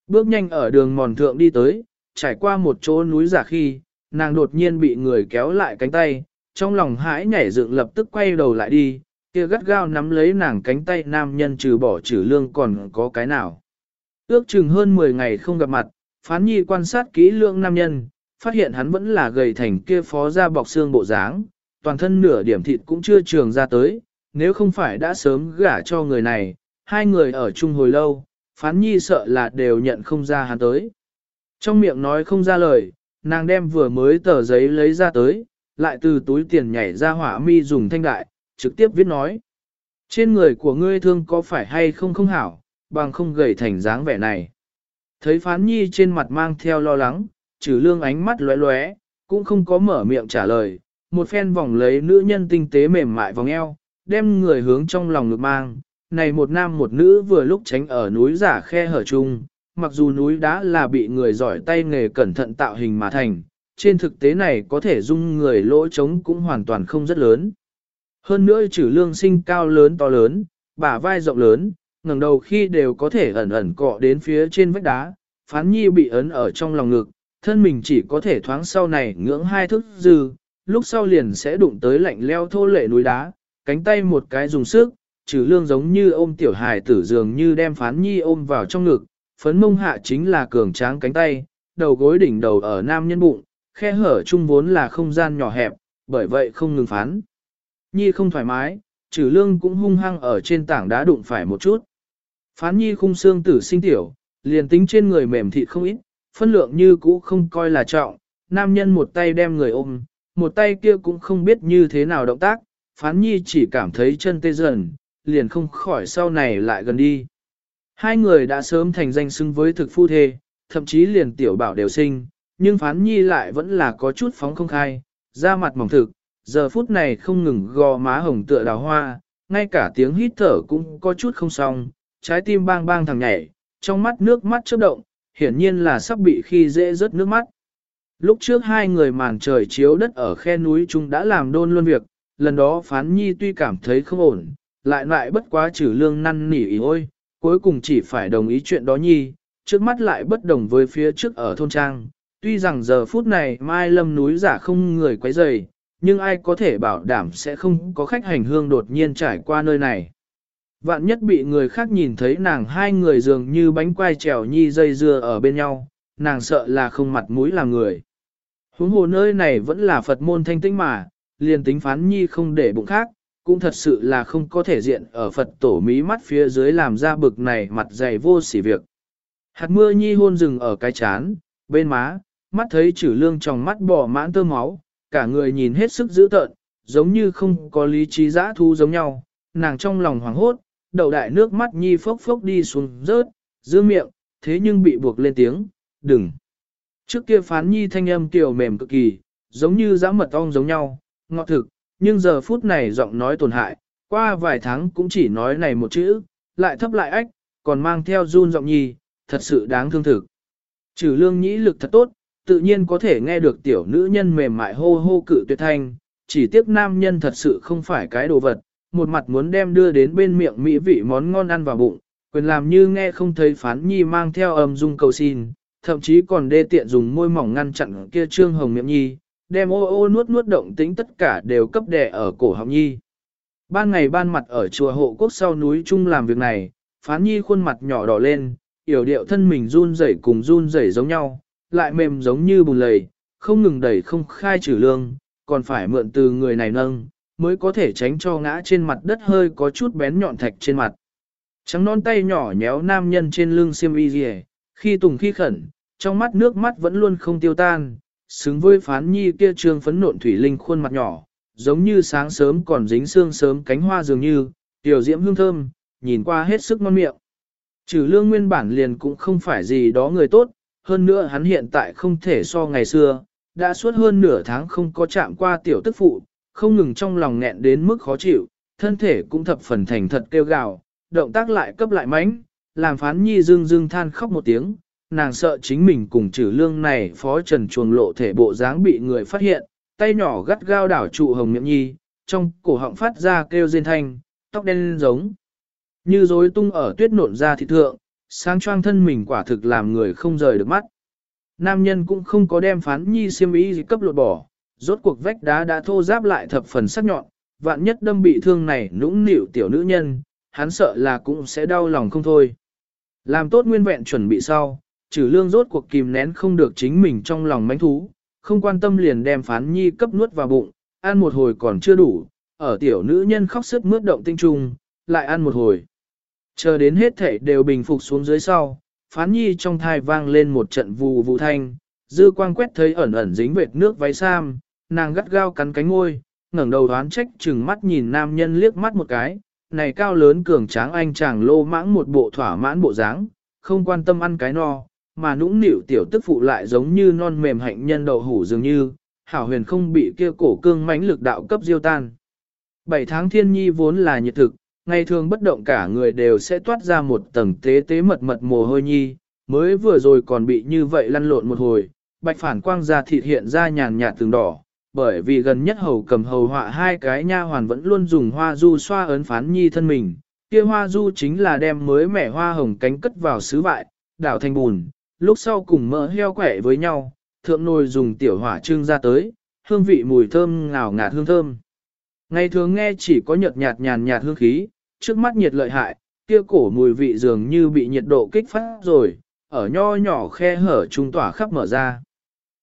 Bước nhanh ở đường mòn thượng đi tới, trải qua một chỗ núi giả khi, nàng đột nhiên bị người kéo lại cánh tay, trong lòng hãi nhảy dựng lập tức quay đầu lại đi, kia gắt gao nắm lấy nàng cánh tay nam nhân trừ bỏ trừ lương còn có cái nào. Ước chừng hơn 10 ngày không gặp mặt, phán nhi quan sát kỹ lượng nam nhân, phát hiện hắn vẫn là gầy thành kia phó ra bọc xương bộ dáng, toàn thân nửa điểm thịt cũng chưa trường ra tới, nếu không phải đã sớm gả cho người này, hai người ở chung hồi lâu, phán nhi sợ là đều nhận không ra hắn tới. Trong miệng nói không ra lời, nàng đem vừa mới tờ giấy lấy ra tới, lại từ túi tiền nhảy ra hỏa mi dùng thanh đại, trực tiếp viết nói. Trên người của ngươi thương có phải hay không không hảo, bằng không gầy thành dáng vẻ này. Thấy phán nhi trên mặt mang theo lo lắng, trừ lương ánh mắt lóe lóe, cũng không có mở miệng trả lời, một phen vòng lấy nữ nhân tinh tế mềm mại vòng eo, đem người hướng trong lòng ngực mang. Này một nam một nữ vừa lúc tránh ở núi giả khe hở chung, mặc dù núi đá là bị người giỏi tay nghề cẩn thận tạo hình mà thành, trên thực tế này có thể dung người lỗ trống cũng hoàn toàn không rất lớn. Hơn nữa trừ lương sinh cao lớn to lớn, bả vai rộng lớn, ngẩng đầu khi đều có thể ẩn ẩn cọ đến phía trên vách đá, phán nhi bị ấn ở trong lòng ngực, thân mình chỉ có thể thoáng sau này ngưỡng hai thước dư, lúc sau liền sẽ đụng tới lạnh leo thô lệ núi đá, cánh tay một cái dùng sức, trừ lương giống như ôm tiểu hài tử dường như đem phán nhi ôm vào trong ngực, phấn mông hạ chính là cường tráng cánh tay, đầu gối đỉnh đầu ở nam nhân bụng, khe hở chung vốn là không gian nhỏ hẹp, bởi vậy không ngừng phán. Nhi không thoải mái, trừ lương cũng hung hăng ở trên tảng đá đụng phải một chút. Phán nhi khung xương tử sinh tiểu, liền tính trên người mềm thịt không ít, phân lượng như cũ không coi là trọng, nam nhân một tay đem người ôm, một tay kia cũng không biết như thế nào động tác, phán nhi chỉ cảm thấy chân tê dần, liền không khỏi sau này lại gần đi. Hai người đã sớm thành danh xưng với thực phu thê, thậm chí liền tiểu bảo đều sinh, nhưng phán nhi lại vẫn là có chút phóng không khai, da mặt mỏng thực, giờ phút này không ngừng gò má hồng tựa đào hoa, ngay cả tiếng hít thở cũng có chút không xong, trái tim bang bang thằng nhảy, trong mắt nước mắt chớp động, hiển nhiên là sắp bị khi dễ rớt nước mắt. Lúc trước hai người màn trời chiếu đất ở khe núi chúng đã làm đôn luôn việc, lần đó phán nhi tuy cảm thấy không ổn, lại lại bất quá trừ lương năn nỉ ý ôi, cuối cùng chỉ phải đồng ý chuyện đó nhi, trước mắt lại bất đồng với phía trước ở thôn trang. Tuy rằng giờ phút này mai lâm núi giả không người quấy rầy, nhưng ai có thể bảo đảm sẽ không có khách hành hương đột nhiên trải qua nơi này. Vạn nhất bị người khác nhìn thấy nàng hai người dường như bánh quai trèo nhi dây dưa ở bên nhau, nàng sợ là không mặt mũi làm người. Huống hồ nơi này vẫn là Phật môn thanh tinh mà, liền tính phán nhi không để bụng khác, cũng thật sự là không có thể diện ở Phật tổ mí mắt phía dưới làm ra bực này mặt dày vô sỉ việc. Hạt mưa nhi hôn rừng ở cái chán, bên má, mắt thấy chữ lương trong mắt bỏ mãn tơ máu, cả người nhìn hết sức dữ tợn, giống như không có lý trí dã thu giống nhau, nàng trong lòng hoảng hốt, đầu đại nước mắt nhi phốc phốc đi xuống rớt, giữ miệng, thế nhưng bị buộc lên tiếng, đừng. Trước kia phán nhi thanh âm tiểu mềm cực kỳ, giống như giã mật ong giống nhau, ngọt thực, nhưng giờ phút này giọng nói tổn hại, qua vài tháng cũng chỉ nói này một chữ, lại thấp lại ách, còn mang theo run giọng nhi, thật sự đáng thương thực. Trừ lương nhĩ lực thật tốt, tự nhiên có thể nghe được tiểu nữ nhân mềm mại hô hô cự tuyệt thanh, chỉ tiếc nam nhân thật sự không phải cái đồ vật, một mặt muốn đem đưa đến bên miệng mỹ vị món ngon ăn vào bụng, quyền làm như nghe không thấy phán nhi mang theo âm dung cầu xin, thậm chí còn đê tiện dùng môi mỏng ngăn chặn kia trương hồng miệng nhi, đem ô ô nuốt nuốt động tính tất cả đều cấp đẻ ở cổ họng nhi. Ban ngày ban mặt ở chùa hộ quốc sau núi chung làm việc này, phán nhi khuôn mặt nhỏ đỏ lên, yểu điệu thân mình run rẩy cùng run rẩy giống nhau, lại mềm giống như bùn lầy, không ngừng đẩy không khai trừ lương, còn phải mượn từ người này nâng, mới có thể tránh cho ngã trên mặt đất hơi có chút bén nhọn thạch trên mặt. Trắng non tay nhỏ nhéo nam nhân trên lưng xiêm y dì khi tùng khi khẩn, trong mắt nước mắt vẫn luôn không tiêu tan, xứng với phán nhi kia trương phấn nộn thủy linh khuôn mặt nhỏ, giống như sáng sớm còn dính xương sớm cánh hoa dường như, tiểu diễm hương thơm, nhìn qua hết sức ngon miệng. Trừ lương nguyên bản liền cũng không phải gì đó người tốt, hơn nữa hắn hiện tại không thể so ngày xưa, đã suốt hơn nửa tháng không có chạm qua tiểu tức phụ, không ngừng trong lòng nghẹn đến mức khó chịu, thân thể cũng thập phần thành thật kêu gào, động tác lại cấp lại mánh, làm phán nhi dương dương than khóc một tiếng, nàng sợ chính mình cùng trừ lương này phó trần chuồng lộ thể bộ dáng bị người phát hiện, tay nhỏ gắt gao đảo trụ hồng miệng nhi, trong cổ họng phát ra kêu rên thanh, tóc đen giống. Như rối tung ở tuyết nộn ra thị thượng, sáng choang thân mình quả thực làm người không rời được mắt. Nam nhân cũng không có đem phán nhi siêm ý gì cấp lột bỏ, rốt cuộc vách đá đã thô giáp lại thập phần sắc nhọn, vạn nhất đâm bị thương này nũng nịu tiểu nữ nhân, hắn sợ là cũng sẽ đau lòng không thôi. Làm tốt nguyên vẹn chuẩn bị sau, trừ lương rốt cuộc kìm nén không được chính mình trong lòng mánh thú, không quan tâm liền đem phán nhi cấp nuốt vào bụng, ăn một hồi còn chưa đủ, ở tiểu nữ nhân khóc sức mướt động tinh trùng, lại ăn một hồi. Chờ đến hết thể đều bình phục xuống dưới sau, phán nhi trong thai vang lên một trận vù vù thanh, dư quang quét thấy ẩn ẩn dính vệt nước váy sam, nàng gắt gao cắn cánh ngôi, ngẩng đầu đoán trách chừng mắt nhìn nam nhân liếc mắt một cái, này cao lớn cường tráng anh chàng lô mãng một bộ thỏa mãn bộ dáng, không quan tâm ăn cái no, mà nũng nịu tiểu tức phụ lại giống như non mềm hạnh nhân đậu hủ dường như, hảo huyền không bị kia cổ cương mãnh lực đạo cấp diêu tan. Bảy tháng thiên nhi vốn là nhiệt thực, ngày thường bất động cả người đều sẽ toát ra một tầng tế tế mật mật mồ hôi nhi, mới vừa rồi còn bị như vậy lăn lộn một hồi, bạch phản quang ra thịt hiện ra nhàn nhạt từng đỏ, bởi vì gần nhất hầu cầm hầu họa hai cái nha hoàn vẫn luôn dùng hoa du xoa ấn phán nhi thân mình, kia hoa du chính là đem mới mẻ hoa hồng cánh cất vào sứ vại, đảo thành bùn, lúc sau cùng mỡ heo quẻ với nhau, thượng nồi dùng tiểu hỏa trưng ra tới, hương vị mùi thơm ngào ngạt hương thơm. Ngày thường nghe chỉ có nhợt nhạt nhàn nhạt hương khí, trước mắt nhiệt lợi hại, kia cổ mùi vị dường như bị nhiệt độ kích phát rồi, ở nho nhỏ khe hở trung tỏa khắp mở ra.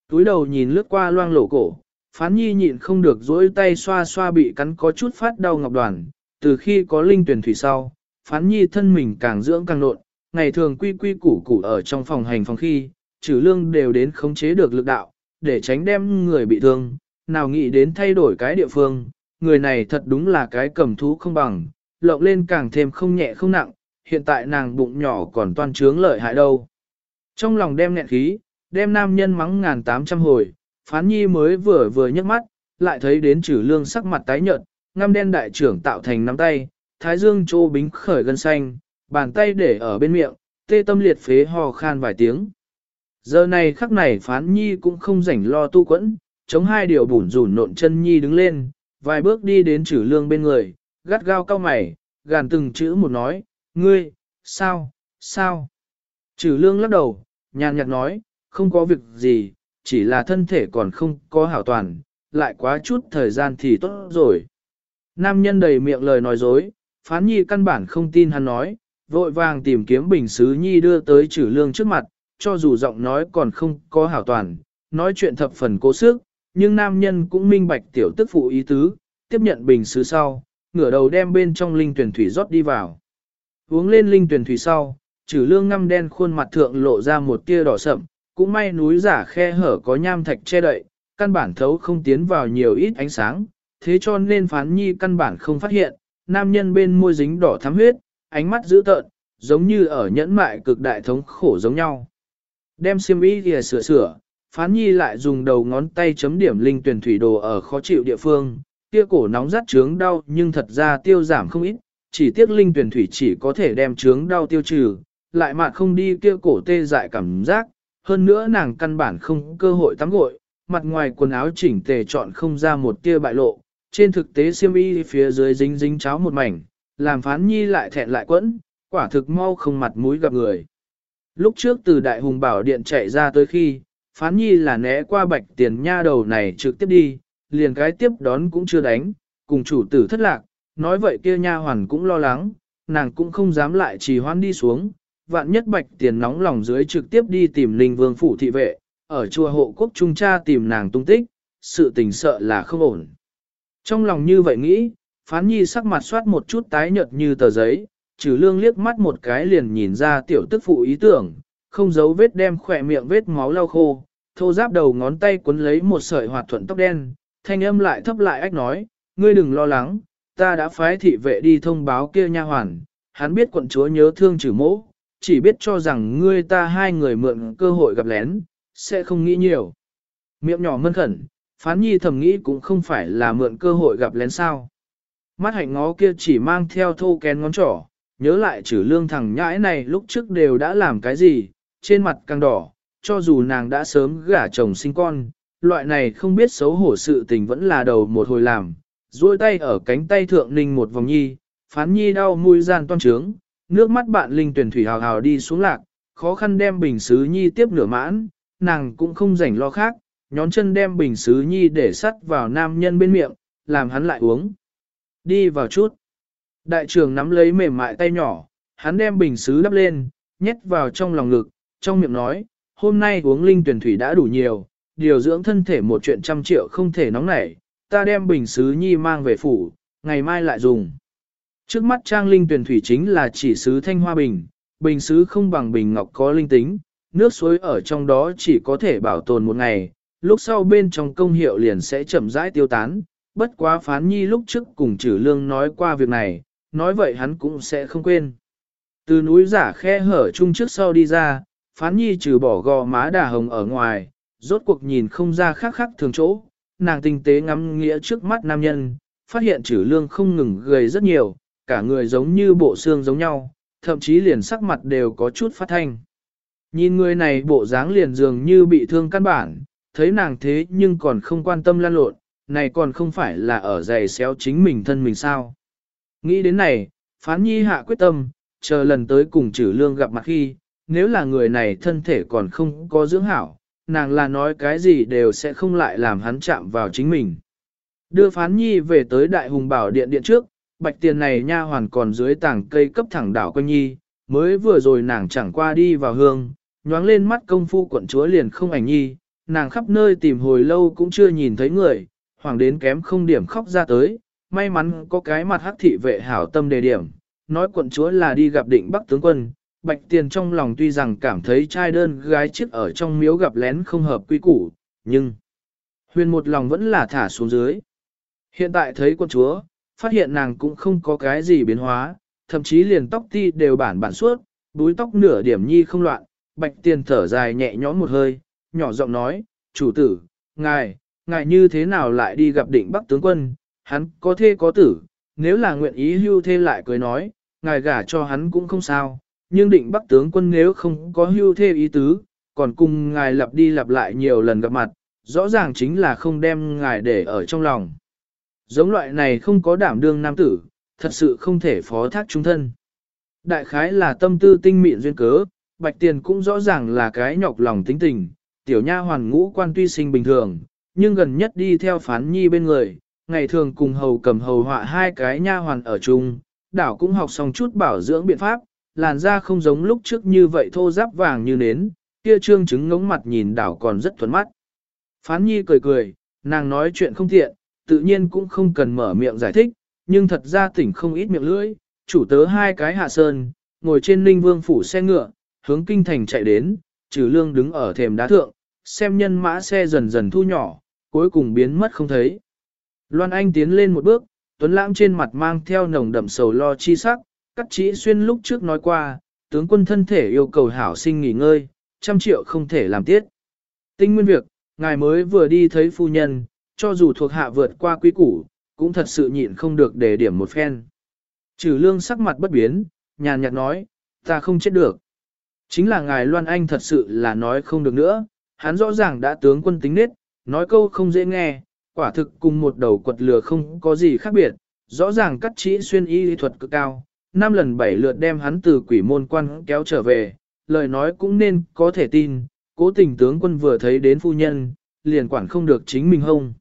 Túi đầu nhìn lướt qua loang lổ cổ, phán nhi nhịn không được dỗi tay xoa xoa bị cắn có chút phát đau ngọc đoàn, từ khi có linh tuyển thủy sau, phán nhi thân mình càng dưỡng càng nộn, ngày thường quy quy củ củ ở trong phòng hành phòng khi, trừ lương đều đến khống chế được lực đạo, để tránh đem người bị thương, nào nghĩ đến thay đổi cái địa phương, người này thật đúng là cái cầm thú không bằng, lộng lên càng thêm không nhẹ không nặng, hiện tại nàng bụng nhỏ còn toan trướng lợi hại đâu. Trong lòng đem nghẹn khí, đem nam nhân mắng ngàn tám trăm hồi, phán nhi mới vừa vừa nhấc mắt, lại thấy đến trừ lương sắc mặt tái nhợt, ngăm đen đại trưởng tạo thành nắm tay, thái dương trô bính khởi gân xanh, bàn tay để ở bên miệng, tê tâm liệt phế hò khan vài tiếng. Giờ này khắc này phán nhi cũng không rảnh lo tu quẫn, chống hai điều bủn rủn nộn chân nhi đứng lên, vài bước đi đến trừ lương bên người, gắt gao cao mày, gàn từng chữ một nói, ngươi, sao, sao. Trừ lương lắc đầu, nhàn nhạt nói, không có việc gì, chỉ là thân thể còn không có hảo toàn, lại quá chút thời gian thì tốt rồi. Nam nhân đầy miệng lời nói dối, phán nhi căn bản không tin hắn nói, vội vàng tìm kiếm bình sứ nhi đưa tới trừ lương trước mặt, cho dù giọng nói còn không có hảo toàn, nói chuyện thập phần cố sức, nhưng nam nhân cũng minh bạch tiểu tức phụ ý tứ, tiếp nhận bình sứ sau, ngửa đầu đem bên trong linh tuyển thủy rót đi vào. Uống lên linh tuyển thủy sau, trừ lương ngăm đen khuôn mặt thượng lộ ra một tia đỏ sậm, cũng may núi giả khe hở có nham thạch che đậy, căn bản thấu không tiến vào nhiều ít ánh sáng, thế cho nên phán nhi căn bản không phát hiện, nam nhân bên môi dính đỏ thắm huyết, ánh mắt dữ tợn, giống như ở nhẫn mại cực đại thống khổ giống nhau. Đem xiêm y kìa sửa sửa, phán nhi lại dùng đầu ngón tay chấm điểm linh tuyển thủy đồ ở khó chịu địa phương, kia cổ nóng rát trướng đau nhưng thật ra tiêu giảm không ít, chỉ tiếc linh tuyển thủy chỉ có thể đem trướng đau tiêu trừ, lại mà không đi kia cổ tê dại cảm giác, hơn nữa nàng căn bản không cơ hội tắm gội, mặt ngoài quần áo chỉnh tề chọn không ra một tia bại lộ, trên thực tế xiêm y phía dưới dính dính cháo một mảnh, làm phán nhi lại thẹn lại quẫn, quả thực mau không mặt mũi gặp người. Lúc trước từ đại hùng bảo điện chạy ra tới khi, phán nhi là né qua bạch tiền nha đầu này trực tiếp đi, liền cái tiếp đón cũng chưa đánh, cùng chủ tử thất lạc, nói vậy kia nha hoàn cũng lo lắng, nàng cũng không dám lại trì hoãn đi xuống, vạn nhất bạch tiền nóng lòng dưới trực tiếp đi tìm linh vương phủ thị vệ, ở chùa hộ quốc trung cha tìm nàng tung tích, sự tình sợ là không ổn. Trong lòng như vậy nghĩ, phán nhi sắc mặt soát một chút tái nhợt như tờ giấy, trừ lương liếc mắt một cái liền nhìn ra tiểu tức phụ ý tưởng, không giấu vết đem khỏe miệng vết máu lau khô, thô giáp đầu ngón tay cuốn lấy một sợi hoạt thuận tóc đen, thanh âm lại thấp lại ách nói, ngươi đừng lo lắng, ta đã phái thị vệ đi thông báo kia nha hoàn, hắn biết quận chúa nhớ thương trừ mỗ, chỉ biết cho rằng ngươi ta hai người mượn cơ hội gặp lén, sẽ không nghĩ nhiều. Miệng nhỏ mân khẩn, phán nhi thầm nghĩ cũng không phải là mượn cơ hội gặp lén sao. Mắt hạnh ngó kia chỉ mang theo thô kén ngón trỏ, nhớ lại chữ lương thằng nhãi này lúc trước đều đã làm cái gì, trên mặt càng đỏ, cho dù nàng đã sớm gả chồng sinh con, loại này không biết xấu hổ sự tình vẫn là đầu một hồi làm, duỗi tay ở cánh tay thượng ninh một vòng nhi, phán nhi đau mũi gian toan trướng, nước mắt bạn linh tuyển thủy hào hào đi xuống lạc, khó khăn đem bình sứ nhi tiếp nửa mãn, nàng cũng không rảnh lo khác, nhón chân đem bình sứ nhi để sắt vào nam nhân bên miệng, làm hắn lại uống. Đi vào chút. Đại trưởng nắm lấy mềm mại tay nhỏ, hắn đem bình sứ đắp lên, nhét vào trong lòng ngực, trong miệng nói, hôm nay uống linh tuyển thủy đã đủ nhiều, điều dưỡng thân thể một chuyện trăm triệu không thể nóng nảy, ta đem bình sứ nhi mang về phủ, ngày mai lại dùng. Trước mắt trang linh tuyển thủy chính là chỉ sứ thanh hoa bình, bình sứ không bằng bình ngọc có linh tính, nước suối ở trong đó chỉ có thể bảo tồn một ngày, lúc sau bên trong công hiệu liền sẽ chậm rãi tiêu tán. Bất quá phán nhi lúc trước cùng trừ lương nói qua việc này, nói vậy hắn cũng sẽ không quên. Từ núi giả khe hở chung trước sau đi ra, phán nhi trừ bỏ gò má đà hồng ở ngoài, rốt cuộc nhìn không ra khác khác thường chỗ, nàng tinh tế ngắm nghĩa trước mắt nam nhân, phát hiện trừ lương không ngừng gầy rất nhiều, cả người giống như bộ xương giống nhau, thậm chí liền sắc mặt đều có chút phát thanh. Nhìn người này bộ dáng liền dường như bị thương căn bản, thấy nàng thế nhưng còn không quan tâm lan lộn, này còn không phải là ở giày xéo chính mình thân mình sao. Nghĩ đến này, phán nhi hạ quyết tâm, chờ lần tới cùng trừ lương gặp mặt khi, nếu là người này thân thể còn không có dưỡng hảo, nàng là nói cái gì đều sẽ không lại làm hắn chạm vào chính mình. Đưa phán nhi về tới đại hùng bảo điện điện trước, bạch tiền này nha hoàn còn dưới tảng cây cấp thẳng đảo quanh nhi, mới vừa rồi nàng chẳng qua đi vào hương, nhoáng lên mắt công phu quận chúa liền không ảnh nhi, nàng khắp nơi tìm hồi lâu cũng chưa nhìn thấy người, hoàng đến kém không điểm khóc ra tới, may mắn có cái mặt hắc thị vệ hảo tâm đề điểm, nói quận chúa là đi gặp định bắc tướng quân, bạch tiền trong lòng tuy rằng cảm thấy trai đơn gái chiếc ở trong miếu gặp lén không hợp quy củ, nhưng huyền một lòng vẫn là thả xuống dưới. Hiện tại thấy quân chúa, phát hiện nàng cũng không có cái gì biến hóa, thậm chí liền tóc ti đều bản bản suốt, búi tóc nửa điểm nhi không loạn, bạch tiền thở dài nhẹ nhõm một hơi, nhỏ giọng nói, chủ tử, ngài, ngài như thế nào lại đi gặp định bắc tướng quân, hắn có thê có tử, nếu là nguyện ý hưu thê lại cười nói, ngài gả cho hắn cũng không sao, nhưng định bắc tướng quân nếu không có hưu thê ý tứ, còn cùng ngài lặp đi lặp lại nhiều lần gặp mặt, rõ ràng chính là không đem ngài để ở trong lòng. Giống loại này không có đảm đương nam tử, thật sự không thể phó thác chúng thân. Đại khái là tâm tư tinh mịn duyên cớ, bạch tiền cũng rõ ràng là cái nhọc lòng tính tình, tiểu nha hoàn ngũ quan tuy sinh bình thường, nhưng gần nhất đi theo phán nhi bên người, ngày thường cùng hầu cầm hầu họa hai cái nha hoàn ở chung, đảo cũng học xong chút bảo dưỡng biện pháp, làn da không giống lúc trước như vậy thô ráp vàng như nến, kia trương trứng ngống mặt nhìn đảo còn rất thuần mắt. Phán nhi cười cười, nàng nói chuyện không tiện, tự nhiên cũng không cần mở miệng giải thích, nhưng thật ra tỉnh không ít miệng lưỡi, chủ tớ hai cái hạ sơn, ngồi trên ninh vương phủ xe ngựa, hướng kinh thành chạy đến, trừ lương đứng ở thềm đá thượng, xem nhân mã xe dần dần thu nhỏ, cuối cùng biến mất không thấy. Loan Anh tiến lên một bước, Tuấn Lãng trên mặt mang theo nồng đậm sầu lo chi sắc, cắt chỉ xuyên lúc trước nói qua, tướng quân thân thể yêu cầu hảo sinh nghỉ ngơi, trăm triệu không thể làm tiết. Tinh nguyên việc, ngài mới vừa đi thấy phu nhân, cho dù thuộc hạ vượt qua quý củ, cũng thật sự nhịn không được để điểm một phen. Trừ lương sắc mặt bất biến, nhàn nhạt nói, ta không chết được. Chính là ngài Loan Anh thật sự là nói không được nữa, hắn rõ ràng đã tướng quân tính nết, nói câu không dễ nghe, quả thực cùng một đầu quật lừa không có gì khác biệt, rõ ràng cắt chỉ xuyên y thuật cực cao, năm lần bảy lượt đem hắn từ quỷ môn quan kéo trở về, lời nói cũng nên có thể tin, cố tình tướng quân vừa thấy đến phu nhân, liền quản không được chính mình hông.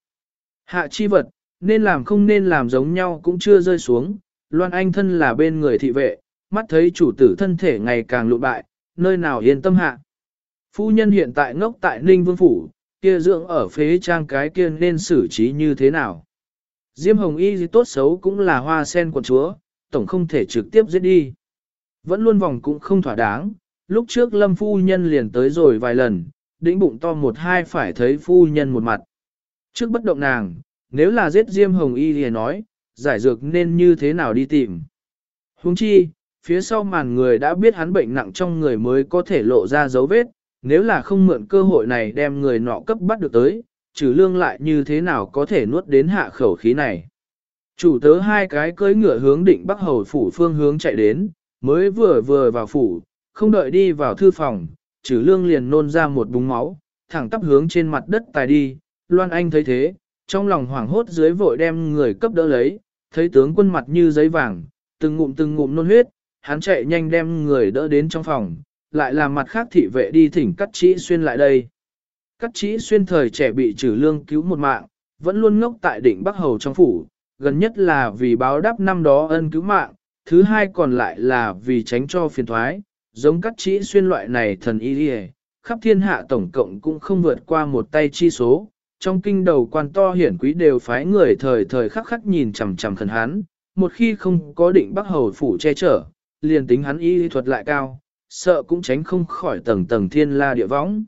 Hạ chi vật, nên làm không nên làm giống nhau cũng chưa rơi xuống, Loan Anh thân là bên người thị vệ, mắt thấy chủ tử thân thể ngày càng lụ bại, nơi nào yên tâm hạ. Phu nhân hiện tại ngốc tại Ninh Vương Phủ, kia dưỡng ở phế trang cái kia nên xử trí như thế nào. Diêm Hồng Y gì tốt xấu cũng là hoa sen quần chúa, tổng không thể trực tiếp giết đi. Vẫn luôn vòng cũng không thỏa đáng, lúc trước Lâm Phu Nhân liền tới rồi vài lần, đĩnh bụng to một hai phải thấy Phu Nhân một mặt. Trước bất động nàng, nếu là giết Diêm Hồng Y thì nói, giải dược nên như thế nào đi tìm. Huống chi, phía sau màn người đã biết hắn bệnh nặng trong người mới có thể lộ ra dấu vết, nếu là không mượn cơ hội này đem người nọ cấp bắt được tới, trừ lương lại như thế nào có thể nuốt đến hạ khẩu khí này. Chủ tớ hai cái cưỡi ngựa hướng định bắc hầu phủ phương hướng chạy đến, mới vừa vừa vào phủ, không đợi đi vào thư phòng, trừ lương liền nôn ra một búng máu, thẳng tắp hướng trên mặt đất tài đi, Loan Anh thấy thế, trong lòng hoảng hốt dưới vội đem người cấp đỡ lấy, thấy tướng quân mặt như giấy vàng, từng ngụm từng ngụm nôn huyết, hắn chạy nhanh đem người đỡ đến trong phòng, lại làm mặt khác thị vệ đi thỉnh cắt Trĩ xuyên lại đây. Cắt Trĩ xuyên thời trẻ bị trừ lương cứu một mạng, vẫn luôn ngốc tại đỉnh Bắc Hầu trong phủ, gần nhất là vì báo đáp năm đó ân cứu mạng, thứ hai còn lại là vì tránh cho phiền thoái, giống các chỉ xuyên loại này thần y đi khắp thiên hạ tổng cộng cũng không vượt qua một tay chi số. Trong kinh đầu quan to hiển quý đều phái người thời thời khắc khắc nhìn chằm chằm khẩn hắn, một khi không có định Bắc Hầu phủ che chở, liền tính hắn y thuật lại cao, sợ cũng tránh không khỏi tầng tầng thiên la địa võng.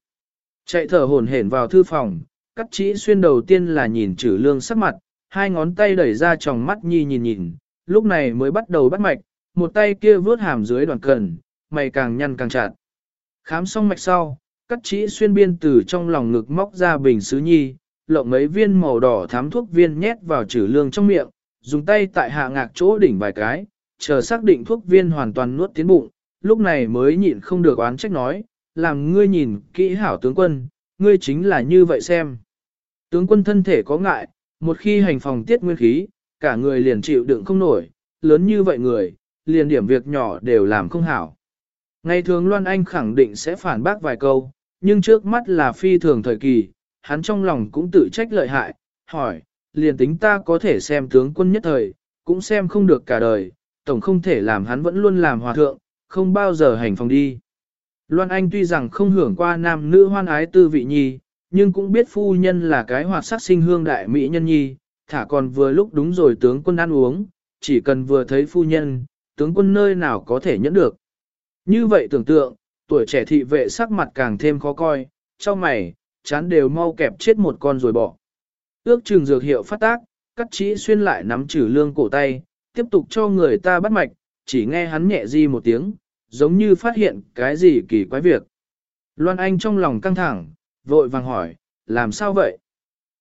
Chạy thở hồn hển vào thư phòng, cắt chỉ xuyên đầu tiên là nhìn trừ lương sắc mặt, hai ngón tay đẩy ra tròng mắt nhi nhìn nhìn, lúc này mới bắt đầu bắt mạch, một tay kia vướt hàm dưới đoàn cần, mày càng nhăn càng chặt. Khám xong mạch sau, cắt chỉ xuyên biên từ trong lòng ngực móc ra bình sứ nhi, lộng mấy viên màu đỏ thám thuốc viên nhét vào trừ lương trong miệng, dùng tay tại hạ ngạc chỗ đỉnh vài cái, chờ xác định thuốc viên hoàn toàn nuốt tiến bụng, lúc này mới nhịn không được oán trách nói, làm ngươi nhìn kỹ hảo tướng quân, ngươi chính là như vậy xem. Tướng quân thân thể có ngại, một khi hành phòng tiết nguyên khí, cả người liền chịu đựng không nổi, lớn như vậy người, liền điểm việc nhỏ đều làm không hảo. Ngày thường Loan Anh khẳng định sẽ phản bác vài câu, nhưng trước mắt là phi thường thời kỳ, hắn trong lòng cũng tự trách lợi hại, hỏi, liền tính ta có thể xem tướng quân nhất thời, cũng xem không được cả đời, tổng không thể làm hắn vẫn luôn làm hòa thượng, không bao giờ hành phòng đi. Loan Anh tuy rằng không hưởng qua nam nữ hoan ái tư vị nhi, nhưng cũng biết phu nhân là cái hoạt sắc sinh hương đại mỹ nhân nhi, thả còn vừa lúc đúng rồi tướng quân ăn uống, chỉ cần vừa thấy phu nhân, tướng quân nơi nào có thể nhẫn được. Như vậy tưởng tượng, tuổi trẻ thị vệ sắc mặt càng thêm khó coi, cho mày, chán đều mau kẹp chết một con rồi bỏ. Ước chừng dược hiệu phát tác, cắt chỉ xuyên lại nắm trừ lương cổ tay, tiếp tục cho người ta bắt mạch, chỉ nghe hắn nhẹ di một tiếng, giống như phát hiện cái gì kỳ quái việc. Loan Anh trong lòng căng thẳng, vội vàng hỏi, làm sao vậy?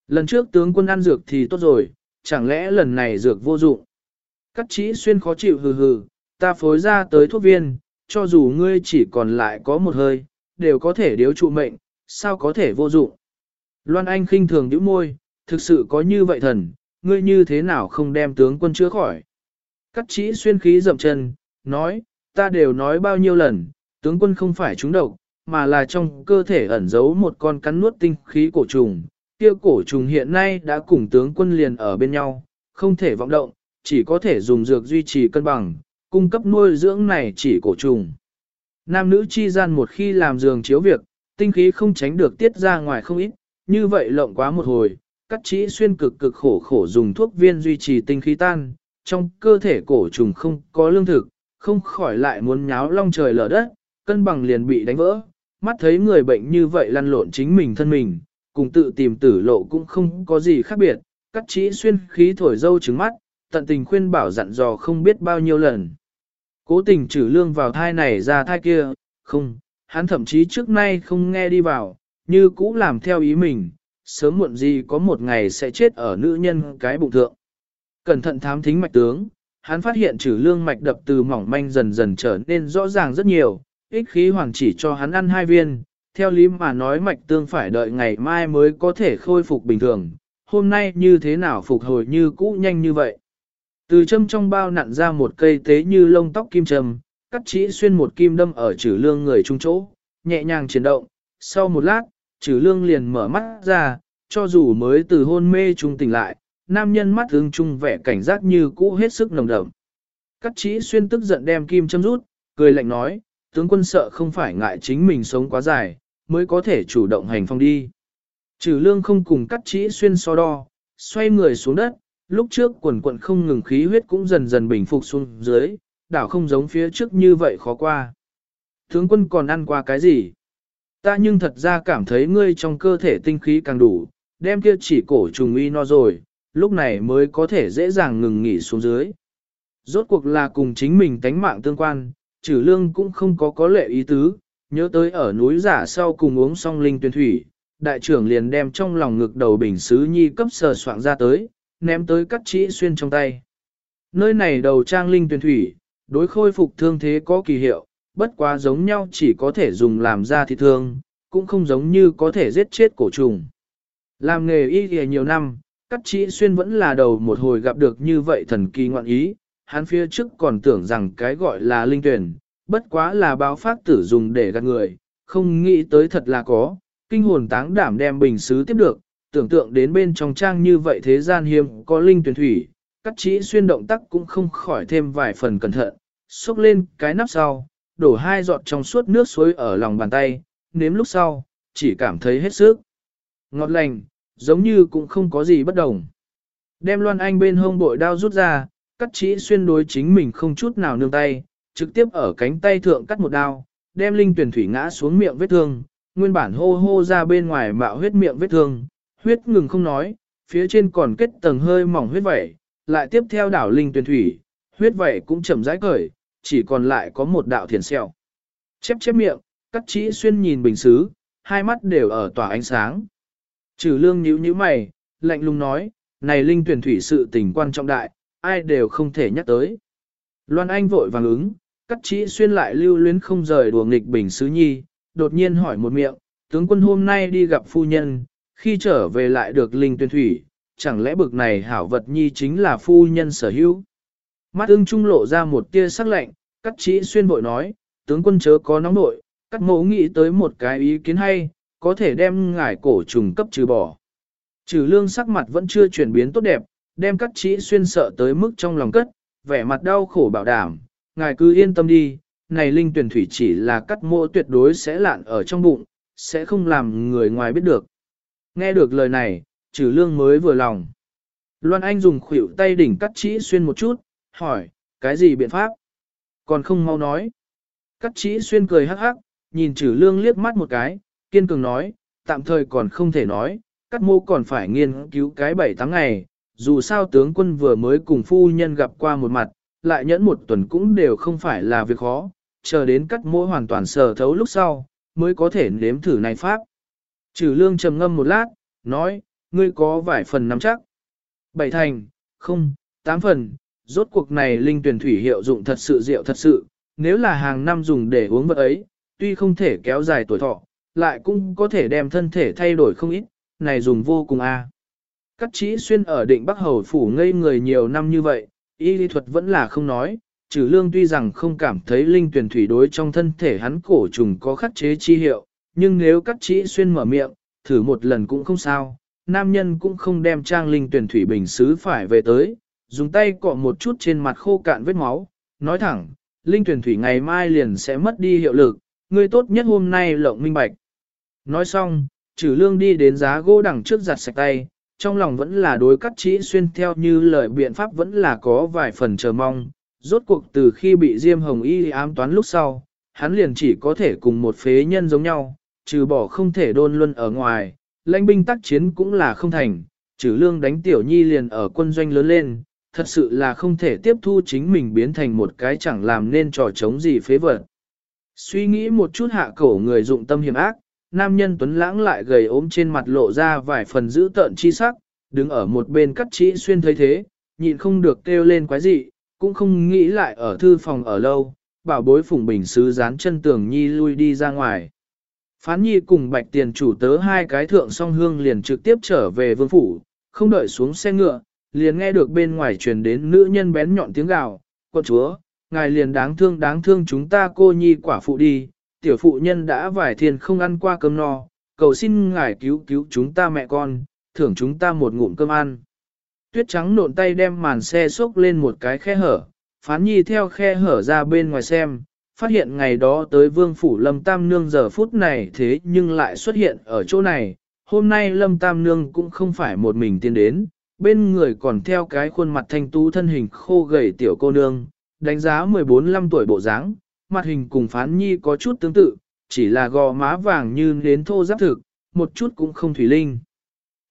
Lần trước tướng quân ăn dược thì tốt rồi, chẳng lẽ lần này dược vô dụng? Cắt chỉ xuyên khó chịu hừ hừ, ta phối ra tới thuốc viên, cho dù ngươi chỉ còn lại có một hơi, đều có thể điếu trụ mệnh, sao có thể vô dụng? Loan Anh khinh thường nhíu môi, thực sự có như vậy thần, ngươi như thế nào không đem tướng quân chữa khỏi? Cắt chỉ xuyên khí dậm chân, nói, ta đều nói bao nhiêu lần, tướng quân không phải trúng độc, mà là trong cơ thể ẩn giấu một con cắn nuốt tinh khí cổ trùng. Kia cổ trùng hiện nay đã cùng tướng quân liền ở bên nhau, không thể vọng động, chỉ có thể dùng dược duy trì cân bằng, cung cấp nuôi dưỡng này chỉ cổ trùng. Nam nữ chi gian một khi làm giường chiếu việc, tinh khí không tránh được tiết ra ngoài không ít, như vậy lộng quá một hồi, cắt chỉ xuyên cực cực khổ khổ dùng thuốc viên duy trì tinh khí tan, trong cơ thể cổ trùng không có lương thực, không khỏi lại muốn nháo long trời lở đất, cân bằng liền bị đánh vỡ, mắt thấy người bệnh như vậy lăn lộn chính mình thân mình, cùng tự tìm tử lộ cũng không có gì khác biệt, cắt chỉ xuyên khí thổi dâu trứng mắt, tận tình khuyên bảo dặn dò không biết bao nhiêu lần. Cố tình trừ lương vào thai này ra thai kia, không, hắn thậm chí trước nay không nghe đi vào, như cũ làm theo ý mình, sớm muộn gì có một ngày sẽ chết ở nữ nhân cái bụng thượng. Cẩn thận thám thính mạch tướng, hắn phát hiện trừ lương mạch đập từ mỏng manh dần dần trở nên rõ ràng rất nhiều, ích khí hoàng chỉ cho hắn ăn hai viên, theo lý mà nói mạch tương phải đợi ngày mai mới có thể khôi phục bình thường, hôm nay như thế nào phục hồi như cũ nhanh như vậy. Từ châm trong bao nặn ra một cây tế như lông tóc kim châm, cắt chỉ xuyên một kim đâm ở trừ lương người trung chỗ, nhẹ nhàng chuyển động, sau một lát, trừ lương liền mở mắt ra, cho dù mới từ hôn mê trung tỉnh lại, nam nhân mắt hướng trung vẻ cảnh giác như cũ hết sức nồng đậm. Cắt chỉ xuyên tức giận đem kim châm rút, cười lạnh nói, tướng quân sợ không phải ngại chính mình sống quá dài, mới có thể chủ động hành phong đi. Trừ lương không cùng cắt chỉ xuyên so đo, xoay người xuống đất, lúc trước quần quận không ngừng khí huyết cũng dần dần bình phục xuống dưới, đảo không giống phía trước như vậy khó qua. Tướng quân còn ăn qua cái gì? Ta nhưng thật ra cảm thấy ngươi trong cơ thể tinh khí càng đủ, đem kia chỉ cổ trùng y no rồi, lúc này mới có thể dễ dàng ngừng nghỉ xuống dưới. Rốt cuộc là cùng chính mình tánh mạng tương quan, trừ lương cũng không có có lệ ý tứ, nhớ tới ở núi giả sau cùng uống xong linh tuyên thủy, đại trưởng liền đem trong lòng ngực đầu bình sứ nhi cấp sờ soạn ra tới, ném tới cắt chỉ xuyên trong tay. Nơi này đầu trang linh tuyên thủy, đối khôi phục thương thế có kỳ hiệu, bất quá giống nhau chỉ có thể dùng làm ra thịt thương, cũng không giống như có thể giết chết cổ trùng. Làm nghề y thì nhiều năm, cắt chỉ xuyên vẫn là đầu một hồi gặp được như vậy thần kỳ ngoạn ý, hắn phía trước còn tưởng rằng cái gọi là linh tuyển, bất quá là báo phát tử dùng để gạt người, không nghĩ tới thật là có, kinh hồn táng đảm đem bình xứ tiếp được, tưởng tượng đến bên trong trang như vậy thế gian hiếm có linh tuyển thủy, cắt chỉ xuyên động tác cũng không khỏi thêm vài phần cẩn thận, xúc lên cái nắp sau, đổ hai giọt trong suốt nước suối ở lòng bàn tay, nếm lúc sau, chỉ cảm thấy hết sức. Ngọt lành, giống như cũng không có gì bất đồng. Đem loan anh bên hông bội đao rút ra, cắt chỉ xuyên đối chính mình không chút nào nương tay, trực tiếp ở cánh tay thượng cắt một đao, đem linh tuyển thủy ngã xuống miệng vết thương, nguyên bản hô hô ra bên ngoài mạo huyết miệng vết thương, huyết ngừng không nói, phía trên còn kết tầng hơi mỏng huyết vẩy, lại tiếp theo đảo linh tuyển thủy, huyết vẩy cũng chậm rãi cởi, chỉ còn lại có một đạo thiền sẹo. Chép chép miệng, cắt chỉ xuyên nhìn bình xứ, hai mắt đều ở tỏa ánh sáng. Trừ lương nhíu nhíu mày, lạnh lùng nói, này linh tuyển thủy sự tình quan trọng đại, ai đều không thể nhắc tới. Loan Anh vội vàng ứng, cắt chỉ xuyên lại lưu luyến không rời đùa nghịch bình sứ nhi, đột nhiên hỏi một miệng, tướng quân hôm nay đi gặp phu nhân, khi trở về lại được linh tuyển thủy, chẳng lẽ bực này hảo vật nhi chính là phu nhân sở hữu. Mắt ưng trung lộ ra một tia sắc lạnh, cắt chỉ xuyên vội nói, tướng quân chớ có nóng nội, cắt mẫu nghĩ tới một cái ý kiến hay, có thể đem ngải cổ trùng cấp trừ bỏ. Trừ lương sắc mặt vẫn chưa chuyển biến tốt đẹp, đem cắt chỉ xuyên sợ tới mức trong lòng cất, vẻ mặt đau khổ bảo đảm, ngài cứ yên tâm đi, này linh tuyển thủy chỉ là cắt mộ tuyệt đối sẽ lạn ở trong bụng, sẽ không làm người ngoài biết được. Nghe được lời này, trừ lương mới vừa lòng. Loan Anh dùng khuỷu tay đỉnh cắt chỉ xuyên một chút, hỏi, cái gì biện pháp? Còn không mau nói. Cắt chỉ xuyên cười hắc hắc, nhìn trừ lương liếc mắt một cái, kiên cường nói, tạm thời còn không thể nói, cắt mô còn phải nghiên cứu cái bảy tháng ngày, dù sao tướng quân vừa mới cùng phu nhân gặp qua một mặt, lại nhẫn một tuần cũng đều không phải là việc khó, chờ đến cắt mỗi hoàn toàn sờ thấu lúc sau, mới có thể nếm thử này pháp. Trừ lương trầm ngâm một lát, nói, ngươi có vài phần nắm chắc. Bảy thành, không, tám phần, rốt cuộc này linh tuyển thủy hiệu dụng thật sự diệu thật sự, nếu là hàng năm dùng để uống vật ấy, tuy không thể kéo dài tuổi thọ, lại cũng có thể đem thân thể thay đổi không ít, này dùng vô cùng a. À. Cắt chỉ xuyên ở định Bắc Hầu phủ ngây người nhiều năm như vậy, y lý thuật vẫn là không nói, trừ lương tuy rằng không cảm thấy linh tuyển thủy đối trong thân thể hắn cổ trùng có khắc chế chi hiệu, nhưng nếu cắt chỉ xuyên mở miệng, thử một lần cũng không sao, nam nhân cũng không đem trang linh tuyển thủy bình xứ phải về tới, dùng tay cọ một chút trên mặt khô cạn vết máu, nói thẳng, linh tuyển thủy ngày mai liền sẽ mất đi hiệu lực, ngươi tốt nhất hôm nay lộng minh bạch. Nói xong, trừ lương đi đến giá gỗ đằng trước giặt sạch tay, trong lòng vẫn là đối cắt chỉ xuyên theo như lời biện pháp vẫn là có vài phần chờ mong. Rốt cuộc từ khi bị Diêm Hồng Y ám toán lúc sau, hắn liền chỉ có thể cùng một phế nhân giống nhau, trừ bỏ không thể đôn luân ở ngoài, lãnh binh tác chiến cũng là không thành, trừ lương đánh tiểu nhi liền ở quân doanh lớn lên, thật sự là không thể tiếp thu chính mình biến thành một cái chẳng làm nên trò chống gì phế vật. Suy nghĩ một chút hạ cổ người dụng tâm hiểm ác, nam nhân tuấn lãng lại gầy ốm trên mặt lộ ra vài phần dữ tợn chi sắc, đứng ở một bên cắt chỉ xuyên thấy thế, nhịn không được kêu lên quái dị, cũng không nghĩ lại ở thư phòng ở lâu, bảo bối phùng bình sứ dán chân tường nhi lui đi ra ngoài. Phán nhi cùng bạch tiền chủ tớ hai cái thượng song hương liền trực tiếp trở về vương phủ, không đợi xuống xe ngựa, liền nghe được bên ngoài truyền đến nữ nhân bén nhọn tiếng gào, quân chúa, ngài liền đáng thương đáng thương chúng ta cô nhi quả phụ đi, tiểu phụ nhân đã vài thiên không ăn qua cơm no, cầu xin ngài cứu cứu chúng ta mẹ con, thưởng chúng ta một ngụm cơm ăn. Tuyết trắng nộn tay đem màn xe xốc lên một cái khe hở, phán nhi theo khe hở ra bên ngoài xem, phát hiện ngày đó tới vương phủ lâm tam nương giờ phút này thế nhưng lại xuất hiện ở chỗ này, hôm nay lâm tam nương cũng không phải một mình tiến đến, bên người còn theo cái khuôn mặt thanh tú thân hình khô gầy tiểu cô nương, đánh giá 14-15 tuổi bộ dáng, mặt hình cùng phán nhi có chút tương tự, chỉ là gò má vàng như nến thô giáp thực, một chút cũng không thủy linh.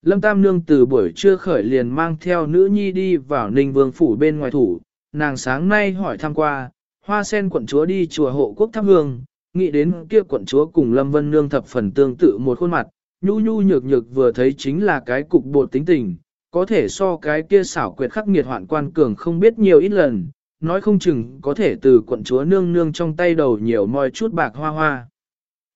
Lâm Tam Nương từ buổi trưa khởi liền mang theo nữ nhi đi vào Ninh Vương Phủ bên ngoài thủ, nàng sáng nay hỏi thăm qua, hoa sen quận chúa đi chùa hộ quốc thắp hương, nghĩ đến kia quận chúa cùng Lâm Vân Nương thập phần tương tự một khuôn mặt, nhu nhu nhược nhược vừa thấy chính là cái cục bột tính tình, có thể so cái kia xảo quyệt khắc nghiệt hoạn quan cường không biết nhiều ít lần, nói không chừng có thể từ quận chúa nương nương trong tay đầu nhiều moi chút bạc hoa hoa.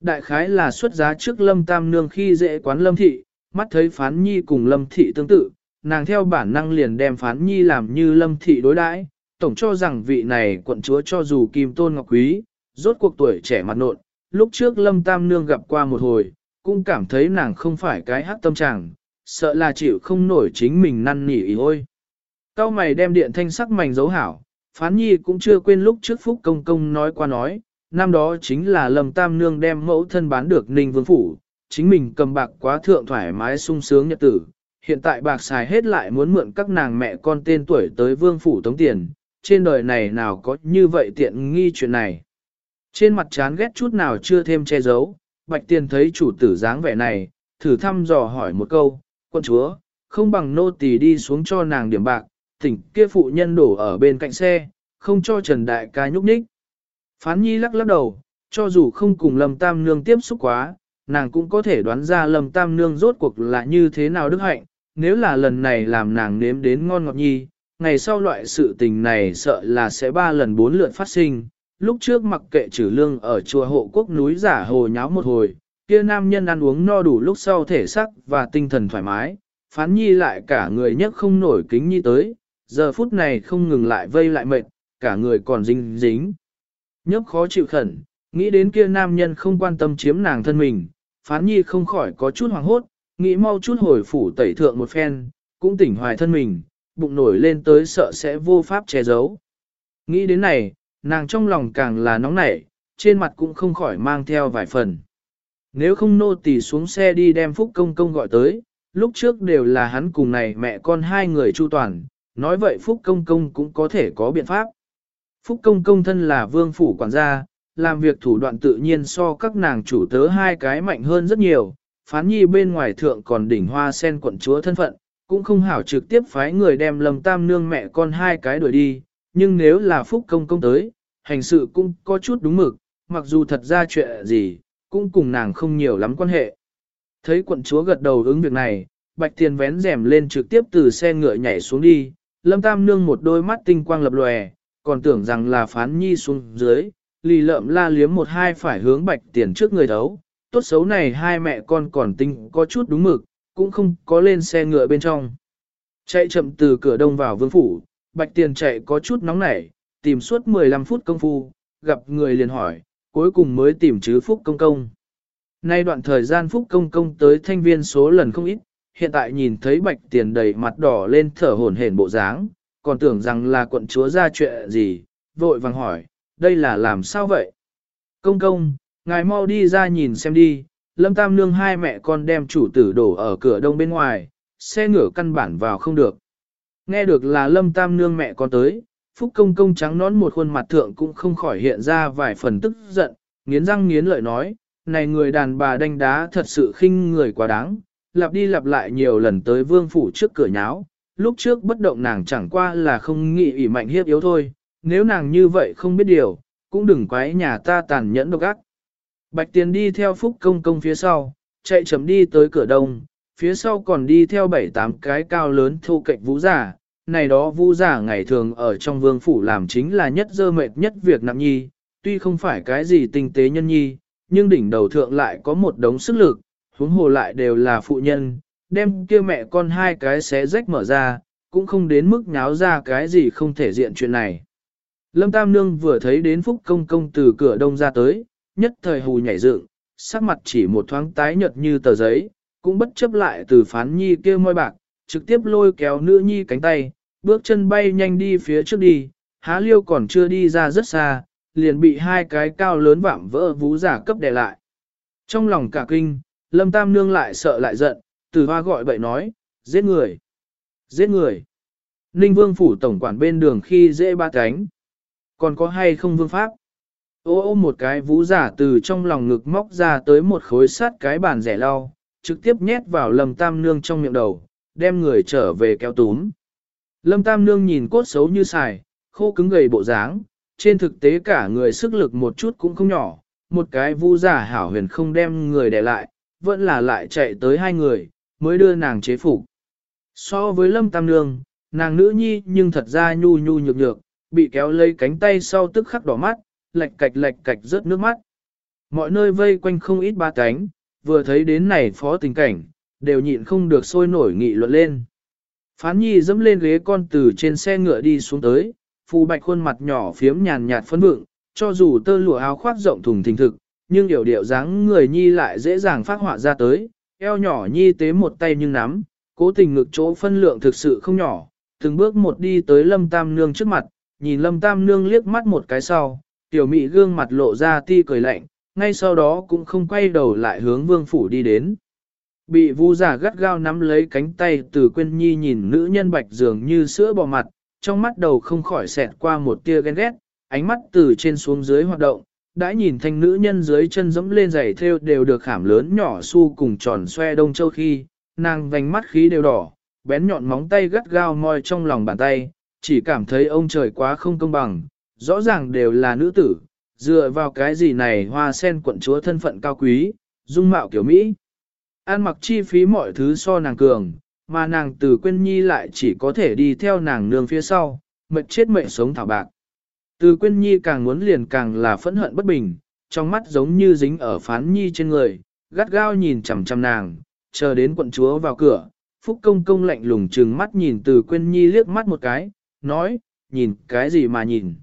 Đại khái là xuất giá trước lâm tam nương khi dễ quán lâm thị, mắt thấy phán nhi cùng lâm thị tương tự, nàng theo bản năng liền đem phán nhi làm như lâm thị đối đãi, tổng cho rằng vị này quận chúa cho dù kim tôn ngọc quý, rốt cuộc tuổi trẻ mặt nộn, lúc trước lâm tam nương gặp qua một hồi, cũng cảm thấy nàng không phải cái hát tâm trạng, sợ là chịu không nổi chính mình năn nỉ ý ôi. Cao mày đem điện thanh sắc mảnh dấu hảo, phán nhi cũng chưa quên lúc trước phúc công công nói qua nói, năm đó chính là lâm tam nương đem mẫu thân bán được ninh vương phủ, chính mình cầm bạc quá thượng thoải mái sung sướng nhật tử, hiện tại bạc xài hết lại muốn mượn các nàng mẹ con tên tuổi tới vương phủ tống tiền, trên đời này nào có như vậy tiện nghi chuyện này. Trên mặt chán ghét chút nào chưa thêm che giấu, bạch tiền thấy chủ tử dáng vẻ này, thử thăm dò hỏi một câu, quân chúa, không bằng nô tỳ đi xuống cho nàng điểm bạc, thỉnh kia phụ nhân đổ ở bên cạnh xe, không cho Trần Đại ca nhúc nhích. Phán nhi lắc lắc đầu, cho dù không cùng Lâm Tam Nương tiếp xúc quá, nàng cũng có thể đoán ra Lâm Tam Nương rốt cuộc là như thế nào đức hạnh, nếu là lần này làm nàng nếm đến ngon ngọt nhi, ngày sau loại sự tình này sợ là sẽ ba lần bốn lượt phát sinh. Lúc trước mặc kệ trừ lương ở chùa hộ quốc núi giả hồ nháo một hồi, kia nam nhân ăn uống no đủ lúc sau thể sắc và tinh thần thoải mái, phán nhi lại cả người nhất không nổi kính nhi tới, giờ phút này không ngừng lại vây lại mệt, cả người còn dính dính. Nhấp khó chịu khẩn, nghĩ đến kia nam nhân không quan tâm chiếm nàng thân mình, phán nhi không khỏi có chút hoàng hốt, nghĩ mau chút hồi phủ tẩy thượng một phen, cũng tỉnh hoài thân mình, bụng nổi lên tới sợ sẽ vô pháp che giấu. Nghĩ đến này, nàng trong lòng càng là nóng nảy, trên mặt cũng không khỏi mang theo vài phần. Nếu không nô tỳ xuống xe đi đem Phúc Công Công gọi tới, lúc trước đều là hắn cùng này mẹ con hai người chu toàn, nói vậy Phúc Công Công cũng có thể có biện pháp. Phúc Công Công thân là vương phủ quản gia, làm việc thủ đoạn tự nhiên so các nàng chủ tớ hai cái mạnh hơn rất nhiều, phán nhi bên ngoài thượng còn đỉnh hoa sen quận chúa thân phận, cũng không hảo trực tiếp phái người đem lầm tam nương mẹ con hai cái đuổi đi, nhưng nếu là Phúc Công Công tới, hành sự cũng có chút đúng mực, mặc dù thật ra chuyện gì, cũng cùng nàng không nhiều lắm quan hệ. Thấy quận chúa gật đầu ứng việc này, Bạch Tiền vén rèm lên trực tiếp từ xe ngựa nhảy xuống đi, Lâm Tam Nương một đôi mắt tinh quang lập lòe, còn tưởng rằng là phán nhi xuống dưới, lì lợm la liếm một hai phải hướng Bạch Tiền trước người đấu. Tốt xấu này hai mẹ con còn tinh có chút đúng mực, cũng không có lên xe ngựa bên trong. Chạy chậm từ cửa đông vào vương phủ, Bạch Tiền chạy có chút nóng nảy, tìm suốt 15 phút công phu, gặp người liền hỏi, cuối cùng mới tìm chứ Phúc Công Công. Nay đoạn thời gian Phúc Công Công tới thanh viên số lần không ít, hiện tại nhìn thấy bạch tiền đầy mặt đỏ lên thở hổn hển bộ dáng, còn tưởng rằng là quận chúa ra chuyện gì, vội vàng hỏi, đây là làm sao vậy? Công công, ngài mau đi ra nhìn xem đi, lâm tam nương hai mẹ con đem chủ tử đổ ở cửa đông bên ngoài, xe ngựa căn bản vào không được. Nghe được là lâm tam nương mẹ con tới, phúc công công trắng nón một khuôn mặt thượng cũng không khỏi hiện ra vài phần tức giận, nghiến răng nghiến lợi nói, này người đàn bà đánh đá thật sự khinh người quá đáng, lặp đi lặp lại nhiều lần tới vương phủ trước cửa nháo, lúc trước bất động nàng chẳng qua là không nghĩ ủy mạnh hiếp yếu thôi, nếu nàng như vậy không biết điều, cũng đừng quái nhà ta tàn nhẫn độc ác. Bạch Tiền đi theo Phúc Công Công phía sau, chạy chậm đi tới cửa đông, phía sau còn đi theo bảy tám cái cao lớn thu cạnh vũ giả. Này đó vũ giả ngày thường ở trong vương phủ làm chính là nhất dơ mệt nhất việc nặng nhi, tuy không phải cái gì tinh tế nhân nhi, nhưng đỉnh đầu thượng lại có một đống sức lực, huống hồ lại đều là phụ nhân, đem kia mẹ con hai cái xé rách mở ra, cũng không đến mức nháo ra cái gì không thể diện chuyện này. Lâm Tam Nương vừa thấy đến Phúc Công Công từ cửa đông ra tới, nhất thời hù nhảy dựng, sắc mặt chỉ một thoáng tái nhợt như tờ giấy, cũng bất chấp lại từ phán nhi kia môi bạc, trực tiếp lôi kéo nữ nhi cánh tay, bước chân bay nhanh đi phía trước đi, há liêu còn chưa đi ra rất xa, liền bị hai cái cao lớn vạm vỡ vú giả cấp đè lại. Trong lòng cả kinh, Lâm Tam Nương lại sợ lại giận, từ hoa gọi bậy nói, giết người, giết người. Ninh Vương phủ tổng quản bên đường khi dễ ba cánh. Còn có hay không vương pháp? Ô ô một cái vũ giả từ trong lòng ngực móc ra tới một khối sắt cái bàn rẻ lau, trực tiếp nhét vào Lâm Tam Nương trong miệng đầu, đem người trở về kéo túm. Lâm Tam Nương nhìn cốt xấu như xài, khô cứng gầy bộ dáng, trên thực tế cả người sức lực một chút cũng không nhỏ, một cái vũ giả hảo huyền không đem người để lại, vẫn là lại chạy tới hai người, mới đưa nàng chế phục. So với Lâm Tam Nương, nàng nữ nhi nhưng thật ra nhu nhu nhược nhược, bị kéo lấy cánh tay sau tức khắc đỏ mắt, lệch cạch lệch cạch rớt nước mắt. Mọi nơi vây quanh không ít ba cánh, vừa thấy đến này phó tình cảnh, đều nhịn không được sôi nổi nghị luận lên. Phán nhi dẫm lên ghế con từ trên xe ngựa đi xuống tới, phù bạch khuôn mặt nhỏ phiếm nhàn nhạt phấn vượng, cho dù tơ lụa áo khoác rộng thùng thình thực, nhưng điều điệu dáng người nhi lại dễ dàng phát họa ra tới, eo nhỏ nhi tế một tay nhưng nắm, cố tình ngực chỗ phân lượng thực sự không nhỏ, từng bước một đi tới lâm tam nương trước mặt, nhìn lâm tam nương liếc mắt một cái sau, tiểu mị gương mặt lộ ra ti cười lạnh, ngay sau đó cũng không quay đầu lại hướng vương phủ đi đến. Bị vu giả gắt gao nắm lấy cánh tay từ quên nhi nhìn nữ nhân bạch dường như sữa bò mặt, trong mắt đầu không khỏi xẹt qua một tia ghen ghét, ánh mắt từ trên xuống dưới hoạt động, đã nhìn thanh nữ nhân dưới chân dẫm lên giày theo đều được khảm lớn nhỏ su cùng tròn xoe đông châu khi, nàng vành mắt khí đều đỏ, bén nhọn móng tay gắt gao moi trong lòng bàn tay, chỉ cảm thấy ông trời quá không công bằng, rõ ràng đều là nữ tử, dựa vào cái gì này hoa sen quận chúa thân phận cao quý, dung mạo kiểu Mỹ. An mặc chi phí mọi thứ so nàng cường, mà nàng từ quên nhi lại chỉ có thể đi theo nàng nương phía sau, mệt chết mệnh sống thảo bạc. Từ Quyên nhi càng muốn liền càng là phẫn hận bất bình, trong mắt giống như dính ở phán nhi trên người, gắt gao nhìn chằm chằm nàng, chờ đến quận chúa vào cửa, phúc công công lạnh lùng trừng mắt nhìn từ Quyên nhi liếc mắt một cái, nói, nhìn cái gì mà nhìn.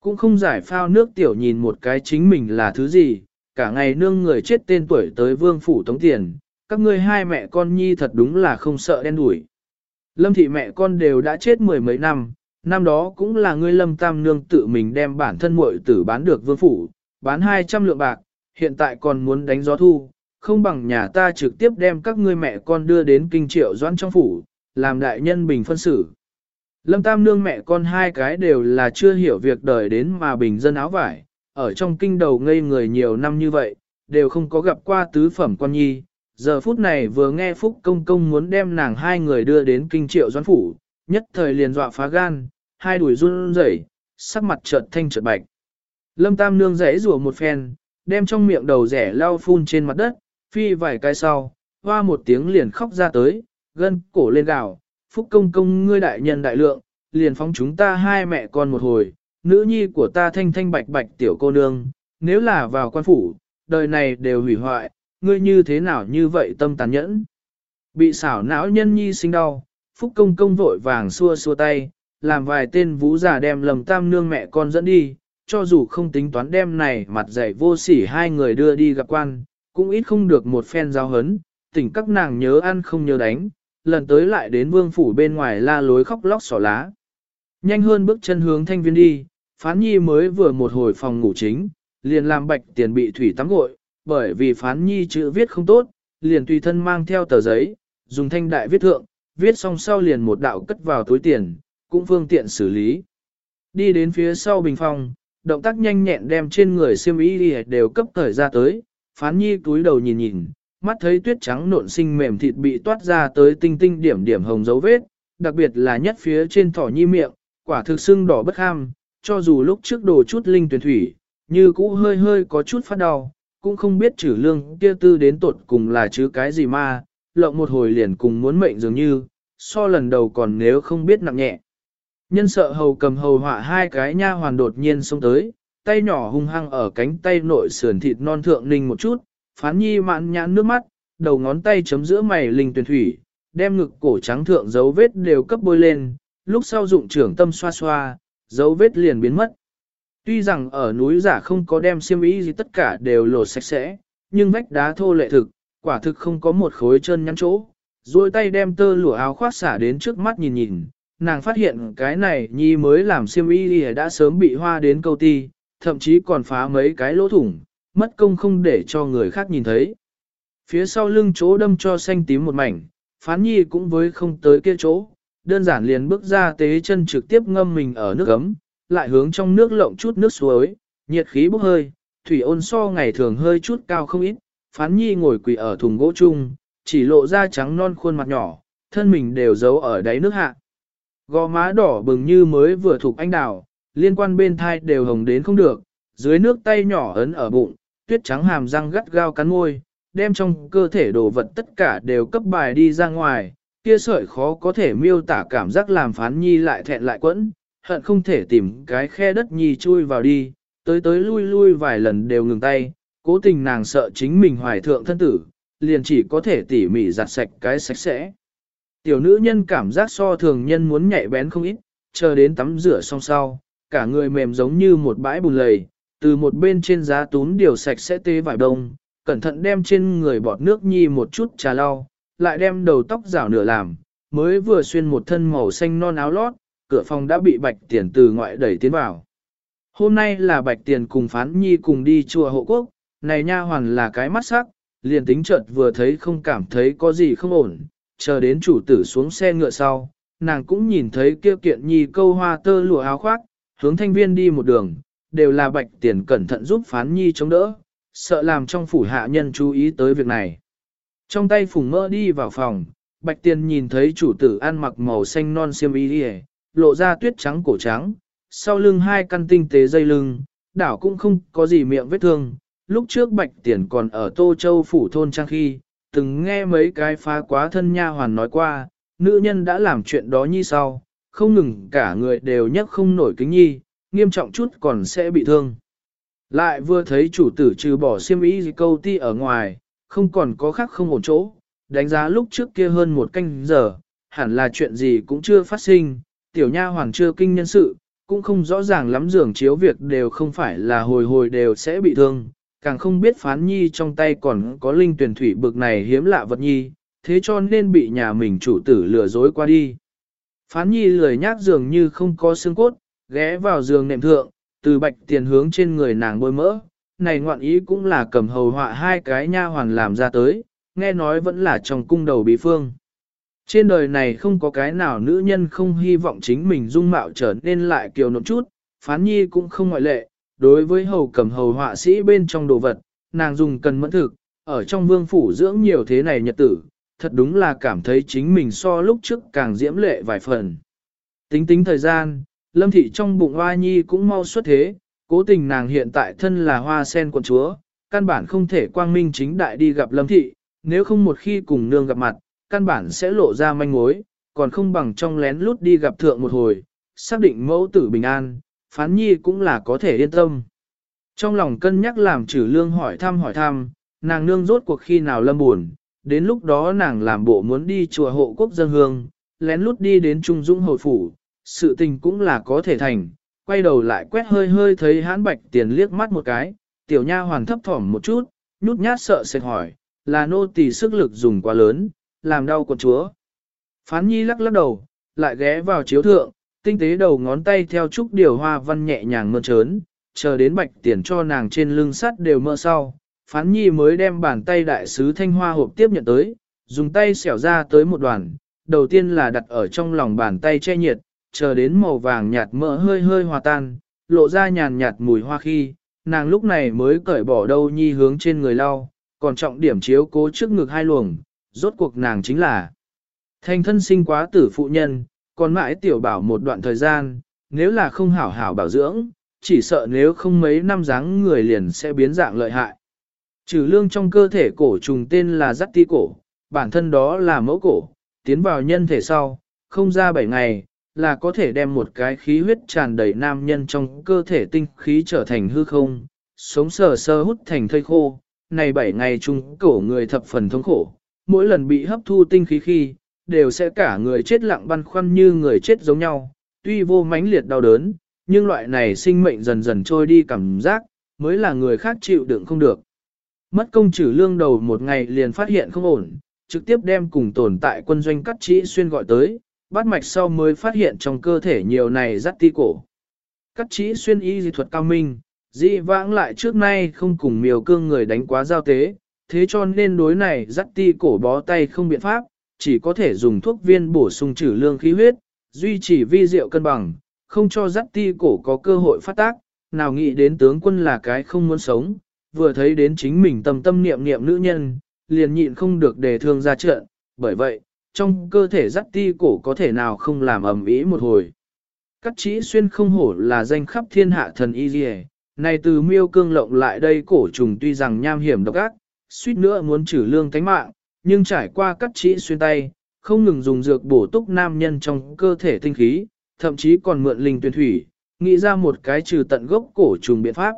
Cũng không giải phao nước tiểu nhìn một cái chính mình là thứ gì, cả ngày nương người chết tên tuổi tới vương phủ tống tiền, các ngươi hai mẹ con nhi thật đúng là không sợ đen đuổi. Lâm thị mẹ con đều đã chết mười mấy năm, năm đó cũng là ngươi lâm tam nương tự mình đem bản thân muội tử bán được vương phủ, bán 200 lượng bạc, hiện tại còn muốn đánh gió thu, không bằng nhà ta trực tiếp đem các ngươi mẹ con đưa đến kinh triệu doãn trong phủ, làm đại nhân bình phân xử. Lâm tam nương mẹ con hai cái đều là chưa hiểu việc đời đến mà bình dân áo vải, ở trong kinh đầu ngây người nhiều năm như vậy, đều không có gặp qua tứ phẩm quan nhi, Giờ phút này vừa nghe Phúc Công Công muốn đem nàng hai người đưa đến kinh triệu doãn phủ, nhất thời liền dọa phá gan, hai đuổi run rẩy, sắc mặt chợt thanh chợt bạch. Lâm Tam Nương rẽ rùa một phen, đem trong miệng đầu rẻ lau phun trên mặt đất, phi vài cái sau, hoa một tiếng liền khóc ra tới, gân cổ lên gào, Phúc Công Công ngươi đại nhân đại lượng, liền phóng chúng ta hai mẹ con một hồi, nữ nhi của ta thanh thanh bạch bạch tiểu cô nương, nếu là vào quan phủ, đời này đều hủy hoại, ngươi như thế nào như vậy tâm tàn nhẫn. Bị xảo não nhân nhi sinh đau, Phúc Công Công vội vàng xua xua tay, làm vài tên vũ giả đem lầm tam nương mẹ con dẫn đi, cho dù không tính toán đem này mặt dày vô sỉ hai người đưa đi gặp quan, cũng ít không được một phen giao hấn, tỉnh các nàng nhớ ăn không nhớ đánh, lần tới lại đến vương phủ bên ngoài la lối khóc lóc xỏ lá. Nhanh hơn bước chân hướng thanh viên đi, phán nhi mới vừa một hồi phòng ngủ chính, liền làm bạch tiền bị thủy tắm gội, bởi vì phán nhi chữ viết không tốt, liền tùy thân mang theo tờ giấy, dùng thanh đại viết thượng, viết xong sau liền một đạo cất vào túi tiền, cũng phương tiện xử lý. Đi đến phía sau bình phong, động tác nhanh nhẹn đem trên người xiêm y đều cấp thời ra tới, phán nhi túi đầu nhìn nhìn, mắt thấy tuyết trắng nộn sinh mềm thịt bị toát ra tới tinh tinh điểm điểm hồng dấu vết, đặc biệt là nhất phía trên thỏ nhi miệng, quả thực sưng đỏ bất ham, cho dù lúc trước đồ chút linh tuyển thủy, như cũ hơi hơi có chút phát đau, cũng không biết trừ lương kia tư đến tột cùng là chứ cái gì mà, lộng một hồi liền cùng muốn mệnh dường như, so lần đầu còn nếu không biết nặng nhẹ. Nhân sợ hầu cầm hầu họa hai cái nha hoàn đột nhiên xông tới, tay nhỏ hung hăng ở cánh tay nội sườn thịt non thượng ninh một chút, phán nhi mạn nhãn nước mắt, đầu ngón tay chấm giữa mày linh tuyển thủy, đem ngực cổ trắng thượng dấu vết đều cấp bôi lên, lúc sau dụng trưởng tâm xoa xoa, dấu vết liền biến mất. Tuy rằng ở núi giả không có đem xiêm y gì tất cả đều lột sạch sẽ, nhưng vách đá thô lệ thực, quả thực không có một khối chân nhắn chỗ. Rồi tay đem tơ lụa áo khoác xả đến trước mắt nhìn nhìn, nàng phát hiện cái này nhi mới làm xiêm y đã sớm bị hoa đến câu ti, thậm chí còn phá mấy cái lỗ thủng, mất công không để cho người khác nhìn thấy. Phía sau lưng chỗ đâm cho xanh tím một mảnh, phán nhi cũng với không tới kia chỗ, đơn giản liền bước ra tế chân trực tiếp ngâm mình ở nước ấm, lại hướng trong nước lộng chút nước suối, nhiệt khí bốc hơi, thủy ôn so ngày thường hơi chút cao không ít, phán nhi ngồi quỳ ở thùng gỗ chung, chỉ lộ ra trắng non khuôn mặt nhỏ, thân mình đều giấu ở đáy nước hạ. Gò má đỏ bừng như mới vừa thuộc anh đào, liên quan bên thai đều hồng đến không được, dưới nước tay nhỏ ấn ở bụng, tuyết trắng hàm răng gắt gao cắn môi, đem trong cơ thể đồ vật tất cả đều cấp bài đi ra ngoài, kia sợi khó có thể miêu tả cảm giác làm phán nhi lại thẹn lại quẫn, hận không thể tìm cái khe đất nhi chui vào đi, tới tới lui lui vài lần đều ngừng tay, cố tình nàng sợ chính mình hoài thượng thân tử, liền chỉ có thể tỉ mỉ giặt sạch cái sạch sẽ. Tiểu nữ nhân cảm giác so thường nhân muốn nhạy bén không ít, chờ đến tắm rửa xong sau, cả người mềm giống như một bãi bùn lầy, từ một bên trên giá tún điều sạch sẽ tê vải đông, cẩn thận đem trên người bọt nước nhi một chút trà lau, lại đem đầu tóc rảo nửa làm, mới vừa xuyên một thân màu xanh non áo lót, cửa phòng đã bị bạch tiền từ ngoại đẩy tiến vào. Hôm nay là bạch tiền cùng phán nhi cùng đi chùa hộ quốc, này nha hoàn là cái mắt sắc, liền tính chợt vừa thấy không cảm thấy có gì không ổn, chờ đến chủ tử xuống xe ngựa sau, nàng cũng nhìn thấy kia kiện nhi câu hoa tơ lụa áo khoác, hướng thanh viên đi một đường, đều là bạch tiền cẩn thận giúp phán nhi chống đỡ, sợ làm trong phủ hạ nhân chú ý tới việc này. Trong tay phùng mơ đi vào phòng, bạch tiền nhìn thấy chủ tử ăn mặc màu xanh non xiêm y đi lộ ra tuyết trắng cổ trắng, sau lưng hai căn tinh tế dây lưng, đảo cũng không có gì miệng vết thương. Lúc trước bạch tiền còn ở Tô Châu phủ thôn trang khi, từng nghe mấy cái phá quá thân nha hoàn nói qua, nữ nhân đã làm chuyện đó như sau, không ngừng cả người đều nhấc không nổi kính nhi, nghiêm trọng chút còn sẽ bị thương. Lại vừa thấy chủ tử trừ bỏ xiêm y câu ti ở ngoài, không còn có khác không ổn chỗ, đánh giá lúc trước kia hơn một canh giờ, hẳn là chuyện gì cũng chưa phát sinh, tiểu nha hoàng chưa kinh nhân sự, cũng không rõ ràng lắm giường chiếu việc đều không phải là hồi hồi đều sẽ bị thương, càng không biết phán nhi trong tay còn có linh tuyển thủy bực này hiếm lạ vật nhi, thế cho nên bị nhà mình chủ tử lừa dối qua đi. Phán nhi lười nhác dường như không có xương cốt, ghé vào giường nệm thượng, từ bạch tiền hướng trên người nàng bôi mỡ, này ngoạn ý cũng là cầm hầu họa hai cái nha hoàn làm ra tới, nghe nói vẫn là trong cung đầu bí phương. Trên đời này không có cái nào nữ nhân không hy vọng chính mình dung mạo trở nên lại kiều nộn chút, phán nhi cũng không ngoại lệ, đối với hầu cầm hầu họa sĩ bên trong đồ vật, nàng dùng cần mẫn thực, ở trong vương phủ dưỡng nhiều thế này nhật tử, thật đúng là cảm thấy chính mình so lúc trước càng diễm lệ vài phần. Tính tính thời gian, lâm thị trong bụng hoa nhi cũng mau xuất thế, cố tình nàng hiện tại thân là hoa sen quận chúa, căn bản không thể quang minh chính đại đi gặp lâm thị, nếu không một khi cùng nương gặp mặt, căn bản sẽ lộ ra manh mối, còn không bằng trong lén lút đi gặp thượng một hồi, xác định mẫu tử bình an, phán nhi cũng là có thể yên tâm. Trong lòng cân nhắc làm trừ lương hỏi thăm hỏi thăm, nàng nương rốt cuộc khi nào lâm buồn, đến lúc đó nàng làm bộ muốn đi chùa hộ quốc dân hương, lén lút đi đến Trung Dũng hồi phủ, sự tình cũng là có thể thành, quay đầu lại quét hơi hơi thấy hãn bạch tiền liếc mắt một cái, tiểu nha hoàn thấp thỏm một chút, nhút nhát sợ sệt hỏi, là nô tỳ sức lực dùng quá lớn, làm đau con chúa. Phán nhi lắc lắc đầu, lại ghé vào chiếu thượng, Tinh tế đầu ngón tay theo trúc điều hoa văn nhẹ nhàng mơn trớn, chờ đến bạch tiền cho nàng trên lưng sắt đều mơ sau. Phán nhi mới đem bàn tay đại sứ thanh hoa hộp tiếp nhận tới, dùng tay xẻo ra tới một đoàn, đầu tiên là đặt ở trong lòng bàn tay che nhiệt, chờ đến màu vàng nhạt mỡ hơi hơi hòa tan, lộ ra nhàn nhạt mùi hoa khi, nàng lúc này mới cởi bỏ đâu nhi hướng trên người lau, còn trọng điểm chiếu cố trước ngực hai luồng, rốt cuộc nàng chính là thành thân sinh quá tử phụ nhân, còn mãi tiểu bảo một đoạn thời gian, nếu là không hảo hảo bảo dưỡng, chỉ sợ nếu không mấy năm dáng người liền sẽ biến dạng lợi hại. Trừ lương trong cơ thể cổ trùng tên là dắt ti cổ, bản thân đó là mẫu cổ, tiến vào nhân thể sau, không ra 7 ngày, là có thể đem một cái khí huyết tràn đầy nam nhân trong cơ thể tinh khí trở thành hư không, sống sờ sơ hút thành thây khô. Này 7 ngày chung cổ người thập phần thống khổ, mỗi lần bị hấp thu tinh khí khi, đều sẽ cả người chết lặng băn khoăn như người chết giống nhau, tuy vô mãnh liệt đau đớn, nhưng loại này sinh mệnh dần dần trôi đi cảm giác, mới là người khác chịu đựng không được. Mất công trừ lương đầu một ngày liền phát hiện không ổn, trực tiếp đem cùng tồn tại quân doanh cắt trĩ xuyên gọi tới, bắt mạch sau mới phát hiện trong cơ thể nhiều này rắc ti cổ. Cắt trĩ xuyên y dị thuật cao minh, dị vãng lại trước nay không cùng miều cương người đánh quá giao tế, thế cho nên đối này rắc ti cổ bó tay không biện pháp, chỉ có thể dùng thuốc viên bổ sung trừ lương khí huyết, duy trì vi diệu cân bằng, không cho giáp ti cổ có cơ hội phát tác, nào nghĩ đến tướng quân là cái không muốn sống, vừa thấy đến chính mình tâm tâm niệm niệm nữ nhân, liền nhịn không được đề thương ra trận, bởi vậy, trong cơ thể dắt ti cổ có thể nào không làm ầm ĩ một hồi. Cắt chỉ xuyên không hổ là danh khắp thiên hạ thần y dì này từ miêu cương lộng lại đây cổ trùng tuy rằng nham hiểm độc ác, suýt nữa muốn trừ lương tánh mạng, nhưng trải qua cắt chỉ xuyên tay, không ngừng dùng dược bổ túc nam nhân trong cơ thể tinh khí, thậm chí còn mượn linh tuyển thủy, nghĩ ra một cái trừ tận gốc cổ trùng biện pháp.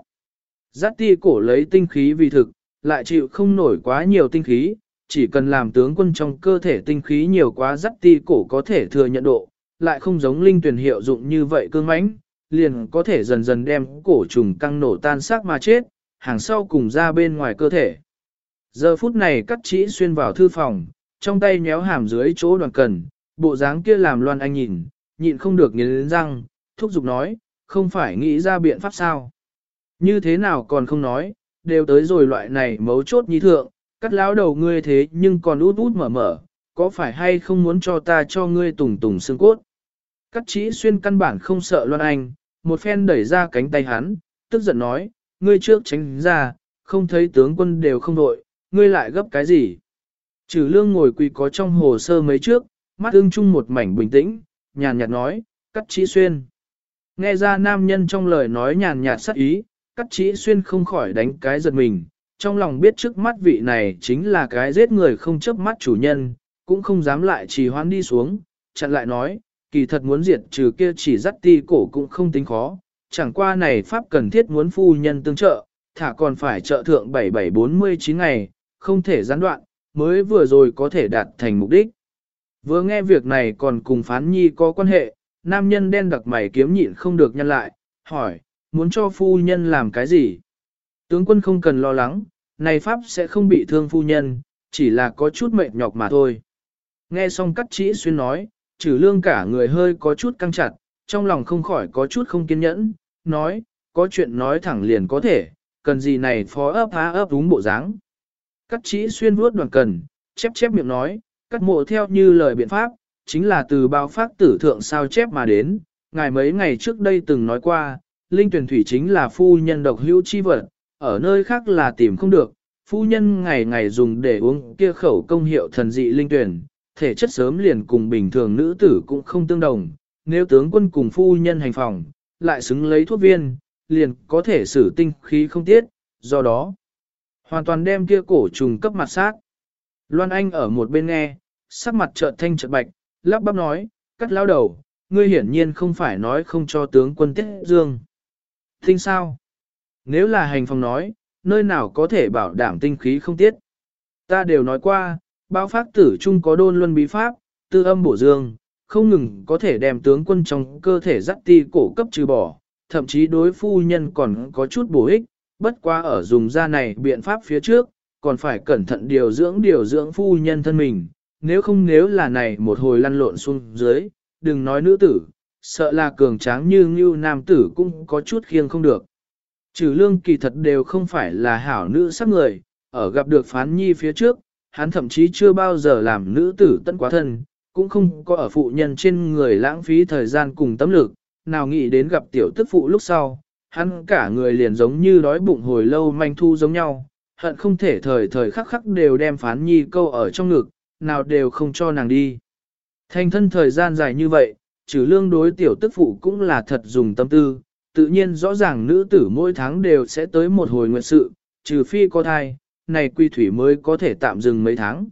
Giác ti cổ lấy tinh khí vì thực, lại chịu không nổi quá nhiều tinh khí, chỉ cần làm tướng quân trong cơ thể tinh khí nhiều quá giác ti cổ có thể thừa nhận độ, lại không giống linh tuyển hiệu dụng như vậy cương mãnh, liền có thể dần dần đem cổ trùng căng nổ tan xác mà chết, hàng sau cùng ra bên ngoài cơ thể. Giờ phút này cắt chỉ xuyên vào thư phòng, trong tay nhéo hàm dưới chỗ đoàn cần, bộ dáng kia làm loan anh nhìn, nhịn không được nghiến răng, thúc giục nói, không phải nghĩ ra biện pháp sao. Như thế nào còn không nói, đều tới rồi loại này mấu chốt nhi thượng, cắt lão đầu ngươi thế nhưng còn út út mở mở, có phải hay không muốn cho ta cho ngươi tùng tùng xương cốt. Cắt chỉ xuyên căn bản không sợ Loan Anh, một phen đẩy ra cánh tay hắn, tức giận nói, ngươi trước tránh ra, không thấy tướng quân đều không đội, ngươi lại gấp cái gì. Trừ lương ngồi quỳ có trong hồ sơ mấy trước, mắt ưng chung một mảnh bình tĩnh, nhàn nhạt nói, cắt chỉ xuyên. Nghe ra nam nhân trong lời nói nhàn nhạt sắc ý, cắt chỉ xuyên không khỏi đánh cái giật mình, trong lòng biết trước mắt vị này chính là cái giết người không chớp mắt chủ nhân, cũng không dám lại trì hoãn đi xuống, chặn lại nói, kỳ thật muốn diệt trừ kia chỉ dắt ti cổ cũng không tính khó, chẳng qua này pháp cần thiết muốn phu nhân tương trợ, thả còn phải trợ thượng 7749 ngày, không thể gián đoạn, mới vừa rồi có thể đạt thành mục đích. Vừa nghe việc này còn cùng phán nhi có quan hệ, nam nhân đen đặc mày kiếm nhịn không được nhân lại, hỏi, muốn cho phu nhân làm cái gì? Tướng quân không cần lo lắng, này pháp sẽ không bị thương phu nhân, chỉ là có chút mệt nhọc mà thôi. Nghe xong cắt chỉ xuyên nói, trừ lương cả người hơi có chút căng chặt, trong lòng không khỏi có chút không kiên nhẫn, nói, có chuyện nói thẳng liền có thể, cần gì này phó ấp há ấp đúng bộ dáng. Cắt chỉ xuyên vuốt đoàn cần, chép chép miệng nói, cắt mộ theo như lời biện pháp, chính là từ bao phát tử thượng sao chép mà đến, ngài mấy ngày trước đây từng nói qua, linh tuyển thủy chính là phu nhân độc hữu chi vật, ở nơi khác là tìm không được, phu nhân ngày ngày dùng để uống kia khẩu công hiệu thần dị linh tuyển, thể chất sớm liền cùng bình thường nữ tử cũng không tương đồng, nếu tướng quân cùng phu nhân hành phòng, lại xứng lấy thuốc viên, liền có thể xử tinh khí không tiết, do đó, hoàn toàn đem kia cổ trùng cấp mặt sát. Loan Anh ở một bên nghe, sắc mặt chợt thanh chợt bạch, lắp bắp nói, cắt lao đầu, ngươi hiển nhiên không phải nói không cho tướng quân tiết dương. Tinh sao? Nếu là hành phòng nói, nơi nào có thể bảo đảm tinh khí không tiết. Ta đều nói qua, bao pháp tử chung có đôn luân bí pháp, tư âm bổ dương, không ngừng có thể đem tướng quân trong cơ thể dắt ti cổ cấp trừ bỏ, thậm chí đối phu nhân còn có chút bổ ích, bất quá ở dùng ra này biện pháp phía trước, còn phải cẩn thận điều dưỡng điều dưỡng phu nhân thân mình, nếu không nếu là này một hồi lăn lộn xuống dưới, đừng nói nữ tử, sợ là cường tráng như như nam tử cũng có chút khiêng không được. Trừ lương kỳ thật đều không phải là hảo nữ sắc người, ở gặp được phán nhi phía trước, hắn thậm chí chưa bao giờ làm nữ tử tân quá thân, cũng không có ở phụ nhân trên người lãng phí thời gian cùng tâm lực, nào nghĩ đến gặp tiểu tức phụ lúc sau, hắn cả người liền giống như đói bụng hồi lâu manh thu giống nhau, hận không thể thời thời khắc khắc đều đem phán nhi câu ở trong ngực, nào đều không cho nàng đi. Thành thân thời gian dài như vậy, trừ lương đối tiểu tức phụ cũng là thật dùng tâm tư, tự nhiên rõ ràng nữ tử mỗi tháng đều sẽ tới một hồi nguyện sự, trừ phi có thai, này quy thủy mới có thể tạm dừng mấy tháng.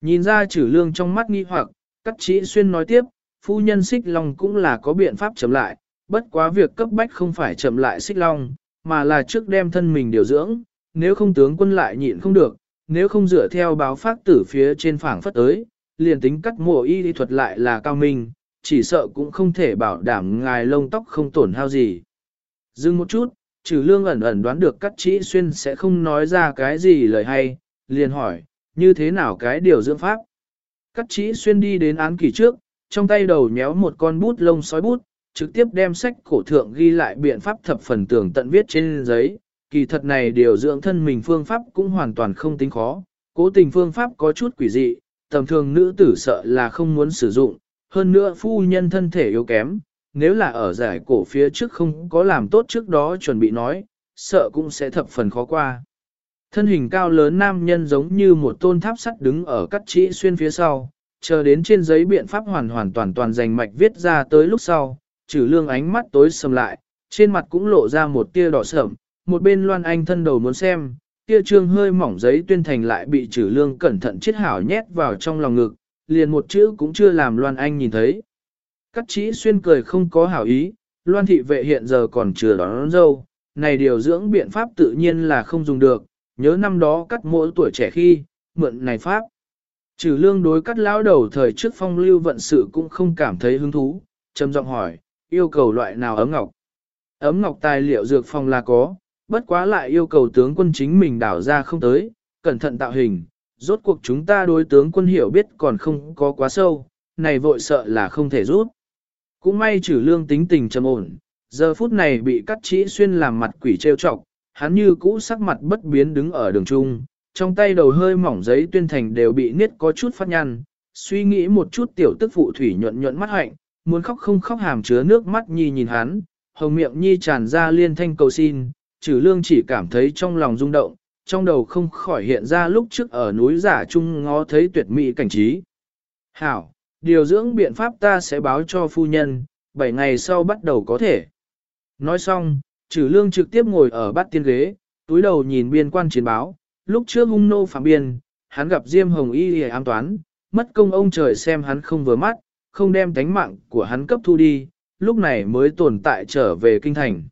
Nhìn ra trừ lương trong mắt nghi hoặc, cắt chỉ xuyên nói tiếp, phu nhân xích long cũng là có biện pháp chấm lại, bất quá việc cấp bách không phải chậm lại xích long, mà là trước đem thân mình điều dưỡng, nếu không tướng quân lại nhịn không được, nếu không dựa theo báo phát tử phía trên phảng phất tới, liền tính cắt mùa y đi thuật lại là cao minh, chỉ sợ cũng không thể bảo đảm ngài lông tóc không tổn hao gì. Dừng một chút, trừ lương ẩn ẩn đoán được cắt chỉ xuyên sẽ không nói ra cái gì lời hay, liền hỏi, như thế nào cái điều dưỡng pháp? Cắt chỉ xuyên đi đến án kỳ trước, trong tay đầu nhéo một con bút lông sói bút, trực tiếp đem sách cổ thượng ghi lại biện pháp thập phần tưởng tận viết trên giấy. Kỳ thật này điều dưỡng thân mình phương pháp cũng hoàn toàn không tính khó, cố tình phương pháp có chút quỷ dị, tầm thường nữ tử sợ là không muốn sử dụng, hơn nữa phu nhân thân thể yếu kém, nếu là ở giải cổ phía trước không có làm tốt trước đó chuẩn bị nói, sợ cũng sẽ thập phần khó qua. Thân hình cao lớn nam nhân giống như một tôn tháp sắt đứng ở cắt trĩ xuyên phía sau, chờ đến trên giấy biện pháp hoàn hoàn toàn toàn dành mạch viết ra tới lúc sau, trừ lương ánh mắt tối sầm lại, trên mặt cũng lộ ra một tia đỏ sợm, một bên loan anh thân đầu muốn xem, tia trương hơi mỏng giấy tuyên thành lại bị trừ lương cẩn thận chết hảo nhét vào trong lòng ngực, liền một chữ cũng chưa làm loan anh nhìn thấy. Cắt chỉ xuyên cười không có hảo ý, loan thị vệ hiện giờ còn chưa đón, đón dâu, này điều dưỡng biện pháp tự nhiên là không dùng được, nhớ năm đó cắt mỗi tuổi trẻ khi, mượn này pháp. Trừ lương đối cắt lão đầu thời trước phong lưu vận sự cũng không cảm thấy hứng thú, trầm giọng hỏi, yêu cầu loại nào ấm ngọc. Ấm ngọc tài liệu dược phòng là có, bất quá lại yêu cầu tướng quân chính mình đảo ra không tới, cẩn thận tạo hình, rốt cuộc chúng ta đối tướng quân hiểu biết còn không có quá sâu, này vội sợ là không thể rút. Cũng may trừ lương tính tình trầm ổn, giờ phút này bị cắt chỉ xuyên làm mặt quỷ trêu chọc, hắn như cũ sắc mặt bất biến đứng ở đường trung, trong tay đầu hơi mỏng giấy tuyên thành đều bị niết có chút phát nhăn, suy nghĩ một chút tiểu tức phụ thủy nhuận nhuận mắt hạnh, muốn khóc không khóc hàm chứa nước mắt nhi nhìn hắn, hồng miệng nhi tràn ra liên thanh cầu xin, trừ lương chỉ cảm thấy trong lòng rung động, trong đầu không khỏi hiện ra lúc trước ở núi giả trung ngó thấy tuyệt mỹ cảnh trí. Hảo, điều dưỡng biện pháp ta sẽ báo cho phu nhân, 7 ngày sau bắt đầu có thể. Nói xong, trừ lương trực tiếp ngồi ở bát tiên ghế, túi đầu nhìn biên quan chiến báo, lúc trước hung nô phạm biên, hắn gặp Diêm Hồng Y hề ám toán, mất công ông trời xem hắn không vừa mắt, không đem tánh mạng của hắn cấp thu đi, lúc này mới tồn tại trở về kinh thành.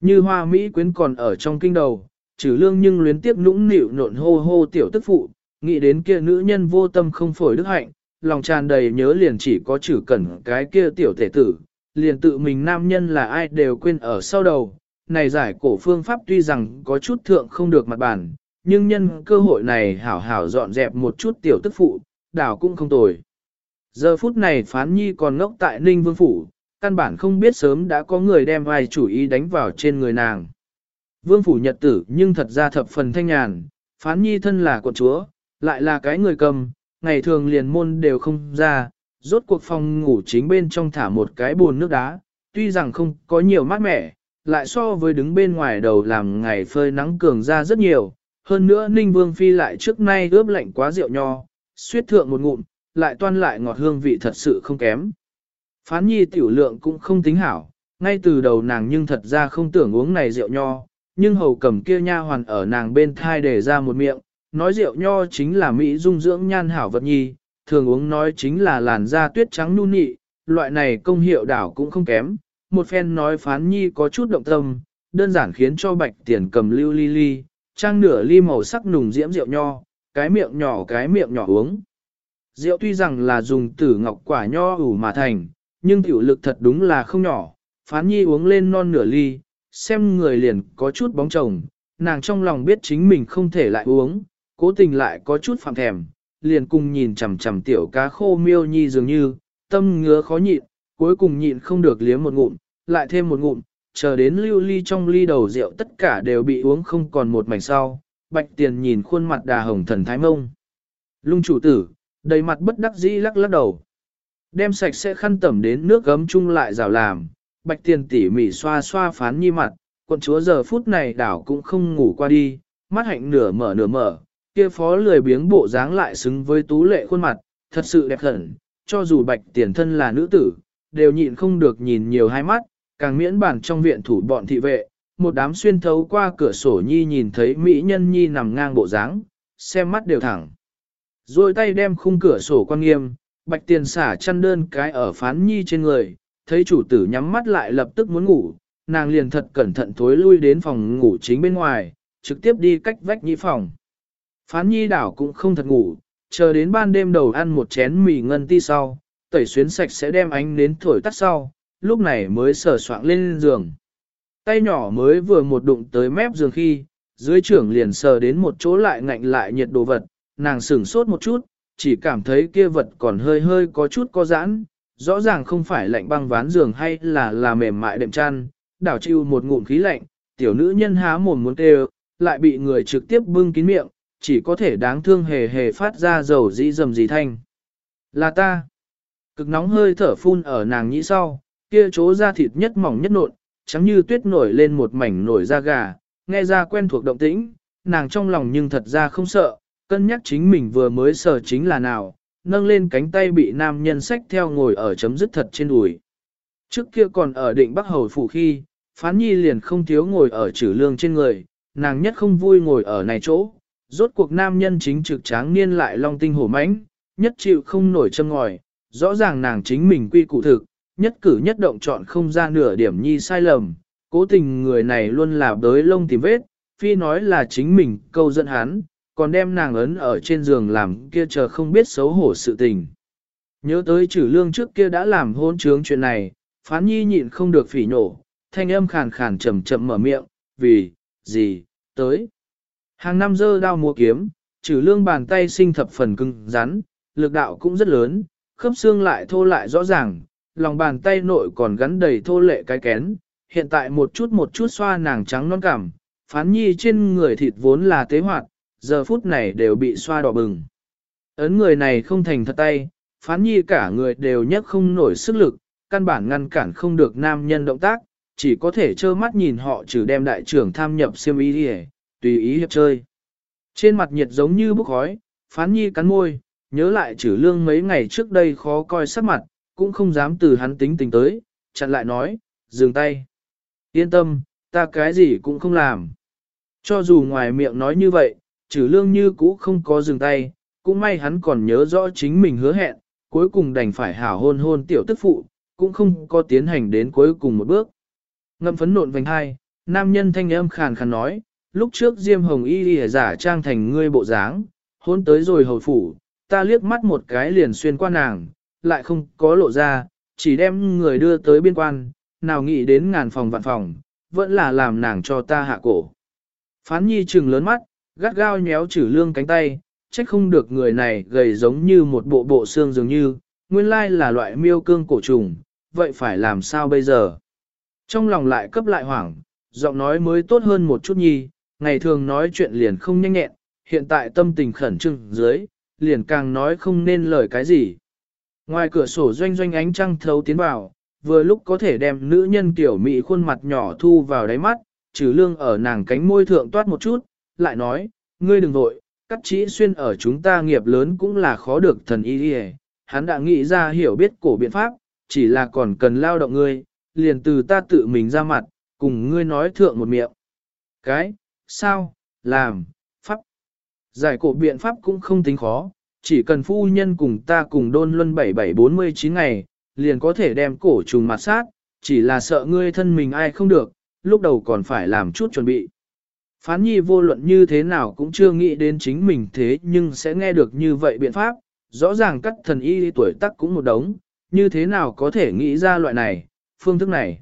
Như hoa Mỹ quyến còn ở trong kinh đầu, trừ lương nhưng luyến tiếp nũng nịu nộn hô hô tiểu tức phụ, nghĩ đến kia nữ nhân vô tâm không phổi đức hạnh, lòng tràn đầy nhớ liền chỉ có trừ cẩn cái kia tiểu thể tử, liền tự mình nam nhân là ai đều quên ở sau đầu. Này giải cổ phương pháp tuy rằng có chút thượng không được mặt bản, nhưng nhân cơ hội này hảo hảo dọn dẹp một chút tiểu tức phụ, đảo cũng không tồi. Giờ phút này phán nhi còn ngốc tại Ninh Vương Phủ, căn bản không biết sớm đã có người đem vai chủ ý đánh vào trên người nàng. Vương Phủ nhật tử nhưng thật ra thập phần thanh nhàn, phán nhi thân là quận chúa, lại là cái người cầm, ngày thường liền môn đều không ra, rốt cuộc phòng ngủ chính bên trong thả một cái bồn nước đá, tuy rằng không có nhiều mát mẻ, lại so với đứng bên ngoài đầu làm ngày phơi nắng cường ra rất nhiều, hơn nữa Ninh Vương Phi lại trước nay ướp lạnh quá rượu nho, suyết thượng một ngụm, lại toan lại ngọt hương vị thật sự không kém. Phán nhi tiểu lượng cũng không tính hảo, ngay từ đầu nàng nhưng thật ra không tưởng uống này rượu nho, nhưng hầu cầm kia nha hoàn ở nàng bên thai để ra một miệng, nói rượu nho chính là mỹ dung dưỡng nhan hảo vật nhi, thường uống nói chính là làn da tuyết trắng nu nị, loại này công hiệu đảo cũng không kém. Một phen nói phán nhi có chút động tâm, đơn giản khiến cho bạch tiền cầm lưu ly ly, trang nửa ly màu sắc nùng diễm rượu nho, cái miệng nhỏ cái miệng nhỏ uống. Rượu tuy rằng là dùng tử ngọc quả nho ủ mà thành, nhưng tiểu lực thật đúng là không nhỏ, phán nhi uống lên non nửa ly, xem người liền có chút bóng chồng, nàng trong lòng biết chính mình không thể lại uống, cố tình lại có chút phạm thèm, liền cùng nhìn chằm chằm tiểu cá khô miêu nhi dường như, tâm ngứa khó nhịn, cuối cùng nhịn không được liếm một ngụm, lại thêm một ngụm, chờ đến lưu ly trong ly đầu rượu tất cả đều bị uống không còn một mảnh sau, bạch tiền nhìn khuôn mặt đà hồng thần thái mông. Lung chủ tử, đầy mặt bất đắc dĩ lắc lắc đầu. Đem sạch sẽ khăn tẩm đến nước gấm chung lại rào làm, bạch tiền tỉ mỉ xoa xoa phán nhi mặt, quận chúa giờ phút này đảo cũng không ngủ qua đi, mắt hạnh nửa mở nửa mở, kia phó lười biếng bộ dáng lại xứng với tú lệ khuôn mặt, thật sự đẹp hẳn, cho dù bạch tiền thân là nữ tử, đều nhịn không được nhìn nhiều hai mắt, càng miễn bản trong viện thủ bọn thị vệ, một đám xuyên thấu qua cửa sổ nhi nhìn thấy mỹ nhân nhi nằm ngang bộ dáng, xem mắt đều thẳng. Rồi tay đem khung cửa sổ quan nghiêm, bạch tiền xả chăn đơn cái ở phán nhi trên người, thấy chủ tử nhắm mắt lại lập tức muốn ngủ, nàng liền thật cẩn thận thối lui đến phòng ngủ chính bên ngoài, trực tiếp đi cách vách nhĩ phòng. Phán nhi đảo cũng không thật ngủ, chờ đến ban đêm đầu ăn một chén mì ngân ti sau, tẩy xuyến sạch sẽ đem ánh nến thổi tắt sau, lúc này mới sờ soạng lên giường. Tay nhỏ mới vừa một đụng tới mép giường khi, dưới trưởng liền sờ đến một chỗ lại ngạnh lại nhiệt đồ vật, nàng sửng sốt một chút, chỉ cảm thấy kia vật còn hơi hơi có chút có giãn, rõ ràng không phải lạnh băng ván giường hay là là mềm mại đệm chăn, đảo chịu một ngụm khí lạnh, tiểu nữ nhân há mồm muốn kêu, lại bị người trực tiếp bưng kín miệng, chỉ có thể đáng thương hề hề phát ra dầu dĩ dầm dì thanh. Là ta. Cực nóng hơi thở phun ở nàng nhĩ sau, kia chỗ da thịt nhất mỏng nhất nộn, trắng như tuyết nổi lên một mảnh nổi da gà, nghe ra quen thuộc động tĩnh, nàng trong lòng nhưng thật ra không sợ, cân nhắc chính mình vừa mới sờ chính là nào, nâng lên cánh tay bị nam nhân sách theo ngồi ở chấm dứt thật trên đùi. Trước kia còn ở định Bắc Hầu phủ khi, phán nhi liền không thiếu ngồi ở trừ lương trên người, nàng nhất không vui ngồi ở này chỗ, rốt cuộc nam nhân chính trực tráng niên lại long tinh hổ mãnh, nhất chịu không nổi châm ngòi, rõ ràng nàng chính mình quy cụ thực, nhất cử nhất động chọn không ra nửa điểm nhi sai lầm, cố tình người này luôn là đới lông tìm vết, phi nói là chính mình câu dẫn hắn, còn đem nàng ấn ở trên giường làm kia chờ không biết xấu hổ sự tình. Nhớ tới trừ lương trước kia đã làm hôn trướng chuyện này, phán nhi nhịn không được phỉ nổ, thanh âm khàn khàn chậm chậm mở miệng, vì, gì, tới. Hàng năm dơ đao mua kiếm, trừ lương bàn tay sinh thập phần cứng rắn, lực đạo cũng rất lớn, khớp xương lại thô lại rõ ràng, lòng bàn tay nội còn gắn đầy thô lệ cái kén, hiện tại một chút một chút xoa nàng trắng non cảm, phán nhi trên người thịt vốn là tế hoạt, giờ phút này đều bị xoa đỏ bừng. Ấn người này không thành thật tay, phán nhi cả người đều nhấc không nổi sức lực, căn bản ngăn cản không được nam nhân động tác, chỉ có thể trơ mắt nhìn họ trừ đem đại trưởng tham nhập siêm ý đi tùy ý hiệp chơi. Trên mặt nhiệt giống như bốc khói, phán nhi cắn môi, nhớ lại trừ lương mấy ngày trước đây khó coi sắc mặt, cũng không dám từ hắn tính tình tới, chặn lại nói, dừng tay. Yên tâm, ta cái gì cũng không làm. Cho dù ngoài miệng nói như vậy, trừ lương như cũ không có dừng tay, cũng may hắn còn nhớ rõ chính mình hứa hẹn, cuối cùng đành phải hảo hôn hôn tiểu tức phụ, cũng không có tiến hành đến cuối cùng một bước. Ngậm phấn nộn vành hai, nam nhân thanh âm khàn khàn nói, lúc trước Diêm Hồng Y lìa giả trang thành ngươi bộ dáng, hôn tới rồi hồi phủ, ta liếc mắt một cái liền xuyên qua nàng, lại không có lộ ra, chỉ đem người đưa tới biên quan, nào nghĩ đến ngàn phòng vạn phòng, vẫn là làm nàng cho ta hạ cổ. Phán nhi trừng lớn mắt, gắt gao nhéo chử lương cánh tay, trách không được người này gầy giống như một bộ bộ xương dường như, nguyên lai là loại miêu cương cổ trùng, vậy phải làm sao bây giờ? Trong lòng lại cấp lại hoảng, giọng nói mới tốt hơn một chút nhi, ngày thường nói chuyện liền không nhanh nhẹn, hiện tại tâm tình khẩn trương dưới, liền càng nói không nên lời cái gì. Ngoài cửa sổ doanh doanh ánh trăng thấu tiến vào, vừa lúc có thể đem nữ nhân tiểu mỹ khuôn mặt nhỏ thu vào đáy mắt, trừ lương ở nàng cánh môi thượng toát một chút, lại nói, ngươi đừng vội, cắt chỉ xuyên ở chúng ta nghiệp lớn cũng là khó được thần y đi hắn đã nghĩ ra hiểu biết cổ biện pháp, chỉ là còn cần lao động ngươi, liền từ ta tự mình ra mặt, cùng ngươi nói thượng một miệng. Cái, sao, làm, pháp. Giải cổ biện pháp cũng không tính khó, chỉ cần phu nhân cùng ta cùng đôn luân 7749 ngày, liền có thể đem cổ trùng mặt sát, chỉ là sợ ngươi thân mình ai không được, lúc đầu còn phải làm chút chuẩn bị. Phán nhi vô luận như thế nào cũng chưa nghĩ đến chính mình thế nhưng sẽ nghe được như vậy biện pháp, rõ ràng các thần y tuổi tác cũng một đống, như thế nào có thể nghĩ ra loại này, phương thức này.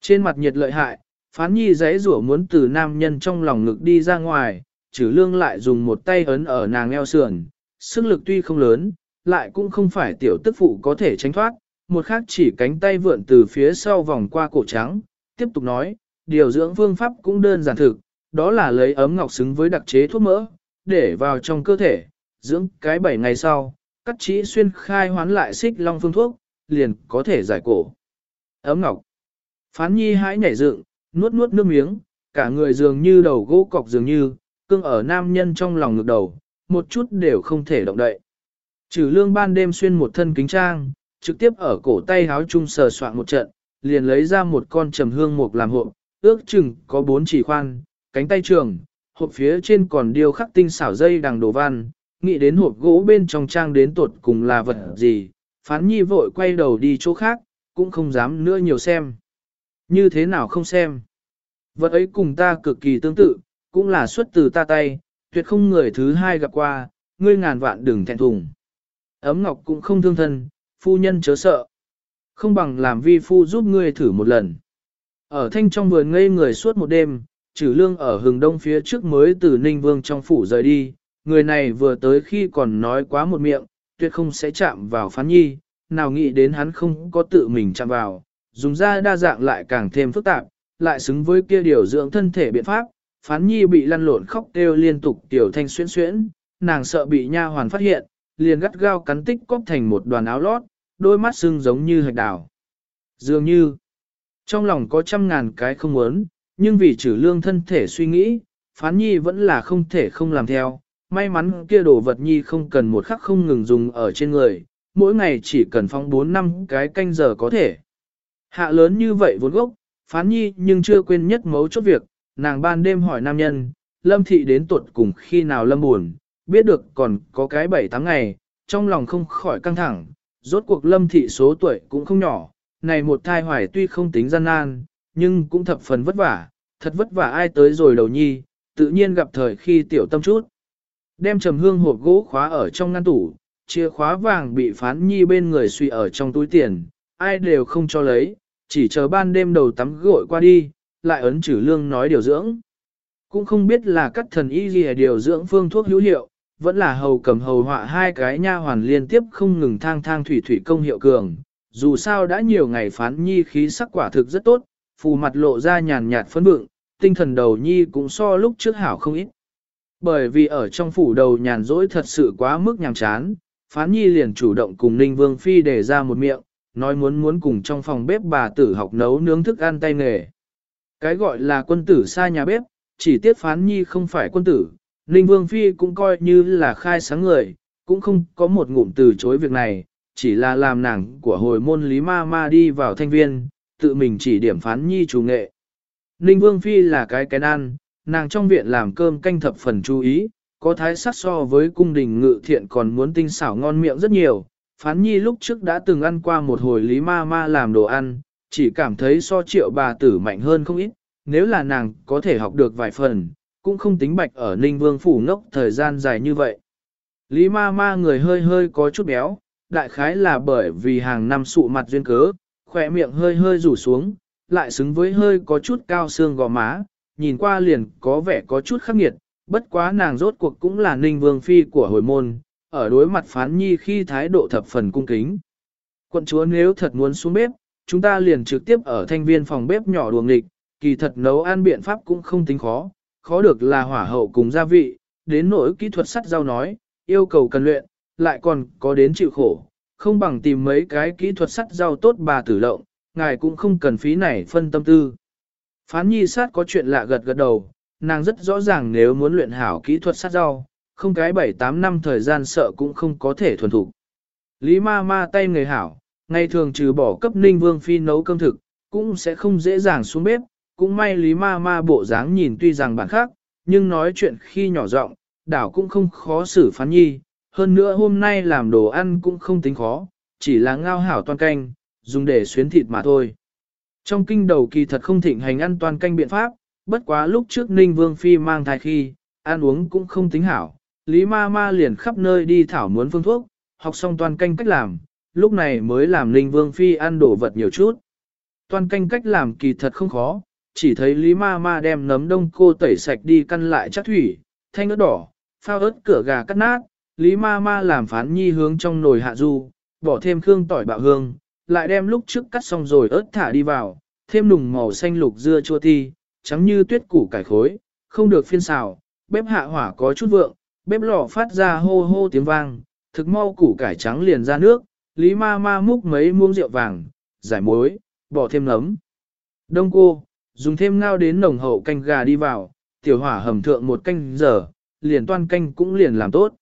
Trên mặt nhiệt lợi hại, phán nhi giấy rủa muốn từ nam nhân trong lòng ngực đi ra ngoài, trừ lương lại dùng một tay ấn ở nàng eo sườn, sức lực tuy không lớn, lại cũng không phải tiểu tức phụ có thể tránh thoát, một khác chỉ cánh tay vượn từ phía sau vòng qua cổ trắng, tiếp tục nói, điều dưỡng phương pháp cũng đơn giản thực, đó là lấy ấm ngọc xứng với đặc chế thuốc mỡ, để vào trong cơ thể, dưỡng cái 7 ngày sau, cắt chỉ xuyên khai hoán lại xích long phương thuốc, liền có thể giải cổ. Ấm ngọc. Phán nhi hãi nhảy dựng, nuốt nuốt nước miếng, cả người dường như đầu gỗ cọc dường như, cương ở nam nhân trong lòng ngực đầu, một chút đều không thể động đậy. Trừ lương ban đêm xuyên một thân kính trang, trực tiếp ở cổ tay háo chung sờ soạn một trận, liền lấy ra một con trầm hương mục làm hộp, ước chừng có bốn chỉ khoan, cánh tay trường, hộp phía trên còn điêu khắc tinh xảo dây đằng đồ văn, nghĩ đến hộp gỗ bên trong trang đến tột cùng là vật gì, phán nhi vội quay đầu đi chỗ khác, cũng không dám nữa nhiều xem. Như thế nào không xem? Vật ấy cùng ta cực kỳ tương tự, cũng là xuất từ ta tay, tuyệt không người thứ hai gặp qua, ngươi ngàn vạn đừng thẹn thùng. Ấm ngọc cũng không thương thân, phu nhân chớ sợ. Không bằng làm vi phu giúp ngươi thử một lần. Ở thanh trong vườn ngây người suốt một đêm, trừ lương ở hừng đông phía trước mới từ Ninh Vương trong phủ rời đi, người này vừa tới khi còn nói quá một miệng, tuyệt không sẽ chạm vào phán nhi, nào nghĩ đến hắn không có tự mình chạm vào, dùng ra đa dạng lại càng thêm phức tạp, lại xứng với kia điều dưỡng thân thể biện pháp, phán nhi bị lăn lộn khóc kêu liên tục tiểu thanh xuyễn xuyễn, nàng sợ bị nha hoàn phát hiện, liền gắt gao cắn tích cóp thành một đoàn áo lót, đôi mắt sưng giống như hạch đào. Dường như, trong lòng có trăm ngàn cái không muốn, nhưng vì trừ lương thân thể suy nghĩ, phán nhi vẫn là không thể không làm theo. May mắn kia đồ vật nhi không cần một khắc không ngừng dùng ở trên người, mỗi ngày chỉ cần phong 4 năm cái canh giờ có thể. Hạ lớn như vậy vốn gốc, phán nhi nhưng chưa quên nhất mấu chốt việc, nàng ban đêm hỏi nam nhân, lâm thị đến tuột cùng khi nào lâm buồn, biết được còn có cái 7-8 ngày, trong lòng không khỏi căng thẳng, rốt cuộc lâm thị số tuổi cũng không nhỏ, này một thai hoài tuy không tính gian nan, nhưng cũng thập phần vất vả, thật vất vả ai tới rồi đầu nhi, tự nhiên gặp thời khi tiểu tâm chút. Đem trầm hương hộp gỗ khóa ở trong ngăn tủ, chìa khóa vàng bị phán nhi bên người suy ở trong túi tiền, ai đều không cho lấy, chỉ chờ ban đêm đầu tắm gội qua đi, lại ấn trừ lương nói điều dưỡng. Cũng không biết là các thần y gì điều dưỡng phương thuốc hữu hiệu, vẫn là hầu cầm hầu họa hai cái nha hoàn liên tiếp không ngừng thang thang thủy thủy công hiệu cường. Dù sao đã nhiều ngày phán nhi khí sắc quả thực rất tốt, phù mặt lộ ra nhàn nhạt phấn vượng, tinh thần đầu nhi cũng so lúc trước hảo không ít. Bởi vì ở trong phủ đầu nhàn rỗi thật sự quá mức nhàm chán, phán nhi liền chủ động cùng Ninh Vương Phi để ra một miệng, nói muốn muốn cùng trong phòng bếp bà tử học nấu nướng thức ăn tay nghề. Cái gọi là quân tử xa nhà bếp, chỉ tiếc phán nhi không phải quân tử, Ninh Vương Phi cũng coi như là khai sáng người, cũng không có một ngụm từ chối việc này, chỉ là làm nàng của hồi môn Lý Ma Ma đi vào thanh viên, tự mình chỉ điểm phán nhi chủ nghệ. Ninh Vương Phi là cái cái ăn, nàng trong viện làm cơm canh thập phần chú ý, có thái sắc so với cung đình ngự thiện còn muốn tinh xảo ngon miệng rất nhiều. Phán nhi lúc trước đã từng ăn qua một hồi Lý Ma Ma làm đồ ăn, chỉ cảm thấy so triệu bà tử mạnh hơn không ít, nếu là nàng có thể học được vài phần, cũng không tính bạch ở Ninh Vương Phủ ngốc thời gian dài như vậy. Lý ma ma người hơi hơi có chút béo, đại khái là bởi vì hàng năm sụ mặt duyên cớ, khỏe miệng hơi hơi rủ xuống, lại xứng với hơi có chút cao xương gò má, nhìn qua liền có vẻ có chút khắc nghiệt, bất quá nàng rốt cuộc cũng là Ninh Vương Phi của hồi môn, ở đối mặt phán nhi khi thái độ thập phần cung kính. Quận chúa nếu thật muốn xuống bếp, chúng ta liền trực tiếp ở thanh viên phòng bếp nhỏ đuồng nghịch, kỳ thật nấu ăn biện pháp cũng không tính khó, khó được là hỏa hậu cùng gia vị, đến nỗi kỹ thuật sắt rau nói, yêu cầu cần luyện, lại còn có đến chịu khổ, không bằng tìm mấy cái kỹ thuật sắt rau tốt bà tử lộng, ngài cũng không cần phí này phân tâm tư. Phán nhi sát có chuyện lạ gật gật đầu, nàng rất rõ ràng nếu muốn luyện hảo kỹ thuật sắt rau, không cái 7-8 năm thời gian sợ cũng không có thể thuần thục. Lý ma ma tay người hảo, ngày thường trừ bỏ cấp ninh vương phi nấu cơm thực, cũng sẽ không dễ dàng xuống bếp, cũng may Lý Ma Ma bộ dáng nhìn tuy rằng bản khác, nhưng nói chuyện khi nhỏ giọng, đảo cũng không khó xử phán nhi, hơn nữa hôm nay làm đồ ăn cũng không tính khó, chỉ là ngao hảo toàn canh, dùng để xuyến thịt mà thôi. Trong kinh đầu kỳ thật không thịnh hành ăn toàn canh biện pháp, bất quá lúc trước Ninh Vương Phi mang thai khi, ăn uống cũng không tính hảo, Lý Ma Ma liền khắp nơi đi thảo muốn phương thuốc, học xong toàn canh cách làm, lúc này mới làm Ninh Vương Phi ăn đổ vật nhiều chút. Toàn canh cách làm kỳ thật không khó, chỉ thấy Lý Ma Ma đem nấm đông cô tẩy sạch đi căn lại chắc thủy, thanh ớt đỏ, phao ớt cửa gà cắt nát, Lý Ma Ma làm phán nhi hướng trong nồi hạ du, bỏ thêm khương tỏi bạo hương, lại đem lúc trước cắt xong rồi ớt thả đi vào, thêm nùng màu xanh lục dưa chua thi, trắng như tuyết củ cải khối, không được phiên xào, bếp hạ hỏa có chút vượng, bếp lò phát ra hô hô tiếng vang, thực mau củ cải trắng liền ra nước, Lý ma ma múc mấy muỗng rượu vàng, giải muối, bỏ thêm nấm. Đông cô, dùng thêm ngao đến nồng hậu canh gà đi vào, tiểu hỏa hầm thượng một canh giờ, liền toan canh cũng liền làm tốt.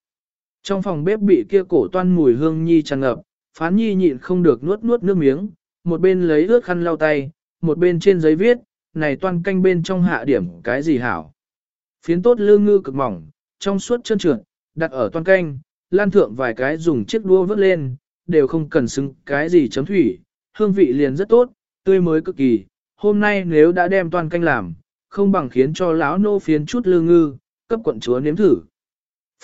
Trong phòng bếp bị kia cổ toan mùi hương nhi tràn ngập, phán nhi nhịn không được nuốt nuốt nước miếng, một bên lấy ướt khăn lau tay, một bên trên giấy viết, này toan canh bên trong hạ điểm cái gì hảo. Phiến tốt lương ngư cực mỏng, trong suốt chân trượt, đặt ở toan canh, lan thượng vài cái dùng chiếc đua vớt lên, đều không cần xứng cái gì chấm thủy, hương vị liền rất tốt, tươi mới cực kỳ. Hôm nay nếu đã đem toan canh làm, không bằng khiến cho lão nô phiến chút lương ngư, cấp quận chúa nếm thử.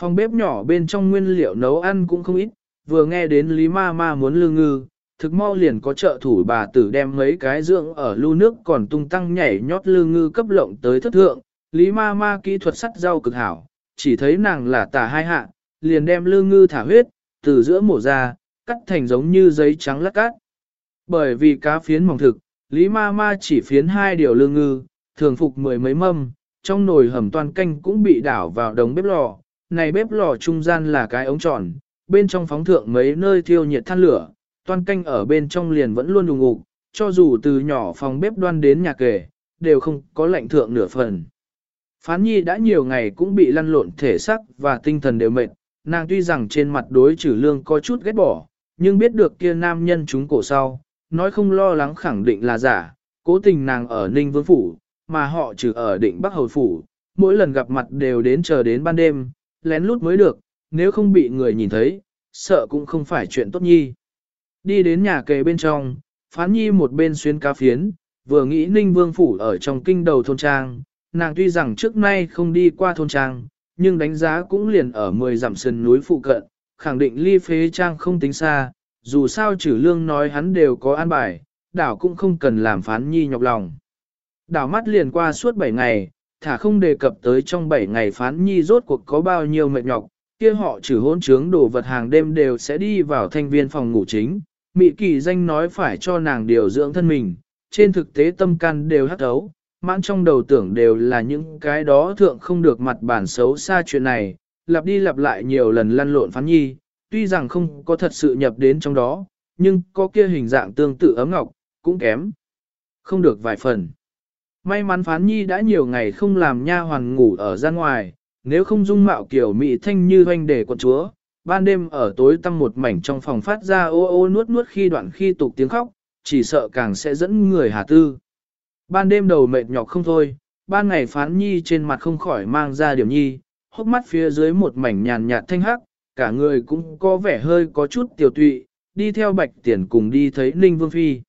Phòng bếp nhỏ bên trong nguyên liệu nấu ăn cũng không ít, vừa nghe đến Lý Ma Ma muốn lương ngư, thực mau liền có trợ thủ bà tử đem mấy cái dưỡng ở lưu nước còn tung tăng nhảy nhót lương ngư cấp lộng tới thất thượng. Lý Ma Ma kỹ thuật sắt rau cực hảo, chỉ thấy nàng là tả hai hạ, liền đem lương ngư thả huyết, từ giữa mổ ra, cắt thành giống như giấy trắng lát cát. Bởi vì cá phiến mỏng thực, Lý Ma Ma chỉ phiến hai điều lương ngư, thường phục mười mấy mâm, trong nồi hầm toàn canh cũng bị đảo vào đống bếp lò. Này bếp lò trung gian là cái ống tròn, bên trong phóng thượng mấy nơi thiêu nhiệt than lửa, toàn canh ở bên trong liền vẫn luôn đùng ngục, cho dù từ nhỏ phòng bếp đoan đến nhà kề, đều không có lạnh thượng nửa phần. Phán nhi đã nhiều ngày cũng bị lăn lộn thể xác và tinh thần đều mệt, nàng tuy rằng trên mặt đối trừ lương có chút ghét bỏ, nhưng biết được kia nam nhân chúng cổ sau, nói không lo lắng khẳng định là giả, cố tình nàng ở Ninh Vương Phủ, mà họ trừ ở định Bắc Hầu Phủ, mỗi lần gặp mặt đều đến chờ đến ban đêm, lén lút mới được, nếu không bị người nhìn thấy, sợ cũng không phải chuyện tốt nhi. Đi đến nhà kề bên trong, phán nhi một bên xuyên cá phiến, vừa nghĩ Ninh Vương Phủ ở trong kinh đầu thôn trang, nàng tuy rằng trước nay không đi qua thôn trang, nhưng đánh giá cũng liền ở 10 dặm sườn núi phụ cận, khẳng định ly phế trang không tính xa, dù sao trừ lương nói hắn đều có an bài, đảo cũng không cần làm phán nhi nhọc lòng. Đảo mắt liền qua suốt 7 ngày, thả không đề cập tới trong 7 ngày phán nhi rốt cuộc có bao nhiêu mệt nhọc, kia họ trừ hôn trướng đồ vật hàng đêm đều sẽ đi vào thanh viên phòng ngủ chính. Mị kỳ danh nói phải cho nàng điều dưỡng thân mình, trên thực tế tâm can đều hắt ấu, mãn trong đầu tưởng đều là những cái đó thượng không được mặt bản xấu xa chuyện này, lặp đi lặp lại nhiều lần lăn lộn phán nhi, tuy rằng không có thật sự nhập đến trong đó, nhưng có kia hình dạng tương tự ấm ngọc, cũng kém. Không được vài phần. May mắn phán nhi đã nhiều ngày không làm nha hoàn ngủ ở ra ngoài, nếu không dung mạo kiểu mị thanh như hoanh đề quận chúa, ban đêm ở tối tăm một mảnh trong phòng phát ra ô ô nuốt nuốt khi đoạn khi tục tiếng khóc, chỉ sợ càng sẽ dẫn người hà tư. Ban đêm đầu mệt nhọc không thôi, ban ngày phán nhi trên mặt không khỏi mang ra điểm nhi, hốc mắt phía dưới một mảnh nhàn nhạt thanh hắc, cả người cũng có vẻ hơi có chút tiểu tụy, đi theo bạch tiền cùng đi thấy Ninh Vương Phi.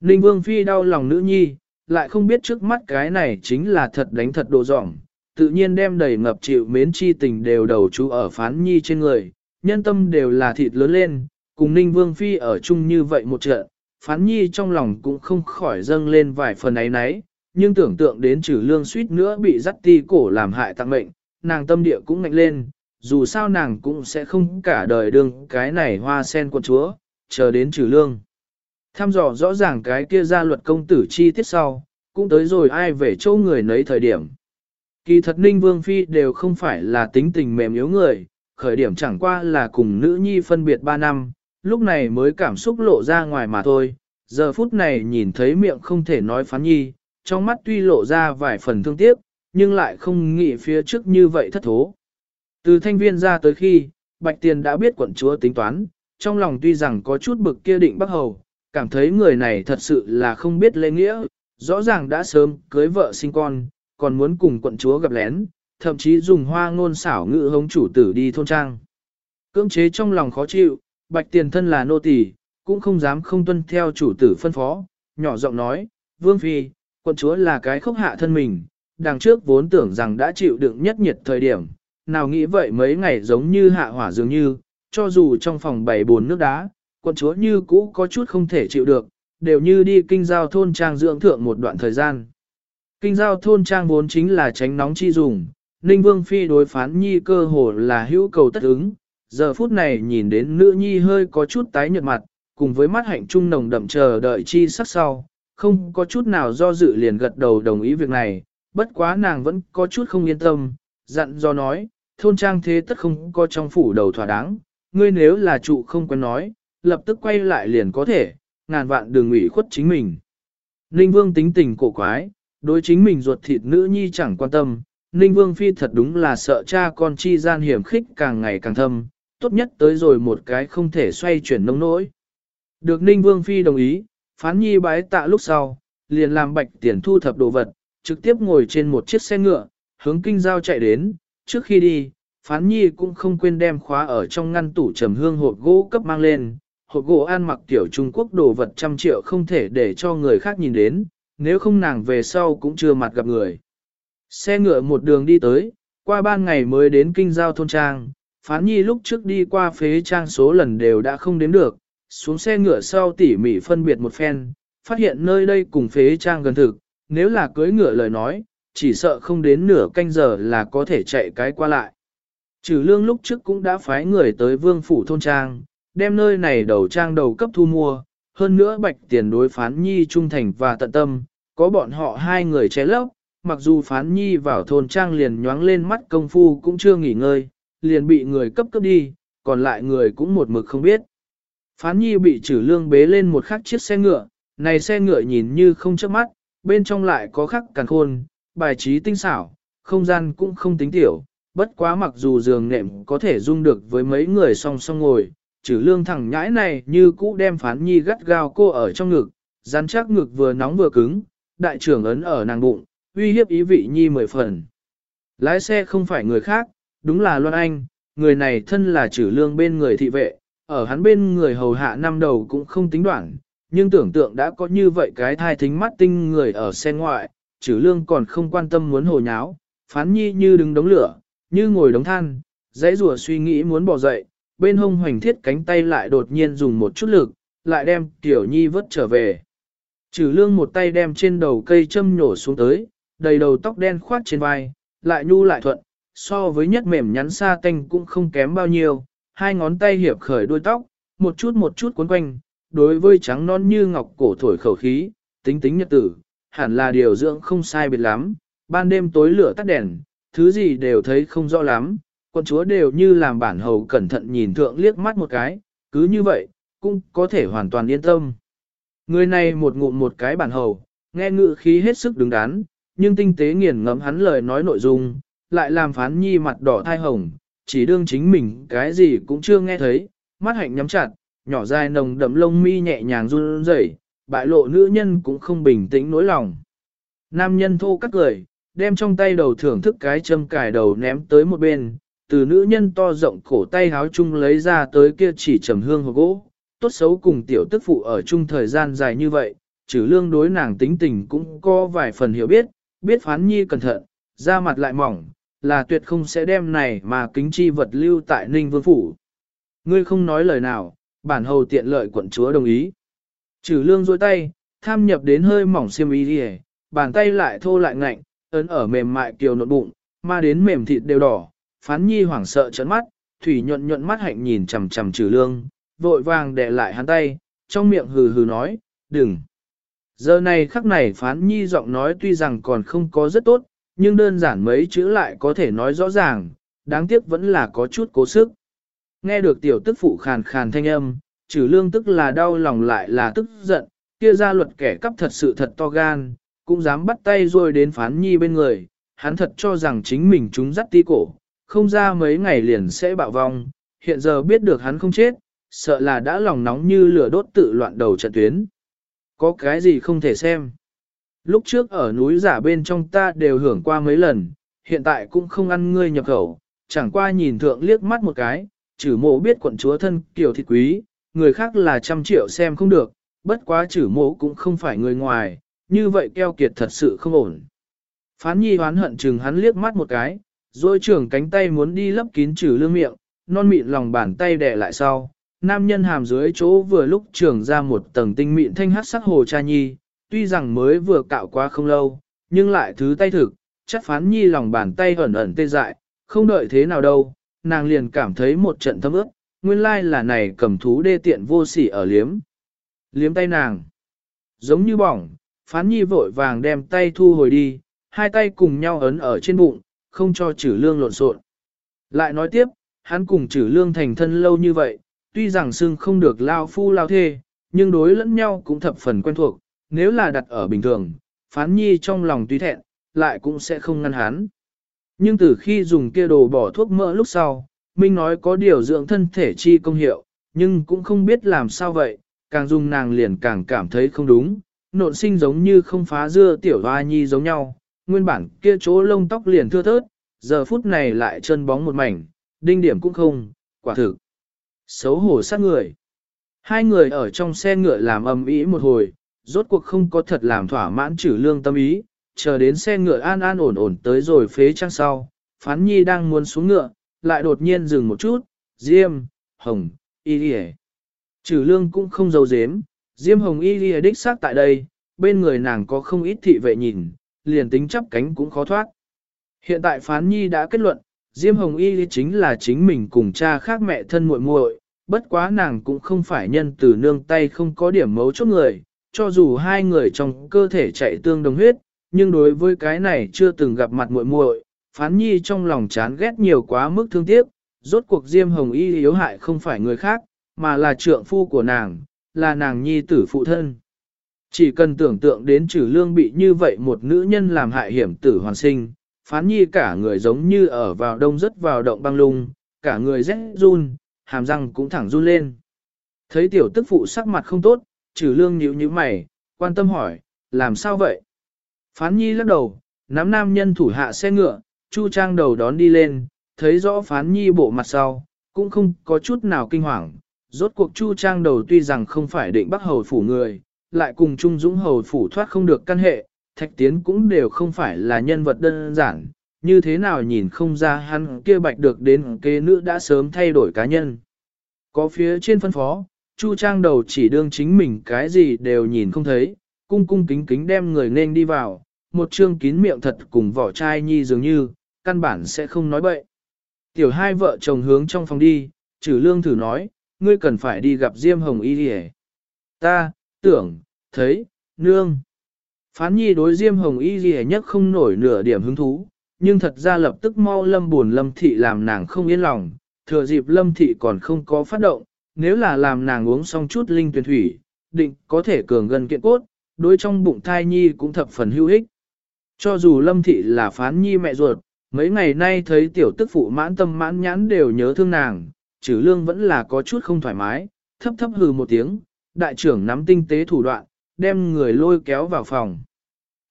Ninh Vương Phi đau lòng nữ nhi, lại không biết trước mắt cái này chính là thật đánh thật độ dỏng, tự nhiên đem đầy ngập chịu mến chi tình đều đầu chú ở phán nhi trên người, nhân tâm đều là thịt lớn lên, cùng Ninh Vương Phi ở chung như vậy một trận, phán nhi trong lòng cũng không khỏi dâng lên vài phần ấy nấy, nhưng tưởng tượng đến trừ lương suýt nữa bị dắt ti cổ làm hại tăng mệnh, nàng tâm địa cũng ngạnh lên, dù sao nàng cũng sẽ không cả đời đương cái này hoa sen của chúa, chờ đến trừ lương. Tham dò rõ ràng cái kia ra luật công tử chi tiết sau, cũng tới rồi ai về chỗ người nấy thời điểm. Kỳ thật Ninh Vương Phi đều không phải là tính tình mềm yếu người, khởi điểm chẳng qua là cùng nữ nhi phân biệt 3 năm, lúc này mới cảm xúc lộ ra ngoài mà thôi. Giờ phút này nhìn thấy miệng không thể nói phán nhi, trong mắt tuy lộ ra vài phần thương tiếc, nhưng lại không nghĩ phía trước như vậy thất thố. Từ thanh viên ra tới khi, Bạch Tiền đã biết quận chúa tính toán, trong lòng tuy rằng có chút bực kia định bắc hầu, cảm thấy người này thật sự là không biết lễ nghĩa, rõ ràng đã sớm cưới vợ sinh con, còn muốn cùng quận chúa gặp lén, thậm chí dùng hoa ngôn xảo ngữ hống chủ tử đi thôn trang. Cưỡng chế trong lòng khó chịu, Bạch Tiền thân là nô tỳ, cũng không dám không tuân theo chủ tử phân phó, nhỏ giọng nói, Vương Phi, quận chúa là cái khốc hạ thân mình, đằng trước vốn tưởng rằng đã chịu đựng nhất nhiệt thời điểm, nào nghĩ vậy mấy ngày giống như hạ hỏa dường như, cho dù trong phòng bảy bồn nước đá, quận chúa như cũ có chút không thể chịu được, đều như đi kinh giao thôn trang dưỡng thượng một đoạn thời gian. Kinh giao thôn trang vốn chính là tránh nóng chi dùng, Ninh Vương Phi đối phán nhi cơ hồ là hữu cầu tất ứng, giờ phút này nhìn đến nữ nhi hơi có chút tái nhợt mặt, cùng với mắt hạnh trung nồng đậm chờ đợi chi sắc sau, không có chút nào do dự liền gật đầu đồng ý việc này, bất quá nàng vẫn có chút không yên tâm, dặn do nói, thôn trang thế tất không có trong phủ đầu thỏa đáng, ngươi nếu là trụ không quen nói, lập tức quay lại liền có thể, ngàn vạn đường ủy khuất chính mình. Ninh Vương tính tình cổ quái, đối chính mình ruột thịt nữ nhi chẳng quan tâm, Ninh Vương Phi thật đúng là sợ cha con chi gian hiểm khích càng ngày càng thâm, tốt nhất tới rồi một cái không thể xoay chuyển nông nỗi. Được Ninh Vương Phi đồng ý, phán nhi bái tạ lúc sau, liền làm bạch tiền thu thập đồ vật, trực tiếp ngồi trên một chiếc xe ngựa, hướng kinh giao chạy đến, trước khi đi, phán nhi cũng không quên đem khóa ở trong ngăn tủ trầm hương hộp gỗ cấp mang lên, hộp gỗ ăn mặc tiểu Trung Quốc đồ vật trăm triệu không thể để cho người khác nhìn đến, nếu không nàng về sau cũng chưa mặt gặp người. Xe ngựa một đường đi tới, qua ban ngày mới đến kinh giao thôn trang, phán nhi lúc trước đi qua phế trang số lần đều đã không đếm được, xuống xe ngựa sau tỉ mỉ phân biệt một phen, phát hiện nơi đây cùng phế trang gần thực, nếu là cưới ngựa lời nói, chỉ sợ không đến nửa canh giờ là có thể chạy cái qua lại. Trừ lương lúc trước cũng đã phái người tới vương phủ thôn trang, đem nơi này đầu trang đầu cấp thu mua, hơn nữa bạch tiền đối phán nhi trung thành và tận tâm, có bọn họ hai người che lấp, mặc dù phán nhi vào thôn trang liền nhoáng lên mắt công phu cũng chưa nghỉ ngơi, liền bị người cấp cấp đi, còn lại người cũng một mực không biết. Phán nhi bị trừ lương bế lên một khắc chiếc xe ngựa, này xe ngựa nhìn như không chớp mắt, bên trong lại có khắc càng khôn, bài trí tinh xảo, không gian cũng không tính tiểu, bất quá mặc dù giường nệm có thể dung được với mấy người song song ngồi, trừ lương thẳng nhãi này như cũ đem phán nhi gắt gao cô ở trong ngực, rắn chắc ngực vừa nóng vừa cứng, đại trưởng ấn ở nàng bụng, uy hiếp ý vị nhi mười phần. Lái xe không phải người khác, đúng là Loan Anh, người này thân là trừ lương bên người thị vệ, ở hắn bên người hầu hạ năm đầu cũng không tính đoạn, nhưng tưởng tượng đã có như vậy cái thai thính mắt tinh người ở xe ngoại, trừ lương còn không quan tâm muốn hồ nháo, phán nhi như đứng đống lửa, như ngồi đống than, dãy rùa suy nghĩ muốn bỏ dậy, bên hông hoành thiết cánh tay lại đột nhiên dùng một chút lực, lại đem tiểu nhi vớt trở về. Trừ lương một tay đem trên đầu cây châm nhổ xuống tới, đầy đầu tóc đen khoát trên vai, lại nhu lại thuận, so với nhất mềm nhắn xa tanh cũng không kém bao nhiêu, hai ngón tay hiệp khởi đuôi tóc, một chút một chút cuốn quanh, đối với trắng non như ngọc cổ thổi khẩu khí, tính tính nhật tử, hẳn là điều dưỡng không sai biệt lắm, ban đêm tối lửa tắt đèn, thứ gì đều thấy không rõ lắm, quân chúa đều như làm bản hầu cẩn thận nhìn thượng liếc mắt một cái, cứ như vậy, cũng có thể hoàn toàn yên tâm. Người này một ngụm một cái bản hầu, nghe ngự khí hết sức đứng đắn, nhưng tinh tế nghiền ngẫm hắn lời nói nội dung, lại làm phán nhi mặt đỏ thai hồng, chỉ đương chính mình cái gì cũng chưa nghe thấy, mắt hạnh nhắm chặt, nhỏ dài nồng đậm lông mi nhẹ nhàng run rẩy, bại lộ nữ nhân cũng không bình tĩnh nỗi lòng. Nam nhân thô cắt cười, đem trong tay đầu thưởng thức cái châm cài đầu ném tới một bên, từ nữ nhân to rộng cổ tay háo chung lấy ra tới kia chỉ trầm hương hộp gỗ, tốt xấu cùng tiểu tức phụ ở chung thời gian dài như vậy, trừ lương đối nàng tính tình cũng có vài phần hiểu biết, biết phán nhi cẩn thận, da mặt lại mỏng, là tuyệt không sẽ đem này mà kính chi vật lưu tại Ninh Vương Phủ. Ngươi không nói lời nào, bản hầu tiện lợi quận chúa đồng ý. Trừ lương dôi tay, tham nhập đến hơi mỏng xiêm y đi bàn tay lại thô lại ngạnh, ấn ở mềm mại kiều nộn bụng, ma đến mềm thịt đều đỏ, phán nhi hoảng sợ trấn mắt, thủy nhuận nhuận mắt hạnh nhìn chằm chằm trừ lương, vội vàng để lại hắn tay, trong miệng hừ hừ nói, đừng. Giờ này khắc này phán nhi giọng nói tuy rằng còn không có rất tốt, nhưng đơn giản mấy chữ lại có thể nói rõ ràng, đáng tiếc vẫn là có chút cố sức. Nghe được tiểu tức phụ khàn khàn thanh âm, trừ lương tức là đau lòng lại là tức giận, kia ra luật kẻ cắp thật sự thật to gan, cũng dám bắt tay rồi đến phán nhi bên người, hắn thật cho rằng chính mình chúng dắt ti cổ, không ra mấy ngày liền sẽ bạo vong, hiện giờ biết được hắn không chết, sợ là đã lòng nóng như lửa đốt tự loạn đầu trận tuyến. Có cái gì không thể xem. Lúc trước ở núi giả bên trong ta đều hưởng qua mấy lần, hiện tại cũng không ăn ngươi nhập khẩu, chẳng qua nhìn thượng liếc mắt một cái, chử mộ biết quận chúa thân kiểu thịt quý, người khác là trăm triệu xem không được, bất quá chử mộ cũng không phải người ngoài, như vậy keo kiệt thật sự không ổn. Phán nhi hoán hận chừng hắn liếc mắt một cái, rồi trưởng cánh tay muốn đi lấp kín trừ lương miệng, non mịn lòng bàn tay đè lại sau. Nam nhân hàm dưới chỗ vừa lúc trưởng ra một tầng tinh mịn thanh hát sắc hồ cha nhi, tuy rằng mới vừa cạo qua không lâu, nhưng lại thứ tay thực, chắc phán nhi lòng bàn tay ẩn ẩn tê dại, không đợi thế nào đâu, nàng liền cảm thấy một trận thâm ướp, nguyên lai là này cầm thú đê tiện vô sỉ ở liếm. Liếm tay nàng. Giống như bỏng, phán nhi vội vàng đem tay thu hồi đi, hai tay cùng nhau ấn ở trên bụng, không cho trừ lương lộn xộn. Lại nói tiếp, hắn cùng trừ lương thành thân lâu như vậy, tuy rằng xưng không được lao phu lao thê, nhưng đối lẫn nhau cũng thập phần quen thuộc, nếu là đặt ở bình thường, phán nhi trong lòng tuy thẹn, lại cũng sẽ không ngăn hắn. Nhưng từ khi dùng kia đồ bỏ thuốc mỡ lúc sau, Minh nói có điều dưỡng thân thể chi công hiệu, nhưng cũng không biết làm sao vậy, càng dùng nàng liền càng cảm thấy không đúng, nộn sinh giống như không phá dưa tiểu hoa nhi giống nhau, nguyên bản kia chỗ lông tóc liền thưa thớt, giờ phút này lại chân bóng một mảnh, đinh điểm cũng không, quả thực. Xấu hổ sát người. Hai người ở trong xe ngựa làm ầm ĩ một hồi, rốt cuộc không có thật làm thỏa mãn trừ lương tâm ý, chờ đến xe ngựa an an ổn ổn tới rồi phế trang sau, phán nhi đang muốn xuống ngựa, lại đột nhiên dừng một chút, diêm, hồng, y đi Trừ lương cũng không giấu dếm diêm hồng y đi đích xác tại đây, bên người nàng có không ít thị vệ nhìn, liền tính chấp cánh cũng khó thoát. Hiện tại phán nhi đã kết luận, diêm hồng y chính là chính mình cùng cha khác mẹ thân muội muội bất quá nàng cũng không phải nhân từ nương tay không có điểm mấu chốt người, cho dù hai người trong cơ thể chạy tương đồng huyết, nhưng đối với cái này chưa từng gặp mặt muội muội, phán nhi trong lòng chán ghét nhiều quá mức thương tiếc, rốt cuộc Diêm Hồng Y yếu hại không phải người khác, mà là trượng phu của nàng, là nàng nhi tử phụ thân. Chỉ cần tưởng tượng đến trừ lương bị như vậy một nữ nhân làm hại hiểm tử hoàn sinh, phán nhi cả người giống như ở vào đông rất vào động băng lung, cả người rét run, hàm răng cũng thẳng run lên. Thấy tiểu tức phụ sắc mặt không tốt, trừ lương nhíu nhíu mày, quan tâm hỏi, làm sao vậy? Phán nhi lắc đầu, nắm nam nhân thủ hạ xe ngựa, chu trang đầu đón đi lên, thấy rõ phán nhi bộ mặt sau, cũng không có chút nào kinh hoàng. Rốt cuộc chu trang đầu tuy rằng không phải định bắt hầu phủ người, lại cùng Trung Dũng hầu phủ thoát không được căn hệ, thạch tiến cũng đều không phải là nhân vật đơn giản, như thế nào nhìn không ra hắn kia bạch được đến kế nữ đã sớm thay đổi cá nhân. Có phía trên phân phó, Chu Trang đầu chỉ đương chính mình cái gì đều nhìn không thấy, cung cung kính kính đem người nên đi vào, một trương kín miệng thật cùng vỏ chai nhi dường như, căn bản sẽ không nói bậy. Tiểu hai vợ chồng hướng trong phòng đi, trừ lương thử nói, ngươi cần phải đi gặp Diêm Hồng Y đi Ta, tưởng, thấy, nương. Phán nhi đối Diêm Hồng Y gì nhất không nổi nửa điểm hứng thú, nhưng thật ra lập tức mau lâm buồn lâm thị làm nàng không yên lòng, thừa dịp lâm thị còn không có phát động, nếu là làm nàng uống xong chút linh tuyển thủy, định có thể cường gần kiện cốt, đối trong bụng thai nhi cũng thập phần hữu ích. Cho dù lâm thị là phán nhi mẹ ruột, mấy ngày nay thấy tiểu tức phụ mãn tâm mãn nhãn đều nhớ thương nàng, trừ lương vẫn là có chút không thoải mái, thấp thấp hừ một tiếng, đại trưởng nắm tinh tế thủ đoạn, đem người lôi kéo vào phòng.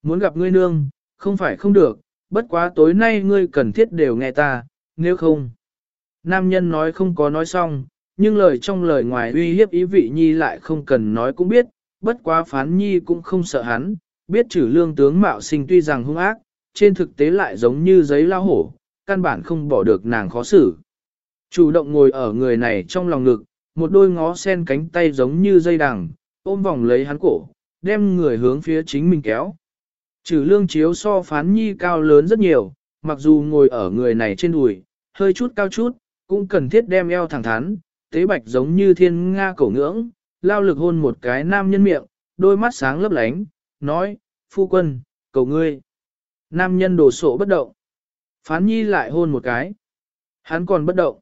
Muốn gặp ngươi nương, không phải không được, bất quá tối nay ngươi cần thiết đều nghe ta, nếu không. Nam nhân nói không có nói xong, nhưng lời trong lời ngoài uy hiếp ý vị nhi lại không cần nói cũng biết, bất quá phán nhi cũng không sợ hắn, biết trừ lương tướng mạo sinh tuy rằng hung ác, trên thực tế lại giống như giấy lao hổ, căn bản không bỏ được nàng khó xử. Chủ động ngồi ở người này trong lòng ngực, một đôi ngó sen cánh tay giống như dây đằng, ôm vòng lấy hắn cổ, đem người hướng phía chính mình kéo. Trừ lương chiếu so phán nhi cao lớn rất nhiều, mặc dù ngồi ở người này trên đùi, hơi chút cao chút, cũng cần thiết đem eo thẳng thắn, tế bạch giống như thiên nga cổ ngưỡng, lao lực hôn một cái nam nhân miệng, đôi mắt sáng lấp lánh, nói, phu quân, cầu ngươi. Nam nhân đổ sổ bất động. Phán nhi lại hôn một cái. Hắn còn bất động.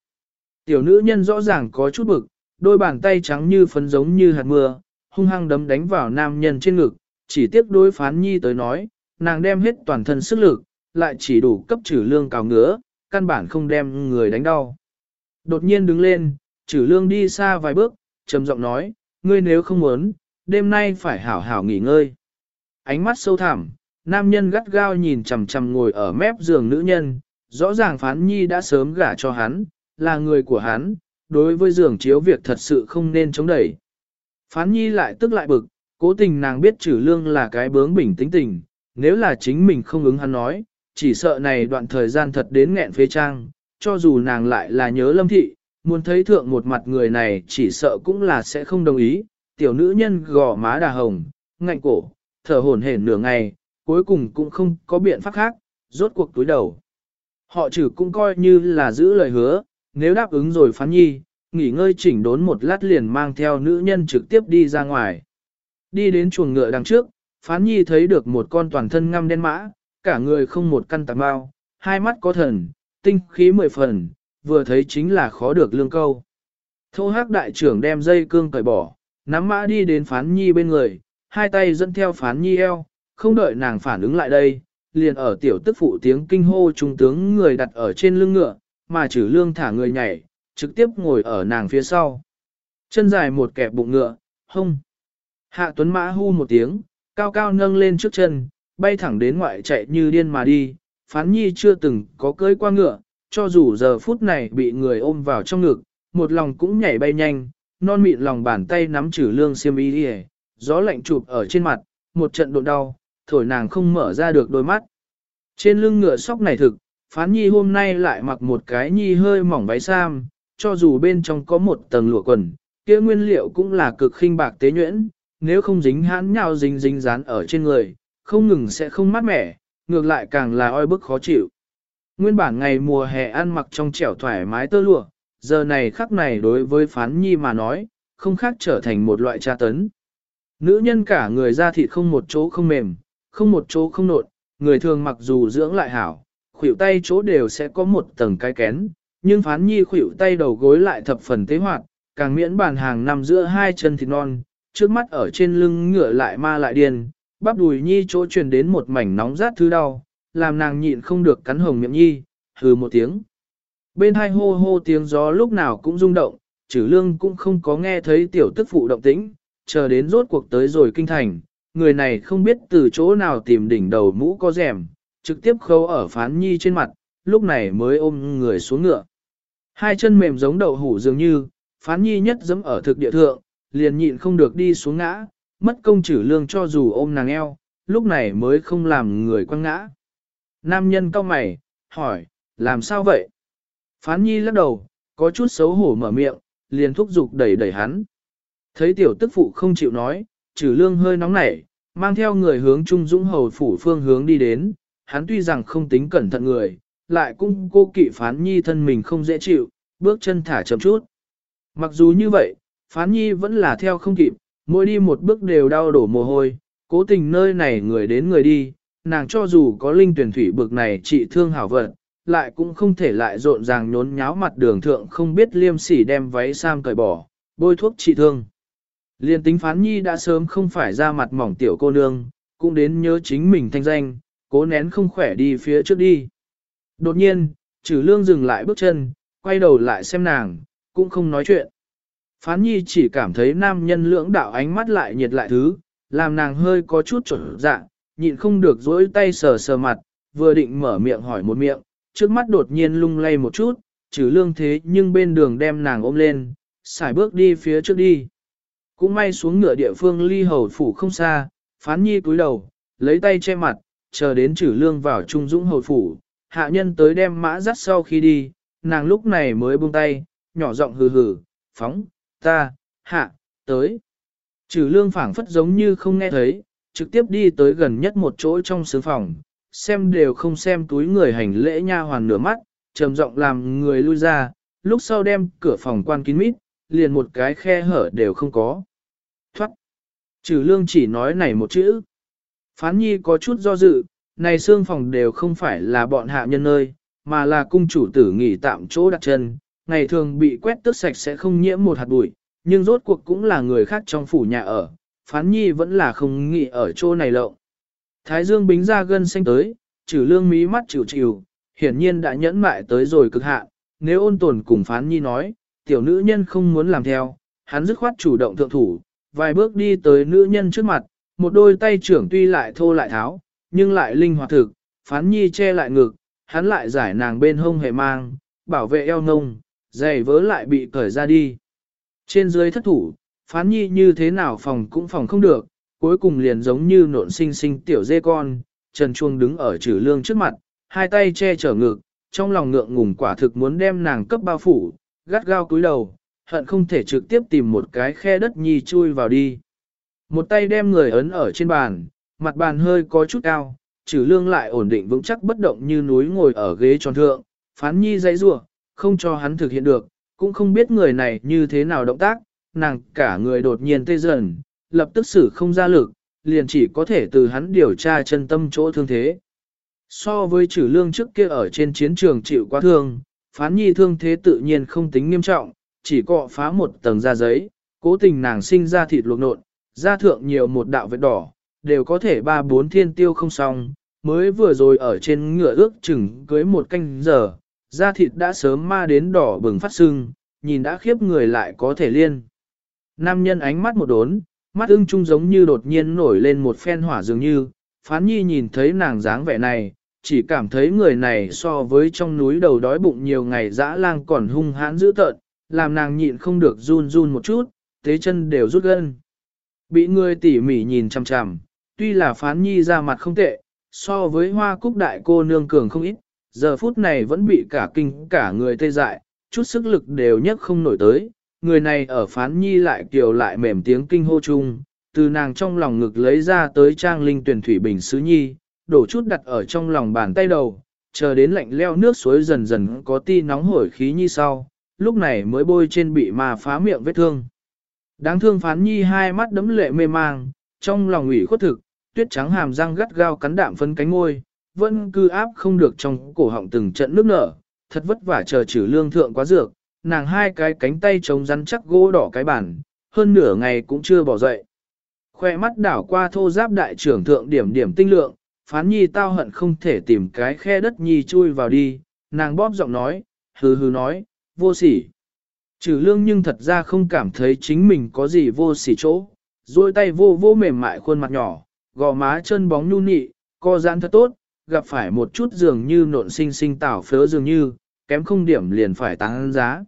Tiểu nữ nhân rõ ràng có chút bực, đôi bàn tay trắng như phấn giống như hạt mưa, hung hăng đấm đánh vào nam nhân trên ngực, chỉ tiếc đối phán nhi tới nói, nàng đem hết toàn thân sức lực, lại chỉ đủ cấp trừ lương cào ngứa, căn bản không đem người đánh đau. Đột nhiên đứng lên, trừ lương đi xa vài bước, trầm giọng nói, ngươi nếu không muốn, đêm nay phải hảo hảo nghỉ ngơi. Ánh mắt sâu thẳm, nam nhân gắt gao nhìn chằm chằm ngồi ở mép giường nữ nhân, rõ ràng phán nhi đã sớm gả cho hắn, là người của hắn, đối với giường chiếu việc thật sự không nên chống đẩy. Phán nhi lại tức lại bực, cố tình nàng biết trừ lương là cái bướng bỉnh tính tình, nếu là chính mình không ứng hắn nói, chỉ sợ này đoạn thời gian thật đến nghẹn phế trang, cho dù nàng lại là nhớ lâm thị, muốn thấy thượng một mặt người này chỉ sợ cũng là sẽ không đồng ý, tiểu nữ nhân gò má đà hồng, ngạnh cổ, thở hổn hển nửa ngày, cuối cùng cũng không có biện pháp khác, rốt cuộc túi đầu. Họ trừ cũng coi như là giữ lời hứa, nếu đáp ứng rồi phán nhi, nghỉ ngơi chỉnh đốn một lát liền mang theo nữ nhân trực tiếp đi ra ngoài. Đi đến chuồng ngựa đằng trước, phán nhi thấy được một con toàn thân ngăm đen mã, cả người không một căn tạc bao, hai mắt có thần, tinh khí mười phần, vừa thấy chính là khó được lương câu. Thô hắc đại trưởng đem dây cương cởi bỏ, nắm mã đi đến phán nhi bên người, hai tay dẫn theo phán nhi eo, không đợi nàng phản ứng lại đây, liền ở tiểu tức phụ tiếng kinh hô trung tướng người đặt ở trên lưng ngựa, mà chử lương thả người nhảy, trực tiếp ngồi ở nàng phía sau. Chân dài một kẹp bụng ngựa, hông. Hạ tuấn mã hu một tiếng, cao cao nâng lên trước chân, bay thẳng đến ngoại chạy như điên mà đi, phán nhi chưa từng có cưới qua ngựa, cho dù giờ phút này bị người ôm vào trong ngực, một lòng cũng nhảy bay nhanh, non mịn lòng bàn tay nắm chử lương xiêm y đi gió lạnh chụp ở trên mặt, một trận độn đau, thổi nàng không mở ra được đôi mắt. Trên lưng ngựa sóc này thực, phán nhi hôm nay lại mặc một cái nhi hơi mỏng váy sam, cho dù bên trong có một tầng lụa quần, kia nguyên liệu cũng là cực khinh bạc tế nhuyễn, nếu không dính hãn nhào dính dính dán ở trên người, không ngừng sẽ không mát mẻ, ngược lại càng là oi bức khó chịu. Nguyên bản ngày mùa hè ăn mặc trong trẻo thoải mái tơ lụa, giờ này khắc này đối với phán nhi mà nói, không khác trở thành một loại tra tấn. Nữ nhân cả người da thịt không một chỗ không mềm, không một chỗ không nộn, người thường mặc dù dưỡng lại hảo, khuỷu tay chỗ đều sẽ có một tầng cái kén, nhưng phán nhi khuỷu tay đầu gối lại thập phần tế hoạt, càng miễn bàn hàng nằm giữa hai chân thịt non, trước mắt ở trên lưng ngựa lại ma lại điên, bắp đùi nhi chỗ truyền đến một mảnh nóng rát thứ đau, làm nàng nhịn không được cắn hồng miệng nhi, hừ một tiếng. Bên hai hô hô tiếng gió lúc nào cũng rung động, chữ lương cũng không có nghe thấy tiểu tức phụ động tĩnh, chờ đến rốt cuộc tới rồi kinh thành, người này không biết từ chỗ nào tìm đỉnh đầu mũ có rèm, trực tiếp khâu ở phán nhi trên mặt, lúc này mới ôm người xuống ngựa. Hai chân mềm giống đậu hủ dường như, phán nhi nhất dẫm ở thực địa thượng, liền nhịn không được đi xuống ngã, mất công trừ lương cho dù ôm nàng eo, lúc này mới không làm người quăng ngã. Nam nhân cau mày, hỏi, làm sao vậy? Phán nhi lắc đầu, có chút xấu hổ mở miệng, liền thúc giục đẩy đẩy hắn. Thấy tiểu tức phụ không chịu nói, trừ lương hơi nóng nảy, mang theo người hướng Trung Dũng Hầu phủ phương hướng đi đến, hắn tuy rằng không tính cẩn thận người, lại cũng cô kỵ phán nhi thân mình không dễ chịu, bước chân thả chậm chút. Mặc dù như vậy, phán nhi vẫn là theo không kịp, mỗi đi một bước đều đau đổ mồ hôi, cố tình nơi này người đến người đi, nàng cho dù có linh tuyển thủy bực này trị thương hảo vận, lại cũng không thể lại rộn ràng nhốn nháo mặt đường thượng không biết liêm sỉ đem váy sam cởi bỏ, bôi thuốc trị thương. Liên tính phán nhi đã sớm không phải ra mặt mỏng tiểu cô nương, cũng đến nhớ chính mình thanh danh, cố nén không khỏe đi phía trước đi. Đột nhiên, trừ lương dừng lại bước chân, quay đầu lại xem nàng, cũng không nói chuyện. Phán nhi chỉ cảm thấy nam nhân lưỡng đạo ánh mắt lại nhiệt lại thứ, làm nàng hơi có chút trở dạ, nhịn không được dỗi tay sờ sờ mặt, vừa định mở miệng hỏi một miệng, trước mắt đột nhiên lung lay một chút, trừ lương thế nhưng bên đường đem nàng ôm lên, xài bước đi phía trước đi. Cũng may xuống ngựa địa phương ly hầu phủ không xa, phán nhi cúi đầu, lấy tay che mặt, chờ đến trừ lương vào trung dũng hồi phủ, hạ nhân tới đem mã dắt sau khi đi, nàng lúc này mới buông tay, nhỏ giọng hừ hừ, phóng, ta, hạ, tới. Trừ lương phảng phất giống như không nghe thấy, trực tiếp đi tới gần nhất một chỗ trong sướng phòng, xem đều không xem túi người hành lễ nha hoàn nửa mắt, trầm giọng làm người lui ra, lúc sau đem cửa phòng quan kín mít, liền một cái khe hở đều không có. Thoát. Trừ lương chỉ nói này một chữ. Phán nhi có chút do dự, này xương phòng đều không phải là bọn hạ nhân nơi, mà là cung chủ tử nghỉ tạm chỗ đặt chân, ngày thường bị quét tước sạch sẽ không nhiễm một hạt bụi, nhưng rốt cuộc cũng là người khác trong phủ nhà ở, phán nhi vẫn là không nghỉ ở chỗ này lộng. Thái dương bính ra gân xanh tới, trừ lương mí mắt chịu chịu, hiển nhiên đã nhẫn mại tới rồi cực hạn, nếu ôn tồn cùng phán nhi nói, tiểu nữ nhân không muốn làm theo, hắn dứt khoát chủ động thượng thủ, vài bước đi tới nữ nhân trước mặt, một đôi tay trưởng tuy lại thô lại tháo, nhưng lại linh hoạt thực, phán nhi che lại ngực, hắn lại giải nàng bên hông hệ mang, bảo vệ eo ngông, giày vớ lại bị cởi ra đi. Trên dưới thất thủ, phán nhi như thế nào phòng cũng phòng không được, cuối cùng liền giống như nộn sinh sinh tiểu dê con, Trần Chuông đứng ở trừ lương trước mặt, hai tay che chở ngực, trong lòng ngượng ngùng quả thực muốn đem nàng cấp bao phủ, gắt gao cúi đầu, hận không thể trực tiếp tìm một cái khe đất nhi chui vào đi. Một tay đem người ấn ở trên bàn, mặt bàn hơi có chút cao, trừ lương lại ổn định vững chắc bất động như núi ngồi ở ghế tròn thượng, phán nhi dãy rủa không cho hắn thực hiện được, cũng không biết người này như thế nào động tác, nàng cả người đột nhiên tê dần, lập tức xử không ra lực, liền chỉ có thể từ hắn điều tra chân tâm chỗ thương thế. So với trừ lương trước kia ở trên chiến trường chịu quá thương, phán nhi thương thế tự nhiên không tính nghiêm trọng, chỉ cọ phá một tầng da giấy, cố tình nàng sinh ra thịt luộc nộn, da thượng nhiều một đạo vết đỏ, đều có thể ba bốn thiên tiêu không xong, mới vừa rồi ở trên ngựa ước chừng cưới một canh giờ, da thịt đã sớm ma đến đỏ bừng phát sưng, nhìn đã khiếp người lại có thể liên. Nam nhân ánh mắt một đốn, mắt ưng trung giống như đột nhiên nổi lên một phen hỏa dường như, phán nhi nhìn thấy nàng dáng vẻ này, chỉ cảm thấy người này so với trong núi đầu đói bụng nhiều ngày dã lang còn hung hãn dữ tợn, làm nàng nhịn không được run run một chút, thế chân đều rút gân. Bị người tỉ mỉ nhìn chằm chằm, tuy là phán nhi ra mặt không tệ, so với hoa cúc đại cô nương cường không ít, giờ phút này vẫn bị cả kinh cả người tê dại, chút sức lực đều nhất không nổi tới. Người này ở phán nhi lại kiều lại mềm tiếng kinh hô chung, từ nàng trong lòng ngực lấy ra tới trang linh tuyển thủy bình sứ nhi, đổ chút đặt ở trong lòng bàn tay đầu, chờ đến lạnh leo nước suối dần dần có ti nóng hổi khí nhi sau, lúc này mới bôi trên bị mà phá miệng vết thương. Đáng thương phán nhi hai mắt đấm lệ mê mang, trong lòng ủy khuất thực, tuyết trắng hàm răng gắt gao cắn đạm phấn cánh ngôi, vẫn cư áp không được trong cổ họng từng trận nước nở, thật vất vả chờ trừ lương thượng quá dược, nàng hai cái cánh tay chống rắn chắc gỗ đỏ cái bản, hơn nửa ngày cũng chưa bỏ dậy. Khoe mắt đảo qua thô giáp đại trưởng thượng điểm điểm tinh lượng, phán nhi tao hận không thể tìm cái khe đất nhi chui vào đi, nàng bóp giọng nói, hừ hừ nói, vô sỉ. Trừ lương nhưng thật ra không cảm thấy chính mình có gì vô sỉ chỗ, duỗi tay vô vô mềm mại khuôn mặt nhỏ, gò má chân bóng nhu nị, co giãn thật tốt, gặp phải một chút dường như nộn sinh sinh tảo phớ dường như, kém không điểm liền phải tăng giá.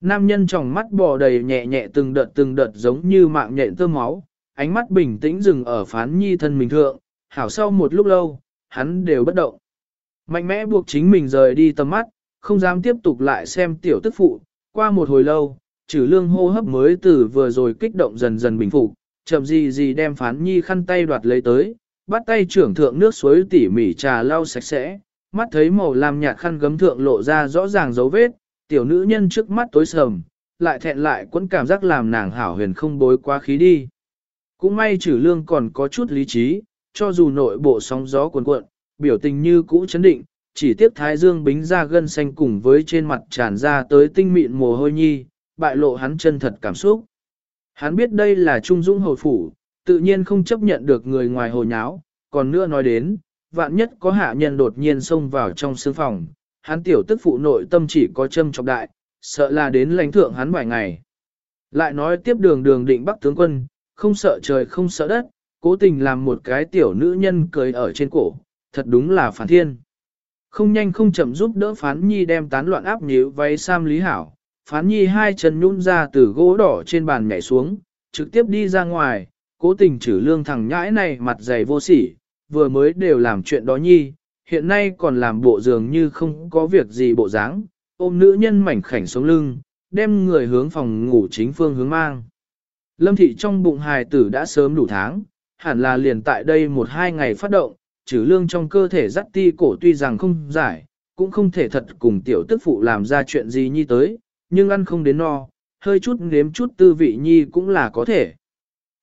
Nam nhân trong mắt bò đầy nhẹ nhẹ từng đợt từng đợt giống như mạng nhện tơ máu, ánh mắt bình tĩnh dừng ở phán nhi thân mình thượng, hảo sau một lúc lâu, hắn đều bất động. Mạnh mẽ buộc chính mình rời đi tầm mắt, không dám tiếp tục lại xem tiểu tức phụ, qua một hồi lâu, trừ lương hô hấp mới từ vừa rồi kích động dần dần bình phục, chậm gì gì đem phán nhi khăn tay đoạt lấy tới, bắt tay trưởng thượng nước suối tỉ mỉ trà lau sạch sẽ, mắt thấy màu làm nhạt khăn gấm thượng lộ ra rõ ràng dấu vết, tiểu nữ nhân trước mắt tối sầm, lại thẹn lại quẫn cảm giác làm nàng hảo huyền không bối quá khí đi. Cũng may trừ lương còn có chút lý trí, cho dù nội bộ sóng gió cuồn cuộn, biểu tình như cũ chấn định, chỉ tiếc thái dương bính ra gân xanh cùng với trên mặt tràn ra tới tinh mịn mồ hôi nhi, bại lộ hắn chân thật cảm xúc. Hắn biết đây là trung dũng hồi phủ, tự nhiên không chấp nhận được người ngoài hồ nháo, còn nữa nói đến, vạn nhất có hạ nhân đột nhiên xông vào trong sương phòng, hắn tiểu tức phụ nội tâm chỉ có châm trọng đại, sợ là đến lãnh thượng hắn vài ngày. Lại nói tiếp đường đường định bắc tướng quân, không sợ trời không sợ đất, cố tình làm một cái tiểu nữ nhân cười ở trên cổ, thật đúng là phản thiên. Không nhanh không chậm giúp đỡ phán nhi đem tán loạn áp nhíu váy sam lý hảo, phán nhi hai chân nhún ra từ gỗ đỏ trên bàn nhảy xuống, trực tiếp đi ra ngoài, cố tình trừ lương thằng nhãi này mặt dày vô sỉ, vừa mới đều làm chuyện đó nhi, hiện nay còn làm bộ dường như không có việc gì bộ dáng, ôm nữ nhân mảnh khảnh sống lưng, đem người hướng phòng ngủ chính phương hướng mang. Lâm thị trong bụng hài tử đã sớm đủ tháng, hẳn là liền tại đây một hai ngày phát động, trừ lương trong cơ thể dắt ti cổ tuy rằng không giải, cũng không thể thật cùng tiểu tức phụ làm ra chuyện gì nhi tới, nhưng ăn không đến no, hơi chút nếm chút tư vị nhi cũng là có thể.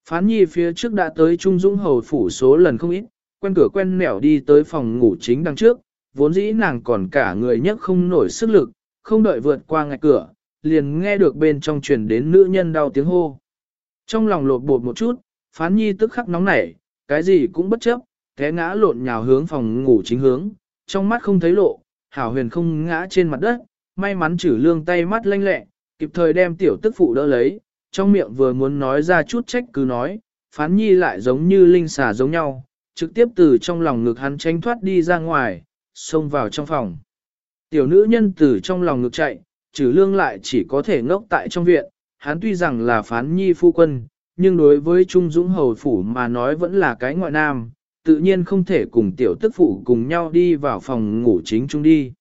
Phán nhi phía trước đã tới Trung Dũng Hầu phủ số lần không ít, quen cửa quen nẻo đi tới phòng ngủ chính đằng trước, vốn dĩ nàng còn cả người nhất không nổi sức lực, không đợi vượt qua ngạch cửa, liền nghe được bên trong truyền đến nữ nhân đau tiếng hô. Trong lòng lột bột một chút, phán nhi tức khắc nóng nảy, cái gì cũng bất chấp, té ngã lộn nhào hướng phòng ngủ chính hướng, trong mắt không thấy lộ, hảo huyền không ngã trên mặt đất, may mắn chử lương tay mắt lanh lẹ, kịp thời đem tiểu tức phụ đỡ lấy, trong miệng vừa muốn nói ra chút trách cứ nói, phán nhi lại giống như linh xà giống nhau, trực tiếp từ trong lòng ngực hắn tranh thoát đi ra ngoài, xông vào trong phòng. Tiểu nữ nhân từ trong lòng ngực chạy, trừ lương lại chỉ có thể ngốc tại trong viện, hắn tuy rằng là phán nhi phu quân, nhưng đối với Trung Dũng Hầu Phủ mà nói vẫn là cái ngoại nam, tự nhiên không thể cùng tiểu tức phụ cùng nhau đi vào phòng ngủ chính chung đi.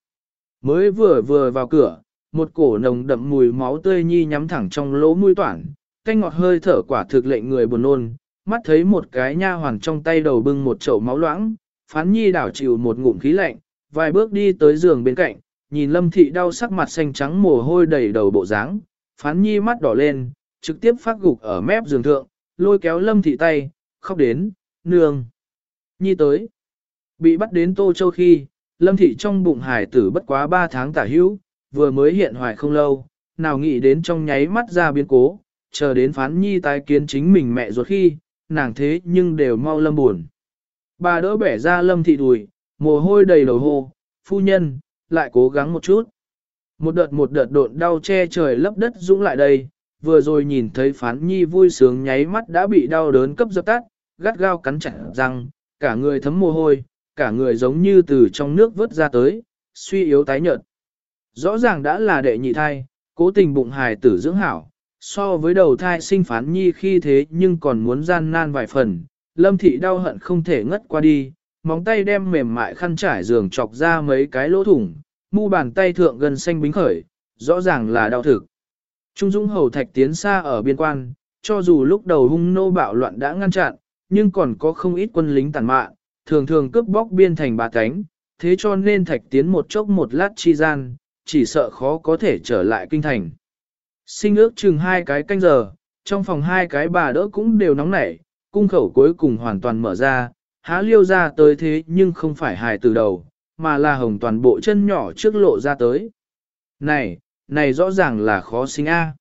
Mới vừa vừa vào cửa, một cổ nồng đậm mùi máu tươi nhi nhắm thẳng trong lỗ mũi toản, canh ngọt hơi thở quả thực lệnh người buồn nôn, mắt thấy một cái nha hoàn trong tay đầu bưng một chậu máu loãng, phán nhi đảo chịu một ngụm khí lạnh, vài bước đi tới giường bên cạnh, nhìn lâm thị đau sắc mặt xanh trắng mồ hôi đầy đầu bộ dáng, phán nhi mắt đỏ lên, trực tiếp phát gục ở mép giường thượng, lôi kéo lâm thị tay, khóc đến, nương. Nhi tới, bị bắt đến Tô Châu khi, lâm thị trong bụng hải tử bất quá 3 tháng tả hữu, vừa mới hiện hoài không lâu, nào nghĩ đến trong nháy mắt ra biến cố, chờ đến phán nhi tái kiến chính mình mẹ ruột khi, nàng thế nhưng đều mau lâm buồn. Bà đỡ bẻ ra lâm thị đùi, mồ hôi đầy đầu hô, phu nhân, lại cố gắng một chút. Một đợt một đợt độn đau che trời lấp đất dũng lại đây, vừa rồi nhìn thấy phán nhi vui sướng nháy mắt đã bị đau đớn cấp dập tắt, gắt gao cắn chặt răng, cả người thấm mồ hôi, cả người giống như từ trong nước vớt ra tới, suy yếu tái nhợt. Rõ ràng đã là đệ nhị thai, cố tình bụng hài tử dưỡng hảo, so với đầu thai sinh phán nhi khi thế nhưng còn muốn gian nan vài phần, lâm thị đau hận không thể ngất qua đi, móng tay đem mềm mại khăn trải giường chọc ra mấy cái lỗ thủng, mu bàn tay thượng gần xanh bính khởi, rõ ràng là đau thực. Trung Dũng Hầu Thạch tiến xa ở biên quan, cho dù lúc đầu hung nô bạo loạn đã ngăn chặn, nhưng còn có không ít quân lính tàn mạn, thường thường cướp bóc biên thành bà cánh, thế cho nên Thạch tiến một chốc một lát chi gian, chỉ sợ khó có thể trở lại kinh thành. Sinh ước chừng hai cái canh giờ, trong phòng hai cái bà đỡ cũng đều nóng nảy, cung khẩu cuối cùng hoàn toàn mở ra, há liêu ra tới thế nhưng không phải hài từ đầu, mà là hồng toàn bộ chân nhỏ trước lộ ra tới. Này, này rõ ràng là khó sinh a.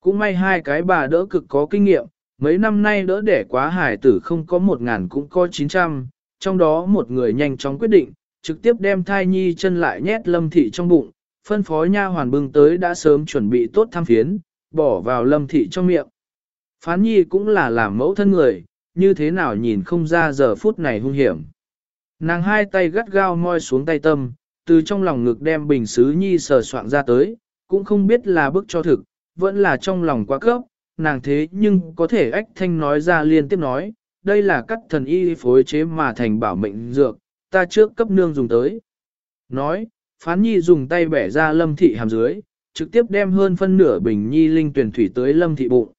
Cũng may hai cái bà đỡ cực có kinh nghiệm, mấy năm nay đỡ đẻ quá hài tử không có một ngàn cũng có chín trăm, trong đó một người nhanh chóng quyết định, trực tiếp đem thai nhi chân lại nhét lâm thị trong bụng, phân phó nha hoàn bưng tới đã sớm chuẩn bị tốt tham phiến, bỏ vào lâm thị trong miệng. Phán nhi cũng là làm mẫu thân người, như thế nào nhìn không ra giờ phút này hung hiểm. Nàng hai tay gắt gao moi xuống tay tâm, từ trong lòng ngực đem bình xứ nhi sờ soạn ra tới, cũng không biết là bức cho thực, vẫn là trong lòng quá cấp, nàng thế nhưng có thể ách thanh nói ra liên tiếp nói, đây là cắt thần y phối chế mà thành bảo mệnh dược, ta trước cấp nương dùng tới. Nói, phán nhi dùng tay bẻ ra lâm thị hàm dưới, trực tiếp đem hơn phân nửa bình nhi linh tuyển thủy tới lâm thị bụng.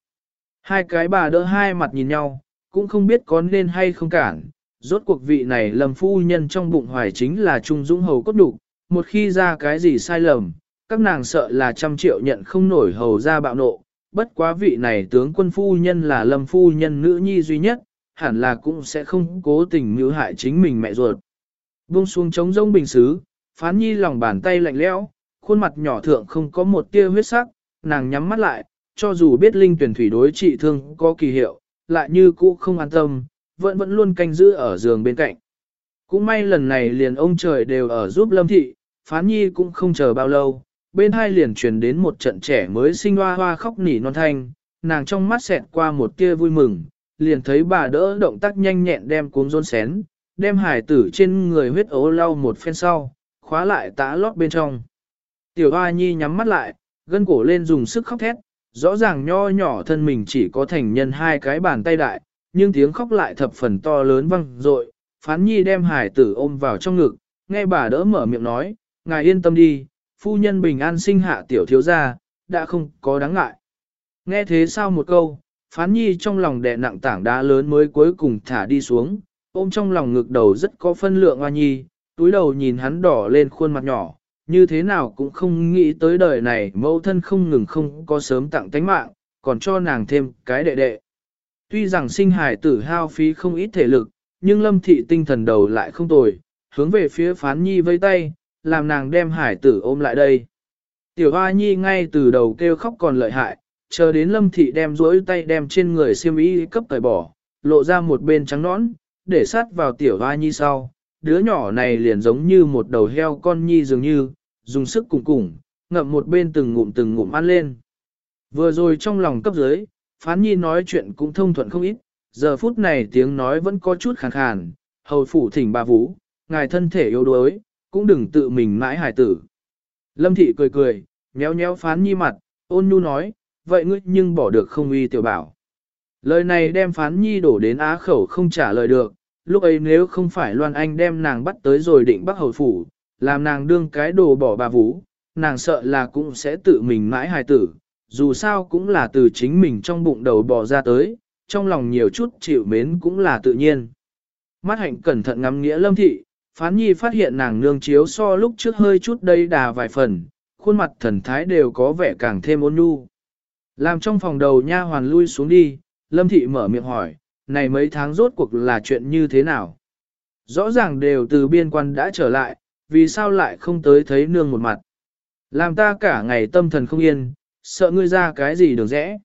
Hai cái bà đỡ hai mặt nhìn nhau, cũng không biết có nên hay không cản. Rốt cuộc vị này Lâm phu nhân trong bụng hoài chính là trung dũng hầu cốt đủ, một khi ra cái gì sai lầm, các nàng sợ là trăm triệu nhận không nổi hầu ra bạo nộ. Bất quá vị này tướng quân phu nhân là lâm phu nhân nữ nhi duy nhất, hẳn là cũng sẽ không cố tình mưu hại chính mình mẹ ruột. Buông xuống trống rông bình xứ, phán nhi lòng bàn tay lạnh lẽo, khuôn mặt nhỏ thượng không có một tia huyết sắc, nàng nhắm mắt lại, cho dù biết linh tuyển thủy đối trị thương có kỳ hiệu, lại như cũ không an tâm, vẫn vẫn luôn canh giữ ở giường bên cạnh. Cũng may lần này liền ông trời đều ở giúp lâm thị, phán nhi cũng không chờ bao lâu, bên hai liền truyền đến một trận trẻ mới sinh hoa hoa khóc nỉ non thanh, nàng trong mắt xẹt qua một tia vui mừng, liền thấy bà đỡ động tác nhanh nhẹn đem cuống rôn xén, đem hải tử trên người huyết ố lau một phen sau, khóa lại tã lót bên trong. Tiểu hoa nhi nhắm mắt lại, gân cổ lên dùng sức khóc thét, rõ ràng nho nhỏ thân mình chỉ có thành nhân hai cái bàn tay đại, nhưng tiếng khóc lại thập phần to lớn vang dội. Phán nhi đem hải tử ôm vào trong ngực, nghe bà đỡ mở miệng nói, ngài yên tâm đi, phu nhân bình an sinh hạ tiểu thiếu gia, đã không có đáng ngại. Nghe thế sao một câu, phán nhi trong lòng đè nặng tảng đá lớn mới cuối cùng thả đi xuống, ôm trong lòng ngực đầu rất có phân lượng hoa nhi, túi đầu nhìn hắn đỏ lên khuôn mặt nhỏ, như thế nào cũng không nghĩ tới đời này mẫu thân không ngừng không có sớm tặng tánh mạng, còn cho nàng thêm cái đệ đệ. Tuy rằng sinh hài tử hao phí không ít thể lực, nhưng lâm thị tinh thần đầu lại không tồi, hướng về phía phán nhi vây tay, làm nàng đem hải tử ôm lại đây. Tiểu hoa nhi ngay từ đầu kêu khóc còn lợi hại, chờ đến lâm thị đem rỗi tay đem trên người xiêm y cấp tẩy bỏ, lộ ra một bên trắng nõn, để sát vào tiểu hoa nhi sau. Đứa nhỏ này liền giống như một đầu heo con nhi dường như, dùng sức cùng cùng, ngậm một bên từng ngụm từng ngụm ăn lên. Vừa rồi trong lòng cấp dưới, phán nhi nói chuyện cũng thông thuận không ít, giờ phút này tiếng nói vẫn có chút khàn khàn, hầu phủ thỉnh bà vũ, ngài thân thể yếu đuối, cũng đừng tự mình mãi hài tử. Lâm thị cười cười, nhéo nhéo phán nhi mặt, ôn nhu nói, vậy ngươi nhưng bỏ được không uy tiểu bảo. Lời này đem phán nhi đổ đến á khẩu không trả lời được, lúc ấy nếu không phải Loan Anh đem nàng bắt tới rồi định bắt hầu phủ, làm nàng đương cái đồ bỏ bà vũ, nàng sợ là cũng sẽ tự mình mãi hài tử, dù sao cũng là từ chính mình trong bụng đầu bỏ ra tới, trong lòng nhiều chút chịu mến cũng là tự nhiên. Mắt hạnh cẩn thận ngắm nghĩa lâm thị, Phán nhi phát hiện nàng nương chiếu so lúc trước hơi chút đây đà vài phần, khuôn mặt thần thái đều có vẻ càng thêm ôn nhu. Làm trong phòng đầu nha hoàn lui xuống đi, Lâm Thị mở miệng hỏi, này mấy tháng rốt cuộc là chuyện như thế nào? Rõ ràng đều từ biên quan đã trở lại, vì sao lại không tới thấy nương một mặt? Làm ta cả ngày tâm thần không yên, sợ ngươi ra cái gì đường rẽ.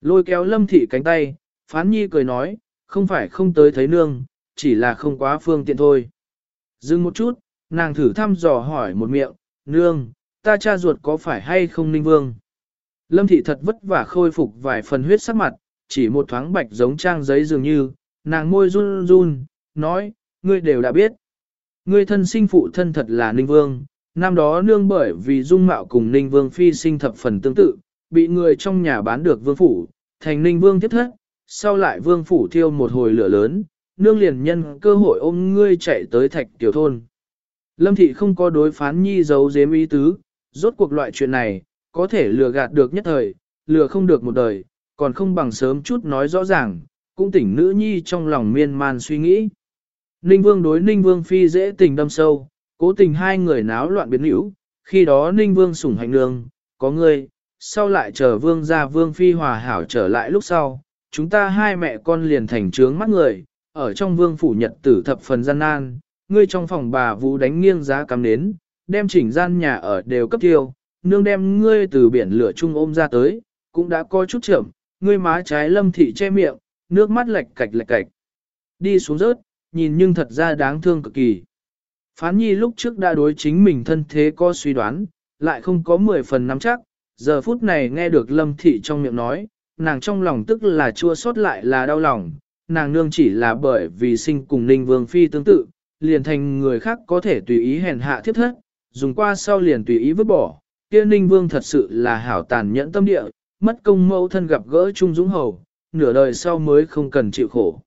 Lôi kéo Lâm Thị cánh tay, Phán Nhi cười nói, không phải không tới thấy nương, chỉ là không quá phương tiện thôi. Dừng một chút, nàng thử thăm dò hỏi một miệng, nương, ta cha ruột có phải hay không ninh vương? Lâm thị thật vất vả khôi phục vài phần huyết sắc mặt, chỉ một thoáng bạch giống trang giấy dường như, nàng môi run run, nói, ngươi đều đã biết. Ngươi thân sinh phụ thân thật là ninh vương, năm đó nương bởi vì dung mạo cùng ninh vương phi sinh thập phần tương tự, bị người trong nhà bán được vương phủ, thành ninh vương tiếp thất, sau lại vương phủ thiêu một hồi lửa lớn, nương liền nhân cơ hội ôm ngươi chạy tới thạch tiểu thôn. Lâm thị không có đối phán nhi giấu giếm ý tứ, rốt cuộc loại chuyện này, có thể lừa gạt được nhất thời, lừa không được một đời, còn không bằng sớm chút nói rõ ràng, cũng tỉnh nữ nhi trong lòng miên man suy nghĩ. Ninh Vương đối Ninh Vương Phi dễ tình đâm sâu, cố tình hai người náo loạn biến hữu, khi đó Ninh Vương sủng hành nương, có ngươi, sau lại chờ Vương ra Vương Phi hòa hảo trở lại lúc sau, chúng ta hai mẹ con liền thành trướng mắt người, ở trong Vương phủ nhật tử thập phần gian nan, ngươi trong phòng bà vũ đánh nghiêng giá cắm nến, đem chỉnh gian nhà ở đều cấp tiêu, nương đem ngươi từ biển lửa chung ôm ra tới, cũng đã có chút trưởng, ngươi má trái lâm thị che miệng, nước mắt lệch cạch lệch cạch. Đi xuống rớt, nhìn nhưng thật ra đáng thương cực kỳ. Phán nhi lúc trước đã đối chính mình thân thế có suy đoán, lại không có 10 phần nắm chắc, giờ phút này nghe được lâm thị trong miệng nói, nàng trong lòng tức là chua xót lại là đau lòng, nàng nương chỉ là bởi vì sinh cùng ninh vương phi tương tự, liền thành người khác có thể tùy ý hèn hạ thiết thất, dùng qua sau liền tùy ý vứt bỏ, kia ninh vương thật sự là hảo tàn nhẫn tâm địa, mất công mẫu thân gặp gỡ Trung Dũng Hầu, nửa đời sau mới không cần chịu khổ.